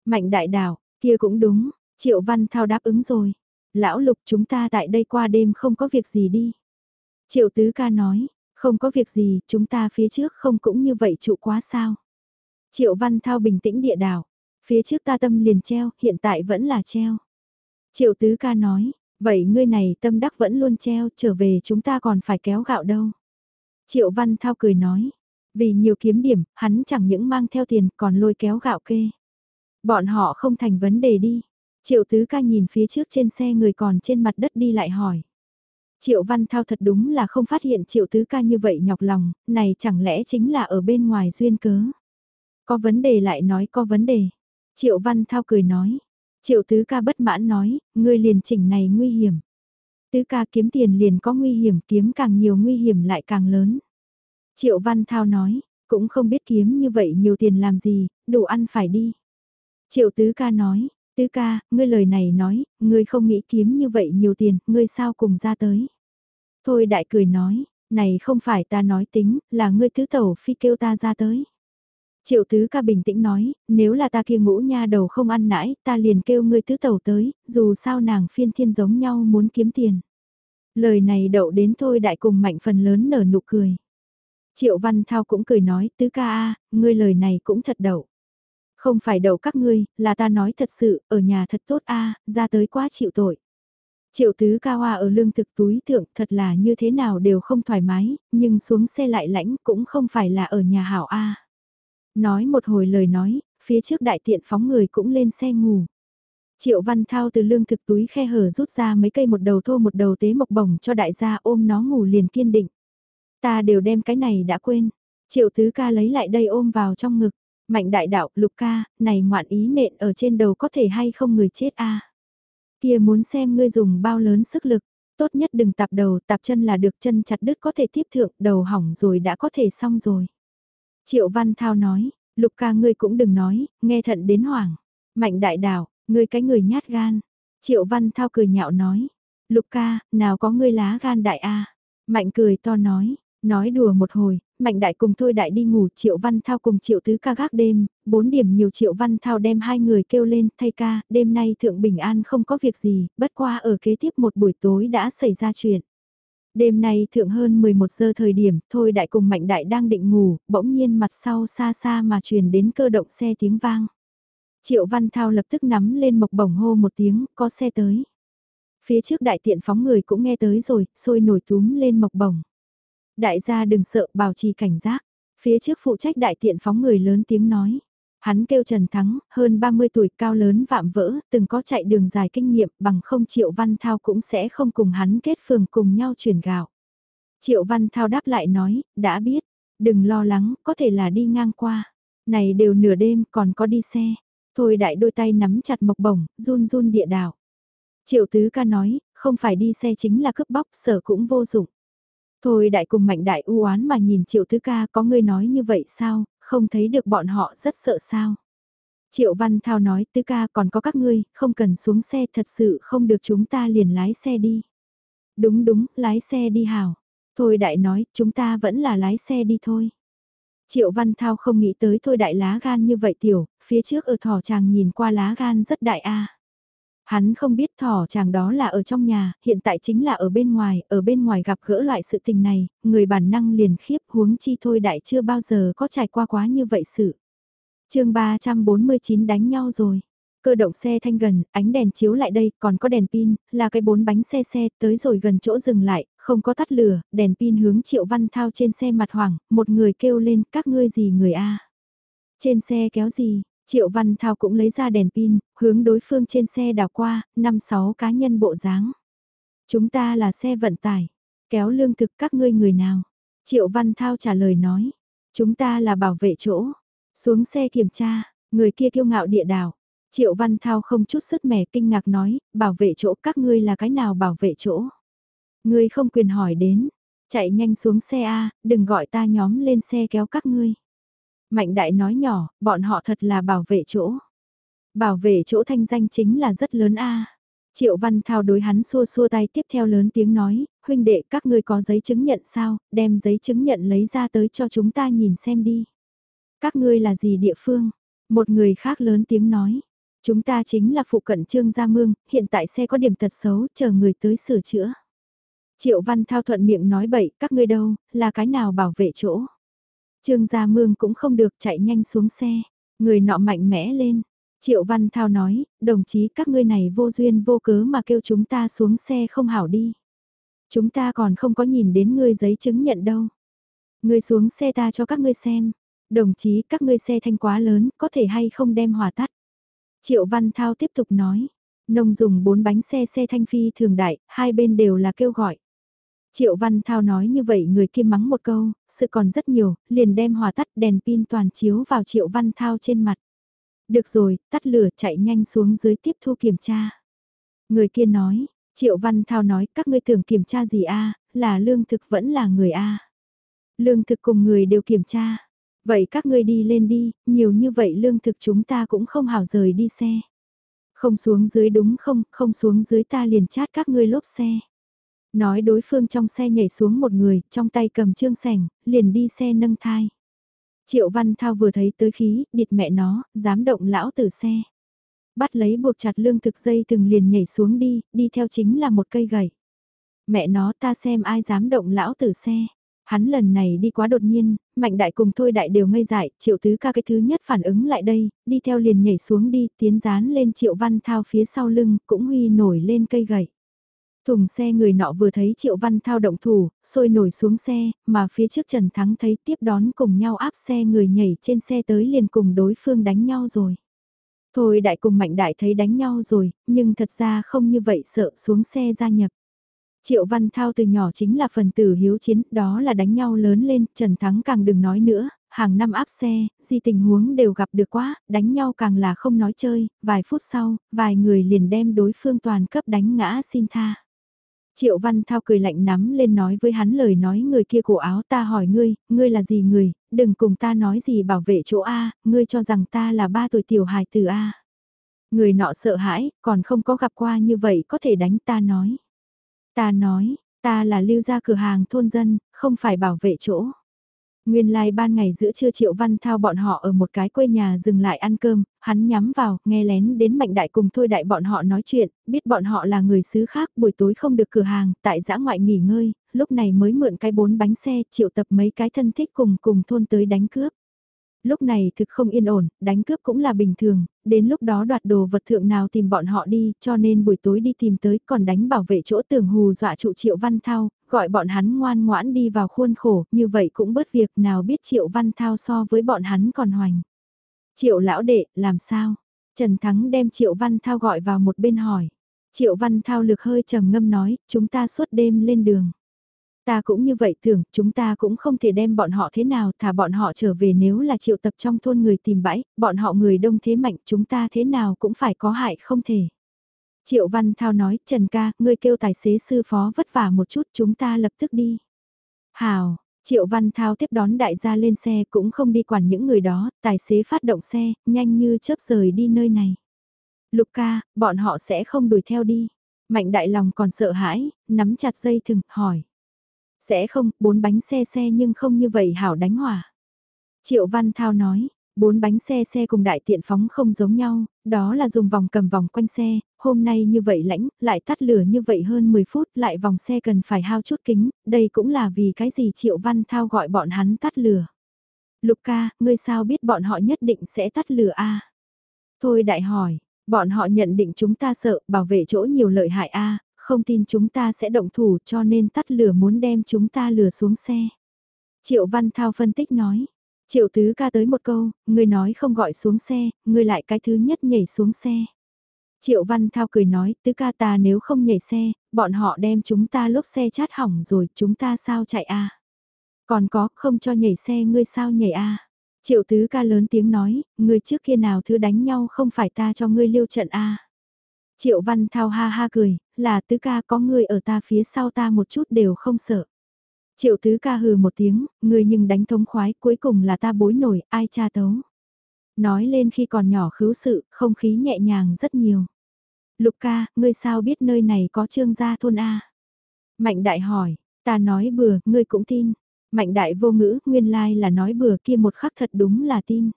Mạnh đại đảo, kia cũng đúng, Triệu Văn Thao đáp ứng rồi. Lão Lục chúng ta tại đây qua đêm không có việc gì đi. Triệu Tứ ca nói, không có việc gì, chúng ta phía trước không cũng như vậy trụ quá sao. Triệu Văn Thao bình tĩnh địa đảo, phía trước ta tâm liền treo, hiện tại vẫn là treo. Triệu Tứ ca nói, vậy ngươi này tâm đắc vẫn luôn treo, trở về chúng ta còn phải kéo gạo đâu. Triệu Văn Thao cười nói, vì nhiều kiếm điểm, hắn chẳng những mang theo tiền còn lôi kéo gạo kê. Bọn họ không thành vấn đề đi. Triệu Tứ ca nhìn phía trước trên xe người còn trên mặt đất đi lại hỏi. Triệu Văn Thao thật đúng là không phát hiện Triệu Tứ ca như vậy nhọc lòng, này chẳng lẽ chính là ở bên ngoài duyên cớ. Có vấn đề lại nói có vấn đề. Triệu Văn Thao cười nói. Triệu Tứ ca bất mãn nói, ngươi liền chỉnh này nguy hiểm. Tứ ca kiếm tiền liền có nguy hiểm, kiếm càng nhiều nguy hiểm lại càng lớn. Triệu Văn Thao nói, cũng không biết kiếm như vậy nhiều tiền làm gì, đủ ăn phải đi. Triệu Tứ ca nói, Tứ ca, ngươi lời này nói, ngươi không nghĩ kiếm như vậy nhiều tiền, ngươi sao cùng ra tới. Thôi đại cười nói, này không phải ta nói tính, là ngươi tứ tẩu phi kêu ta ra tới. Triệu tứ ca bình tĩnh nói, nếu là ta kia ngũ nha đầu không ăn nãi, ta liền kêu ngươi tứ tẩu tới, dù sao nàng phiên thiên giống nhau muốn kiếm tiền. Lời này đậu đến thôi đại cùng mạnh phần lớn nở nụ cười. Triệu văn thao cũng cười nói, tứ ca a ngươi lời này cũng thật đậu. Không phải đậu các ngươi, là ta nói thật sự, ở nhà thật tốt a ra tới quá chịu tội. Triệu tứ ca hoa ở lương thực túi thượng thật là như thế nào đều không thoải mái, nhưng xuống xe lại lãnh cũng không phải là ở nhà hảo A. Nói một hồi lời nói, phía trước đại tiện phóng người cũng lên xe ngủ. Triệu Văn Thao từ lương thực túi khe hở rút ra mấy cây một đầu thô một đầu tế mộc bổng cho đại gia ôm nó ngủ liền kiên định. Ta đều đem cái này đã quên. Triệu Tứ ca lấy lại đây ôm vào trong ngực. Mạnh đại đạo, lục ca, này ngoạn ý nện ở trên đầu có thể hay không người chết a Kia muốn xem ngươi dùng bao lớn sức lực, tốt nhất đừng tạp đầu, tạp chân là được chân chặt đứt có thể tiếp thượng, đầu hỏng rồi đã có thể xong rồi. Triệu Văn Thao nói, lục ca ngươi cũng đừng nói, nghe thận đến hoảng. Mạnh đại đảo, ngươi cái người nhát gan. Triệu Văn Thao cười nhạo nói, lục ca, nào có ngươi lá gan đại a Mạnh cười to nói, nói đùa một hồi, Mạnh Đại cùng Thôi Đại đi ngủ, Triệu Văn Thao cùng Triệu Tứ ca gác đêm, bốn điểm nhiều Triệu Văn Thao đem hai người kêu lên, thay ca, đêm nay Thượng Bình An không có việc gì, bất qua ở kế tiếp một buổi tối đã xảy ra chuyện. Đêm nay thượng hơn 11 giờ thời điểm, Thôi Đại cùng Mạnh Đại đang định ngủ, bỗng nhiên mặt sau xa xa mà truyền đến cơ động xe tiếng vang. Triệu Văn Thao lập tức nắm lên mộc bổng hô một tiếng, có xe tới. Phía trước đại tiện phóng người cũng nghe tới rồi, sôi nổi túm lên mộc bổng. Đại gia đừng sợ bảo trì cảnh giác. Phía trước phụ trách đại tiện phóng người lớn tiếng nói. Hắn kêu Trần Thắng, hơn 30 tuổi cao lớn vạm vỡ, từng có chạy đường dài kinh nghiệm bằng không Triệu Văn Thao cũng sẽ không cùng hắn kết phường cùng nhau chuyển gạo. Triệu Văn Thao đáp lại nói, đã biết, đừng lo lắng, có thể là đi ngang qua. Này đều nửa đêm còn có đi xe. Thôi đại đôi tay nắm chặt mộc bổng, run run địa đảo. Triệu Tứ ca nói, không phải đi xe chính là cướp bóc, sở cũng vô dụng. Thôi đại cùng mạnh đại u oán mà nhìn triệu tứ ca có người nói như vậy sao, không thấy được bọn họ rất sợ sao. Triệu Văn Thao nói tứ ca còn có các ngươi, không cần xuống xe thật sự không được chúng ta liền lái xe đi. Đúng đúng, lái xe đi hào. Thôi đại nói, chúng ta vẫn là lái xe đi thôi. Triệu Văn Thao không nghĩ tới thôi đại lá gan như vậy tiểu, phía trước ở thỏ chàng nhìn qua lá gan rất đại a. Hắn không biết thỏ chàng đó là ở trong nhà, hiện tại chính là ở bên ngoài, ở bên ngoài gặp gỡ loại sự tình này, người bản năng liền khiếp huống chi thôi đại chưa bao giờ có trải qua quá như vậy sự. chương 349 đánh nhau rồi. Cơ động xe thanh gần, ánh đèn chiếu lại đây, còn có đèn pin, là cái bốn bánh xe xe, tới rồi gần chỗ dừng lại, không có tắt lửa, đèn pin hướng triệu văn thao trên xe mặt hoảng, một người kêu lên, các ngươi gì người a Trên xe kéo gì, Triệu Văn Thao cũng lấy ra đèn pin, hướng đối phương trên xe đào qua, năm sáu cá nhân bộ dáng. Chúng ta là xe vận tải, kéo lương thực các ngươi người nào? Triệu Văn Thao trả lời nói, chúng ta là bảo vệ chỗ. Xuống xe kiểm tra, người kia kiêu ngạo địa đảo. Triệu Văn Thao không chút sức mẻ kinh ngạc nói, bảo vệ chỗ các ngươi là cái nào bảo vệ chỗ? Ngươi không quyền hỏi đến, chạy nhanh xuống xe A, đừng gọi ta nhóm lên xe kéo các ngươi. Mạnh đại nói nhỏ, bọn họ thật là bảo vệ chỗ. Bảo vệ chỗ thanh danh chính là rất lớn a. Triệu Văn Thao đối hắn xua xua tay tiếp theo lớn tiếng nói, huynh đệ các ngươi có giấy chứng nhận sao, đem giấy chứng nhận lấy ra tới cho chúng ta nhìn xem đi. Các ngươi là gì địa phương? Một người khác lớn tiếng nói, chúng ta chính là phụ cận Trương Gia Mương, hiện tại xe có điểm tật xấu, chờ người tới sửa chữa. Triệu Văn Thao thuận miệng nói bậy, các ngươi đâu, là cái nào bảo vệ chỗ. Trương Gia Mương cũng không được chạy nhanh xuống xe, người nọ mạnh mẽ lên. Triệu Văn Thao nói, đồng chí các ngươi này vô duyên vô cớ mà kêu chúng ta xuống xe không hảo đi. Chúng ta còn không có nhìn đến ngươi giấy chứng nhận đâu. Ngươi xuống xe ta cho các ngươi xem. Đồng chí các ngươi xe thanh quá lớn, có thể hay không đem hòa tắt. Triệu Văn Thao tiếp tục nói, nông dùng bốn bánh xe xe thanh phi thường đại, hai bên đều là kêu gọi. Triệu Văn Thao nói như vậy người kia mắng một câu, sự còn rất nhiều, liền đem hòa tắt đèn pin toàn chiếu vào Triệu Văn Thao trên mặt. Được rồi, tắt lửa chạy nhanh xuống dưới tiếp thu kiểm tra. Người kia nói, Triệu Văn Thao nói các ngươi tưởng kiểm tra gì a là lương thực vẫn là người a Lương thực cùng người đều kiểm tra. Vậy các ngươi đi lên đi, nhiều như vậy lương thực chúng ta cũng không hảo rời đi xe. Không xuống dưới đúng không, không xuống dưới ta liền chát các ngươi lốp xe. Nói đối phương trong xe nhảy xuống một người, trong tay cầm trương sẻng, liền đi xe nâng thai. Triệu Văn Thao vừa thấy tới khí, địt mẹ nó, dám động lão tử xe. Bắt lấy buộc chặt lương thực dây từng liền nhảy xuống đi, đi theo chính là một cây gậy. Mẹ nó ta xem ai dám động lão tử xe. Hắn lần này đi quá đột nhiên, mạnh đại cùng thôi đại đều ngây dại, triệu tứ ca cái thứ nhất phản ứng lại đây, đi theo liền nhảy xuống đi, tiến dán lên triệu văn thao phía sau lưng, cũng huy nổi lên cây gậy. Thùng xe người nọ vừa thấy Triệu Văn Thao động thủ, sôi nổi xuống xe, mà phía trước Trần Thắng thấy tiếp đón cùng nhau áp xe người nhảy trên xe tới liền cùng đối phương đánh nhau rồi. Thôi đại cùng mạnh đại thấy đánh nhau rồi, nhưng thật ra không như vậy sợ xuống xe gia nhập. Triệu Văn Thao từ nhỏ chính là phần tử hiếu chiến, đó là đánh nhau lớn lên, Trần Thắng càng đừng nói nữa, hàng năm áp xe, gì tình huống đều gặp được quá, đánh nhau càng là không nói chơi, vài phút sau, vài người liền đem đối phương toàn cấp đánh ngã xin tha. Triệu Văn Thao cười lạnh nắm lên nói với hắn lời nói người kia cổ áo ta hỏi ngươi, ngươi là gì người, đừng cùng ta nói gì bảo vệ chỗ A, ngươi cho rằng ta là ba tuổi tiểu hài từ A. Người nọ sợ hãi, còn không có gặp qua như vậy có thể đánh ta nói. Ta nói, ta là lưu ra cửa hàng thôn dân, không phải bảo vệ chỗ. Nguyên lai like ban ngày giữa trưa Triệu Văn Thao bọn họ ở một cái quê nhà dừng lại ăn cơm, hắn nhắm vào, nghe lén đến mạnh đại cùng thôi đại bọn họ nói chuyện, biết bọn họ là người xứ khác, buổi tối không được cửa hàng, tại giã ngoại nghỉ ngơi, lúc này mới mượn cái bốn bánh xe, triệu tập mấy cái thân thích cùng cùng thôn tới đánh cướp. Lúc này thực không yên ổn, đánh cướp cũng là bình thường, đến lúc đó đoạt đồ vật thượng nào tìm bọn họ đi, cho nên buổi tối đi tìm tới còn đánh bảo vệ chỗ tường hù dọa trụ Triệu Văn Thao, gọi bọn hắn ngoan ngoãn đi vào khuôn khổ, như vậy cũng bớt việc nào biết Triệu Văn Thao so với bọn hắn còn hoành. Triệu lão đệ, làm sao? Trần Thắng đem Triệu Văn Thao gọi vào một bên hỏi. Triệu Văn Thao lực hơi trầm ngâm nói, chúng ta suốt đêm lên đường. Ta cũng như vậy tưởng, chúng ta cũng không thể đem bọn họ thế nào, thả bọn họ trở về nếu là triệu tập trong thôn người tìm bãi, bọn họ người đông thế mạnh, chúng ta thế nào cũng phải có hại không thể. Triệu Văn Thao nói, Trần ca, ngươi kêu tài xế sư phó vất vả một chút, chúng ta lập tức đi. Hào, Triệu Văn Thao tiếp đón đại gia lên xe cũng không đi quản những người đó, tài xế phát động xe, nhanh như chớp rời đi nơi này. Lục ca, bọn họ sẽ không đuổi theo đi. Mạnh đại lòng còn sợ hãi, nắm chặt dây thừng, hỏi. Sẽ không, bốn bánh xe xe nhưng không như vậy hảo đánh hỏa. Triệu Văn Thao nói, bốn bánh xe xe cùng đại tiện phóng không giống nhau, đó là dùng vòng cầm vòng quanh xe, hôm nay như vậy lãnh, lại tắt lửa như vậy hơn 10 phút, lại vòng xe cần phải hao chút kính, đây cũng là vì cái gì Triệu Văn Thao gọi bọn hắn tắt lửa. Lục ca, ngươi sao biết bọn họ nhất định sẽ tắt lửa a? Thôi đại hỏi, bọn họ nhận định chúng ta sợ, bảo vệ chỗ nhiều lợi hại a, không tin chúng ta sẽ động thủ cho nên tắt lửa muốn đem chúng ta lừa xuống xe. Triệu Văn Thao phân tích nói. Triệu Tứ ca tới một câu, người nói không gọi xuống xe, người lại cái thứ nhất nhảy xuống xe. Triệu Văn Thao cười nói, Tứ ca ta nếu không nhảy xe, bọn họ đem chúng ta lốp xe chát hỏng rồi, chúng ta sao chạy a? Còn có, không cho nhảy xe ngươi sao nhảy a? Triệu Tứ ca lớn tiếng nói, người trước kia nào thứ đánh nhau không phải ta cho ngươi liêu trận a? Triệu Văn Thao ha ha cười, là tứ ca có người ở ta phía sau ta một chút đều không sợ. Triệu tứ ca hừ một tiếng, người nhưng đánh thống khoái cuối cùng là ta bối nổi, ai cha tấu. Nói lên khi còn nhỏ khứu sự, không khí nhẹ nhàng rất nhiều. Lục ca, ngươi sao biết nơi này có trương gia thôn A? Mạnh đại hỏi, ta nói bừa, ngươi cũng tin. Mạnh đại vô ngữ, nguyên lai là nói bừa kia một khắc thật đúng là tin.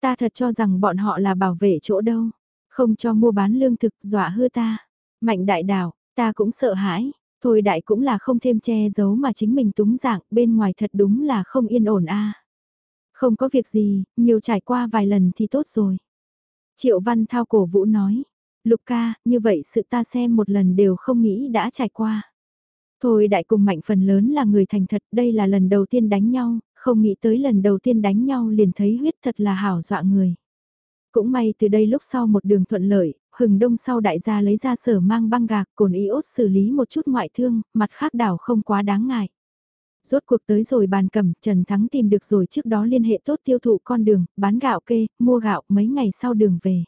Ta thật cho rằng bọn họ là bảo vệ chỗ đâu. Không cho mua bán lương thực dọa hư ta. Mạnh đại đảo, ta cũng sợ hãi. Thôi đại cũng là không thêm che giấu mà chính mình túng dạng, bên ngoài thật đúng là không yên ổn a. Không có việc gì, nhiều trải qua vài lần thì tốt rồi. Triệu Văn Thao cổ vũ nói, Lục ca, như vậy sự ta xem một lần đều không nghĩ đã trải qua. Thôi đại cùng mạnh phần lớn là người thành thật, đây là lần đầu tiên đánh nhau, không nghĩ tới lần đầu tiên đánh nhau liền thấy huyết thật là hảo dọa người. Cũng may từ đây lúc sau một đường thuận lợi, hừng đông sau đại gia lấy ra sở mang băng gạc cồn iốt xử lý một chút ngoại thương, mặt khác đảo không quá đáng ngại. Rốt cuộc tới rồi bàn cầm, Trần Thắng tìm được rồi trước đó liên hệ tốt tiêu thụ con đường, bán gạo kê, mua gạo mấy ngày sau đường về.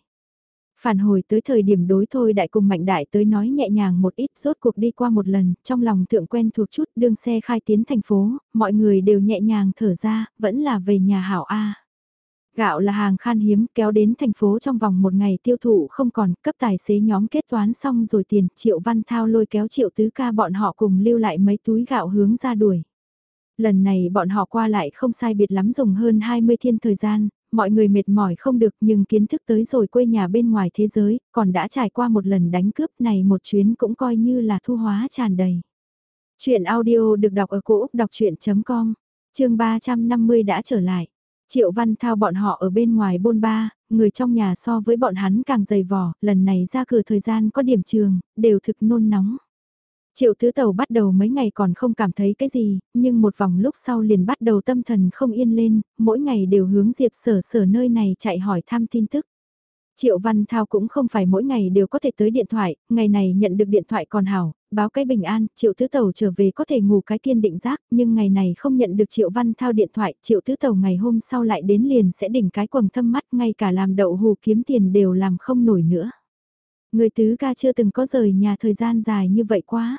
Phản hồi tới thời điểm đối thôi đại cùng mạnh đại tới nói nhẹ nhàng một ít rốt cuộc đi qua một lần, trong lòng thượng quen thuộc chút đương xe khai tiến thành phố, mọi người đều nhẹ nhàng thở ra, vẫn là về nhà hảo A. Gạo là hàng khan hiếm kéo đến thành phố trong vòng một ngày tiêu thụ không còn cấp tài xế nhóm kết toán xong rồi tiền triệu văn thao lôi kéo triệu tứ ca bọn họ cùng lưu lại mấy túi gạo hướng ra đuổi. Lần này bọn họ qua lại không sai biệt lắm dùng hơn 20 thiên thời gian, mọi người mệt mỏi không được nhưng kiến thức tới rồi quê nhà bên ngoài thế giới, còn đã trải qua một lần đánh cướp này một chuyến cũng coi như là thu hóa tràn đầy. Chuyện audio được đọc ở cổ Úc đọc chuyện.com, chương 350 đã trở lại. Triệu Văn Thao bọn họ ở bên ngoài bôn ba, người trong nhà so với bọn hắn càng dày vò, lần này ra cửa thời gian có điểm trường, đều thực nôn nóng. Triệu thứ tàu bắt đầu mấy ngày còn không cảm thấy cái gì, nhưng một vòng lúc sau liền bắt đầu tâm thần không yên lên, mỗi ngày đều hướng Diệp sở sở nơi này chạy hỏi thăm tin tức. Triệu Văn Thao cũng không phải mỗi ngày đều có thể tới điện thoại, ngày này nhận được điện thoại còn hảo, báo cái bình an, Triệu Tứ Tàu trở về có thể ngủ cái kiên định giác, nhưng ngày này không nhận được Triệu Văn Thao điện thoại, Triệu Tứ Tàu ngày hôm sau lại đến liền sẽ đỉnh cái quầng thâm mắt, ngay cả làm đậu hù kiếm tiền đều làm không nổi nữa. Người tứ ca chưa từng có rời nhà thời gian dài như vậy quá.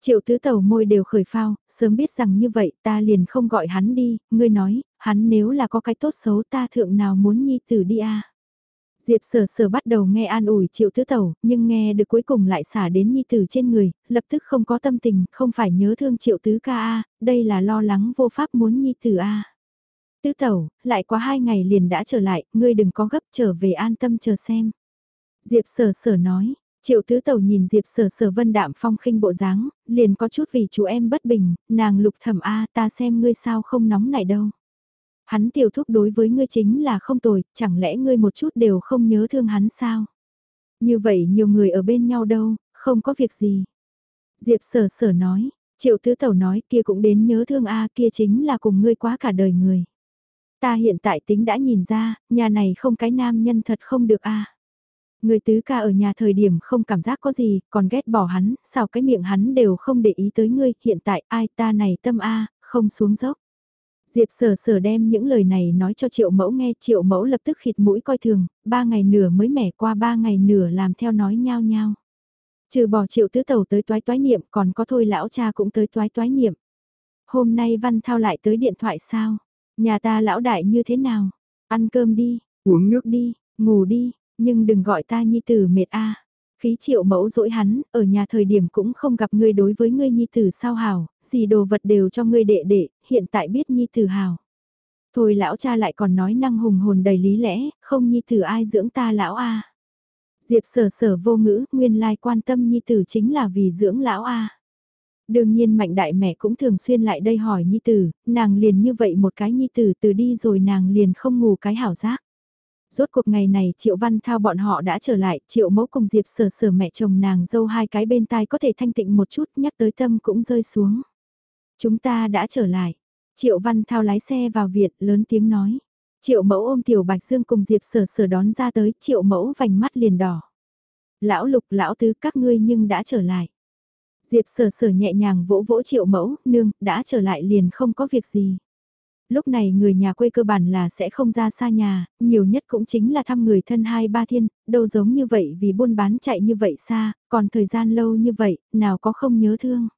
Triệu tứ tàu môi đều khởi phao, sớm biết rằng như vậy ta liền không gọi hắn đi, ngươi nói, hắn nếu là có cái tốt xấu ta thượng nào muốn nhi tử đi a Diệp sở sở bắt đầu nghe an ủi triệu tứ Tẩu, nhưng nghe được cuối cùng lại xả đến nhi tử trên người, lập tức không có tâm tình, không phải nhớ thương triệu tứ ca a đây là lo lắng vô pháp muốn nhi tử a Tứ Tẩu lại quá hai ngày liền đã trở lại, ngươi đừng có gấp trở về an tâm chờ xem. Diệp sở sở nói, Triệu tứ tẩu nhìn Diệp sở sở vân đạm phong khinh bộ dáng, liền có chút vì chú em bất bình, nàng lục thẩm A ta xem ngươi sao không nóng này đâu. Hắn tiểu thúc đối với ngươi chính là không tồi, chẳng lẽ ngươi một chút đều không nhớ thương hắn sao? Như vậy nhiều người ở bên nhau đâu, không có việc gì. Diệp sở sở nói, triệu tứ tẩu nói kia cũng đến nhớ thương A kia chính là cùng ngươi quá cả đời người. Ta hiện tại tính đã nhìn ra, nhà này không cái nam nhân thật không được A. Người tứ ca ở nhà thời điểm không cảm giác có gì, còn ghét bỏ hắn, sao cái miệng hắn đều không để ý tới ngươi, hiện tại ai ta này tâm A, không xuống dốc. Diệp sở sở đem những lời này nói cho triệu mẫu nghe, triệu mẫu lập tức khịt mũi coi thường, ba ngày nửa mới mẻ qua ba ngày nửa làm theo nói nhau nhau. Trừ bỏ triệu tứ tàu tới toái toái niệm còn có thôi lão cha cũng tới toái toái niệm. Hôm nay Văn Thao lại tới điện thoại sao? Nhà ta lão đại như thế nào? Ăn cơm đi, uống nước đi, ngủ đi, nhưng đừng gọi ta nhi tử mệt a. Khí triệu mẫu dỗi hắn, ở nhà thời điểm cũng không gặp ngươi đối với ngươi nhi tử sao hảo gì đồ vật đều cho ngươi đệ đệ, hiện tại biết nhi tử hào. Thôi lão cha lại còn nói năng hùng hồn đầy lý lẽ, không nhi tử ai dưỡng ta lão a. Diệp sở sở vô ngữ, nguyên lai quan tâm nhi tử chính là vì dưỡng lão a. Đương nhiên mạnh đại mẹ cũng thường xuyên lại đây hỏi nhi tử, nàng liền như vậy một cái nhi tử từ đi rồi nàng liền không ngủ cái hảo giác. Rốt cuộc ngày này Triệu Văn Thao bọn họ đã trở lại, Triệu Mẫu cùng Diệp sở sở mẹ chồng nàng dâu hai cái bên tai có thể thanh tịnh một chút nhắc tới tâm cũng rơi xuống. Chúng ta đã trở lại. Triệu Văn Thao lái xe vào viện lớn tiếng nói. Triệu Mẫu ôm Tiểu Bạch Dương cùng Diệp sở sở đón ra tới, Triệu Mẫu vành mắt liền đỏ. Lão Lục, Lão Tứ các ngươi nhưng đã trở lại. Diệp sở sở nhẹ nhàng vỗ vỗ Triệu Mẫu, nương, đã trở lại liền không có việc gì lúc này người nhà quê cơ bản là sẽ không ra xa nhà, nhiều nhất cũng chính là thăm người thân hai ba thiên, đâu giống như vậy vì buôn bán chạy như vậy xa, còn thời gian lâu như vậy, nào có không nhớ thương.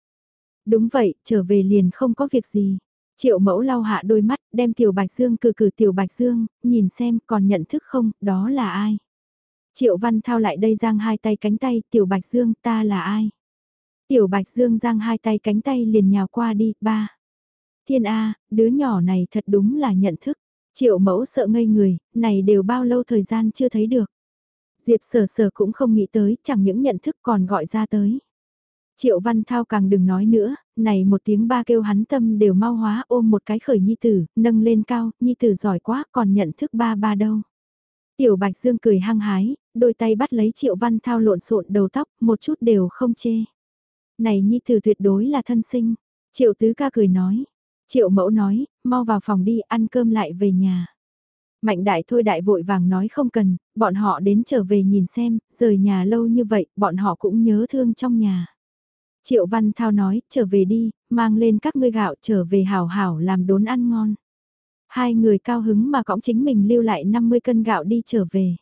Đúng vậy, trở về liền không có việc gì. Triệu mẫu lau hạ đôi mắt, đem tiểu bạch dương cử cử tiểu bạch dương, nhìn xem còn nhận thức không, đó là ai. Triệu Văn Thao lại đây giang hai tay cánh tay, Tiểu Bạch Dương, ta là ai? Tiểu Bạch Dương giang hai tay cánh tay liền nhào qua đi, ba. Thiên A, đứa nhỏ này thật đúng là nhận thức. Triệu mẫu sợ ngây người, này đều bao lâu thời gian chưa thấy được. Diệp sở sở cũng không nghĩ tới, chẳng những nhận thức còn gọi ra tới. Triệu Văn Thao càng đừng nói nữa, này một tiếng ba kêu hắn tâm đều mau hóa ôm một cái khởi nhi tử, nâng lên cao, nhi tử giỏi quá còn nhận thức ba ba đâu. Tiểu Bạch Dương cười hăng hái, đôi tay bắt lấy Triệu Văn Thao lộn xộn đầu tóc, một chút đều không chê. Này nhi tử tuyệt đối là thân sinh. Triệu Tứ ca cười nói. Triệu Mẫu nói, mau vào phòng đi ăn cơm lại về nhà. Mạnh đại thôi đại vội vàng nói không cần, bọn họ đến trở về nhìn xem, rời nhà lâu như vậy, bọn họ cũng nhớ thương trong nhà. Triệu Văn Thao nói, trở về đi, mang lên các ngươi gạo trở về hảo hảo làm đốn ăn ngon. Hai người cao hứng mà cõng chính mình lưu lại 50 cân gạo đi trở về.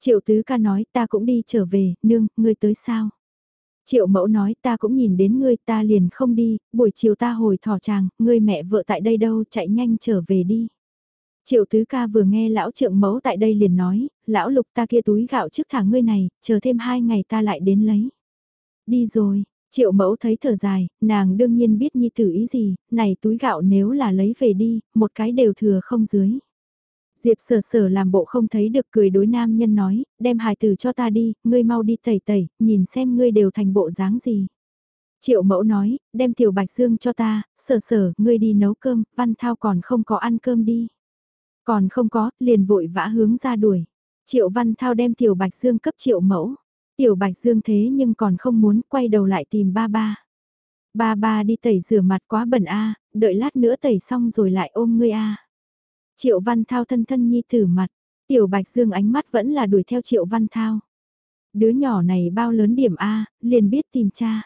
Triệu Tứ ca nói, ta cũng đi trở về, nương, ngươi tới sao? Triệu mẫu nói ta cũng nhìn đến ngươi ta liền không đi, buổi chiều ta hồi thỏ chàng, ngươi mẹ vợ tại đây đâu chạy nhanh trở về đi. Triệu tứ ca vừa nghe lão trượng mẫu tại đây liền nói, lão lục ta kia túi gạo trước thả ngươi này, chờ thêm hai ngày ta lại đến lấy. Đi rồi, triệu mẫu thấy thở dài, nàng đương nhiên biết nhi tử ý gì, này túi gạo nếu là lấy về đi, một cái đều thừa không dưới. Diệp sở sở làm bộ không thấy được cười đối nam nhân nói, đem hài tử cho ta đi, ngươi mau đi tẩy tẩy, nhìn xem ngươi đều thành bộ dáng gì. Triệu mẫu nói, đem tiểu bạch dương cho ta, sở sở, ngươi đi nấu cơm, văn thao còn không có ăn cơm đi. Còn không có, liền vội vã hướng ra đuổi. Triệu văn thao đem tiểu bạch dương cấp triệu mẫu. Tiểu bạch dương thế nhưng còn không muốn quay đầu lại tìm ba ba. Ba ba đi tẩy rửa mặt quá bẩn a đợi lát nữa tẩy xong rồi lại ôm ngươi a Triệu Văn Thao thân thân nhi tử mặt, Tiểu Bạch Dương ánh mắt vẫn là đuổi theo Triệu Văn Thao. Đứa nhỏ này bao lớn điểm A, liền biết tìm cha.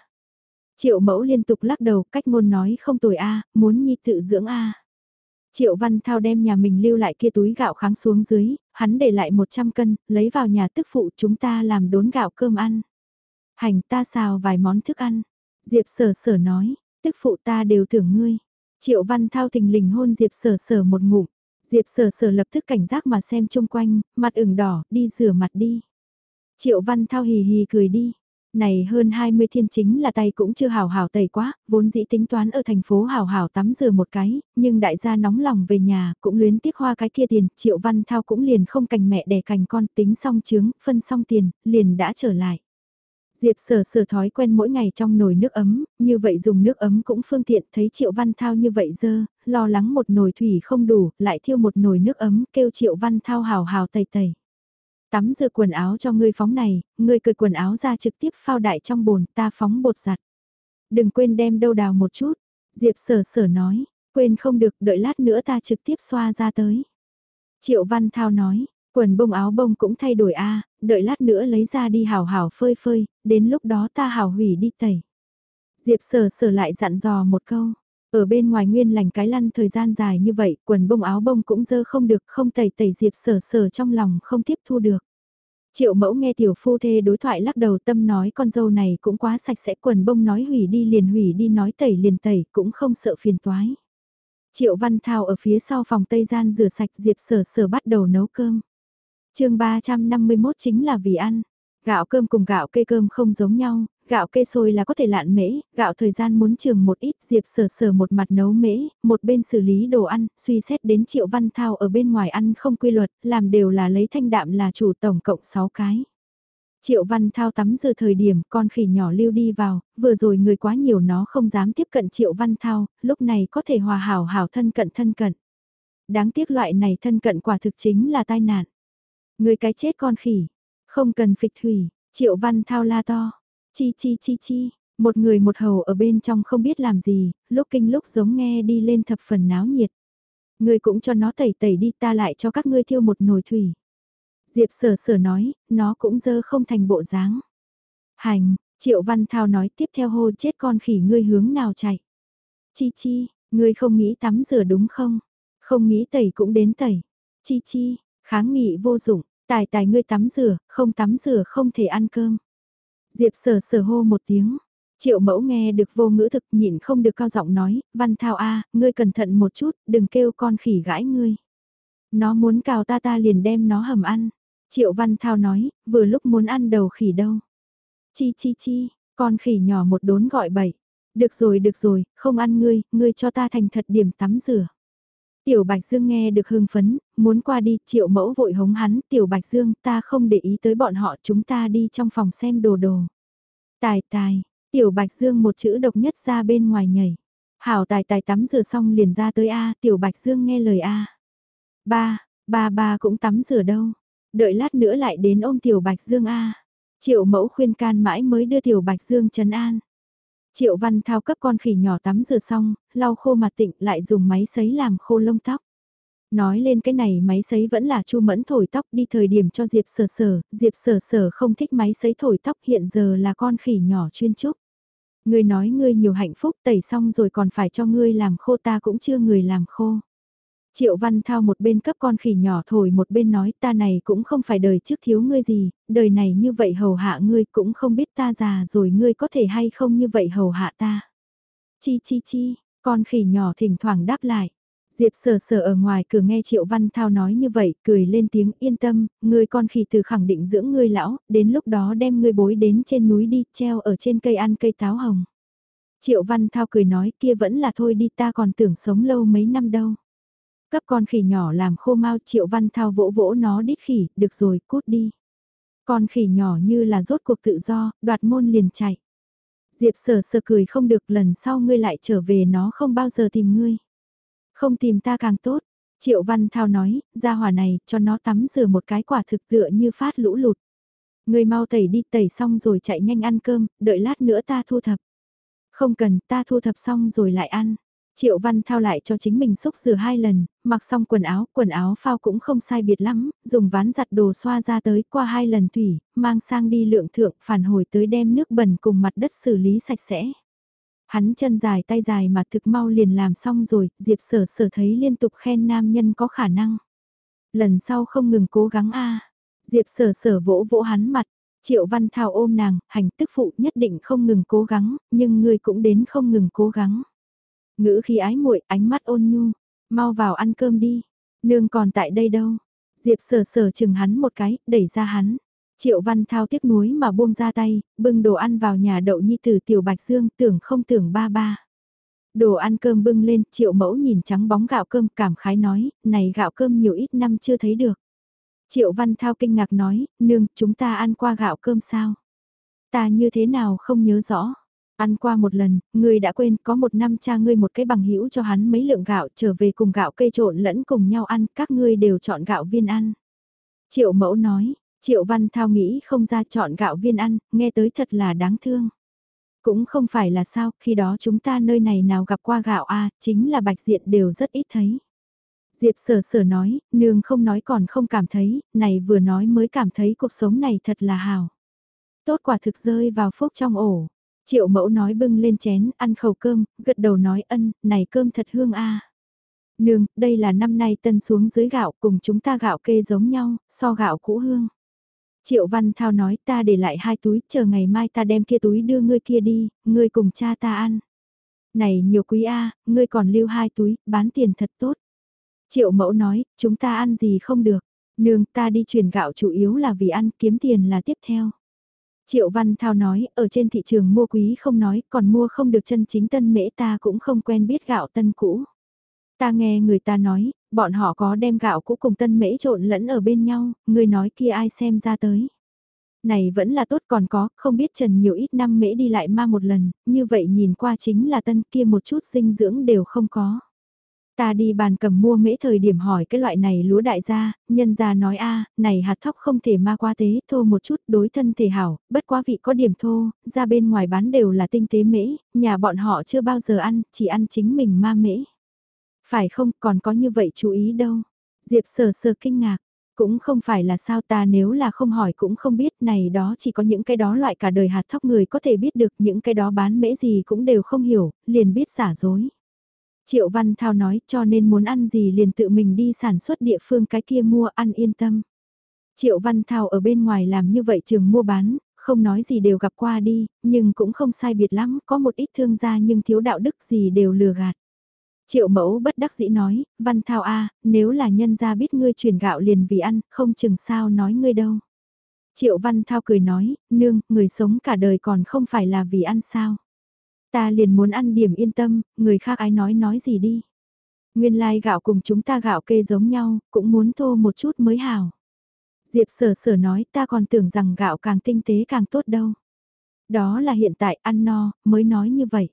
Triệu mẫu liên tục lắc đầu cách ngôn nói không tồi A, muốn nhi tự dưỡng A. Triệu Văn Thao đem nhà mình lưu lại kia túi gạo kháng xuống dưới, hắn để lại 100 cân, lấy vào nhà tức phụ chúng ta làm đốn gạo cơm ăn. Hành ta xào vài món thức ăn. Diệp sở sở nói, tức phụ ta đều tưởng ngươi. Triệu Văn Thao thình lình hôn Diệp sở sở một ngụm. Diệp sở sở lập tức cảnh giác mà xem chung quanh, mặt ửng đỏ, đi rửa mặt đi. Triệu Văn Thao hì hì cười đi. Này hơn 20 thiên chính là tay cũng chưa hào hào tẩy quá, vốn dĩ tính toán ở thành phố hào hào tắm rửa một cái, nhưng đại gia nóng lòng về nhà, cũng luyến tiếc hoa cái kia tiền, Triệu Văn Thao cũng liền không cành mẹ đẻ cành con tính xong chướng, phân xong tiền, liền đã trở lại. Diệp sở sở thói quen mỗi ngày trong nồi nước ấm, như vậy dùng nước ấm cũng phương tiện thấy Triệu Văn Thao như vậy dơ, lo lắng một nồi thủy không đủ, lại thiêu một nồi nước ấm kêu Triệu Văn Thao hào hào tẩy tẩy. Tắm rửa quần áo cho ngươi phóng này, ngươi cởi quần áo ra trực tiếp phao đại trong bồn ta phóng bột giặt. Đừng quên đem đâu đào một chút, Diệp sở sở nói, quên không được đợi lát nữa ta trực tiếp xoa ra tới. Triệu Văn Thao nói, Quần bông áo bông cũng thay đổi a đợi lát nữa lấy ra đi hào hào phơi phơi, đến lúc đó ta hào hủy đi tẩy. Diệp sở sở lại dặn dò một câu, ở bên ngoài nguyên lành cái lăn thời gian dài như vậy, quần bông áo bông cũng dơ không được, không tẩy tẩy diệp sở sở trong lòng không tiếp thu được. Triệu mẫu nghe tiểu phu thê đối thoại lắc đầu tâm nói con dâu này cũng quá sạch sẽ quần bông nói hủy đi liền hủy đi nói tẩy liền tẩy cũng không sợ phiền toái. Triệu Văn Thao ở phía sau phòng Tây Gian rửa sạch Diệp Sở Sở bắt đầu nấu cơm chương 351 chính là vì ăn. Gạo cơm cùng gạo cây cơm không giống nhau, gạo cây sôi là có thể lạn mễ, gạo thời gian muốn trường một ít diệp sờ sờ một mặt nấu mễ, một bên xử lý đồ ăn, suy xét đến triệu văn thao ở bên ngoài ăn không quy luật, làm đều là lấy thanh đạm là chủ tổng cộng 6 cái. Triệu văn thao tắm giờ thời điểm con khỉ nhỏ lưu đi vào, vừa rồi người quá nhiều nó không dám tiếp cận triệu văn thao, lúc này có thể hòa hảo hảo thân cận thân cận. Đáng tiếc loại này thân cận quả thực chính là tai nạn. Người cái chết con khỉ, không cần phịch thủy, triệu văn thao la to, chi chi chi chi, một người một hầu ở bên trong không biết làm gì, lúc kinh lúc giống nghe đi lên thập phần náo nhiệt. Người cũng cho nó tẩy tẩy đi ta lại cho các ngươi thiêu một nồi thủy. Diệp sở sở nói, nó cũng dơ không thành bộ dáng. Hành, triệu văn thao nói tiếp theo hô chết con khỉ ngươi hướng nào chạy. Chi chi, ngươi không nghĩ tắm rửa đúng không? Không nghĩ tẩy cũng đến tẩy. Chi chi, kháng nghị vô dụng, Tài tài ngươi tắm rửa, không tắm rửa không thể ăn cơm. Diệp sở sở hô một tiếng. Triệu mẫu nghe được vô ngữ thực nhịn không được cao giọng nói, văn thao a ngươi cẩn thận một chút, đừng kêu con khỉ gãi ngươi. Nó muốn cào ta ta liền đem nó hầm ăn. Triệu Văn Thao nói, vừa lúc muốn ăn đầu khỉ đâu. Chi chi chi, con khỉ nhỏ một đốn gọi bậy. Được rồi được rồi, không ăn ngươi, ngươi cho ta thành thật điểm tắm rửa. Tiểu Bạch Dương nghe được hưng phấn, muốn qua đi, triệu mẫu vội hống hắn, Tiểu Bạch Dương, ta không để ý tới bọn họ, chúng ta đi trong phòng xem đồ đồ. Tài tài, Tiểu Bạch Dương một chữ độc nhất ra bên ngoài nhảy. Hảo tài tài tắm rửa xong liền ra tới A, Tiểu Bạch Dương nghe lời A. Ba, ba ba cũng tắm rửa đâu. Đợi lát nữa lại đến ôm Tiểu Bạch Dương A. Triệu mẫu khuyên can mãi mới đưa Tiểu Bạch Dương trấn an. Triệu Văn Thao cấp con khỉ nhỏ tắm rửa xong, lau khô mặt tịnh lại dùng máy sấy làm khô lông tóc. Nói lên cái này máy sấy vẫn là Chu Mẫn thổi tóc đi thời điểm cho Diệp Sở Sở, Diệp Sở Sở không thích máy sấy thổi tóc hiện giờ là con khỉ nhỏ chuyên trúc. Ngươi nói ngươi nhiều hạnh phúc tẩy xong rồi còn phải cho ngươi làm khô ta cũng chưa người làm khô. Triệu Văn Thao một bên cấp con khỉ nhỏ thổi một bên nói ta này cũng không phải đời trước thiếu ngươi gì, đời này như vậy hầu hạ ngươi cũng không biết ta già rồi ngươi có thể hay không như vậy hầu hạ ta. Chi chi chi, con khỉ nhỏ thỉnh thoảng đáp lại. Diệp sờ sờ ở ngoài cửa nghe Triệu Văn Thao nói như vậy, cười lên tiếng yên tâm, ngươi con khỉ từ khẳng định dưỡng ngươi lão, đến lúc đó đem ngươi bối đến trên núi đi, treo ở trên cây ăn cây táo hồng. Triệu Văn Thao cười nói kia vẫn là thôi đi ta còn tưởng sống lâu mấy năm đâu. Cấp con khỉ nhỏ làm khô mau Triệu Văn Thao vỗ vỗ nó đít khỉ, được rồi, cút đi. Con khỉ nhỏ như là rốt cuộc tự do, đoạt môn liền chạy. Diệp sờ sờ cười không được lần sau ngươi lại trở về nó không bao giờ tìm ngươi. Không tìm ta càng tốt. Triệu Văn Thao nói, ra hỏa này, cho nó tắm rửa một cái quả thực tựa như phát lũ lụt. Ngươi mau tẩy đi tẩy xong rồi chạy nhanh ăn cơm, đợi lát nữa ta thu thập. Không cần, ta thu thập xong rồi lại ăn. Triệu Văn Thao lại cho chính mình xúc rửa hai lần, mặc xong quần áo, quần áo phao cũng không sai biệt lắm, dùng ván giặt đồ xoa ra tới qua hai lần thủy, mang sang đi lượng thượng, phản hồi tới đem nước bẩn cùng mặt đất xử lý sạch sẽ. Hắn chân dài tay dài mà thực mau liền làm xong rồi, Diệp sở sở thấy liên tục khen nam nhân có khả năng. Lần sau không ngừng cố gắng a Diệp sở sở vỗ vỗ hắn mặt, Triệu Văn Thao ôm nàng, hành tức phụ nhất định không ngừng cố gắng, nhưng người cũng đến không ngừng cố gắng. Ngữ khi ái muội ánh mắt ôn nhu, mau vào ăn cơm đi, nương còn tại đây đâu. Diệp sờ sờ chừng hắn một cái, đẩy ra hắn. Triệu Văn Thao tiếc nuối mà buông ra tay, bưng đồ ăn vào nhà đậu nhi tử tiểu Bạch Dương tưởng không tưởng ba ba. Đồ ăn cơm bưng lên, triệu mẫu nhìn trắng bóng gạo cơm cảm khái nói, này gạo cơm nhiều ít năm chưa thấy được. Triệu Văn Thao kinh ngạc nói, nương, chúng ta ăn qua gạo cơm sao? Ta như thế nào không nhớ rõ. Ăn qua một lần, ngươi đã quên có một năm cha ngươi một cái bằng hữu cho hắn mấy lượng gạo trở về cùng gạo cây trộn lẫn cùng nhau ăn, các ngươi đều chọn gạo viên ăn. Triệu mẫu nói, Triệu Văn Thao nghĩ không ra chọn gạo viên ăn, nghe tới thật là đáng thương. Cũng không phải là sao, khi đó chúng ta nơi này nào gặp qua gạo a chính là bạch diện đều rất ít thấy. Diệp sở sở nói, nương không nói còn không cảm thấy, này vừa nói mới cảm thấy cuộc sống này thật là hào. Tốt quả thực rơi vào phúc trong ổ. Triệu mẫu nói bưng lên chén, ăn khẩu cơm, gật đầu nói ân, này cơm thật hương a. Nương, đây là năm nay tân xuống dưới gạo cùng chúng ta gạo kê giống nhau, so gạo cũ hương. Triệu Văn Thao nói ta để lại hai túi, chờ ngày mai ta đem kia túi đưa ngươi kia đi, ngươi cùng cha ta ăn. Này nhiều quý A, ngươi còn lưu hai túi, bán tiền thật tốt. Triệu mẫu nói, chúng ta ăn gì không được, nương ta đi chuyển gạo chủ yếu là vì ăn kiếm tiền là tiếp theo. Triệu Văn Thao nói, ở trên thị trường mua quý không nói, còn mua không được chân chính tân mễ ta cũng không quen biết gạo tân cũ. Ta nghe người ta nói, bọn họ có đem gạo cũ cùng tân mễ trộn lẫn ở bên nhau, người nói kia ai xem ra tới. Này vẫn là tốt còn có, không biết trần nhiều ít năm mễ đi lại ma một lần, như vậy nhìn qua chính là tân kia một chút dinh dưỡng đều không có. Ta đi bàn cầm mua mễ thời điểm hỏi cái loại này lúa đại gia, nhân gia nói a này hạt thóc không thể ma qua tế, thô một chút đối thân thể hảo, bất quá vị có điểm thô, ra bên ngoài bán đều là tinh tế mễ, nhà bọn họ chưa bao giờ ăn, chỉ ăn chính mình ma mễ. Phải không, còn có như vậy chú ý đâu. Diệp sờ sờ kinh ngạc, cũng không phải là sao ta nếu là không hỏi cũng không biết này đó chỉ có những cái đó loại cả đời hạt thóc người có thể biết được những cái đó bán mễ gì cũng đều không hiểu, liền biết giả dối. Triệu Văn Thao nói cho nên muốn ăn gì liền tự mình đi sản xuất địa phương cái kia mua ăn yên tâm. Triệu Văn Thao ở bên ngoài làm như vậy trường mua bán, không nói gì đều gặp qua đi, nhưng cũng không sai biệt lắm, có một ít thương gia nhưng thiếu đạo đức gì đều lừa gạt. Triệu mẫu bất đắc dĩ nói, Văn Thao A, nếu là nhân gia biết ngươi truyền gạo liền vì ăn, không chừng sao nói ngươi đâu. Triệu Văn Thao cười nói, nương, người sống cả đời còn không phải là vì ăn sao. Ta liền muốn ăn điểm yên tâm, người khác ai nói nói gì đi. Nguyên lai like gạo cùng chúng ta gạo kê giống nhau, cũng muốn thô một chút mới hảo. Diệp sở sở nói ta còn tưởng rằng gạo càng tinh tế càng tốt đâu. Đó là hiện tại ăn no, mới nói như vậy.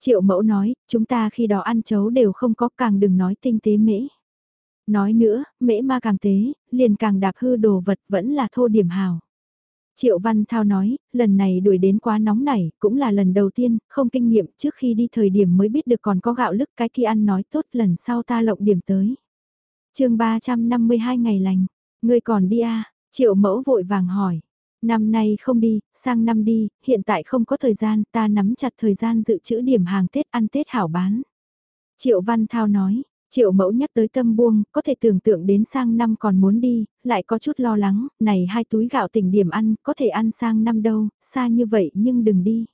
Triệu mẫu nói, chúng ta khi đó ăn chấu đều không có càng đừng nói tinh tế mễ. Nói nữa, mễ ma càng tế, liền càng đạp hư đồ vật vẫn là thô điểm hào. Triệu Văn Thao nói, lần này đuổi đến quá nóng nảy, cũng là lần đầu tiên, không kinh nghiệm trước khi đi thời điểm mới biết được còn có gạo lức cái kia ăn nói tốt lần sau ta lộng điểm tới. chương 352 ngày lành, ngươi còn đi à? Triệu mẫu vội vàng hỏi. Năm nay không đi, sang năm đi, hiện tại không có thời gian, ta nắm chặt thời gian dự trữ điểm hàng Tết ăn Tết hảo bán. Triệu Văn Thao nói, Triệu mẫu nhắc tới tâm buông, có thể tưởng tượng đến sang năm còn muốn đi, lại có chút lo lắng, này hai túi gạo tỉnh điểm ăn, có thể ăn sang năm đâu, xa như vậy nhưng đừng đi.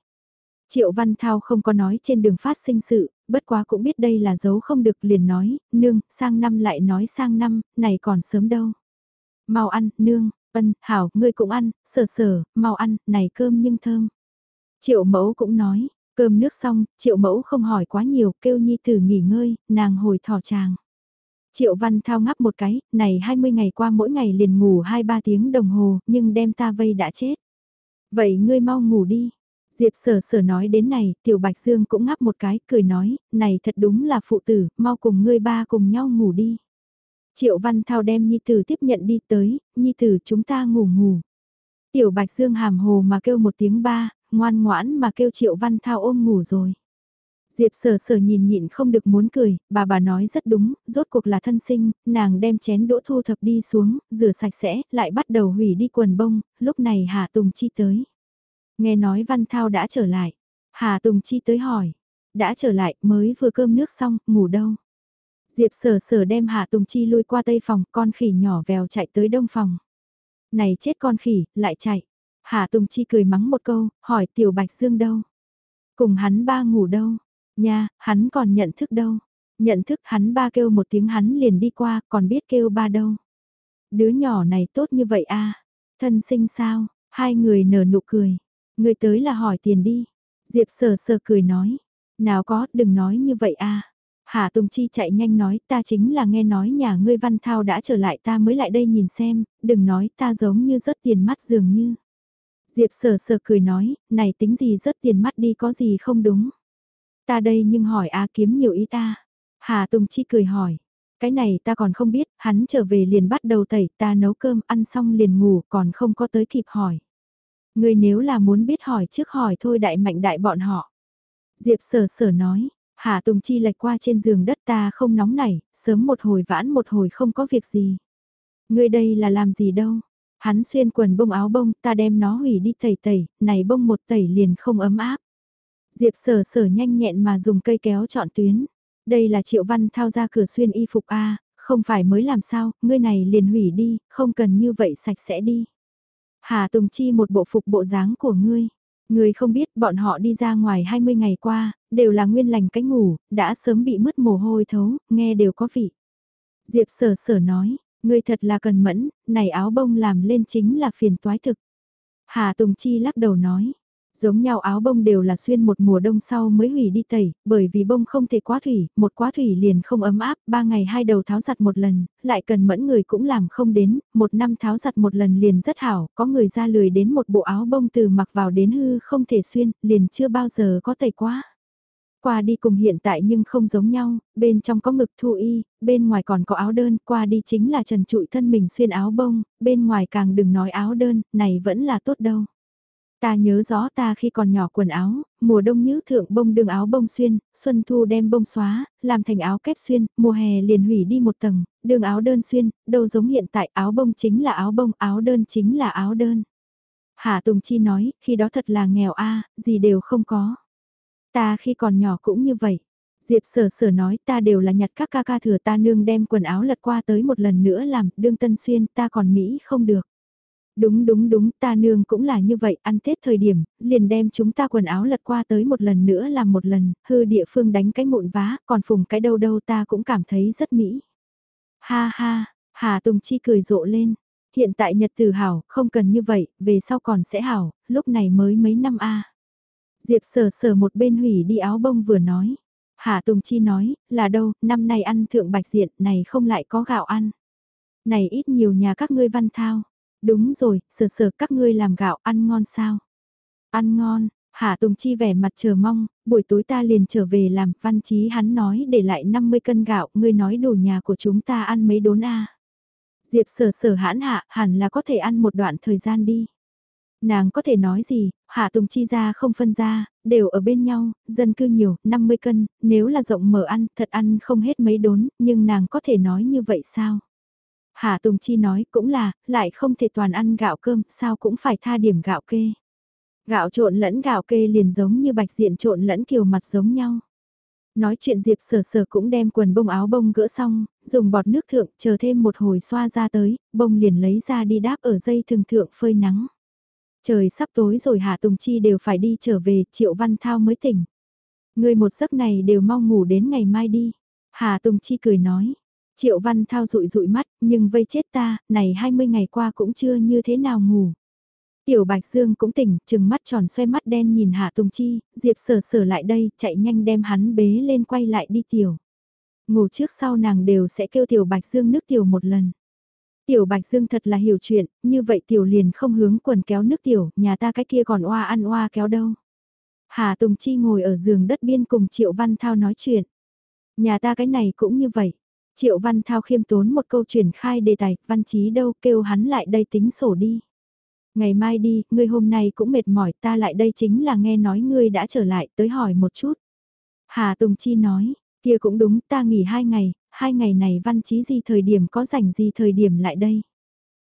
Triệu Văn Thao không có nói trên đường phát sinh sự, bất quá cũng biết đây là dấu không được liền nói, nương, sang năm lại nói sang năm, này còn sớm đâu. Mau ăn, nương, ân, hảo, ngươi cũng ăn, sờ sờ, mau ăn, này cơm nhưng thơm. Triệu mẫu cũng nói, Cơm nước xong, triệu mẫu không hỏi quá nhiều, kêu nhi tử nghỉ ngơi, nàng hồi thỏ chàng. Triệu văn thao ngắp một cái, này 20 ngày qua mỗi ngày liền ngủ 2-3 tiếng đồng hồ, nhưng đem ta vây đã chết. Vậy ngươi mau ngủ đi. Diệp sở sở nói đến này, tiểu bạch dương cũng ngắp một cái, cười nói, này thật đúng là phụ tử, mau cùng ngươi ba cùng nhau ngủ đi. Triệu văn thao đem nhi tử tiếp nhận đi tới, nhi tử chúng ta ngủ ngủ. Tiểu bạch dương hàm hồ mà kêu một tiếng ba, ngoan ngoãn mà kêu Triệu Văn Thao ôm ngủ rồi. Diệp sở sở nhìn nhịn không được muốn cười, bà bà nói rất đúng, rốt cuộc là thân sinh, nàng đem chén đỗ thu thập đi xuống, rửa sạch sẽ, lại bắt đầu hủy đi quần bông, lúc này Hà Tùng Chi tới. Nghe nói Văn Thao đã trở lại, Hà Tùng Chi tới hỏi, đã trở lại, mới vừa cơm nước xong, ngủ đâu. Diệp sở sở đem Hà Tùng Chi lui qua tây phòng, con khỉ nhỏ vèo chạy tới đông phòng. Này chết con khỉ, lại chạy. Hà Tùng Chi cười mắng một câu, hỏi Tiểu Bạch Dương đâu? Cùng hắn ba ngủ đâu? Nha, hắn còn nhận thức đâu? Nhận thức hắn ba kêu một tiếng hắn liền đi qua, còn biết kêu ba đâu? Đứa nhỏ này tốt như vậy à? Thân sinh sao? Hai người nở nụ cười. Người tới là hỏi tiền đi. Diệp sờ sờ cười nói. Nào có, đừng nói như vậy à. Hà Tùng Chi chạy nhanh nói ta chính là nghe nói nhà ngươi Văn Thao đã trở lại ta mới lại đây nhìn xem, đừng nói ta giống như rất tiền mắt dường như. Diệp sờ sờ cười nói, này tính gì rất tiền mắt đi có gì không đúng. Ta đây nhưng hỏi á kiếm nhiều ý ta. Hà Tùng Chi cười hỏi. Cái này ta còn không biết, hắn trở về liền bắt đầu tẩy, ta nấu cơm, ăn xong liền ngủ, còn không có tới kịp hỏi. Người nếu là muốn biết hỏi trước hỏi thôi đại mạnh đại bọn họ. Diệp sở sở nói, Hà Tùng Chi lệch qua trên giường đất ta không nóng nảy, sớm một hồi vãn một hồi không có việc gì. Người đây là làm gì đâu, Hắn xuyên quần bông áo bông, ta đem nó hủy đi tẩy tẩy, này bông một tẩy liền không ấm áp. Diệp sở sở nhanh nhẹn mà dùng cây kéo chọn tuyến. Đây là triệu văn thao ra cửa xuyên y phục A, không phải mới làm sao, ngươi này liền hủy đi, không cần như vậy sạch sẽ đi. Hà Tùng Chi một bộ phục bộ dáng của ngươi. Ngươi không biết bọn họ đi ra ngoài 20 ngày qua, đều là nguyên lành cái ngủ, đã sớm bị mất mồ hôi thấu, nghe đều có vị. Diệp sở sở nói, Ngươi thật là cần mẫn, này áo bông làm lên chính là phiền toái thực. Hà Tùng Chi lắc đầu nói, giống nhau áo bông đều là xuyên một mùa đông sau mới hủy đi tẩy, bởi vì bông không thể quá thủy, một quá thủy liền không ấm áp, ba ngày hai đầu tháo giặt một lần, lại cần mẫn người cũng làm không đến, một năm tháo giặt một lần liền rất hảo, có người ra lười đến một bộ áo bông từ mặc vào đến hư không thể xuyên, liền chưa bao giờ có tẩy quá. Qua đi cùng hiện tại nhưng không giống nhau, bên trong có ngực thu y, bên ngoài còn có áo đơn, qua đi chính là trần trụi thân mình xuyên áo bông, bên ngoài càng đừng nói áo đơn, này vẫn là tốt đâu. Ta nhớ rõ ta khi còn nhỏ quần áo, mùa đông nhứ thượng bông đường áo bông xuyên, xuân thu đem bông xóa, làm thành áo kép xuyên, mùa hè liền hủy đi một tầng, đường áo đơn xuyên, đâu giống hiện tại áo bông chính là áo bông, áo đơn chính là áo đơn. Hạ Tùng Chi nói, khi đó thật là nghèo a gì đều không có. Ta khi còn nhỏ cũng như vậy. Diệp sở sở nói ta đều là nhặt các ca ca thừa ta nương đem quần áo lật qua tới một lần nữa làm đương tân xuyên ta còn Mỹ không được. Đúng đúng đúng, ta nương cũng là như vậy, ăn Tết thời điểm, liền đem chúng ta quần áo lật qua tới một lần nữa làm một lần, hư địa phương đánh cái mụn vá, còn phùng cái đâu đâu ta cũng cảm thấy rất mỹ. Ha ha, Hà Tùng Chi cười rộ lên, hiện tại nhật tử hảo, không cần như vậy, về sau còn sẽ hảo, lúc này mới mấy năm a. Diệp sở sở một bên hủy đi áo bông vừa nói. Hạ Tùng Chi nói, là đâu, năm nay ăn thượng bạch diện, này không lại có gạo ăn. Này ít nhiều nhà các ngươi văn thao. Đúng rồi, sờ sờ các ngươi làm gạo ăn ngon sao? Ăn ngon, Hạ Tùng Chi vẻ mặt chờ mong, buổi tối ta liền trở về làm, văn chí hắn nói để lại 50 cân gạo, ngươi nói đủ nhà của chúng ta ăn mấy đốn a Diệp sở sở hãn hạ, hẳn là có thể ăn một đoạn thời gian đi. Nàng có thể nói gì, Hạ Tùng Chi ra không phân ra, đều ở bên nhau, dân cư nhiều, 50 cân, nếu là rộng mở ăn, thật ăn không hết mấy đốn, nhưng nàng có thể nói như vậy sao? Hạ Tùng Chi nói cũng là, lại không thể toàn ăn gạo cơm, sao cũng phải tha điểm gạo kê. Gạo trộn lẫn gạo kê liền giống như bạch diện trộn lẫn kiều mặt giống nhau. Nói chuyện Diệp sở sở cũng đem quần bông áo bông gỡ xong, dùng bọt nước thượng chờ thêm một hồi xoa ra tới, bông liền lấy ra đi đáp ở dây thường thượng phơi nắng. Trời sắp tối rồi Hạ Tùng Chi đều phải đi trở về, Triệu Văn Thao mới tỉnh. Người một giấc này đều mau ngủ đến ngày mai đi. Hà Tùng Chi cười nói. Triệu Văn Thao rụi rụi mắt, nhưng vây chết ta, này 20 ngày qua cũng chưa như thế nào ngủ. Tiểu Bạch Dương cũng tỉnh, chừng mắt tròn xoay mắt đen nhìn Hạ Tùng Chi, Diệp sở sở lại đây, chạy nhanh đem hắn bế lên quay lại đi tiểu. Ngủ trước sau nàng đều sẽ kêu Tiểu Bạch Dương nước tiểu một lần. Tiểu Bạch Dương thật là hiểu chuyện, như vậy Tiểu liền không hướng quần kéo nước Tiểu, nhà ta cái kia còn oa ăn oa kéo đâu. Hà Tùng Chi ngồi ở giường đất biên cùng Triệu Văn Thao nói chuyện. Nhà ta cái này cũng như vậy. Triệu Văn Thao khiêm tốn một câu chuyển khai đề tài, văn chí đâu kêu hắn lại đây tính sổ đi. Ngày mai đi, ngươi hôm nay cũng mệt mỏi, ta lại đây chính là nghe nói ngươi đã trở lại, tới hỏi một chút. Hà Tùng Chi nói, kia cũng đúng, ta nghỉ hai ngày, hai ngày này văn chí gì thời điểm có rảnh gì thời điểm lại đây.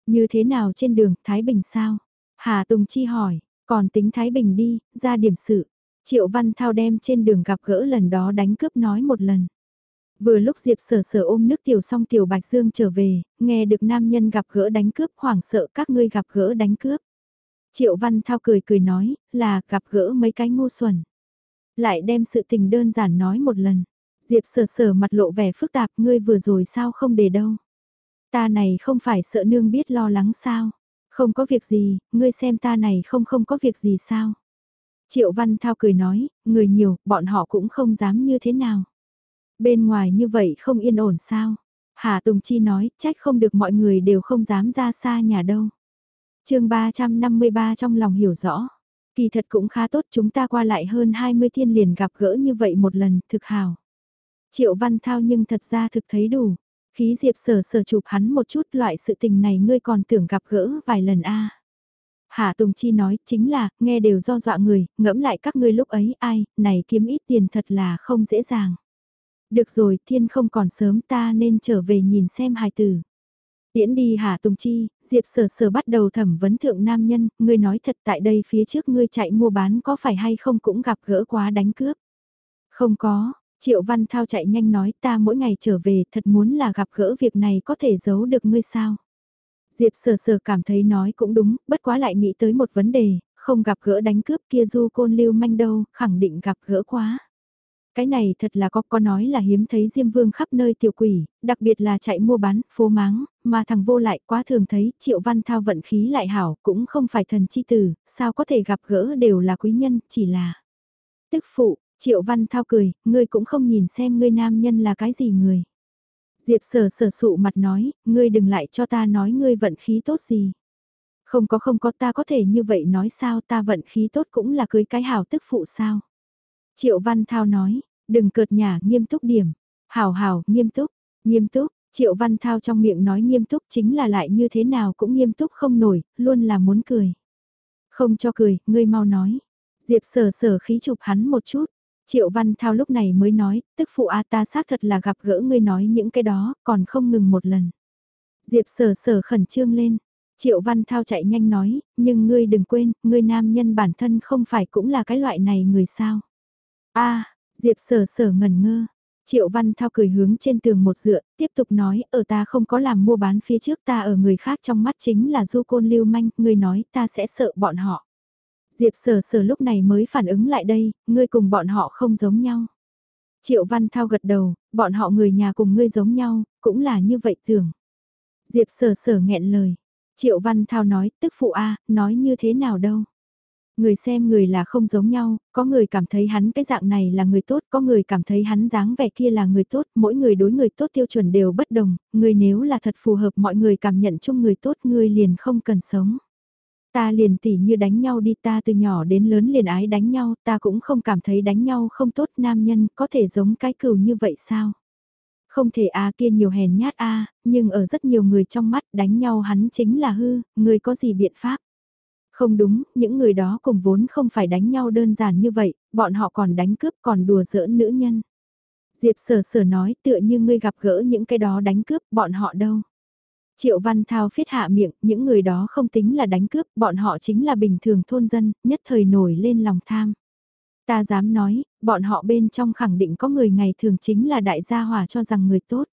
Như thế nào trên đường, Thái Bình sao? Hà Tùng Chi hỏi, còn tính Thái Bình đi, ra điểm sự. Triệu Văn Thao đem trên đường gặp gỡ lần đó đánh cướp nói một lần. Vừa lúc Diệp sở sở ôm nước tiểu xong tiểu Bạch Dương trở về, nghe được nam nhân gặp gỡ đánh cướp hoảng sợ các ngươi gặp gỡ đánh cướp. Triệu Văn Thao cười cười nói, là gặp gỡ mấy cái ngu xuẩn. Lại đem sự tình đơn giản nói một lần. Diệp sở sở mặt lộ vẻ phức tạp ngươi vừa rồi sao không để đâu. Ta này không phải sợ nương biết lo lắng sao. Không có việc gì, ngươi xem ta này không không có việc gì sao. Triệu Văn Thao cười nói, người nhiều, bọn họ cũng không dám như thế nào. Bên ngoài như vậy không yên ổn sao? Hà Tùng Chi nói, trách không được mọi người đều không dám ra xa nhà đâu. chương 353 trong lòng hiểu rõ. Kỳ thật cũng khá tốt chúng ta qua lại hơn 20 thiên liền gặp gỡ như vậy một lần, thực hào. Triệu Văn Thao nhưng thật ra thực thấy đủ. Khí Diệp sở sở chụp hắn một chút loại sự tình này ngươi còn tưởng gặp gỡ vài lần a à. Hạ Tùng Chi nói chính là, nghe đều do dọa người, ngẫm lại các ngươi lúc ấy ai, này kiếm ít tiền thật là không dễ dàng. Được rồi, thiên không còn sớm ta nên trở về nhìn xem hài tử. Tiễn đi Hà Tùng Chi, Diệp sở sở bắt đầu thẩm vấn thượng nam nhân, ngươi nói thật tại đây phía trước ngươi chạy mua bán có phải hay không cũng gặp gỡ quá đánh cướp. Không có, Triệu Văn Thao chạy nhanh nói ta mỗi ngày trở về thật muốn là gặp gỡ việc này có thể giấu được ngươi sao. Diệp sờ sờ cảm thấy nói cũng đúng, bất quá lại nghĩ tới một vấn đề, không gặp gỡ đánh cướp kia du côn lưu manh đâu, khẳng định gặp gỡ quá. Cái này thật là có có nói là hiếm thấy Diêm Vương khắp nơi tiểu quỷ, đặc biệt là chạy mua bán, phố máng, mà thằng vô lại quá thường thấy Triệu Văn Thao vận khí lại hảo cũng không phải thần chi tử, sao có thể gặp gỡ đều là quý nhân, chỉ là... Tức phụ, Triệu Văn Thao cười, ngươi cũng không nhìn xem ngươi nam nhân là cái gì người. Diệp sở sở sụ mặt nói, ngươi đừng lại cho ta nói ngươi vận khí tốt gì. Không có không có ta có thể như vậy nói sao ta vận khí tốt cũng là cưới cái hảo tức phụ sao. Triệu Văn Thao nói, đừng cợt nhả nghiêm túc điểm. Hảo hảo, nghiêm túc, nghiêm túc, Triệu Văn Thao trong miệng nói nghiêm túc chính là lại như thế nào cũng nghiêm túc không nổi, luôn là muốn cười. Không cho cười, ngươi mau nói. Diệp sở sở khí chụp hắn một chút. Triệu Văn Thao lúc này mới nói, tức phụ A ta xác thật là gặp gỡ ngươi nói những cái đó, còn không ngừng một lần. Diệp sở sở khẩn trương lên. Triệu Văn Thao chạy nhanh nói, nhưng ngươi đừng quên, ngươi nam nhân bản thân không phải cũng là cái loại này người sao. a Diệp sở sở ngẩn ngơ. Triệu Văn Thao cười hướng trên tường một dựa, tiếp tục nói, ở ta không có làm mua bán phía trước ta ở người khác trong mắt chính là du côn lưu manh, ngươi nói ta sẽ sợ bọn họ. Diệp sở sở lúc này mới phản ứng lại đây, ngươi cùng bọn họ không giống nhau. Triệu Văn Thao gật đầu, bọn họ người nhà cùng ngươi giống nhau, cũng là như vậy tưởng. Diệp sở sở nghẹn lời. Triệu Văn Thao nói, tức phụ A, nói như thế nào đâu. Người xem người là không giống nhau, có người cảm thấy hắn cái dạng này là người tốt, có người cảm thấy hắn dáng vẻ kia là người tốt, mỗi người đối người tốt tiêu chuẩn đều bất đồng, người nếu là thật phù hợp mọi người cảm nhận chung người tốt người liền không cần sống. Ta liền tỉ như đánh nhau đi ta từ nhỏ đến lớn liền ái đánh nhau, ta cũng không cảm thấy đánh nhau không tốt nam nhân, có thể giống cái cừu như vậy sao? Không thể a kia nhiều hèn nhát a nhưng ở rất nhiều người trong mắt đánh nhau hắn chính là hư, người có gì biện pháp? Không đúng, những người đó cùng vốn không phải đánh nhau đơn giản như vậy, bọn họ còn đánh cướp còn đùa giỡn nữ nhân. Diệp sở sở nói tựa như ngươi gặp gỡ những cái đó đánh cướp, bọn họ đâu. Triệu Văn Thao phiết hạ miệng, những người đó không tính là đánh cướp, bọn họ chính là bình thường thôn dân, nhất thời nổi lên lòng tham. Ta dám nói, bọn họ bên trong khẳng định có người ngày thường chính là đại gia hòa cho rằng người tốt.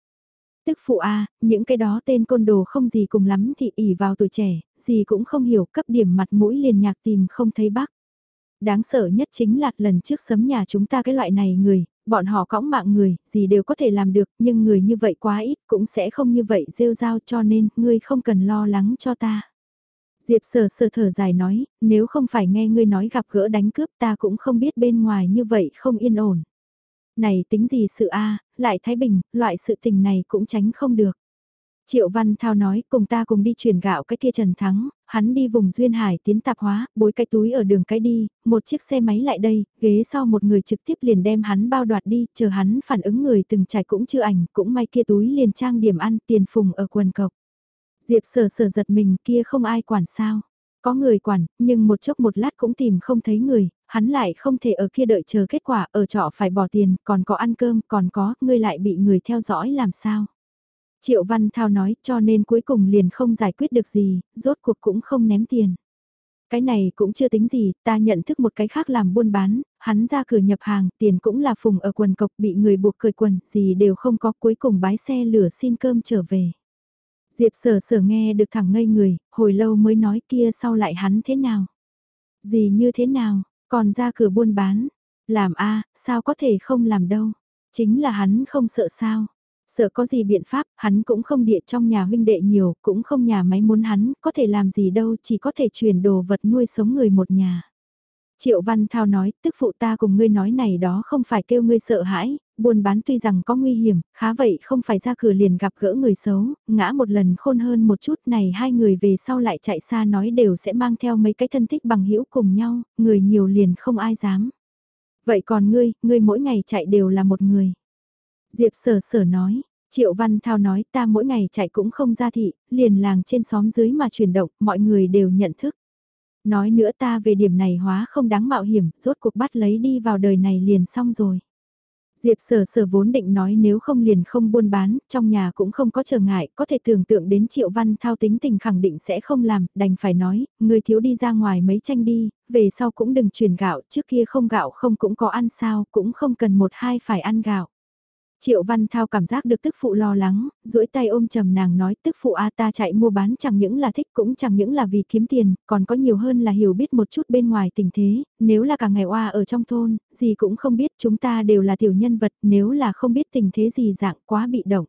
Tức phụ A, những cái đó tên côn đồ không gì cùng lắm thì ỉ vào tuổi trẻ, gì cũng không hiểu cấp điểm mặt mũi liền nhạc tìm không thấy bác. Đáng sợ nhất chính là lần trước sấm nhà chúng ta cái loại này người, bọn họ cõng mạng người, gì đều có thể làm được, nhưng người như vậy quá ít cũng sẽ không như vậy rêu rao cho nên ngươi không cần lo lắng cho ta. Diệp sờ sờ thở dài nói, nếu không phải nghe ngươi nói gặp gỡ đánh cướp ta cũng không biết bên ngoài như vậy không yên ổn. Này tính gì sự a lại Thái Bình, loại sự tình này cũng tránh không được. Triệu Văn Thao nói cùng ta cùng đi chuyển gạo cái kia Trần Thắng, hắn đi vùng Duyên Hải tiến tạp hóa, bối cái túi ở đường cái đi, một chiếc xe máy lại đây, ghế sau một người trực tiếp liền đem hắn bao đoạt đi, chờ hắn phản ứng người từng trải cũng chưa ảnh, cũng may kia túi liền trang điểm ăn tiền phùng ở quần cộc. Diệp sở sở giật mình kia không ai quản sao. Có người quản, nhưng một chốc một lát cũng tìm không thấy người, hắn lại không thể ở kia đợi chờ kết quả, ở trọ phải bỏ tiền, còn có ăn cơm, còn có, ngươi lại bị người theo dõi làm sao. Triệu Văn Thao nói cho nên cuối cùng liền không giải quyết được gì, rốt cuộc cũng không ném tiền. Cái này cũng chưa tính gì, ta nhận thức một cái khác làm buôn bán, hắn ra cửa nhập hàng, tiền cũng là phùng ở quần cộc bị người buộc cười quần, gì đều không có cuối cùng bái xe lửa xin cơm trở về. Diệp sở sở nghe được thẳng ngây người, hồi lâu mới nói kia sau lại hắn thế nào? Gì như thế nào, còn ra cửa buôn bán? Làm a sao có thể không làm đâu? Chính là hắn không sợ sao? Sợ có gì biện pháp, hắn cũng không địa trong nhà huynh đệ nhiều, cũng không nhà máy muốn hắn, có thể làm gì đâu, chỉ có thể chuyển đồ vật nuôi sống người một nhà. Triệu Văn Thao nói, tức phụ ta cùng ngươi nói này đó không phải kêu ngươi sợ hãi, buôn bán tuy rằng có nguy hiểm, khá vậy không phải ra cửa liền gặp gỡ người xấu, ngã một lần khôn hơn một chút này hai người về sau lại chạy xa nói đều sẽ mang theo mấy cái thân thích bằng hữu cùng nhau, người nhiều liền không ai dám. Vậy còn ngươi, ngươi mỗi ngày chạy đều là một người. Diệp sở sở nói, Triệu Văn Thao nói ta mỗi ngày chạy cũng không ra thị, liền làng trên xóm dưới mà chuyển động, mọi người đều nhận thức. Nói nữa ta về điểm này hóa không đáng mạo hiểm, rốt cuộc bắt lấy đi vào đời này liền xong rồi. Diệp sở sở vốn định nói nếu không liền không buôn bán, trong nhà cũng không có trở ngại, có thể tưởng tượng đến triệu văn thao tính tình khẳng định sẽ không làm, đành phải nói, người thiếu đi ra ngoài mấy tranh đi, về sau cũng đừng truyền gạo, trước kia không gạo không cũng có ăn sao, cũng không cần một hai phải ăn gạo. Triệu Văn Thao cảm giác được tức phụ lo lắng, duỗi tay ôm trầm nàng nói tức phụ a ta chạy mua bán chẳng những là thích cũng chẳng những là vì kiếm tiền, còn có nhiều hơn là hiểu biết một chút bên ngoài tình thế, nếu là cả ngày oa ở trong thôn, gì cũng không biết chúng ta đều là tiểu nhân vật, nếu là không biết tình thế gì dạng quá bị động.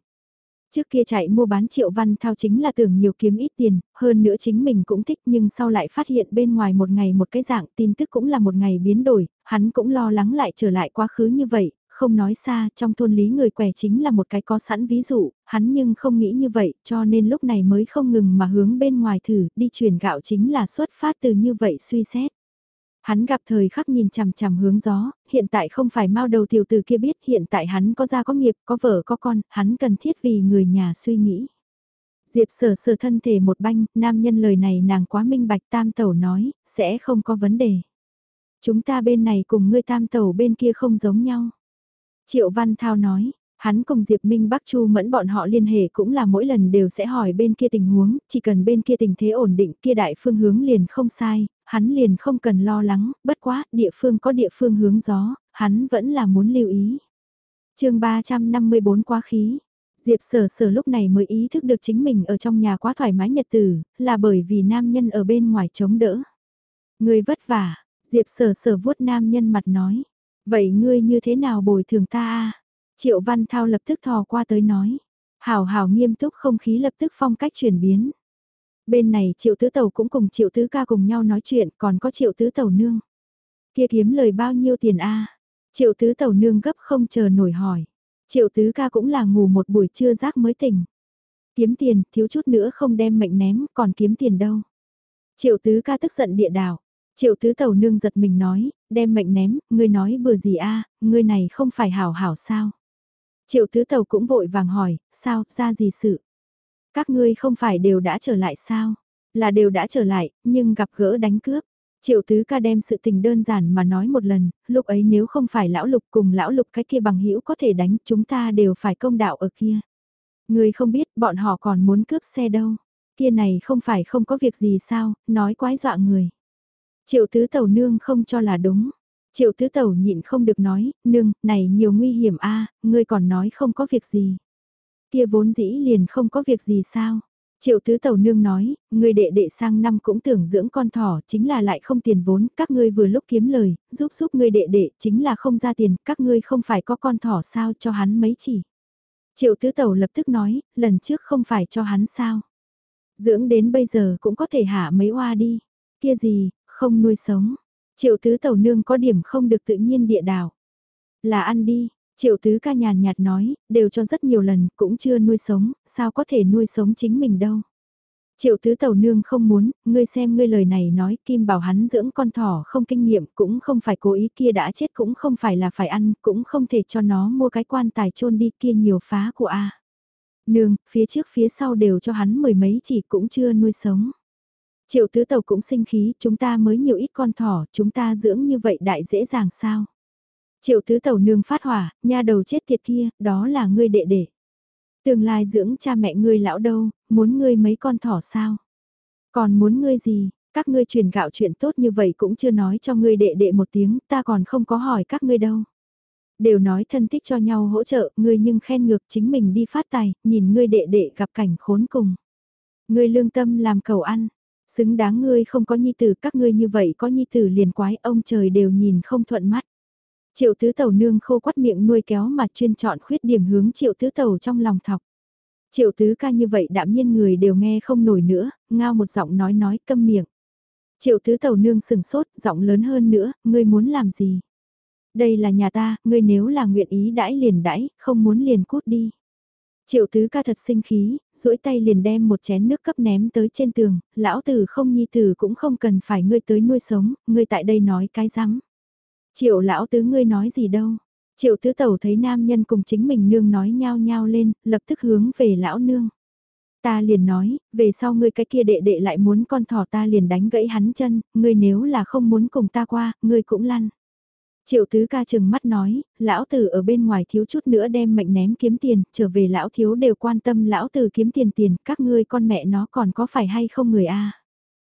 Trước kia chạy mua bán triệu văn thao chính là tưởng nhiều kiếm ít tiền, hơn nữa chính mình cũng thích nhưng sau lại phát hiện bên ngoài một ngày một cái dạng tin tức cũng là một ngày biến đổi, hắn cũng lo lắng lại trở lại quá khứ như vậy, không nói xa, trong thôn lý người què chính là một cái có sẵn ví dụ, hắn nhưng không nghĩ như vậy, cho nên lúc này mới không ngừng mà hướng bên ngoài thử, đi chuyển gạo chính là xuất phát từ như vậy suy xét. Hắn gặp thời khắc nhìn chằm chằm hướng gió, hiện tại không phải mau đầu tiểu từ kia biết hiện tại hắn có gia có nghiệp, có vợ có con, hắn cần thiết vì người nhà suy nghĩ. Diệp sở sở thân thể một banh, nam nhân lời này nàng quá minh bạch tam tẩu nói, sẽ không có vấn đề. Chúng ta bên này cùng ngươi tam tẩu bên kia không giống nhau. Triệu Văn Thao nói, hắn cùng Diệp Minh Bắc Chu mẫn bọn họ liên hệ cũng là mỗi lần đều sẽ hỏi bên kia tình huống, chỉ cần bên kia tình thế ổn định kia đại phương hướng liền không sai, hắn liền không cần lo lắng, bất quá, địa phương có địa phương hướng gió, hắn vẫn là muốn lưu ý. chương 354 quá khí. Diệp sở sở lúc này mới ý thức được chính mình ở trong nhà quá thoải mái nhật tử, là bởi vì nam nhân ở bên ngoài chống đỡ. Người vất vả, Diệp sở sở vuốt nam nhân mặt nói. Vậy ngươi như thế nào bồi thường ta a Triệu Văn Thao lập tức thò qua tới nói. Hảo hảo nghiêm túc không khí lập tức phong cách chuyển biến. Bên này Triệu Tứ Tẩu cũng cùng Triệu Tứ Ca cùng nhau nói chuyện, còn có Triệu Tứ Tẩu nương. Kia kiếm lời bao nhiêu tiền a Triệu Tứ Tẩu nương gấp không chờ nổi hỏi. Triệu Tứ Ca cũng là ngủ một buổi trưa rác mới tỉnh. Kiếm tiền, thiếu chút nữa không đem mệnh ném, còn kiếm tiền đâu. Triệu Tứ Ca tức giận địa đảo. Triệu Tứ Tẩu nương giật mình nói, đem mệnh ném, ngươi nói bừa gì a ngươi này không phải hảo hảo sao. Triệu Tứ Tẩu cũng vội vàng hỏi, sao, ra gì sự? Các ngươi không phải đều đã trở lại sao? Là đều đã trở lại, nhưng gặp gỡ đánh cướp. Triệu tứ ca đem sự tình đơn giản mà nói một lần, lúc ấy nếu không phải lão lục cùng lão lục cái kia bằng hữu có thể đánh chúng ta đều phải công đạo ở kia. Người không biết bọn họ còn muốn cướp xe đâu. Kia này không phải không có việc gì sao, nói quái dọa người. Triệu tứ tẩu nương không cho là đúng. Triệu tứ tẩu nhịn không được nói, nương, này nhiều nguy hiểm a ngươi còn nói không có việc gì. Kia vốn dĩ liền không có việc gì sao. Triệu tứ tàu nương nói, người đệ đệ sang năm cũng tưởng dưỡng con thỏ, chính là lại không tiền vốn, các ngươi vừa lúc kiếm lời, giúp giúp người đệ đệ, chính là không ra tiền, các ngươi không phải có con thỏ sao cho hắn mấy chỉ. Triệu tứ tàu lập tức nói, lần trước không phải cho hắn sao. Dưỡng đến bây giờ cũng có thể hạ mấy oa đi. Kia gì, không nuôi sống. Triệu tứ tàu nương có điểm không được tự nhiên địa đảo. Là ăn đi, Triệu tứ ca nhàn nhạt nói, đều cho rất nhiều lần, cũng chưa nuôi sống, sao có thể nuôi sống chính mình đâu. Triệu tứ tàu nương không muốn, ngươi xem ngươi lời này nói, Kim bảo hắn dưỡng con thỏ không kinh nghiệm, cũng không phải cố ý kia đã chết cũng không phải là phải ăn, cũng không thể cho nó mua cái quan tài chôn đi kia nhiều phá của a. Nương, phía trước phía sau đều cho hắn mười mấy chỉ cũng chưa nuôi sống. Triệu tứ tàu cũng sinh khí, chúng ta mới nhiều ít con thỏ, chúng ta dưỡng như vậy đại dễ dàng sao? Triệu tứ tàu nương phát hỏa, nha đầu chết tiệt kia, đó là ngươi đệ đệ. Tương lai dưỡng cha mẹ ngươi lão đâu, muốn ngươi mấy con thỏ sao? Còn muốn ngươi gì, các ngươi truyền gạo chuyện tốt như vậy cũng chưa nói cho ngươi đệ đệ một tiếng, ta còn không có hỏi các ngươi đâu. Đều nói thân thích cho nhau hỗ trợ, ngươi nhưng khen ngược chính mình đi phát tài, nhìn ngươi đệ đệ gặp cảnh khốn cùng. Ngươi lương tâm làm cầu ăn, xứng đáng ngươi không có nhi tử, các ngươi như vậy có nhi tử liền quái ông trời đều nhìn không thuận mắt. Triệu tứ tàu nương khô quắt miệng nuôi kéo mà chuyên chọn khuyết điểm hướng triệu tứ tàu trong lòng thọc. Triệu tứ ca như vậy đạm nhiên người đều nghe không nổi nữa, ngao một giọng nói nói câm miệng. Triệu tứ tàu nương sừng sốt, giọng lớn hơn nữa, ngươi muốn làm gì? Đây là nhà ta, ngươi nếu là nguyện ý đãi liền đãi, không muốn liền cút đi. Triệu tứ ca thật sinh khí, duỗi tay liền đem một chén nước cấp ném tới trên tường, lão tử không nhi tử cũng không cần phải ngươi tới nuôi sống, ngươi tại đây nói cái rắm Triệu lão tứ ngươi nói gì đâu. Triệu tứ tẩu thấy nam nhân cùng chính mình nương nói nhao nhao lên, lập tức hướng về lão nương. Ta liền nói, về sau ngươi cái kia đệ đệ lại muốn con thỏ ta liền đánh gãy hắn chân, ngươi nếu là không muốn cùng ta qua, ngươi cũng lăn. Triệu tứ ca chừng mắt nói, lão tử ở bên ngoài thiếu chút nữa đem mệnh ném kiếm tiền, trở về lão thiếu đều quan tâm lão tử kiếm tiền tiền, các ngươi con mẹ nó còn có phải hay không người a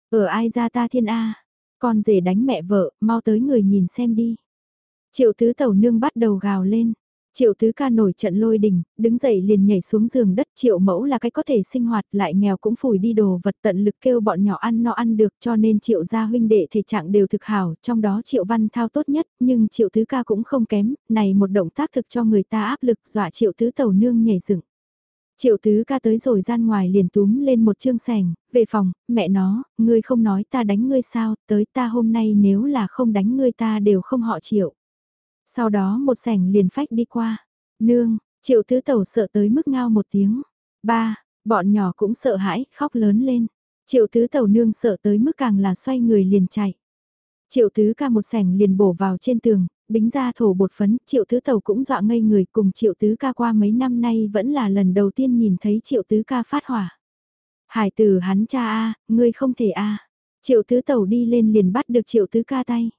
Ở ai ra ta thiên a con rể đánh mẹ vợ, mau tới người nhìn xem đi. Triệu tứ tẩu nương bắt đầu gào lên. Triệu tứ ca nổi trận lôi đình, đứng dậy liền nhảy xuống giường đất triệu mẫu là cái có thể sinh hoạt lại nghèo cũng phủi đi đồ vật tận lực kêu bọn nhỏ ăn no ăn được cho nên triệu gia huynh đệ thể trạng đều thực hảo, trong đó triệu văn thao tốt nhất, nhưng triệu tứ ca cũng không kém, này một động tác thực cho người ta áp lực dọa triệu tứ tàu nương nhảy dựng. Triệu tứ ca tới rồi gian ngoài liền túm lên một chương sành về phòng, mẹ nó, ngươi không nói ta đánh ngươi sao, tới ta hôm nay nếu là không đánh ngươi ta đều không họ triệu. Sau đó một sảnh liền phách đi qua, nương, triệu tứ tẩu sợ tới mức ngao một tiếng, ba, bọn nhỏ cũng sợ hãi, khóc lớn lên, triệu tứ tẩu nương sợ tới mức càng là xoay người liền chạy. Triệu tứ ca một sảnh liền bổ vào trên tường, bính ra thổ bột phấn, triệu tứ tàu cũng dọa ngây người cùng triệu tứ ca qua mấy năm nay vẫn là lần đầu tiên nhìn thấy triệu tứ ca phát hỏa. Hải tử hắn cha a ngươi không thể a Triệu tứ tàu đi lên liền bắt được triệu tứ ca tay.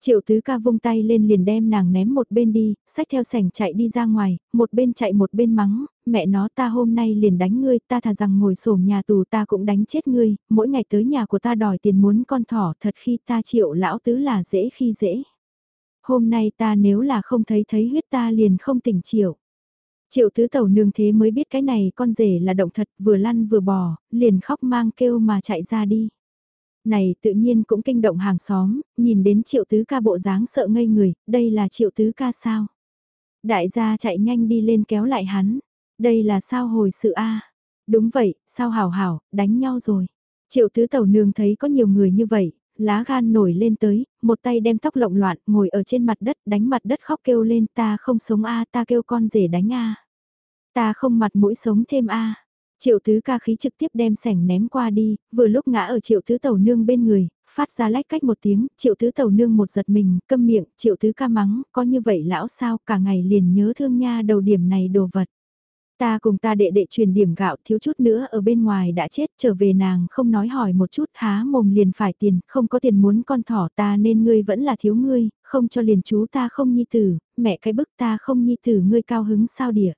Triệu tứ ca vung tay lên liền đem nàng ném một bên đi, sách theo sảnh chạy đi ra ngoài, một bên chạy một bên mắng, mẹ nó ta hôm nay liền đánh ngươi, ta thà rằng ngồi sổm nhà tù ta cũng đánh chết ngươi, mỗi ngày tới nhà của ta đòi tiền muốn con thỏ thật khi ta triệu lão tứ là dễ khi dễ. hôm nay ta nếu là không thấy thấy huyết ta liền không tỉnh triệu. Triệu tứ tẩu nương thế mới biết cái này con rể là động thật vừa lăn vừa bò, liền khóc mang kêu mà chạy ra đi. Này tự nhiên cũng kinh động hàng xóm, nhìn đến triệu tứ ca bộ dáng sợ ngây người, đây là triệu tứ ca sao? Đại gia chạy nhanh đi lên kéo lại hắn, đây là sao hồi sự a Đúng vậy, sao hảo hảo, đánh nhau rồi. Triệu tứ tẩu nương thấy có nhiều người như vậy, lá gan nổi lên tới, một tay đem tóc lộng loạn, ngồi ở trên mặt đất, đánh mặt đất khóc kêu lên ta không sống a ta kêu con rể đánh a Ta không mặt mũi sống thêm a Triệu tứ ca khí trực tiếp đem sảnh ném qua đi, vừa lúc ngã ở triệu tứ tàu nương bên người, phát ra lách cách một tiếng, triệu tứ tàu nương một giật mình, câm miệng, triệu tứ ca mắng, có như vậy lão sao cả ngày liền nhớ thương nha đầu điểm này đồ vật. Ta cùng ta đệ đệ truyền điểm gạo thiếu chút nữa ở bên ngoài đã chết trở về nàng không nói hỏi một chút há mồm liền phải tiền, không có tiền muốn con thỏ ta nên ngươi vẫn là thiếu ngươi, không cho liền chú ta không nhi tử, mẹ cái bức ta không nhi tử ngươi cao hứng sao địa.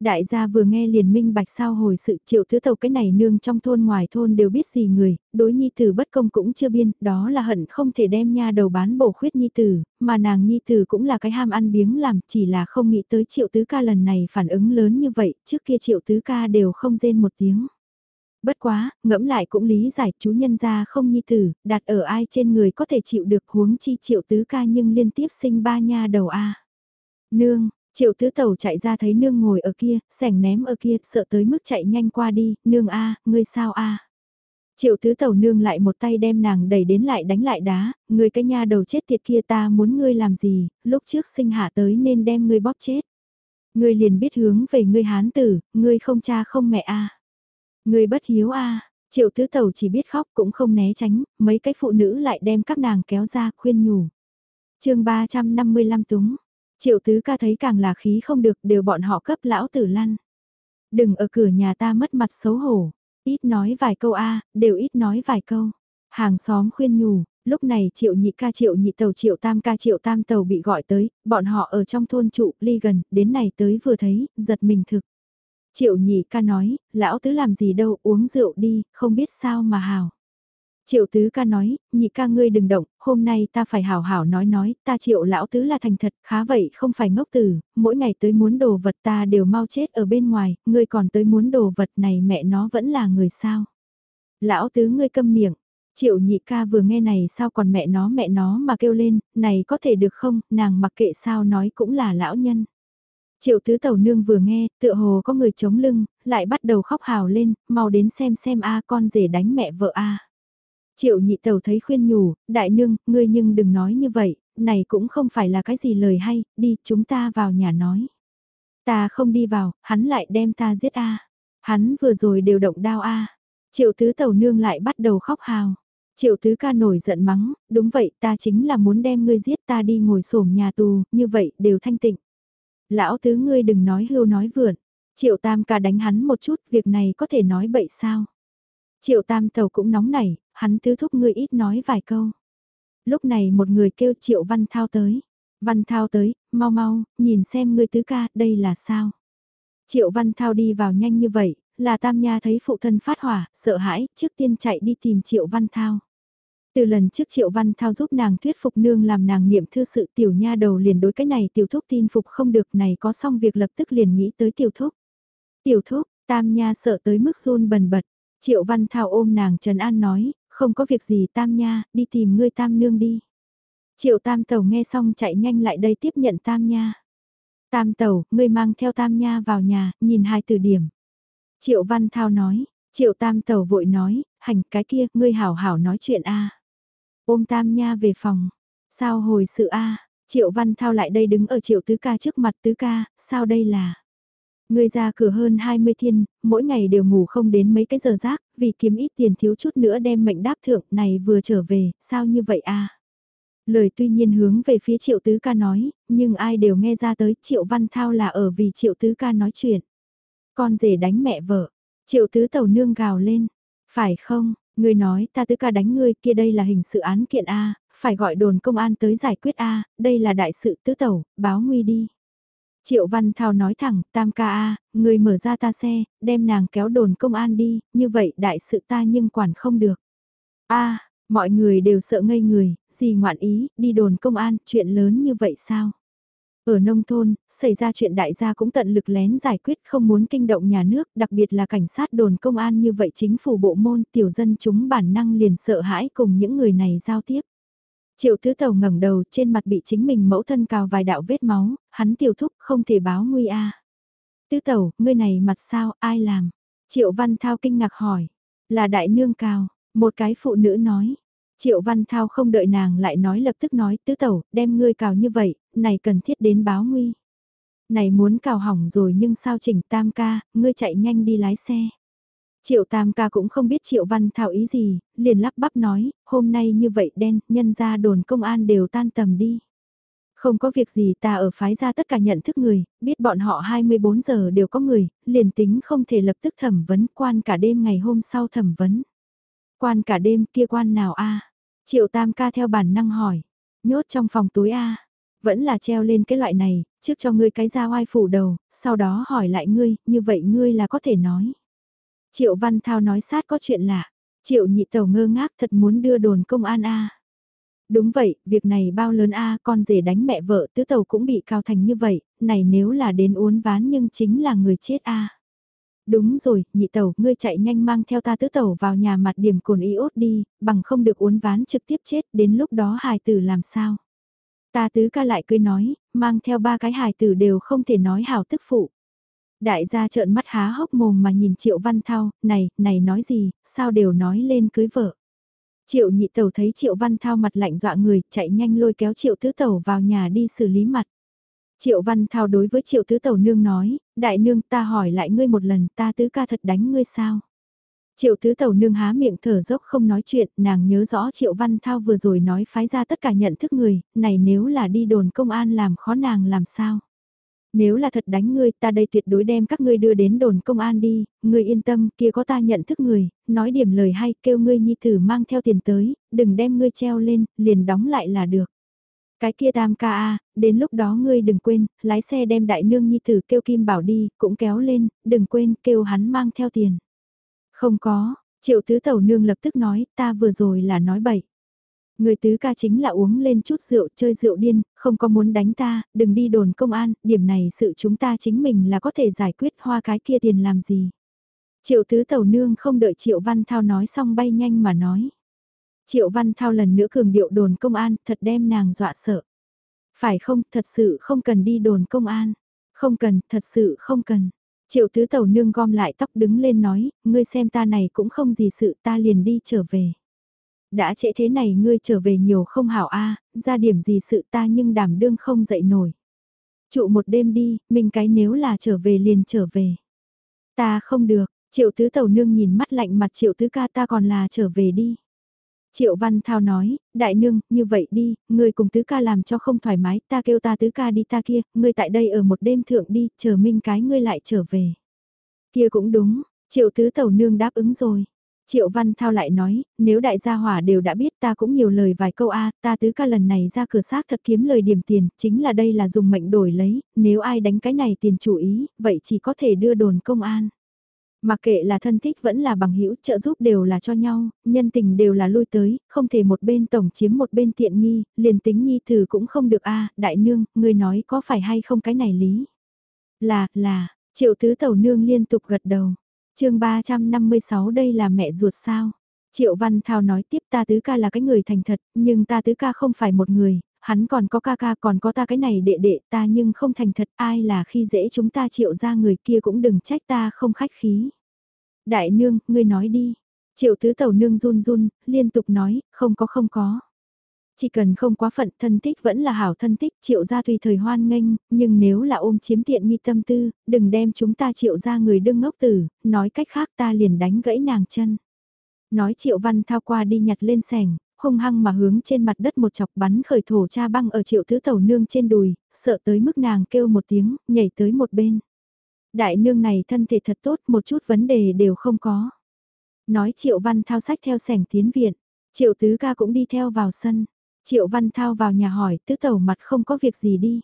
Đại gia vừa nghe liền minh bạch sao hồi sự triệu thứ tàu cái này nương trong thôn ngoài thôn đều biết gì người, đối nhi tử bất công cũng chưa biên, đó là hận không thể đem nha đầu bán bổ khuyết nhi tử, mà nàng nhi tử cũng là cái ham ăn biếng làm, chỉ là không nghĩ tới triệu tứ ca lần này phản ứng lớn như vậy, trước kia triệu tứ ca đều không rên một tiếng. Bất quá, ngẫm lại cũng lý giải chú nhân gia không nhi tử, đặt ở ai trên người có thể chịu được huống chi triệu tứ ca nhưng liên tiếp sinh ba nha đầu a Nương, Triệu tứ tẩu chạy ra thấy nương ngồi ở kia, sảnh ném ở kia, sợ tới mức chạy nhanh qua đi, nương a, ngươi sao a? Triệu tứ tẩu nương lại một tay đem nàng đẩy đến lại đánh lại đá, ngươi cái nha đầu chết tiệt kia ta muốn ngươi làm gì, lúc trước sinh hạ tới nên đem ngươi bóp chết. Ngươi liền biết hướng về ngươi hán tử, ngươi không cha không mẹ a. Ngươi bất hiếu a. Triệu tứ tẩu chỉ biết khóc cũng không né tránh, mấy cái phụ nữ lại đem các nàng kéo ra khuyên nhủ. chương 355 túng, Triệu tứ ca thấy càng là khí không được đều bọn họ cấp lão tử lăn. Đừng ở cửa nhà ta mất mặt xấu hổ, ít nói vài câu a đều ít nói vài câu. Hàng xóm khuyên nhủ, lúc này triệu nhị ca triệu nhị tàu triệu tam ca triệu tam tàu bị gọi tới, bọn họ ở trong thôn trụ ly gần, đến này tới vừa thấy, giật mình thực. Triệu nhị ca nói, lão tứ làm gì đâu uống rượu đi, không biết sao mà hào. Triệu tứ ca nói, nhị ca ngươi đừng động, hôm nay ta phải hảo hảo nói nói, ta triệu lão tứ là thành thật, khá vậy không phải ngốc tử, mỗi ngày tới muốn đồ vật ta đều mau chết ở bên ngoài, ngươi còn tới muốn đồ vật này mẹ nó vẫn là người sao. Lão tứ ngươi câm miệng, triệu nhị ca vừa nghe này sao còn mẹ nó mẹ nó mà kêu lên, này có thể được không, nàng mặc kệ sao nói cũng là lão nhân. Triệu tứ tàu nương vừa nghe, tựa hồ có người chống lưng, lại bắt đầu khóc hào lên, mau đến xem xem a con rể đánh mẹ vợ a Triệu nhị tàu thấy khuyên nhủ, đại nương, ngươi nhưng đừng nói như vậy, này cũng không phải là cái gì lời hay, đi chúng ta vào nhà nói. Ta không đi vào, hắn lại đem ta giết a Hắn vừa rồi đều động đao a Triệu tứ tàu nương lại bắt đầu khóc hào. Triệu tứ ca nổi giận mắng, đúng vậy ta chính là muốn đem ngươi giết ta đi ngồi sổm nhà tù, như vậy đều thanh tịnh. Lão tứ ngươi đừng nói hưu nói vượn. Triệu tam ca đánh hắn một chút, việc này có thể nói bậy sao? Triệu tam tàu cũng nóng nảy, hắn tứ thúc ngươi ít nói vài câu. Lúc này một người kêu Triệu Văn Thao tới. Văn Thao tới, mau mau, nhìn xem ngươi tứ ca, đây là sao? Triệu Văn Thao đi vào nhanh như vậy, là Tam Nha thấy phụ thân phát hỏa, sợ hãi, trước tiên chạy đi tìm Triệu Văn Thao. Từ lần trước Triệu Văn Thao giúp nàng thuyết phục nương làm nàng niệm thư sự tiểu nha đầu liền đối cái này tiểu thúc tin phục không được này có xong việc lập tức liền nghĩ tới tiểu thúc. Tiểu thúc, Tam Nha sợ tới mức run bần bật, Triệu Văn Thao ôm nàng Trần An nói, không có việc gì Tam Nha, đi tìm ngươi Tam Nương đi. Triệu Tam Tàu nghe xong chạy nhanh lại đây tiếp nhận Tam Nha. Tam Tàu, ngươi mang theo Tam Nha vào nhà, nhìn hai từ điểm. Triệu Văn Thao nói, Triệu Tam Tàu vội nói, hành cái kia, ngươi hảo hảo nói chuyện a. Ôm Tam Nha về phòng. Sao hồi sự a? Triệu Văn Thao lại đây đứng ở Triệu Tứ Ca trước mặt Tứ Ca, sao đây là? Người ra cửa hơn 20 thiên, mỗi ngày đều ngủ không đến mấy cái giờ rác, vì kiếm ít tiền thiếu chút nữa đem mệnh đáp thượng này vừa trở về, sao như vậy a Lời tuy nhiên hướng về phía triệu tứ ca nói, nhưng ai đều nghe ra tới triệu văn thao là ở vì triệu tứ ca nói chuyện. Con rể đánh mẹ vợ, triệu tứ tàu nương gào lên, phải không, người nói ta tứ ca đánh ngươi kia đây là hình sự án kiện A, phải gọi đồn công an tới giải quyết A, đây là đại sự tứ tẩu, báo nguy đi. Triệu Văn Thao nói thẳng, tam ca a, người mở ra ta xe, đem nàng kéo đồn công an đi, như vậy đại sự ta nhưng quản không được. a Mọi người đều sợ ngây người, gì ngoạn ý, đi đồn công an, chuyện lớn như vậy sao? Ở nông thôn, xảy ra chuyện đại gia cũng tận lực lén giải quyết không muốn kinh động nhà nước, đặc biệt là cảnh sát đồn công an như vậy chính phủ bộ môn tiểu dân chúng bản năng liền sợ hãi cùng những người này giao tiếp. Triệu tứ tàu ngẩng đầu trên mặt bị chính mình mẫu thân cào vài đạo vết máu, hắn tiểu thúc không thể báo nguy a. Tứ tàu, ngươi này mặt sao, ai làm? Triệu văn thao kinh ngạc hỏi. Là đại nương cào, một cái phụ nữ nói. Triệu văn thao không đợi nàng lại nói lập tức nói tứ tàu, đem ngươi cào như vậy, này cần thiết đến báo nguy. Này muốn cào hỏng rồi nhưng sao chỉnh tam ca, ngươi chạy nhanh đi lái xe. Triệu Tam ca cũng không biết Triệu Văn Thảo ý gì, liền lắp bắp nói, hôm nay như vậy đen, nhân ra đồn công an đều tan tầm đi. Không có việc gì ta ở phái ra tất cả nhận thức người, biết bọn họ 24 giờ đều có người, liền tính không thể lập tức thẩm vấn quan cả đêm ngày hôm sau thẩm vấn. Quan cả đêm kia quan nào a Triệu Tam ca theo bản năng hỏi, nhốt trong phòng tối a Vẫn là treo lên cái loại này, trước cho ngươi cái ra oai phủ đầu, sau đó hỏi lại ngươi, như vậy ngươi là có thể nói. Triệu Văn Thao nói sát có chuyện lạ. Triệu nhị tẩu ngơ ngác thật muốn đưa đồn công an a. Đúng vậy, việc này bao lớn a, con rể đánh mẹ vợ tứ tàu cũng bị cao thành như vậy, này nếu là đến uốn ván nhưng chính là người chết a. Đúng rồi, nhị tàu ngươi chạy nhanh mang theo ta tứ tàu vào nhà mặt điểm cồn iốt đi, bằng không được uốn ván trực tiếp chết, đến lúc đó hài tử làm sao? Ta tứ ca lại cười nói, mang theo ba cái hài tử đều không thể nói hảo tức phụ. Đại gia trợn mắt há hốc mồm mà nhìn Triệu Văn Thao, này, này nói gì, sao đều nói lên cưới vợ. Triệu nhị tẩu thấy Triệu Văn Thao mặt lạnh dọa người, chạy nhanh lôi kéo Triệu tứ tẩu vào nhà đi xử lý mặt. Triệu Văn Thao đối với Triệu tứ tẩu nương nói, đại nương ta hỏi lại ngươi một lần ta tứ ca thật đánh ngươi sao. Triệu tứ tẩu nương há miệng thở dốc không nói chuyện, nàng nhớ rõ Triệu Văn Thao vừa rồi nói phái ra tất cả nhận thức người, này nếu là đi đồn công an làm khó nàng làm sao. Nếu là thật đánh ngươi ta đây tuyệt đối đem các ngươi đưa đến đồn công an đi, ngươi yên tâm kia có ta nhận thức người, nói điểm lời hay kêu ngươi nhi tử mang theo tiền tới, đừng đem ngươi treo lên, liền đóng lại là được. Cái kia tam ca a, đến lúc đó ngươi đừng quên, lái xe đem đại nương nhi tử kêu kim bảo đi, cũng kéo lên, đừng quên kêu hắn mang theo tiền. Không có, triệu tứ tẩu nương lập tức nói, ta vừa rồi là nói bậy. Người tứ ca chính là uống lên chút rượu chơi rượu điên, không có muốn đánh ta, đừng đi đồn công an, điểm này sự chúng ta chính mình là có thể giải quyết hoa cái kia tiền làm gì. Triệu tứ tàu nương không đợi Triệu Văn Thao nói xong bay nhanh mà nói. Triệu Văn Thao lần nữa cường điệu đồn công an, thật đem nàng dọa sợ. Phải không, thật sự không cần đi đồn công an. Không cần, thật sự không cần. Triệu tứ tàu nương gom lại tóc đứng lên nói, ngươi xem ta này cũng không gì sự ta liền đi trở về đã trễ thế này ngươi trở về nhiều không hảo a ra điểm gì sự ta nhưng đảm đương không dậy nổi. Trụ một đêm đi, mình cái nếu là trở về liền trở về. Ta không được, triệu tứ tàu nương nhìn mắt lạnh mặt triệu tứ ca ta còn là trở về đi. Triệu Văn Thao nói, đại nương, như vậy đi, ngươi cùng tứ ca làm cho không thoải mái, ta kêu ta tứ ca đi ta kia, ngươi tại đây ở một đêm thượng đi, chờ minh cái ngươi lại trở về. Kia cũng đúng, triệu tứ tàu nương đáp ứng rồi. Triệu Văn Thao lại nói, nếu đại gia hỏa đều đã biết ta cũng nhiều lời vài câu a ta tứ ca lần này ra cửa xác thật kiếm lời điểm tiền, chính là đây là dùng mệnh đổi lấy, nếu ai đánh cái này tiền chủ ý, vậy chỉ có thể đưa đồn công an. Mặc kệ là thân thích vẫn là bằng hữu trợ giúp đều là cho nhau, nhân tình đều là lui tới, không thể một bên tổng chiếm một bên tiện nghi, liền tính nhi thử cũng không được a đại nương, người nói có phải hay không cái này lý. Là, là, triệu tứ tẩu nương liên tục gật đầu chương 356 đây là mẹ ruột sao? Triệu Văn Thao nói tiếp ta tứ ca là cái người thành thật, nhưng ta tứ ca không phải một người, hắn còn có ca ca còn có ta cái này đệ đệ ta nhưng không thành thật ai là khi dễ chúng ta triệu ra người kia cũng đừng trách ta không khách khí. Đại nương, ngươi nói đi. Triệu tứ tàu nương run run, liên tục nói, không có không có. Chỉ cần không quá phận thân tích vẫn là hảo thân tích triệu gia tùy thời hoan nghênh, nhưng nếu là ôm chiếm tiện nghi tâm tư, đừng đem chúng ta triệu ra người đương ngốc tử, nói cách khác ta liền đánh gãy nàng chân. Nói triệu văn thao qua đi nhặt lên sẻng, hung hăng mà hướng trên mặt đất một chọc bắn khởi thổ cha băng ở triệu thứ tẩu nương trên đùi, sợ tới mức nàng kêu một tiếng, nhảy tới một bên. Đại nương này thân thể thật tốt, một chút vấn đề đều không có. Nói triệu văn thao sách theo sẻng tiến viện, triệu tứ ca cũng đi theo vào sân. Triệu Văn Thao vào nhà hỏi tứ tẩu mặt không có việc gì đi.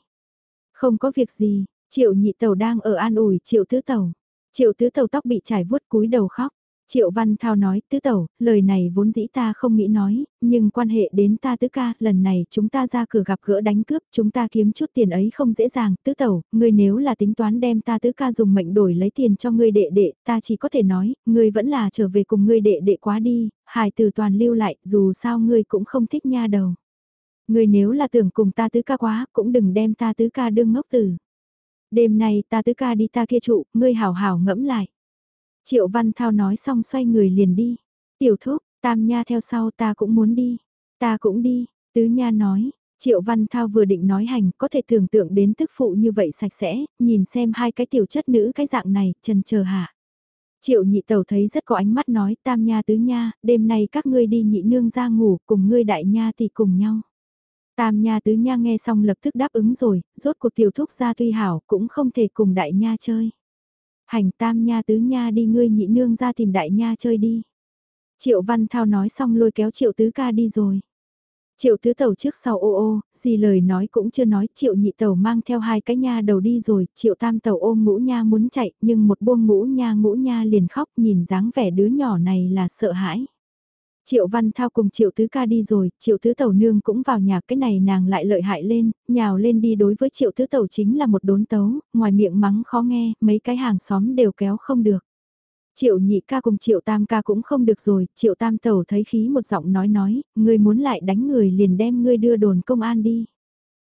Không có việc gì, Triệu nhị tẩu đang ở an ủi Triệu tứ tẩu. Triệu tứ tẩu tóc bị trải vuốt cúi đầu khóc. Triệu Văn Thao nói, tứ tẩu, lời này vốn dĩ ta không nghĩ nói, nhưng quan hệ đến ta tứ ca, lần này chúng ta ra cửa gặp gỡ đánh cướp, chúng ta kiếm chút tiền ấy không dễ dàng, tứ tẩu, ngươi nếu là tính toán đem ta tứ ca dùng mệnh đổi lấy tiền cho ngươi đệ đệ, ta chỉ có thể nói, ngươi vẫn là trở về cùng ngươi đệ đệ quá đi, hài từ toàn lưu lại, dù sao ngươi cũng không thích nha đầu. Ngươi nếu là tưởng cùng ta tứ ca quá, cũng đừng đem ta tứ ca đương ngốc tử. Đêm nay ta tứ ca đi ta kia trụ, ngươi hảo hảo ngẫm lại. Triệu Văn Thao nói xong xoay người liền đi. Tiểu thúc, Tam Nha theo sau ta cũng muốn đi. Ta cũng đi, Tứ Nha nói. Triệu Văn Thao vừa định nói hành, có thể tưởng tượng đến tức phụ như vậy sạch sẽ, nhìn xem hai cái tiểu chất nữ cái dạng này, trần chờ hạ. Triệu nhị tẩu thấy rất có ánh mắt nói, Tam Nha Tứ Nha, đêm nay các ngươi đi nhị nương ra ngủ, cùng ngươi đại nha thì cùng nhau. Tam Nha Tứ Nha nghe xong lập tức đáp ứng rồi, rốt cuộc tiểu thúc ra tuy hảo, cũng không thể cùng đại nha chơi hành tam nha tứ nha đi ngươi nhị nương ra tìm đại nha chơi đi. Triệu Văn Thao nói xong lôi kéo Triệu Tứ ca đi rồi. Triệu Tứ Tẩu trước sau ô ô, gì lời nói cũng chưa nói, Triệu Nhị Tẩu mang theo hai cái nha đầu đi rồi, Triệu Tam Tẩu ôm ngũ nha muốn chạy, nhưng một buông ngũ nha ngũ nha liền khóc nhìn dáng vẻ đứa nhỏ này là sợ hãi. Triệu Văn Thao cùng Triệu Tứ Ca đi rồi, Triệu Tứ Tẩu Nương cũng vào nhà cái này nàng lại lợi hại lên, nhào lên đi đối với Triệu Tứ Tẩu chính là một đốn tấu, ngoài miệng mắng khó nghe, mấy cái hàng xóm đều kéo không được. Triệu nhị ca cùng triệu tam ca cũng không được rồi, triệu tam tẩu thấy khí một giọng nói nói, ngươi muốn lại đánh người liền đem ngươi đưa đồn công an đi.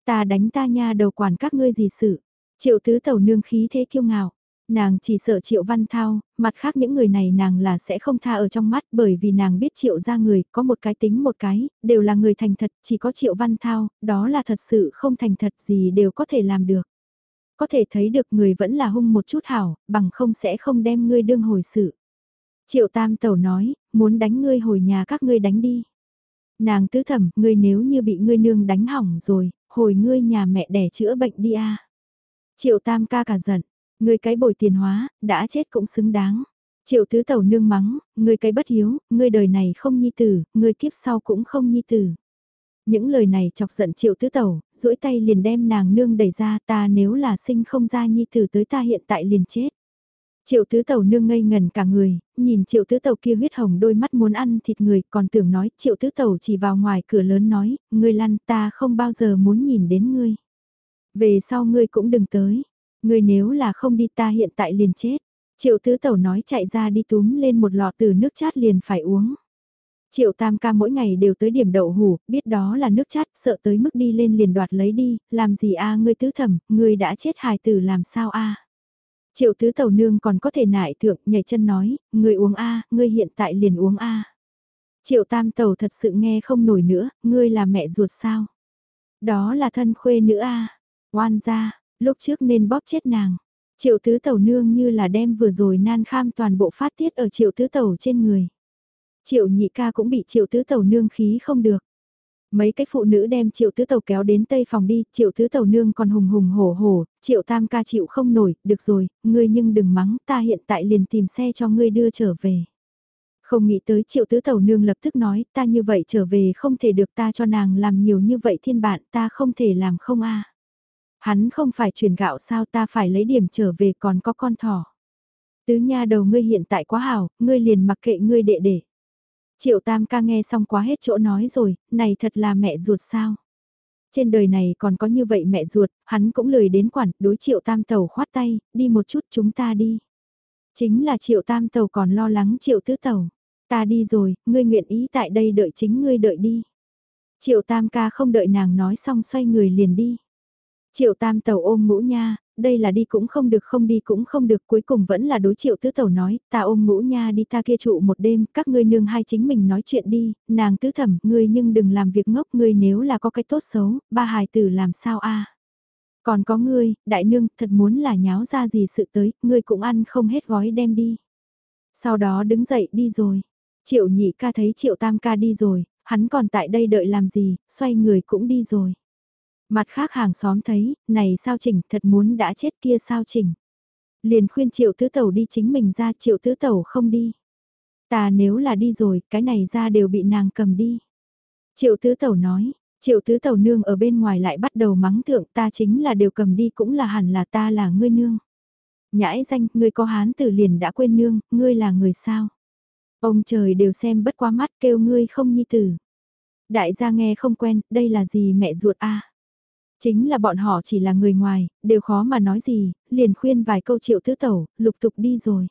Ta đánh ta nha đầu quản các ngươi gì sự. Triệu tứ tẩu nương khí thế kiêu ngạo. Nàng chỉ sợ Triệu Văn Thao, mặt khác những người này nàng là sẽ không tha ở trong mắt bởi vì nàng biết Triệu ra người, có một cái tính một cái, đều là người thành thật, chỉ có Triệu Văn Thao, đó là thật sự không thành thật gì đều có thể làm được. Có thể thấy được người vẫn là hung một chút hảo, bằng không sẽ không đem ngươi đương hồi sự. Triệu Tam Tẩu nói, muốn đánh ngươi hồi nhà các ngươi đánh đi. Nàng tứ thẩm, ngươi nếu như bị ngươi nương đánh hỏng rồi, hồi ngươi nhà mẹ đẻ chữa bệnh đi a. Triệu Tam ca cả giận, Người cái bồi tiền hóa, đã chết cũng xứng đáng. Triệu tứ tẩu nương mắng, người cái bất hiếu, người đời này không nhi tử, người kiếp sau cũng không nhi tử. Những lời này chọc giận triệu tứ tẩu, duỗi tay liền đem nàng nương đẩy ra ta nếu là sinh không ra nhi tử tới ta hiện tại liền chết. Triệu tứ tẩu nương ngây ngần cả người, nhìn triệu tứ tẩu kia huyết hồng đôi mắt muốn ăn thịt người còn tưởng nói triệu tứ tẩu chỉ vào ngoài cửa lớn nói, ngươi lăn ta không bao giờ muốn nhìn đến ngươi. Về sau ngươi cũng đừng tới, Người nếu là không đi ta hiện tại liền chết. Triệu tứ tẩu nói chạy ra đi túm lên một lọ từ nước chát liền phải uống. Triệu tam ca mỗi ngày đều tới điểm đậu hủ, biết đó là nước chát, sợ tới mức đi lên liền đoạt lấy đi, làm gì a ngươi tứ thẩm, ngươi đã chết hài tử làm sao a Triệu tứ tẩu nương còn có thể nại thượng, nhảy chân nói, ngươi uống a ngươi hiện tại liền uống a Triệu tam tẩu thật sự nghe không nổi nữa, ngươi là mẹ ruột sao? Đó là thân khuê nữ a oan ra, lúc trước nên bóp chết nàng. Triệu tứ tẩu nương như là đem vừa rồi nan kham toàn bộ phát tiết ở triệu tứ tẩu trên người. Triệu nhị ca cũng bị triệu tứ tẩu nương khí không được. Mấy cái phụ nữ đem triệu tứ tẩu kéo đến tây phòng đi, triệu tứ tẩu nương còn hùng hùng hổ hổ, triệu tam ca chịu không nổi, được rồi, ngươi nhưng đừng mắng, ta hiện tại liền tìm xe cho ngươi đưa trở về. Không nghĩ tới triệu tứ tẩu nương lập tức nói, ta như vậy trở về không thể được ta cho nàng làm nhiều như vậy thiên bạn, ta không thể làm không a Hắn không phải truyền gạo sao ta phải lấy điểm trở về còn có con thỏ. Tứ nha đầu ngươi hiện tại quá hảo, ngươi liền mặc kệ ngươi đệ đệ. Triệu tam ca nghe xong quá hết chỗ nói rồi, này thật là mẹ ruột sao. Trên đời này còn có như vậy mẹ ruột, hắn cũng lười đến quản, đối triệu tam tàu khoát tay, đi một chút chúng ta đi. Chính là triệu tam tàu còn lo lắng triệu tứ tàu. Ta đi rồi, ngươi nguyện ý tại đây đợi chính ngươi đợi đi. Triệu tam ca không đợi nàng nói xong xoay người liền đi. Triệu tam tàu ôm ngũ nha, đây là đi cũng không được không đi cũng không được cuối cùng vẫn là đối triệu tứ tàu nói, ta ôm ngũ nha đi ta kia trụ một đêm, các ngươi nương hai chính mình nói chuyện đi, nàng tứ thẩm, ngươi nhưng đừng làm việc ngốc ngươi nếu là có cái tốt xấu, ba hài tử làm sao a Còn có ngươi, đại nương, thật muốn là nháo ra gì sự tới, ngươi cũng ăn không hết gói đem đi. Sau đó đứng dậy đi rồi. Triệu nhị ca thấy triệu tam ca đi rồi, hắn còn tại đây đợi làm gì, xoay người cũng đi rồi. Mặt khác hàng xóm thấy, này sao chỉnh, thật muốn đã chết kia sao chỉnh. Liền khuyên triệu tứ tẩu đi chính mình ra triệu tứ tẩu không đi. Ta nếu là đi rồi, cái này ra đều bị nàng cầm đi. Triệu tứ tẩu nói, triệu tứ tẩu nương ở bên ngoài lại bắt đầu mắng thượng ta chính là đều cầm đi cũng là hẳn là ta là ngươi nương. Nhãi danh, ngươi có hán tử liền đã quên nương, ngươi là người sao? Ông trời đều xem bất quá mắt kêu ngươi không nhi tử. Đại gia nghe không quen, đây là gì mẹ ruột a Chính là bọn họ chỉ là người ngoài, đều khó mà nói gì, liền khuyên vài câu triệu tứ tẩu, lục tục đi rồi.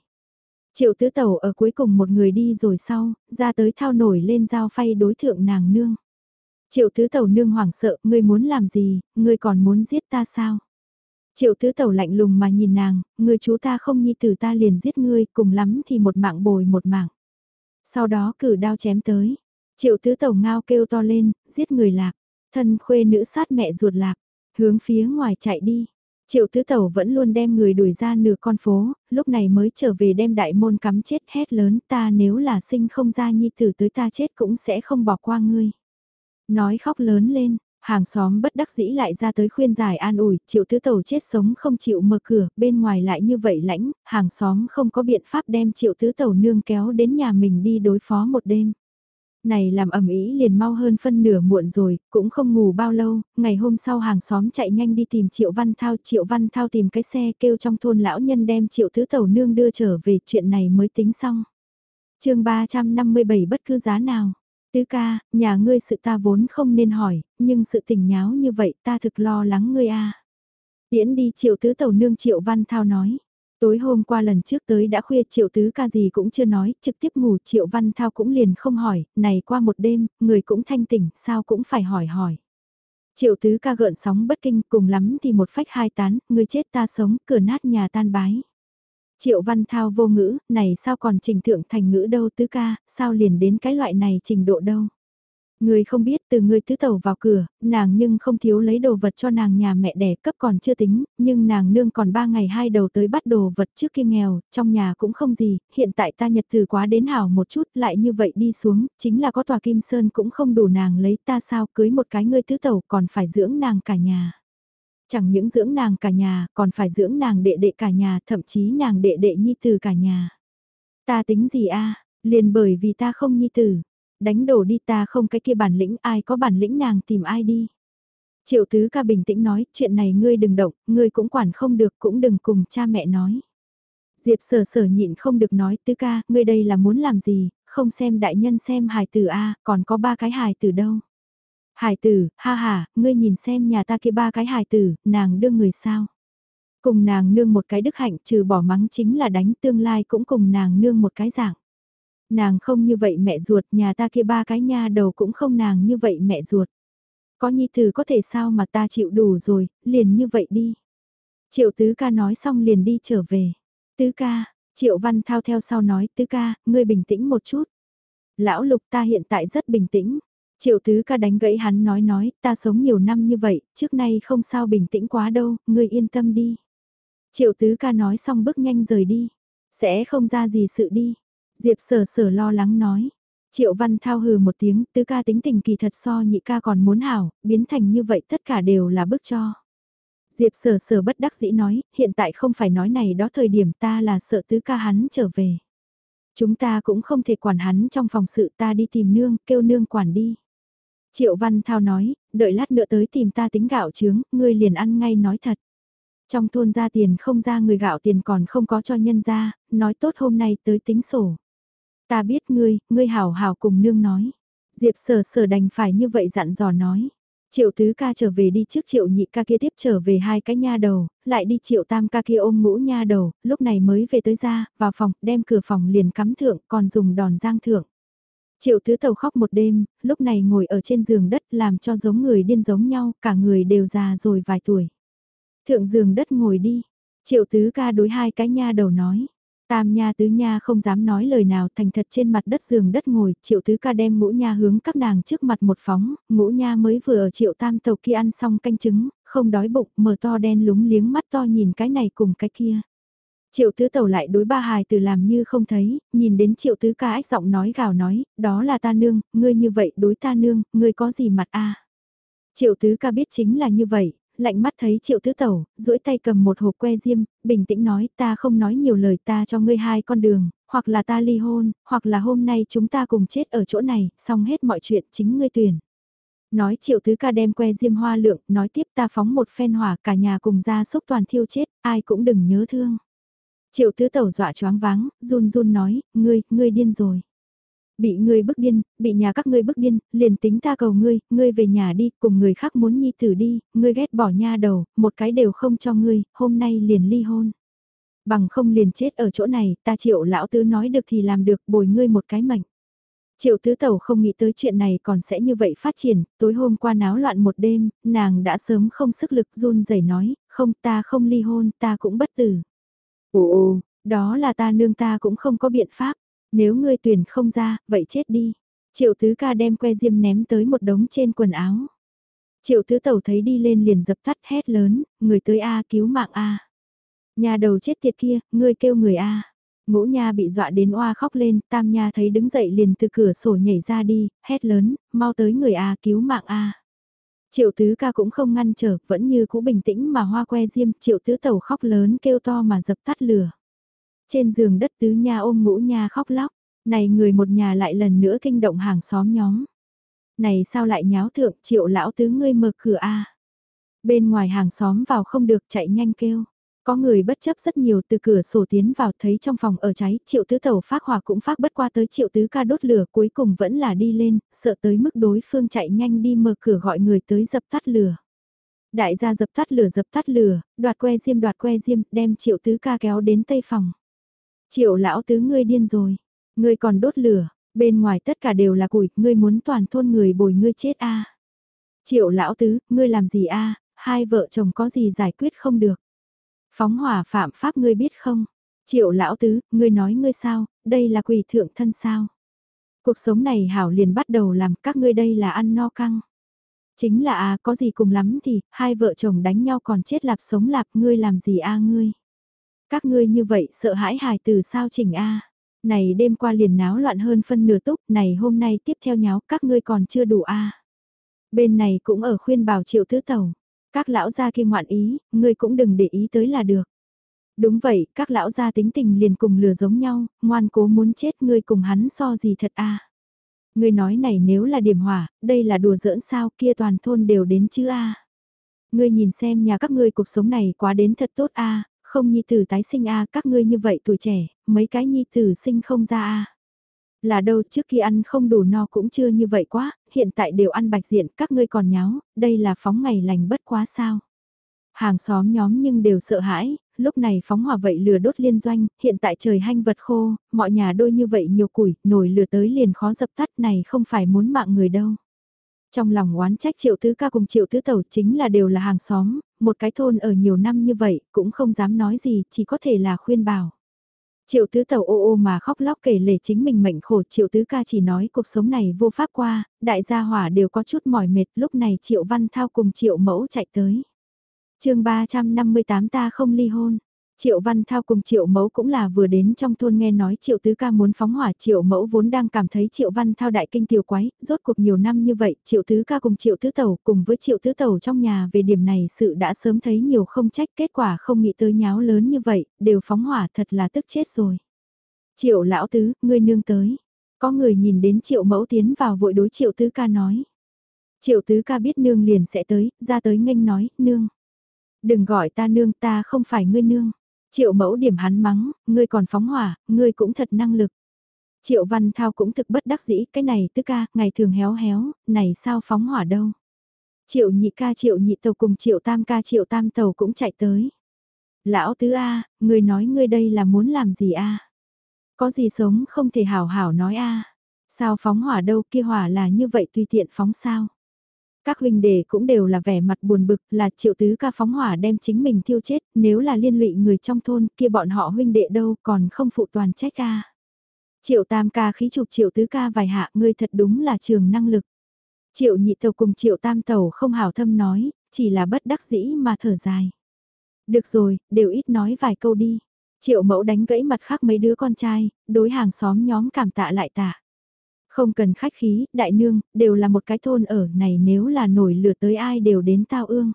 Triệu tứ tẩu ở cuối cùng một người đi rồi sau, ra tới thao nổi lên dao phay đối thượng nàng nương. Triệu tứ tẩu nương hoảng sợ, ngươi muốn làm gì, ngươi còn muốn giết ta sao? Triệu tứ tẩu lạnh lùng mà nhìn nàng, ngươi chú ta không nhi tử ta liền giết ngươi, cùng lắm thì một mạng bồi một mạng. Sau đó cử đao chém tới. Triệu tứ tẩu ngao kêu to lên, giết người lạc, thân khuê nữ sát mẹ ruột lạc, hướng phía ngoài chạy đi. Triệu tứ tẩu vẫn luôn đem người đuổi ra nửa con phố, lúc này mới trở về đem đại môn cắm chết hét lớn ta nếu là sinh không ra nhi tử tới ta chết cũng sẽ không bỏ qua ngươi. Nói khóc lớn lên, hàng xóm bất đắc dĩ lại ra tới khuyên giải an ủi, triệu tứ tẩu chết sống không chịu mở cửa, bên ngoài lại như vậy lãnh, hàng xóm không có biện pháp đem triệu tứ tẩu nương kéo đến nhà mình đi đối phó một đêm. Này làm ẩm ý liền mau hơn phân nửa muộn rồi, cũng không ngủ bao lâu, ngày hôm sau hàng xóm chạy nhanh đi tìm Triệu Văn Thao, Triệu Văn Thao tìm cái xe kêu trong thôn lão nhân đem Triệu thứ Tẩu Nương đưa trở về chuyện này mới tính xong. chương 357 bất cứ giá nào. Tứ ca, nhà ngươi sự ta vốn không nên hỏi, nhưng sự tình nháo như vậy ta thực lo lắng ngươi a à. Tiễn đi Triệu Tứ Tẩu Nương Triệu Văn Thao nói. Tối hôm qua lần trước tới đã khuya triệu tứ ca gì cũng chưa nói, trực tiếp ngủ triệu văn thao cũng liền không hỏi, này qua một đêm, người cũng thanh tỉnh, sao cũng phải hỏi hỏi. Triệu tứ ca gợn sóng bất kinh cùng lắm thì một phách hai tán, người chết ta sống, cửa nát nhà tan bái. Triệu văn thao vô ngữ, này sao còn trình thượng thành ngữ đâu tứ ca, sao liền đến cái loại này trình độ đâu. Người không biết từ người tứ tẩu vào cửa, nàng nhưng không thiếu lấy đồ vật cho nàng nhà mẹ đẻ cấp còn chưa tính, nhưng nàng nương còn ba ngày hai đầu tới bắt đồ vật trước kia nghèo, trong nhà cũng không gì, hiện tại ta nhật từ quá đến hảo một chút lại như vậy đi xuống, chính là có tòa kim sơn cũng không đủ nàng lấy ta sao cưới một cái ngươi tứ tẩu còn phải dưỡng nàng cả nhà. Chẳng những dưỡng nàng cả nhà, còn phải dưỡng nàng đệ đệ cả nhà, thậm chí nàng đệ đệ nhi từ cả nhà. Ta tính gì a liền bởi vì ta không nhi tử, đánh đổ đi ta không cái kia bản lĩnh ai có bản lĩnh nàng tìm ai đi. Triệu tứ ca bình tĩnh nói, chuyện này ngươi đừng động, ngươi cũng quản không được cũng đừng cùng cha mẹ nói. Diệp sở sở nhịn không được nói, tứ ca, ngươi đây là muốn làm gì, không xem đại nhân xem hài tử A, còn có ba cái hài tử đâu. Hài tử, ha ha, ngươi nhìn xem nhà ta kia ba cái hài tử, nàng đương người sao. Cùng nàng nương một cái đức hạnh trừ bỏ mắng chính là đánh tương lai cũng cùng nàng nương một cái dạng. Nàng không như vậy mẹ ruột, nhà ta kia ba cái nha đầu cũng không nàng như vậy mẹ ruột. Có nhi tử có thể sao mà ta chịu đủ rồi, liền như vậy đi. Triệu tứ ca nói xong liền đi trở về. Tứ ca, triệu văn thao theo sau nói tứ ca, ngươi bình tĩnh một chút. Lão lục ta hiện tại rất bình tĩnh. Triệu tứ ca đánh gãy hắn nói nói, ta sống nhiều năm như vậy, trước nay không sao bình tĩnh quá đâu, ngươi yên tâm đi. Triệu tứ ca nói xong bước nhanh rời đi. Sẽ không ra gì sự đi. Diệp sở sở lo lắng nói. Triệu văn thao hừ một tiếng, tứ ca tính tình kỳ thật so nhị ca còn muốn hảo, biến thành như vậy tất cả đều là bức cho. Diệp sở sở bất đắc dĩ nói, hiện tại không phải nói này đó thời điểm ta là sợ tứ ca hắn trở về. Chúng ta cũng không thể quản hắn trong phòng sự ta đi tìm nương, kêu nương quản đi. Triệu Văn Thao nói, đợi lát nữa tới tìm ta tính gạo trướng, ngươi liền ăn ngay nói thật. Trong thôn ra tiền không ra người gạo tiền còn không có cho nhân ra, nói tốt hôm nay tới tính sổ. Ta biết ngươi, ngươi hảo hảo cùng nương nói. Diệp sở sở đành phải như vậy dặn dò nói. Triệu tứ ca trở về đi trước triệu nhị ca kia tiếp trở về hai cái nha đầu, lại đi triệu tam ca kia ôm ngũ nha đầu, lúc này mới về tới ra, vào phòng, đem cửa phòng liền cắm thượng, còn dùng đòn giang thượng. Triệu tứ tàu khóc một đêm, lúc này ngồi ở trên giường đất làm cho giống người điên giống nhau, cả người đều già rồi vài tuổi. Thượng giường đất ngồi đi, triệu tứ ca đối hai cái nha đầu nói. Tam nha tứ nha không dám nói lời nào thành thật trên mặt đất giường đất ngồi, triệu tứ ca đem ngũ nha hướng các nàng trước mặt một phóng, ngũ nha mới vừa ở triệu tam tàu kia ăn xong canh trứng, không đói bụng, mở to đen lúng liếng mắt to nhìn cái này cùng cái kia. Triệu tứ tàu lại đối ba hài từ làm như không thấy, nhìn đến triệu tứ ca ách giọng nói gào nói, đó là ta nương, ngươi như vậy đối ta nương, ngươi có gì mặt a Triệu tứ ca biết chính là như vậy, lạnh mắt thấy triệu tứ tẩu, duỗi tay cầm một hộp que diêm, bình tĩnh nói ta không nói nhiều lời ta cho ngươi hai con đường, hoặc là ta ly hôn, hoặc là hôm nay chúng ta cùng chết ở chỗ này, xong hết mọi chuyện chính ngươi tuyển. Nói triệu tứ ca đem que diêm hoa lượng, nói tiếp ta phóng một phen hỏa cả nhà cùng ra xúc toàn thiêu chết, ai cũng đừng nhớ thương. Triệu tứ tẩu dọa choáng váng, run run nói, ngươi, ngươi điên rồi. Bị ngươi bức điên, bị nhà các ngươi bức điên, liền tính ta cầu ngươi, ngươi về nhà đi, cùng người khác muốn nhi tử đi, ngươi ghét bỏ nha đầu, một cái đều không cho ngươi, hôm nay liền ly hôn. Bằng không liền chết ở chỗ này, ta triệu lão tứ nói được thì làm được, bồi ngươi một cái mệnh. Triệu tứ tẩu không nghĩ tới chuyện này còn sẽ như vậy phát triển, tối hôm qua náo loạn một đêm, nàng đã sớm không sức lực run rẩy nói, không ta không ly hôn, ta cũng bất tử. Ồ, đó là ta nương ta cũng không có biện pháp, nếu ngươi tuyển không ra, vậy chết đi. Triệu tứ ca đem que diêm ném tới một đống trên quần áo. Triệu tứ tẩu thấy đi lên liền dập tắt hét lớn, người tới A cứu mạng A. Nhà đầu chết tiệt kia, ngươi kêu người A. Ngũ nha bị dọa đến oa khóc lên, tam nha thấy đứng dậy liền từ cửa sổ nhảy ra đi, hét lớn, mau tới người A cứu mạng A. Triệu tứ ca cũng không ngăn trở, vẫn như cũ bình tĩnh mà hoa que diêm, triệu tứ tẩu khóc lớn kêu to mà dập tắt lửa. Trên giường đất tứ nha ôm ngũ nha khóc lóc, này người một nhà lại lần nữa kinh động hàng xóm nhóm. Này sao lại nháo thượng triệu lão tứ ngươi mở cửa a Bên ngoài hàng xóm vào không được chạy nhanh kêu. Có người bất chấp rất nhiều từ cửa sổ tiến vào thấy trong phòng ở cháy, triệu tứ tàu phát hỏa cũng phát bất qua tới triệu tứ ca đốt lửa cuối cùng vẫn là đi lên, sợ tới mức đối phương chạy nhanh đi mở cửa gọi người tới dập tắt lửa. Đại gia dập tắt lửa dập tắt lửa, đoạt que diêm đoạt que diêm, đem triệu tứ ca kéo đến tây phòng. Triệu lão tứ ngươi điên rồi, ngươi còn đốt lửa, bên ngoài tất cả đều là củi, ngươi muốn toàn thôn người bồi ngươi chết a. Triệu lão tứ, ngươi làm gì a? Hai vợ chồng có gì giải quyết không được. Phóng hỏa phạm pháp ngươi biết không? Triệu lão tứ, ngươi nói ngươi sao, đây là quỷ thượng thân sao? Cuộc sống này hảo liền bắt đầu làm các ngươi đây là ăn no căng. Chính là à, có gì cùng lắm thì, hai vợ chồng đánh nhau còn chết lạp sống lạp ngươi làm gì a ngươi? Các ngươi như vậy sợ hãi hài từ sao chỉnh a? Này đêm qua liền náo loạn hơn phân nửa túc, này hôm nay tiếp theo nháo các ngươi còn chưa đủ a? Bên này cũng ở khuyên bảo triệu tứ tẩu. Các lão gia kia ngoạn ý, ngươi cũng đừng để ý tới là được. Đúng vậy, các lão gia tính tình liền cùng lừa giống nhau, ngoan cố muốn chết ngươi cùng hắn so gì thật a? Ngươi nói này nếu là điểm hỏa, đây là đùa giỡn sao kia toàn thôn đều đến chứ a? Ngươi nhìn xem nhà các ngươi cuộc sống này quá đến thật tốt a không nhi tử tái sinh a các ngươi như vậy tuổi trẻ, mấy cái nhi tử sinh không ra a Là đâu trước khi ăn không đủ no cũng chưa như vậy quá, hiện tại đều ăn bạch diện các ngươi còn nháo, đây là phóng ngày lành bất quá sao. Hàng xóm nhóm nhưng đều sợ hãi, lúc này phóng hỏa vậy lửa đốt liên doanh, hiện tại trời hanh vật khô, mọi nhà đôi như vậy nhiều củi, nổi lửa tới liền khó dập tắt này không phải muốn mạng người đâu. Trong lòng oán trách triệu tứ ca cùng triệu tứ tẩu chính là đều là hàng xóm, một cái thôn ở nhiều năm như vậy cũng không dám nói gì, chỉ có thể là khuyên bảo. Triệu tứ tàu ô ô mà khóc lóc kể lể chính mình mệnh khổ triệu tứ ca chỉ nói cuộc sống này vô pháp qua, đại gia hỏa đều có chút mỏi mệt lúc này triệu văn thao cùng triệu mẫu chạy tới. chương 358 ta không ly hôn, Triệu Văn Thao cùng Triệu Mẫu cũng là vừa đến trong thôn nghe nói Triệu Tứ Ca muốn phóng hỏa Triệu Mẫu vốn đang cảm thấy Triệu Văn Thao đại kinh tiểu quái, rốt cuộc nhiều năm như vậy, Triệu Tứ Ca cùng Triệu Tứ Tẩu cùng với Triệu Tứ Tẩu trong nhà về điểm này sự đã sớm thấy nhiều không trách kết quả không nghĩ tới nháo lớn như vậy, đều phóng hỏa thật là tức chết rồi. Triệu Lão Tứ, ngươi nương tới. Có người nhìn đến Triệu Mẫu tiến vào vội đối Triệu Tứ Ca nói. Triệu Tứ Ca biết nương liền sẽ tới, ra tới nghênh nói, nương. Đừng gọi ta nương ta không phải ngươi nương. Triệu mẫu điểm hắn mắng, ngươi còn phóng hỏa, ngươi cũng thật năng lực. Triệu văn thao cũng thực bất đắc dĩ, cái này tứ ca, ngày thường héo héo, này sao phóng hỏa đâu. Triệu nhị ca triệu nhị tàu cùng triệu tam ca triệu tam tàu cũng chạy tới. Lão tứ A, ngươi nói ngươi đây là muốn làm gì A? Có gì sống không thể hảo hảo nói A? Sao phóng hỏa đâu kia hỏa là như vậy tùy tiện phóng sao? Các huynh đệ cũng đều là vẻ mặt buồn bực là triệu tứ ca phóng hỏa đem chính mình thiêu chết, nếu là liên lụy người trong thôn kia bọn họ huynh đệ đâu còn không phụ toàn trách ca. Triệu tam ca khí chụp triệu tứ ca vài hạ ngươi thật đúng là trường năng lực. Triệu nhị tàu cùng triệu tam tàu không hảo thâm nói, chỉ là bất đắc dĩ mà thở dài. Được rồi, đều ít nói vài câu đi. Triệu mẫu đánh gãy mặt khác mấy đứa con trai, đối hàng xóm nhóm cảm tạ lại tạ. Không cần khách khí, đại nương, đều là một cái thôn ở này nếu là nổi lửa tới ai đều đến tao ương.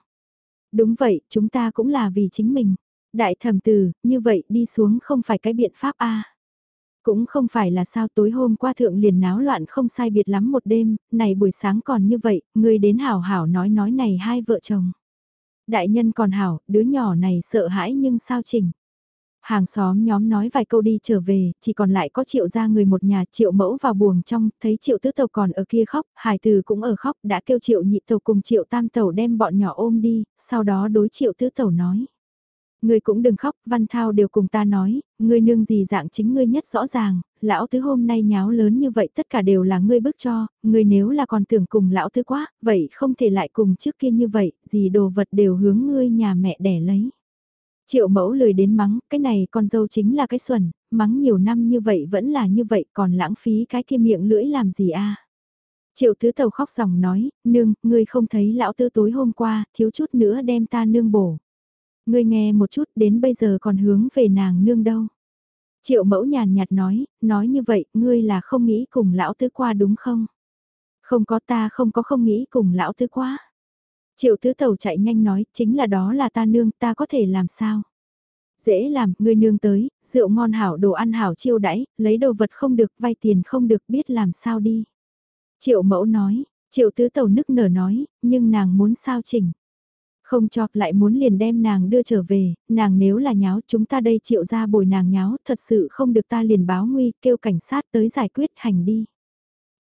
Đúng vậy, chúng ta cũng là vì chính mình. Đại thẩm từ, như vậy đi xuống không phải cái biện pháp a Cũng không phải là sao tối hôm qua thượng liền náo loạn không sai biệt lắm một đêm, này buổi sáng còn như vậy, người đến hảo hảo nói nói này hai vợ chồng. Đại nhân còn hảo, đứa nhỏ này sợ hãi nhưng sao chỉnh. Hàng xóm nhóm nói vài câu đi trở về, chỉ còn lại có triệu gia người một nhà triệu mẫu vào buồng trong, thấy triệu tứ tàu còn ở kia khóc, hải từ cũng ở khóc, đã kêu triệu nhị tàu cùng triệu tam tàu đem bọn nhỏ ôm đi, sau đó đối triệu tứ tàu nói. Ngươi cũng đừng khóc, Văn Thao đều cùng ta nói, ngươi nương gì dạng chính ngươi nhất rõ ràng, lão tứ hôm nay nháo lớn như vậy tất cả đều là ngươi bức cho, ngươi nếu là còn tưởng cùng lão tứ quá, vậy không thể lại cùng trước kia như vậy, gì đồ vật đều hướng ngươi nhà mẹ đẻ lấy. Triệu mẫu lười đến mắng, cái này con dâu chính là cái xuẩn, mắng nhiều năm như vậy vẫn là như vậy còn lãng phí cái kia miệng lưỡi làm gì a Triệu tứ tàu khóc ròng nói, nương, ngươi không thấy lão tư tối hôm qua, thiếu chút nữa đem ta nương bổ. Ngươi nghe một chút đến bây giờ còn hướng về nàng nương đâu. Triệu mẫu nhàn nhạt nói, nói như vậy, ngươi là không nghĩ cùng lão tư qua đúng không? Không có ta không có không nghĩ cùng lão tư qua. Triệu tứ tàu chạy nhanh nói, chính là đó là ta nương, ta có thể làm sao? Dễ làm, ngươi nương tới, rượu ngon hảo đồ ăn hảo chiêu đãi, lấy đồ vật không được, vay tiền không được, biết làm sao đi. Triệu mẫu nói, triệu tứ tàu nức nở nói, nhưng nàng muốn sao chỉnh. Không cho, lại muốn liền đem nàng đưa trở về, nàng nếu là nháo chúng ta đây triệu ra bồi nàng nháo, thật sự không được ta liền báo nguy, kêu cảnh sát tới giải quyết hành đi.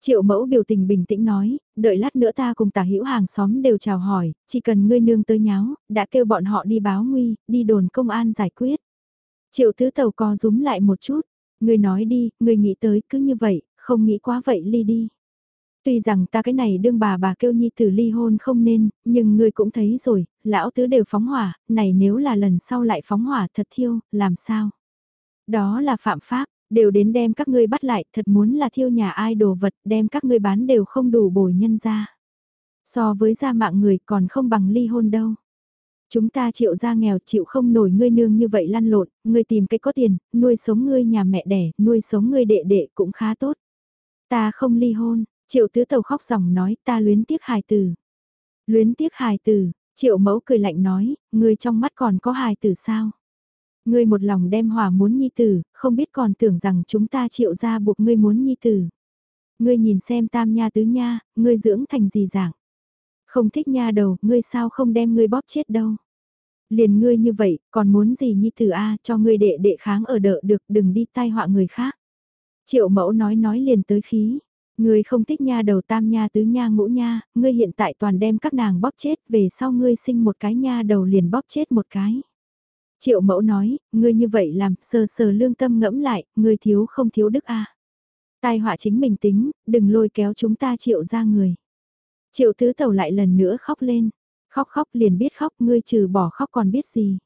Triệu mẫu biểu tình bình tĩnh nói, đợi lát nữa ta cùng tả hữu hàng xóm đều chào hỏi, chỉ cần ngươi nương tới nháo, đã kêu bọn họ đi báo nguy, đi đồn công an giải quyết. Triệu tứ tàu co rúm lại một chút, ngươi nói đi, ngươi nghĩ tới cứ như vậy, không nghĩ quá vậy ly đi. Tuy rằng ta cái này đương bà bà kêu nhi tử ly hôn không nên, nhưng ngươi cũng thấy rồi, lão tứ đều phóng hỏa, này nếu là lần sau lại phóng hỏa thật thiêu, làm sao? Đó là phạm pháp, đều đến đem các ngươi bắt lại, thật muốn là thiêu nhà ai đồ vật, đem các ngươi bán đều không đủ bồi nhân ra. So với gia mạng người còn không bằng ly hôn đâu. Chúng ta chịu ra nghèo chịu không nổi ngươi nương như vậy lăn lộn, ngươi tìm cái có tiền, nuôi sống ngươi nhà mẹ đẻ, nuôi sống ngươi đệ đệ cũng khá tốt. Ta không ly hôn, triệu tứ tàu khóc ròng nói ta luyến tiếc hài tử. Luyến tiếc hài tử, triệu mẫu cười lạnh nói, ngươi trong mắt còn có hài tử sao? Ngươi một lòng đem hòa muốn nhi tử, không biết còn tưởng rằng chúng ta triệu ra buộc ngươi muốn nhi tử. Ngươi nhìn xem tam nha tứ nha, ngươi dưỡng thành gì dạng. Không thích nha đầu, ngươi sao không đem ngươi bóp chết đâu. Liền ngươi như vậy, còn muốn gì nhi tử a cho ngươi đệ đệ kháng ở đợ được, đừng đi tai họa người khác. Triệu mẫu nói nói liền tới khí. Ngươi không thích nha đầu tam nha tứ nha ngũ nha, ngươi hiện tại toàn đem các nàng bóp chết, về sau ngươi sinh một cái nha đầu liền bóp chết một cái. Triệu mẫu nói, ngươi như vậy làm, sờ sờ lương tâm ngẫm lại, ngươi thiếu không thiếu đức a Tai họa chính mình tính, đừng lôi kéo chúng ta triệu ra người. Triệu tứ tàu lại lần nữa khóc lên, khóc khóc liền biết khóc, ngươi trừ bỏ khóc còn biết gì.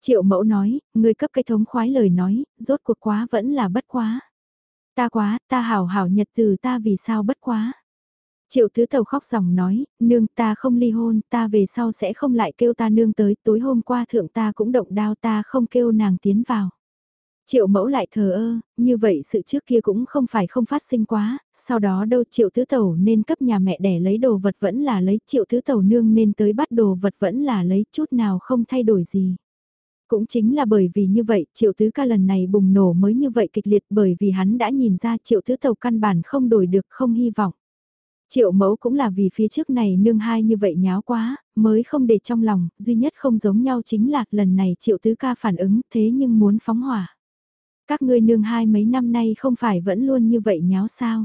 Triệu mẫu nói, ngươi cấp cái thống khoái lời nói, rốt cuộc quá vẫn là bất quá. Ta quá, ta hảo hảo nhật từ ta vì sao bất quá. Triệu tứ tàu khóc ròng nói, nương ta không ly hôn, ta về sau sẽ không lại kêu ta nương tới, tối hôm qua thượng ta cũng động đao ta không kêu nàng tiến vào. Triệu mẫu lại thờ ơ, như vậy sự trước kia cũng không phải không phát sinh quá, sau đó đâu triệu tứ tàu nên cấp nhà mẹ đẻ lấy đồ vật vẫn là lấy, triệu tứ tàu nương nên tới bắt đồ vật vẫn là lấy, chút nào không thay đổi gì. Cũng chính là bởi vì như vậy, triệu tứ ca lần này bùng nổ mới như vậy kịch liệt bởi vì hắn đã nhìn ra triệu tứ tàu căn bản không đổi được không hy vọng. Triệu mẫu cũng là vì phía trước này nương hai như vậy nháo quá, mới không để trong lòng, duy nhất không giống nhau chính là lần này triệu tứ ca phản ứng thế nhưng muốn phóng hỏa. Các ngươi nương hai mấy năm nay không phải vẫn luôn như vậy nháo sao?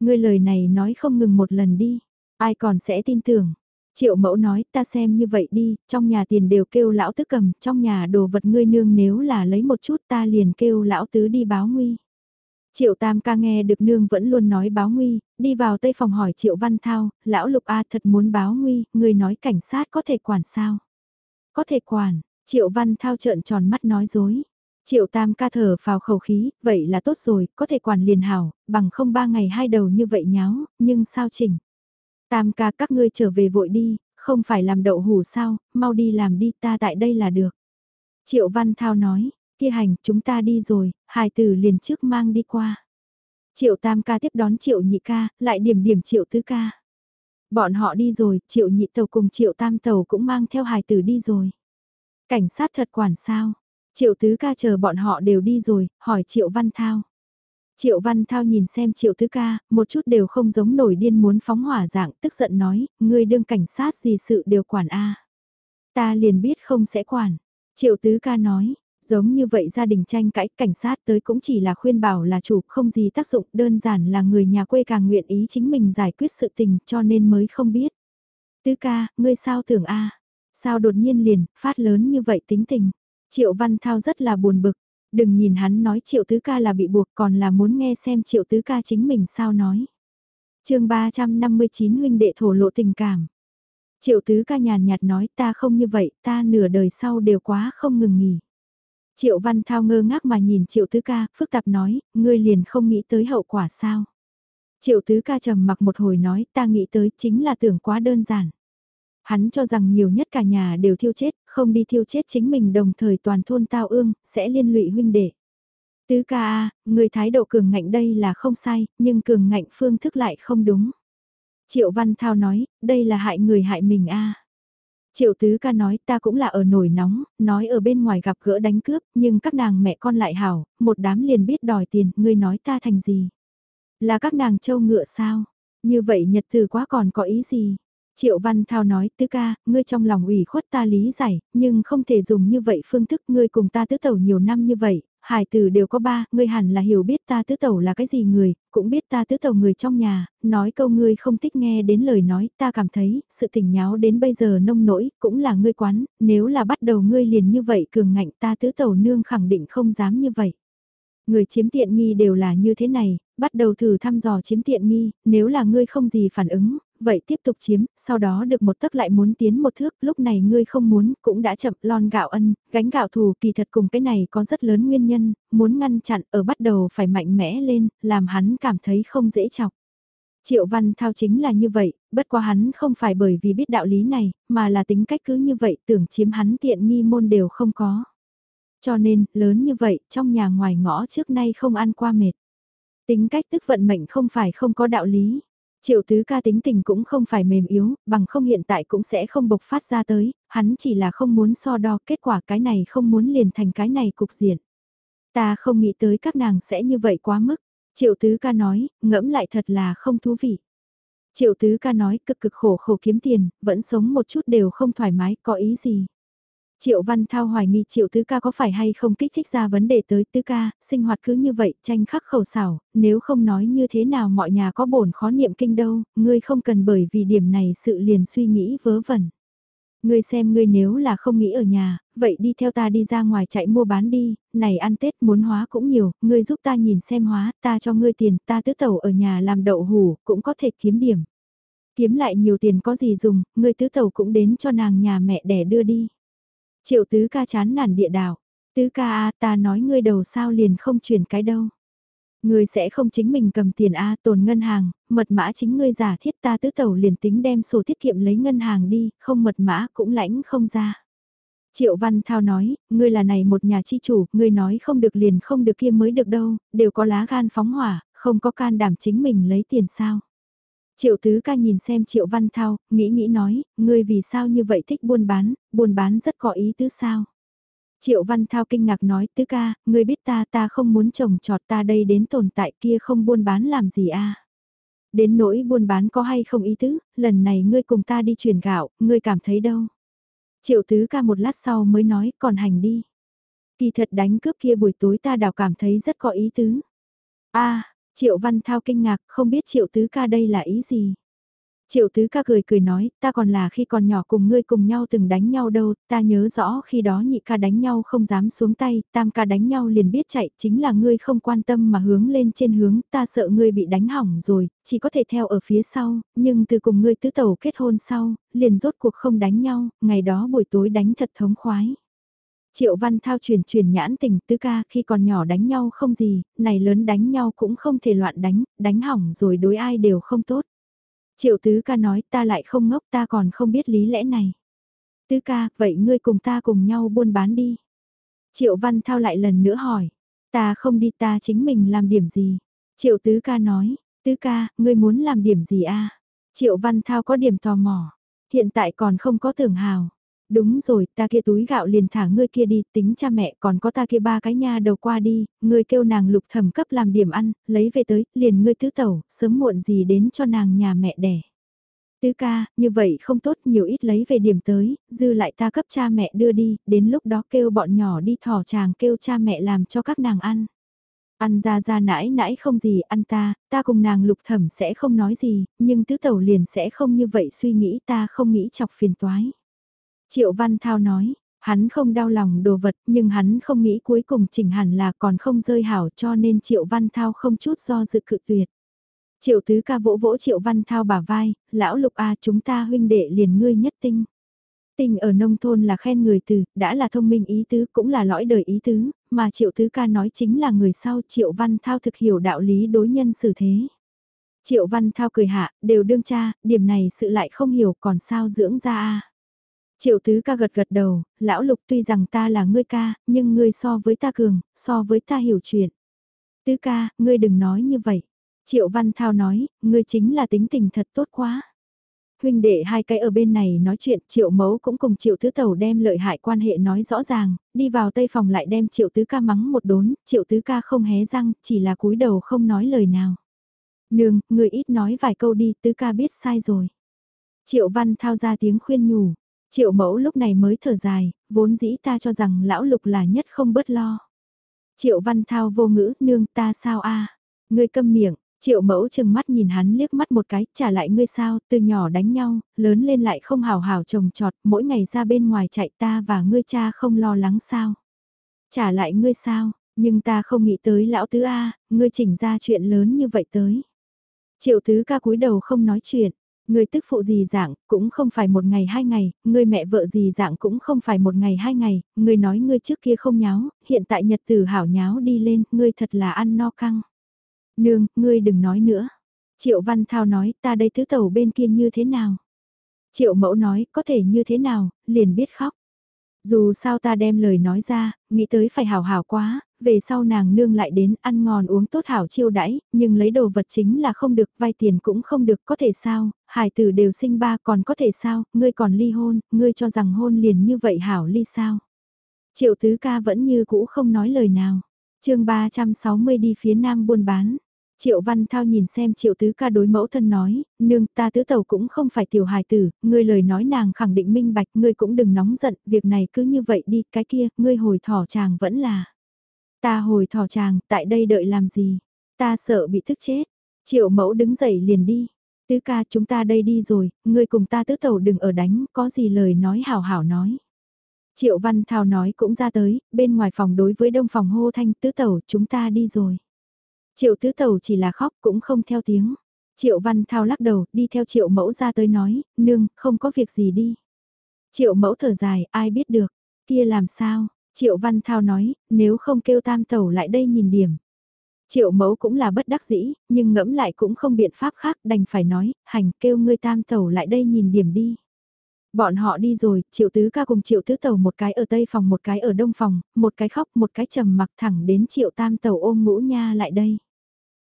Ngươi lời này nói không ngừng một lần đi, ai còn sẽ tin tưởng. Triệu mẫu nói ta xem như vậy đi, trong nhà tiền đều kêu lão tứ cầm, trong nhà đồ vật ngươi nương nếu là lấy một chút ta liền kêu lão tứ đi báo nguy. Triệu Tam ca nghe được nương vẫn luôn nói báo nguy, đi vào tây phòng hỏi Triệu Văn Thao, lão Lục A thật muốn báo nguy, người nói cảnh sát có thể quản sao? Có thể quản, Triệu Văn Thao trợn tròn mắt nói dối. Triệu Tam ca thở vào khẩu khí, vậy là tốt rồi, có thể quản liền hảo, bằng không ba ngày hai đầu như vậy nháo, nhưng sao chỉnh? Tam ca các ngươi trở về vội đi, không phải làm đậu hủ sao, mau đi làm đi ta tại đây là được. Triệu Văn Thao nói, kia hành, chúng ta đi rồi, hài tử liền trước mang đi qua. Triệu tam ca tiếp đón triệu nhị ca, lại điểm điểm triệu tứ ca. Bọn họ đi rồi, triệu nhị tàu cùng triệu tam tàu cũng mang theo hài tử đi rồi. Cảnh sát thật quản sao? Triệu tứ ca chờ bọn họ đều đi rồi, hỏi triệu văn thao. Triệu Văn Thao nhìn xem Triệu Tứ Ca, một chút đều không giống nổi điên muốn phóng hỏa dạng, tức giận nói, ngươi đương cảnh sát gì sự đều quản a. Ta liền biết không sẽ quản. Triệu Tứ Ca nói, Giống như vậy gia đình tranh cãi, cảnh sát tới cũng chỉ là khuyên bảo là chủ, không gì tác dụng, đơn giản là người nhà quê càng nguyện ý chính mình giải quyết sự tình cho nên mới không biết. Tứ ca, ngươi sao tưởng a Sao đột nhiên liền, phát lớn như vậy tính tình. Triệu Văn Thao rất là buồn bực, đừng nhìn hắn nói Triệu Tứ ca là bị buộc còn là muốn nghe xem Triệu Tứ ca chính mình sao nói. chương 359 huynh đệ thổ lộ tình cảm. Triệu Tứ ca nhàn nhạt nói ta không như vậy, ta nửa đời sau đều quá không ngừng nghỉ. Triệu Văn Thao ngơ ngác mà nhìn Triệu Tứ ca, phức tạp nói, ngươi liền không nghĩ tới hậu quả sao. Triệu Tứ ca trầm mặc một hồi nói, ta nghĩ tới chính là tưởng quá đơn giản. Hắn cho rằng nhiều nhất cả nhà đều thiêu chết, không đi thiêu chết chính mình đồng thời toàn thôn tao ương, sẽ liên lụy huynh đệ. Tứ ca a, người thái độ cường ngạnh đây là không sai, nhưng cường ngạnh phương thức lại không đúng. Triệu Văn Thao nói, đây là hại người hại mình a. Triệu Tứ ca nói ta cũng là ở nổi nóng, nói ở bên ngoài gặp gỡ đánh cướp, nhưng các nàng mẹ con lại hảo, một đám liền biết đòi tiền, ngươi nói ta thành gì? Là các nàng châu ngựa sao? Như vậy nhật từ quá còn có ý gì? Triệu Văn Thao nói, tứ ca, ngươi trong lòng ủy khuất ta lý giải, nhưng không thể dùng như vậy phương thức ngươi cùng ta tứ tẩu nhiều năm như vậy, hải tử đều có ba, ngươi hẳn là hiểu biết ta tứ tẩu là cái gì người, cũng biết ta tứ tẩu người trong nhà, nói câu ngươi không thích nghe đến lời nói, ta cảm thấy, sự tình nháo đến bây giờ nông nỗi, cũng là ngươi quán, nếu là bắt đầu ngươi liền như vậy cường ngạnh ta tứ tẩu nương khẳng định không dám như vậy. Người chiếm tiện nghi đều là như thế này, bắt đầu thử thăm dò chiếm tiện nghi, nếu là ngươi không gì phản ứng, vậy tiếp tục chiếm, sau đó được một tấc lại muốn tiến một thước, lúc này ngươi không muốn, cũng đã chậm lon gạo ân, gánh gạo thù kỳ thật cùng cái này có rất lớn nguyên nhân, muốn ngăn chặn ở bắt đầu phải mạnh mẽ lên, làm hắn cảm thấy không dễ chọc. Triệu Văn Thao chính là như vậy, bất quá hắn không phải bởi vì biết đạo lý này, mà là tính cách cứ như vậy tưởng chiếm hắn tiện nghi môn đều không có. Cho nên, lớn như vậy, trong nhà ngoài ngõ trước nay không ăn qua mệt. Tính cách tức vận mệnh không phải không có đạo lý. Triệu tứ ca tính tình cũng không phải mềm yếu, bằng không hiện tại cũng sẽ không bộc phát ra tới, hắn chỉ là không muốn so đo kết quả cái này không muốn liền thành cái này cục diện. Ta không nghĩ tới các nàng sẽ như vậy quá mức. Triệu tứ ca nói, ngẫm lại thật là không thú vị. Triệu tứ ca nói cực cực khổ khổ kiếm tiền, vẫn sống một chút đều không thoải mái, có ý gì. Triệu Văn Thao hoài nghi Triệu Tứ Ca có phải hay không kích thích ra vấn đề tới Tứ Ca, sinh hoạt cứ như vậy, tranh khắc khẩu xảo, nếu không nói như thế nào mọi nhà có bổn khó niệm kinh đâu, ngươi không cần bởi vì điểm này sự liền suy nghĩ vớ vẩn. Ngươi xem ngươi nếu là không nghĩ ở nhà, vậy đi theo ta đi ra ngoài chạy mua bán đi, này ăn Tết muốn hóa cũng nhiều, ngươi giúp ta nhìn xem hóa, ta cho ngươi tiền, ta tứ tẩu ở nhà làm đậu hủ, cũng có thể kiếm điểm. Kiếm lại nhiều tiền có gì dùng, ngươi tứ tẩu cũng đến cho nàng nhà mẹ đẻ đưa đi. Triệu tứ ca chán nản địa đảo. Tứ ca a ta nói ngươi đầu sao liền không chuyển cái đâu. Ngươi sẽ không chính mình cầm tiền A tồn ngân hàng, mật mã chính ngươi giả thiết ta tứ tẩu liền tính đem sổ tiết kiệm lấy ngân hàng đi, không mật mã cũng lãnh không ra. Triệu Văn Thao nói, ngươi là này một nhà chi chủ, ngươi nói không được liền không được kia mới được đâu, đều có lá gan phóng hỏa, không có can đảm chính mình lấy tiền sao. Triệu Tứ ca nhìn xem Triệu Văn Thao, nghĩ nghĩ nói, ngươi vì sao như vậy thích buôn bán, buôn bán rất có ý tứ sao. Triệu Văn Thao kinh ngạc nói, Tứ ca, ngươi biết ta ta không muốn trồng trọt ta đây đến tồn tại kia không buôn bán làm gì a Đến nỗi buôn bán có hay không ý tứ, lần này ngươi cùng ta đi chuyển gạo, ngươi cảm thấy đâu. Triệu Tứ ca một lát sau mới nói, còn hành đi. Kỳ thật đánh cướp kia buổi tối ta đào cảm thấy rất có ý tứ. a Triệu Văn Thao kinh ngạc, không biết Triệu Tứ ca đây là ý gì. Triệu Tứ ca cười cười nói, ta còn là khi còn nhỏ cùng ngươi cùng nhau từng đánh nhau đâu, ta nhớ rõ khi đó nhị ca đánh nhau không dám xuống tay, tam ca đánh nhau liền biết chạy, chính là ngươi không quan tâm mà hướng lên trên hướng, ta sợ ngươi bị đánh hỏng rồi, chỉ có thể theo ở phía sau, nhưng từ cùng ngươi tứ tẩu kết hôn sau, liền rốt cuộc không đánh nhau, ngày đó buổi tối đánh thật thống khoái. Triệu Văn Thao truyền truyền nhãn tình tứ ca khi còn nhỏ đánh nhau không gì, này lớn đánh nhau cũng không thể loạn đánh, đánh hỏng rồi đối ai đều không tốt. Triệu tứ ca nói ta lại không ngốc ta còn không biết lý lẽ này. Tứ ca, vậy ngươi cùng ta cùng nhau buôn bán đi. Triệu Văn Thao lại lần nữa hỏi, ta không đi ta chính mình làm điểm gì. Triệu tứ ca nói, tứ ca, ngươi muốn làm điểm gì a? Triệu Văn Thao có điểm tò mò, hiện tại còn không có tưởng hào. Đúng rồi, ta kia túi gạo liền thả ngươi kia đi, tính cha mẹ còn có ta kia ba cái nha đầu qua đi, ngươi kêu nàng lục thẩm cấp làm điểm ăn, lấy về tới, liền ngươi tứ tẩu, sớm muộn gì đến cho nàng nhà mẹ đẻ. Tứ ca, như vậy không tốt nhiều ít lấy về điểm tới, dư lại ta cấp cha mẹ đưa đi, đến lúc đó kêu bọn nhỏ đi thỏ chàng kêu cha mẹ làm cho các nàng ăn. Ăn ra ra nãi nãi không gì ăn ta, ta cùng nàng lục thẩm sẽ không nói gì, nhưng tứ tẩu liền sẽ không như vậy suy nghĩ ta không nghĩ chọc phiền toái. Triệu Văn Thao nói, hắn không đau lòng đồ vật nhưng hắn không nghĩ cuối cùng chỉnh hẳn là còn không rơi hảo cho nên Triệu Văn Thao không chút do dự cự tuyệt. Triệu tứ ca vỗ vỗ Triệu Văn Thao bả vai, lão lục a chúng ta huynh đệ liền ngươi nhất tinh. Tình ở nông thôn là khen người từ, đã là thông minh ý tứ cũng là lõi đời ý tứ, mà Triệu tứ ca nói chính là người sau Triệu Văn Thao thực hiểu đạo lý đối nhân xử thế. Triệu Văn Thao cười hạ, đều đương cha, điểm này sự lại không hiểu còn sao dưỡng ra a Triệu tứ ca gật gật đầu, lão lục tuy rằng ta là ngươi ca, nhưng ngươi so với ta cường, so với ta hiểu chuyện. Tứ ca, ngươi đừng nói như vậy. Triệu Văn Thao nói, ngươi chính là tính tình thật tốt quá. Huynh đệ hai cái ở bên này nói chuyện, Triệu Mấu cũng cùng Triệu Tứ Tẩu đem lợi hại quan hệ nói rõ ràng, đi vào tây phòng lại đem Triệu Tứ ca mắng một đốn, Triệu Tứ ca không hé răng, chỉ là cúi đầu không nói lời nào. Nương, người ít nói vài câu đi, Tứ ca biết sai rồi. Triệu Văn Thao ra tiếng khuyên nhủ, Triệu Mẫu lúc này mới thở dài, vốn dĩ ta cho rằng lão lục là nhất không bớt lo. Triệu Văn Thao vô ngữ, nương ta sao a? Ngươi câm miệng, Triệu mẫu chừng mắt nhìn hắn liếc mắt một cái, trả lại ngươi sao, từ nhỏ đánh nhau, lớn lên lại không hào hào trồng trọt, mỗi ngày ra bên ngoài chạy ta và ngươi cha không lo lắng sao. Trả lại ngươi sao, nhưng ta không nghĩ tới lão tứ A, ngươi chỉnh ra chuyện lớn như vậy tới. Triệu tứ ca cúi đầu không nói chuyện, ngươi tức phụ gì dạng, cũng không phải một ngày hai ngày, ngươi mẹ vợ gì dạng cũng không phải một ngày hai ngày, ngươi nói ngươi trước kia không nháo, hiện tại nhật tử hảo nháo đi lên, ngươi thật là ăn no căng. Nương, ngươi đừng nói nữa. Triệu Văn Thao nói, ta đây tứ tẩu bên kia như thế nào? Triệu Mẫu nói, có thể như thế nào, liền biết khóc. Dù sao ta đem lời nói ra, nghĩ tới phải hảo hảo quá, về sau nàng nương lại đến ăn ngon uống tốt hảo chiêu đãi, nhưng lấy đồ vật chính là không được, vay tiền cũng không được, có thể sao, hải tử đều sinh ba còn có thể sao, ngươi còn ly hôn, ngươi cho rằng hôn liền như vậy hảo ly sao. Triệu tứ ca vẫn như cũ không nói lời nào. chương 360 đi phía nam buôn bán. Triệu Văn Thao nhìn xem Triệu Tứ ca đối mẫu thân nói, nương ta tứ tàu cũng không phải tiểu hài tử, ngươi lời nói nàng khẳng định minh bạch, ngươi cũng đừng nóng giận, việc này cứ như vậy đi, cái kia, ngươi hồi thỏ chàng vẫn là. Ta hồi thỏ chàng, tại đây đợi làm gì? Ta sợ bị thức chết. Triệu mẫu đứng dậy liền đi. Tứ ca chúng ta đây đi rồi, ngươi cùng ta tứ tàu đừng ở đánh, có gì lời nói hảo hảo nói. Triệu Văn Thao nói cũng ra tới, bên ngoài phòng đối với đông phòng hô thanh tứ tàu chúng ta đi rồi. Triệu tứ tẩu chỉ là khóc cũng không theo tiếng. Triệu văn thao lắc đầu, đi theo triệu mẫu ra tới nói, nương, không có việc gì đi. Triệu mẫu thở dài, ai biết được, kia làm sao, triệu văn thao nói, nếu không kêu tam tẩu lại đây nhìn điểm. Triệu mẫu cũng là bất đắc dĩ, nhưng ngẫm lại cũng không biện pháp khác đành phải nói, hành kêu ngươi tam tẩu lại đây nhìn điểm đi. Bọn họ đi rồi, triệu tứ ca cùng triệu tứ tẩu một cái ở tây phòng một cái ở đông phòng, một cái khóc một cái trầm mặc thẳng đến triệu tam tẩu ôm ngũ nha lại đây.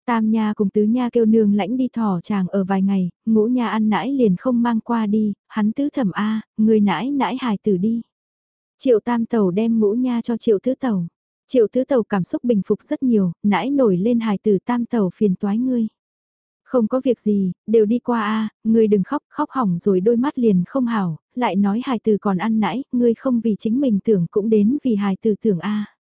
Tam nha cùng tứ nha kêu nương lãnh đi thỏ chàng ở vài ngày, ngũ nha ăn nãi liền không mang qua đi, hắn tứ thẩm A, người nãi nãi hài tử đi. Triệu tam tàu đem ngũ nha cho triệu tứ tàu. Triệu tứ tàu cảm xúc bình phục rất nhiều, nãi nổi lên hài tử tam tàu phiền toái ngươi. Không có việc gì, đều đi qua a, ngươi đừng khóc, khóc hỏng rồi đôi mắt liền không hảo, lại nói hài tử còn ăn nãi, ngươi không vì chính mình tưởng cũng đến vì hài tử tưởng a.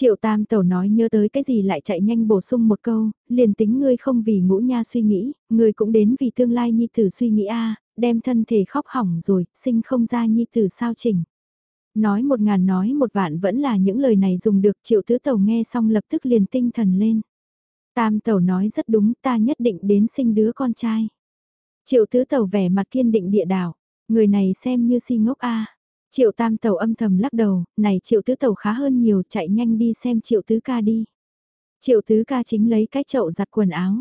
Triệu tam tẩu nói nhớ tới cái gì lại chạy nhanh bổ sung một câu, liền tính ngươi không vì ngũ nha suy nghĩ, ngươi cũng đến vì tương lai nhi tử suy nghĩ a đem thân thể khóc hỏng rồi, sinh không ra nhi tử sao chỉnh. Nói một ngàn nói một vạn vẫn là những lời này dùng được triệu tứ tẩu nghe xong lập tức liền tinh thần lên. Tam tẩu nói rất đúng ta nhất định đến sinh đứa con trai. Triệu tứ tẩu vẻ mặt kiên định địa đảo, người này xem như si ngốc a Triệu tam tàu âm thầm lắc đầu, này triệu tứ tàu khá hơn nhiều, chạy nhanh đi xem triệu tứ ca đi. Triệu tứ ca chính lấy cái chậu giặt quần áo.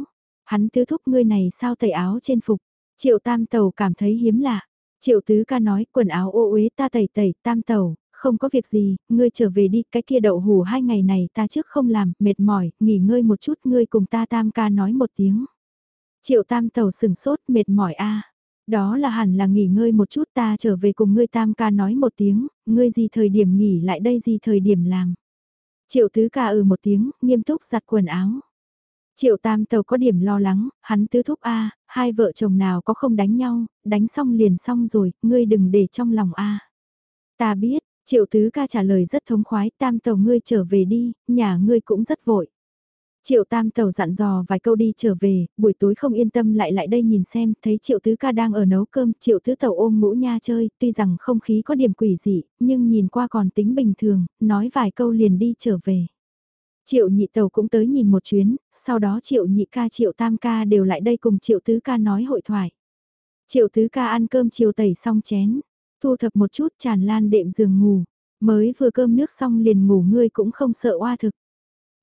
Hắn tứ thúc ngươi này sao tẩy áo trên phục. Triệu tam tàu cảm thấy hiếm lạ. Triệu tứ ca nói quần áo ô uế ta tẩy tẩy tam tàu, không có việc gì, ngươi trở về đi, cái kia đậu hủ hai ngày này ta trước không làm, mệt mỏi, nghỉ ngơi một chút ngươi cùng ta tam ca nói một tiếng. Triệu tam tàu sừng sốt mệt mỏi a đó là hẳn là nghỉ ngơi một chút ta trở về cùng ngươi tam ca nói một tiếng, ngươi gì thời điểm nghỉ lại đây gì thời điểm làm. Triệu tứ ca ừ một tiếng, nghiêm túc giặt quần áo. Triệu tam tàu có điểm lo lắng, hắn tứ thúc A, hai vợ chồng nào có không đánh nhau, đánh xong liền xong rồi, ngươi đừng để trong lòng A. Ta biết, triệu tứ ca trả lời rất thống khoái, tam tàu ngươi trở về đi, nhà ngươi cũng rất vội. Triệu tam tàu dặn dò vài câu đi trở về, buổi tối không yên tâm lại lại đây nhìn xem, thấy triệu tứ ca đang ở nấu cơm, triệu tứ tàu ôm ngũ nha chơi, tuy rằng không khí có điểm quỷ dị, nhưng nhìn qua còn tính bình thường, nói vài câu liền đi trở về. Triệu nhị tàu cũng tới nhìn một chuyến, sau đó triệu nhị ca triệu tam ca đều lại đây cùng triệu tứ ca nói hội thoại. Triệu tứ ca ăn cơm chiều tẩy xong chén, thu thập một chút tràn lan đệm giường ngủ, mới vừa cơm nước xong liền ngủ ngươi cũng không sợ oa thực.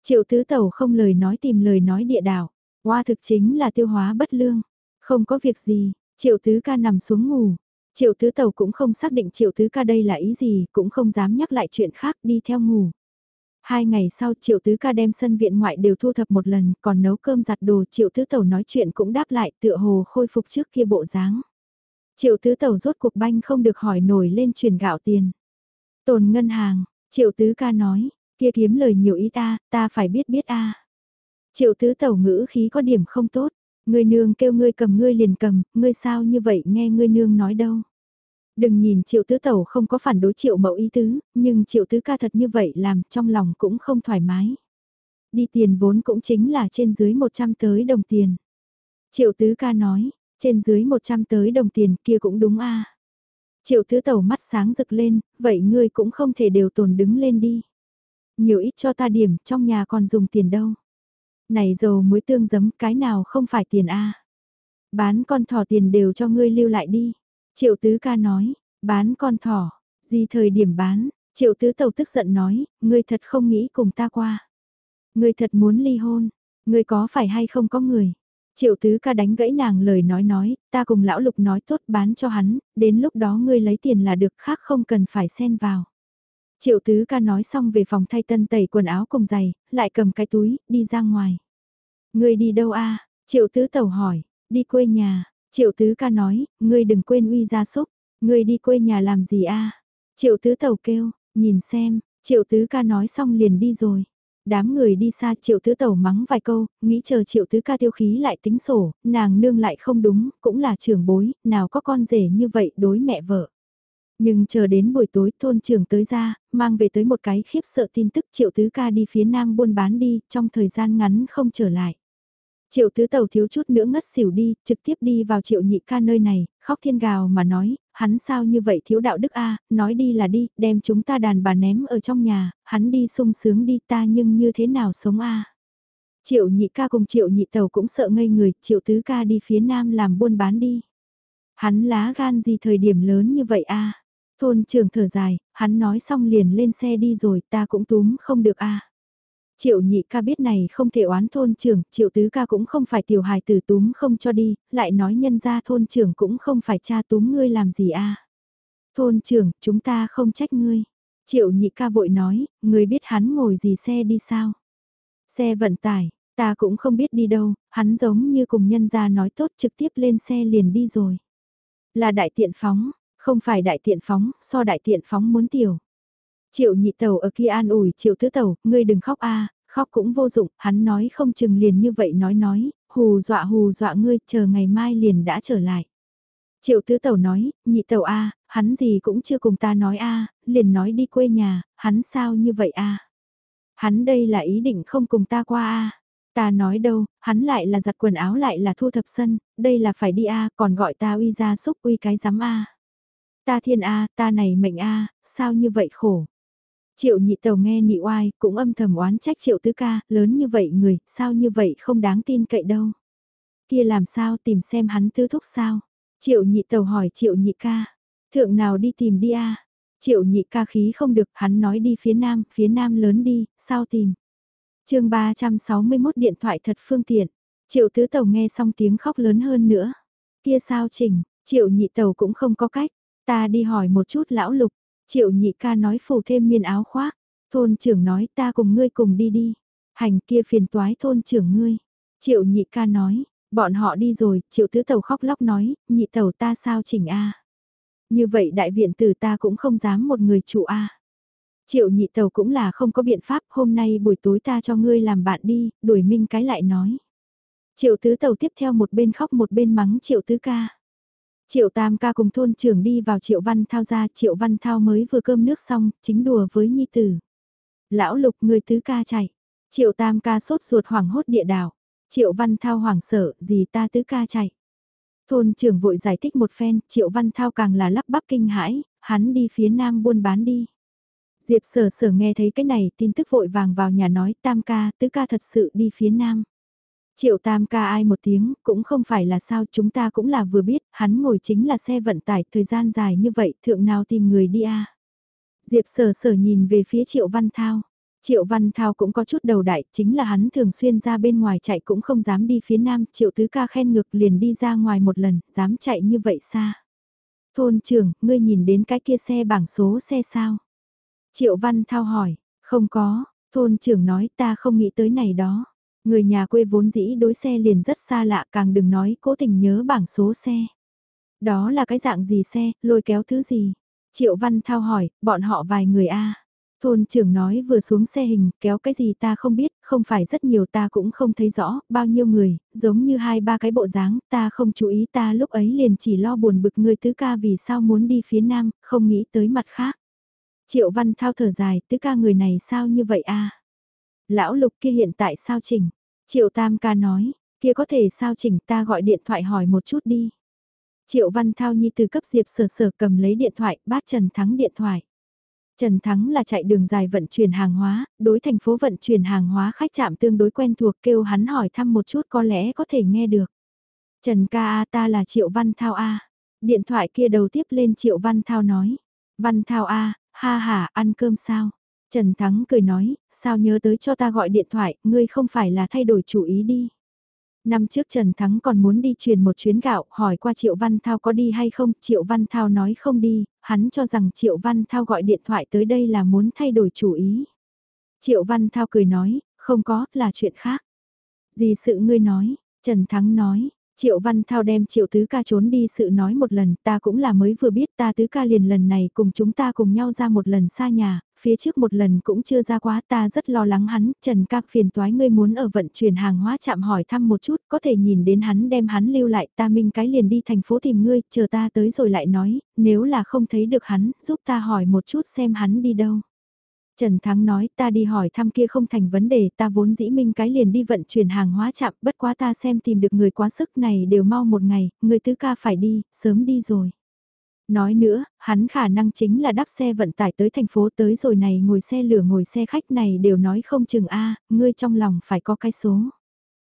Triệu tứ tẩu không lời nói tìm lời nói địa đạo, hoa thực chính là tiêu hóa bất lương, không có việc gì, triệu tứ ca nằm xuống ngủ. Triệu tứ tẩu cũng không xác định triệu tứ ca đây là ý gì, cũng không dám nhắc lại chuyện khác đi theo ngủ. Hai ngày sau triệu tứ ca đem sân viện ngoại đều thu thập một lần, còn nấu cơm giặt đồ triệu tứ tẩu nói chuyện cũng đáp lại tựa hồ khôi phục trước kia bộ dáng. Triệu tứ tẩu rốt cuộc banh không được hỏi nổi lên truyền gạo tiền. Tồn ngân hàng, triệu tứ ca nói, kia kiếm lời nhiều ít ta, ta phải biết biết a. Triệu tứ tẩu ngữ khí có điểm không tốt, người nương kêu ngươi cầm ngươi liền cầm, ngươi sao như vậy nghe ngươi nương nói đâu. Đừng nhìn triệu tứ tẩu không có phản đối triệu mẫu ý tứ, nhưng triệu tứ ca thật như vậy làm trong lòng cũng không thoải mái. Đi tiền vốn cũng chính là trên dưới 100 tới đồng tiền. Triệu tứ ca nói, trên dưới 100 tới đồng tiền kia cũng đúng a Triệu tứ tẩu mắt sáng rực lên, vậy ngươi cũng không thể đều tồn đứng lên đi. Nhiều ít cho ta điểm, trong nhà còn dùng tiền đâu. Này dầu muối tương giấm cái nào không phải tiền a Bán con thỏ tiền đều cho ngươi lưu lại đi. Triệu tứ ca nói, bán con thỏ, gì thời điểm bán, triệu tứ tàu tức giận nói, ngươi thật không nghĩ cùng ta qua. Ngươi thật muốn ly hôn, ngươi có phải hay không có người. Triệu tứ ca đánh gãy nàng lời nói nói, ta cùng lão lục nói tốt bán cho hắn, đến lúc đó ngươi lấy tiền là được khác không cần phải xen vào. Triệu tứ ca nói xong về phòng thay tân tẩy quần áo cùng giày, lại cầm cái túi, đi ra ngoài. Ngươi đi đâu a? Triệu tứ tẩu hỏi, đi quê nhà, Triệu tứ ca nói, ngươi đừng quên uy gia súc, ngươi đi quê nhà làm gì a? Triệu tứ tàu kêu, nhìn xem, triệu tứ ca nói xong liền đi rồi. Đám người đi xa triệu tứ tàu mắng vài câu, nghĩ chờ triệu tứ ca tiêu khí lại tính sổ, nàng nương lại không đúng, cũng là trưởng bối, nào có con rể như vậy đối mẹ vợ. Nhưng chờ đến buổi tối thôn trưởng tới ra, mang về tới một cái khiếp sợ tin tức triệu tứ ca đi phía nam buôn bán đi, trong thời gian ngắn không trở lại. Triệu tứ tàu thiếu chút nữa ngất xỉu đi, trực tiếp đi vào triệu nhị ca nơi này, khóc thiên gào mà nói, hắn sao như vậy thiếu đạo đức a nói đi là đi, đem chúng ta đàn bà ném ở trong nhà, hắn đi sung sướng đi ta nhưng như thế nào sống a Triệu nhị ca cùng triệu nhị tàu cũng sợ ngây người, triệu tứ ca đi phía nam làm buôn bán đi. Hắn lá gan gì thời điểm lớn như vậy a Thôn trường thở dài, hắn nói xong liền lên xe đi rồi ta cũng túm không được a Triệu nhị ca biết này không thể oán thôn trưởng, triệu tứ ca cũng không phải tiểu hài tử túm không cho đi, lại nói nhân ra thôn trưởng cũng không phải cha túm ngươi làm gì a Thôn trưởng, chúng ta không trách ngươi. Triệu nhị ca vội nói, ngươi biết hắn ngồi gì xe đi sao? Xe vận tải, ta cũng không biết đi đâu, hắn giống như cùng nhân gia nói tốt trực tiếp lên xe liền đi rồi. Là đại tiện phóng, không phải đại tiện phóng, so đại tiện phóng muốn tiểu. Triệu nhị tàu ở kia an ủi triệu thứ tàu, ngươi đừng khóc a khóc cũng vô dụng, hắn nói không chừng liền như vậy nói nói, hù dọa hù dọa ngươi, chờ ngày mai liền đã trở lại. Triệu tứ tàu nói, nhị tàu a hắn gì cũng chưa cùng ta nói a liền nói đi quê nhà, hắn sao như vậy a Hắn đây là ý định không cùng ta qua a Ta nói đâu, hắn lại là giặt quần áo lại là thu thập sân, đây là phải đi a còn gọi ta uy ra xúc uy cái giám a Ta thiên a ta này mệnh a sao như vậy khổ. Triệu nhị tàu nghe nhị oai, cũng âm thầm oán trách triệu tứ ca, lớn như vậy người, sao như vậy không đáng tin cậy đâu. Kia làm sao tìm xem hắn tứ thúc sao. Triệu nhị tàu hỏi triệu nhị ca, thượng nào đi tìm đi a Triệu nhị ca khí không được, hắn nói đi phía nam, phía nam lớn đi, sao tìm. chương 361 điện thoại thật phương tiện, triệu tứ tàu nghe xong tiếng khóc lớn hơn nữa. Kia sao chỉnh, triệu nhị tàu cũng không có cách, ta đi hỏi một chút lão lục, Triệu nhị ca nói phủ thêm miên áo khoác, thôn trưởng nói ta cùng ngươi cùng đi đi, hành kia phiền toái thôn trưởng ngươi. Triệu nhị ca nói, bọn họ đi rồi, triệu tứ tàu khóc lóc nói, nhị tàu ta sao chỉnh a Như vậy đại viện tử ta cũng không dám một người chủ a Triệu nhị tàu cũng là không có biện pháp, hôm nay buổi tối ta cho ngươi làm bạn đi, đuổi minh cái lại nói. Triệu tứ tàu tiếp theo một bên khóc một bên mắng triệu tứ ca. Triệu tam ca cùng thôn trưởng đi vào triệu văn thao ra, triệu văn thao mới vừa cơm nước xong, chính đùa với nhi tử. Lão lục người tứ ca chạy, triệu tam ca sốt ruột hoảng hốt địa đảo, triệu văn thao hoảng sợ, gì ta tứ ca chạy. Thôn trưởng vội giải thích một phen, triệu văn thao càng là lắp bắp kinh hãi, hắn đi phía nam buôn bán đi. Diệp sở sở nghe thấy cái này tin tức vội vàng vào nhà nói tam ca, tứ ca thật sự đi phía nam. Triệu tam ca ai một tiếng, cũng không phải là sao chúng ta cũng là vừa biết, hắn ngồi chính là xe vận tải thời gian dài như vậy, thượng nào tìm người đi a Diệp sở sở nhìn về phía triệu văn thao. Triệu Văn Thao cũng có chút đầu đại, chính là hắn thường xuyên ra bên ngoài chạy cũng không dám đi phía nam, Triệu Tứ Ca khen ngược liền đi ra ngoài một lần, dám chạy như vậy xa. Thôn trưởng, ngươi nhìn đến cái kia xe bảng số xe sao? Triệu Văn Thao hỏi, không có, thôn trưởng nói ta không nghĩ tới này đó. Người nhà quê vốn dĩ đối xe liền rất xa lạ càng đừng nói cố tình nhớ bảng số xe. Đó là cái dạng gì xe, lôi kéo thứ gì? Triệu Văn Thao hỏi, bọn họ vài người a Thôn trưởng nói vừa xuống xe hình, kéo cái gì ta không biết, không phải rất nhiều ta cũng không thấy rõ, bao nhiêu người, giống như hai ba cái bộ dáng, ta không chú ý ta lúc ấy liền chỉ lo buồn bực người tứ ca vì sao muốn đi phía nam, không nghĩ tới mặt khác. Triệu văn thao thở dài, tứ ca người này sao như vậy a Lão lục kia hiện tại sao chỉnh? Triệu tam ca nói, kia có thể sao chỉnh ta gọi điện thoại hỏi một chút đi. Triệu văn thao nhi từ cấp diệp sở sở cầm lấy điện thoại, bát Trần Thắng điện thoại. Trần Thắng là chạy đường dài vận chuyển hàng hóa, đối thành phố vận chuyển hàng hóa khách chạm tương đối quen thuộc kêu hắn hỏi thăm một chút có lẽ có thể nghe được. Trần ca A ta là Triệu Văn Thao A. Điện thoại kia đầu tiếp lên Triệu Văn Thao nói. Văn Thao A, ha ha, ăn cơm sao? Trần Thắng cười nói, sao nhớ tới cho ta gọi điện thoại, ngươi không phải là thay đổi chủ ý đi. Năm trước Trần Thắng còn muốn đi truyền một chuyến gạo, hỏi qua Triệu Văn Thao có đi hay không, Triệu Văn Thao nói không đi, hắn cho rằng Triệu Văn Thao gọi điện thoại tới đây là muốn thay đổi chủ ý. Triệu Văn Thao cười nói, không có, là chuyện khác. Gì sự ngươi nói, Trần Thắng nói, Triệu Văn Thao đem Triệu Tứ Ca trốn đi sự nói một lần, ta cũng là mới vừa biết ta Tứ Ca liền lần này cùng chúng ta cùng nhau ra một lần xa nhà, phía trước một lần cũng chưa ra quá ta rất lo lắng hắn, Trần Các phiền toái ngươi muốn ở vận chuyển hàng hóa chạm hỏi thăm một chút, có thể nhìn đến hắn đem hắn lưu lại ta minh cái liền đi thành phố tìm ngươi, chờ ta tới rồi lại nói, nếu là không thấy được hắn, giúp ta hỏi một chút xem hắn đi đâu. Trần Thắng nói ta đi hỏi thăm kia không thành vấn đề ta vốn dĩ minh cái liền đi vận chuyển hàng hóa chạm bất quá ta xem tìm được người quá sức này đều mau một ngày, người tứ ca phải đi, sớm đi rồi. Nói nữa, hắn khả năng chính là đắp xe vận tải tới thành phố tới rồi này ngồi xe lửa ngồi xe khách này đều nói không chừng a ngươi trong lòng phải có cái số.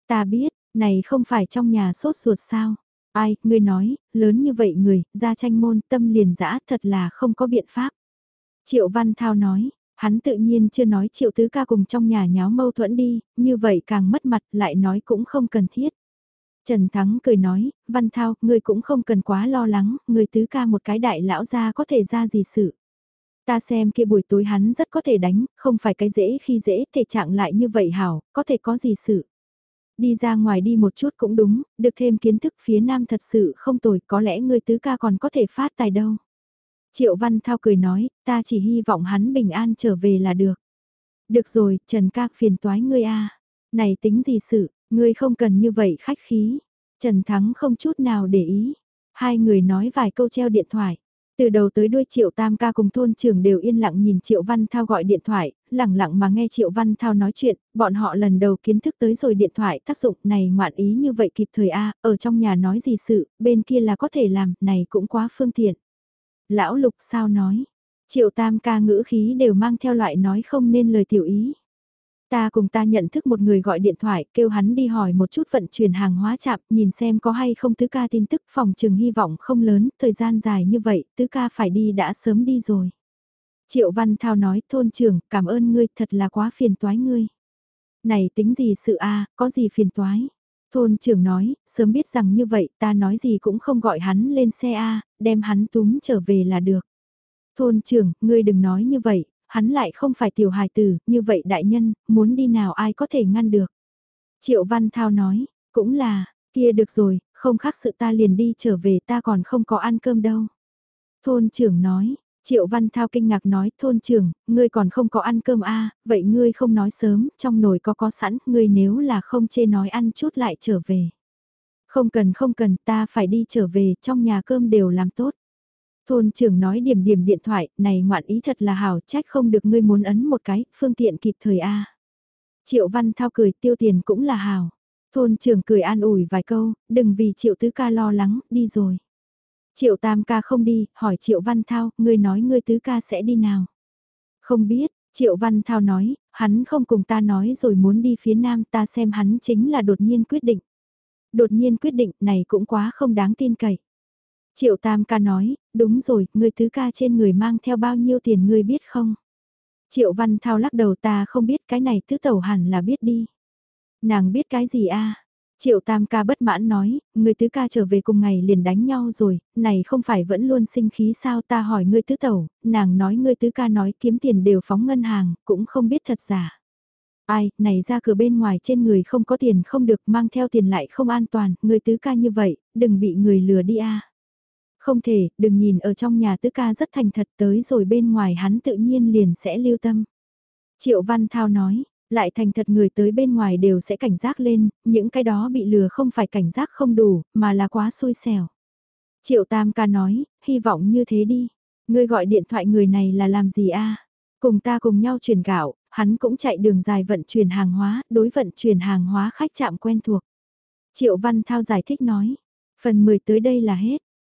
Ta biết, này không phải trong nhà sốt ruột sao. Ai, ngươi nói, lớn như vậy người, ra tranh môn tâm liền dã thật là không có biện pháp. Triệu Văn Thao nói, hắn tự nhiên chưa nói Triệu Tứ Ca cùng trong nhà nháo mâu thuẫn đi, như vậy càng mất mặt lại nói cũng không cần thiết. Trần Thắng cười nói, Văn Thao, ngươi cũng không cần quá lo lắng, ngươi tứ ca một cái đại lão ra có thể ra gì sự. Ta xem kia buổi tối hắn rất có thể đánh, không phải cái dễ khi dễ, thể trạng lại như vậy hảo, có thể có gì sự. Đi ra ngoài đi một chút cũng đúng, được thêm kiến thức phía nam thật sự không tồi, có lẽ ngươi tứ ca còn có thể phát tài đâu. Triệu Văn Thao cười nói, ta chỉ hy vọng hắn bình an trở về là được. Được rồi, Trần ca phiền toái ngươi a Này tính gì sự, Ngươi không cần như vậy khách khí. Trần Thắng không chút nào để ý. Hai người nói vài câu treo điện thoại. Từ đầu tới đuôi Triệu Tam ca cùng thôn trưởng đều yên lặng nhìn Triệu Văn Thao gọi điện thoại, lặng lặng mà nghe Triệu Văn Thao nói chuyện, bọn họ lần đầu kiến thức tới rồi điện thoại tác dụng này ngoạn ý như vậy kịp thời A, ở trong nhà nói gì sự, bên kia là có thể làm, này cũng quá phương tiện. Lão Lục sao nói, Triệu Tam ca ngữ khí đều mang theo loại nói không nên lời tiểu ý. Ta cùng ta nhận thức một người gọi điện thoại, kêu hắn đi hỏi một chút vận chuyển hàng hóa chạm, nhìn xem có hay không tứ ca tin tức phòng trừng hy vọng không lớn, thời gian dài như vậy, tứ ca phải đi đã sớm đi rồi. Triệu Văn Thao nói, thôn trưởng, cảm ơn ngươi, thật là quá phiền toái ngươi. Này tính gì sự a có gì phiền toái? Thôn trưởng nói, sớm biết rằng như vậy, ta nói gì cũng không gọi hắn lên xe a đem hắn túm trở về là được. Thôn trưởng, ngươi đừng nói như vậy, hắn lại không phải tiểu hài tử, như vậy đại nhân, muốn đi nào ai có thể ngăn được. Triệu Văn Thao nói, cũng là, kia được rồi, không khác sự ta liền đi trở về ta còn không có ăn cơm đâu. Thôn trưởng nói, Triệu Văn Thao kinh ngạc nói, thôn trưởng, ngươi còn không có ăn cơm a vậy ngươi không nói sớm, trong nồi có có sẵn, ngươi nếu là không chê nói ăn chút lại trở về. Không cần không cần, ta phải đi trở về, trong nhà cơm đều làm tốt. Thôn trưởng nói điểm điểm điện thoại, này ngoạn ý thật là hảo, trách không được ngươi muốn ấn một cái, phương tiện kịp thời a Triệu Văn Thao cười tiêu tiền cũng là hảo. Thôn trưởng cười an ủi vài câu, đừng vì Triệu Tứ Ca lo lắng, đi rồi. Triệu Tam Ca không đi, hỏi Triệu Văn Thao, ngươi nói ngươi Tứ Ca sẽ đi nào? Không biết, Triệu Văn Thao nói, hắn không cùng ta nói rồi muốn đi phía Nam ta xem hắn chính là đột nhiên quyết định. Đột nhiên quyết định này cũng quá không đáng tin cậy. Triệu Tam Ca nói, đúng rồi, người thứ Ca trên người mang theo bao nhiêu tiền ngươi biết không? Triệu Văn Thao lắc đầu ta không biết cái này thứ tẩu hẳn là biết đi. Nàng biết cái gì a? Triệu Tam ca bất mãn nói, người tứ ca trở về cùng ngày liền đánh nhau rồi, này không phải vẫn luôn sinh khí sao ta hỏi ngươi tứ tẩu, nàng nói ngươi tứ ca nói kiếm tiền đều phóng ngân hàng, cũng không biết thật giả. Ai, này ra cửa bên ngoài trên người không có tiền không được mang theo tiền lại không an toàn, người tứ ca như vậy, đừng bị người lừa đi a. Không thể, đừng nhìn ở trong nhà tứ ca rất thành thật tới rồi bên ngoài hắn tự nhiên liền sẽ lưu tâm. Triệu Văn Thao nói, lại thành thật người tới bên ngoài đều sẽ cảnh giác lên, những cái đó bị lừa không phải cảnh giác không đủ, mà là quá xui xẻo. Triệu Tam ca nói, hy vọng như thế đi. Ngươi gọi điện thoại người này là làm gì a? Cùng ta cùng nhau chuyển gạo, hắn cũng chạy đường dài vận chuyển hàng hóa, đối vận chuyển hàng hóa khách chạm quen thuộc. Triệu Văn Thao giải thích nói, phần 10 tới đây là hết.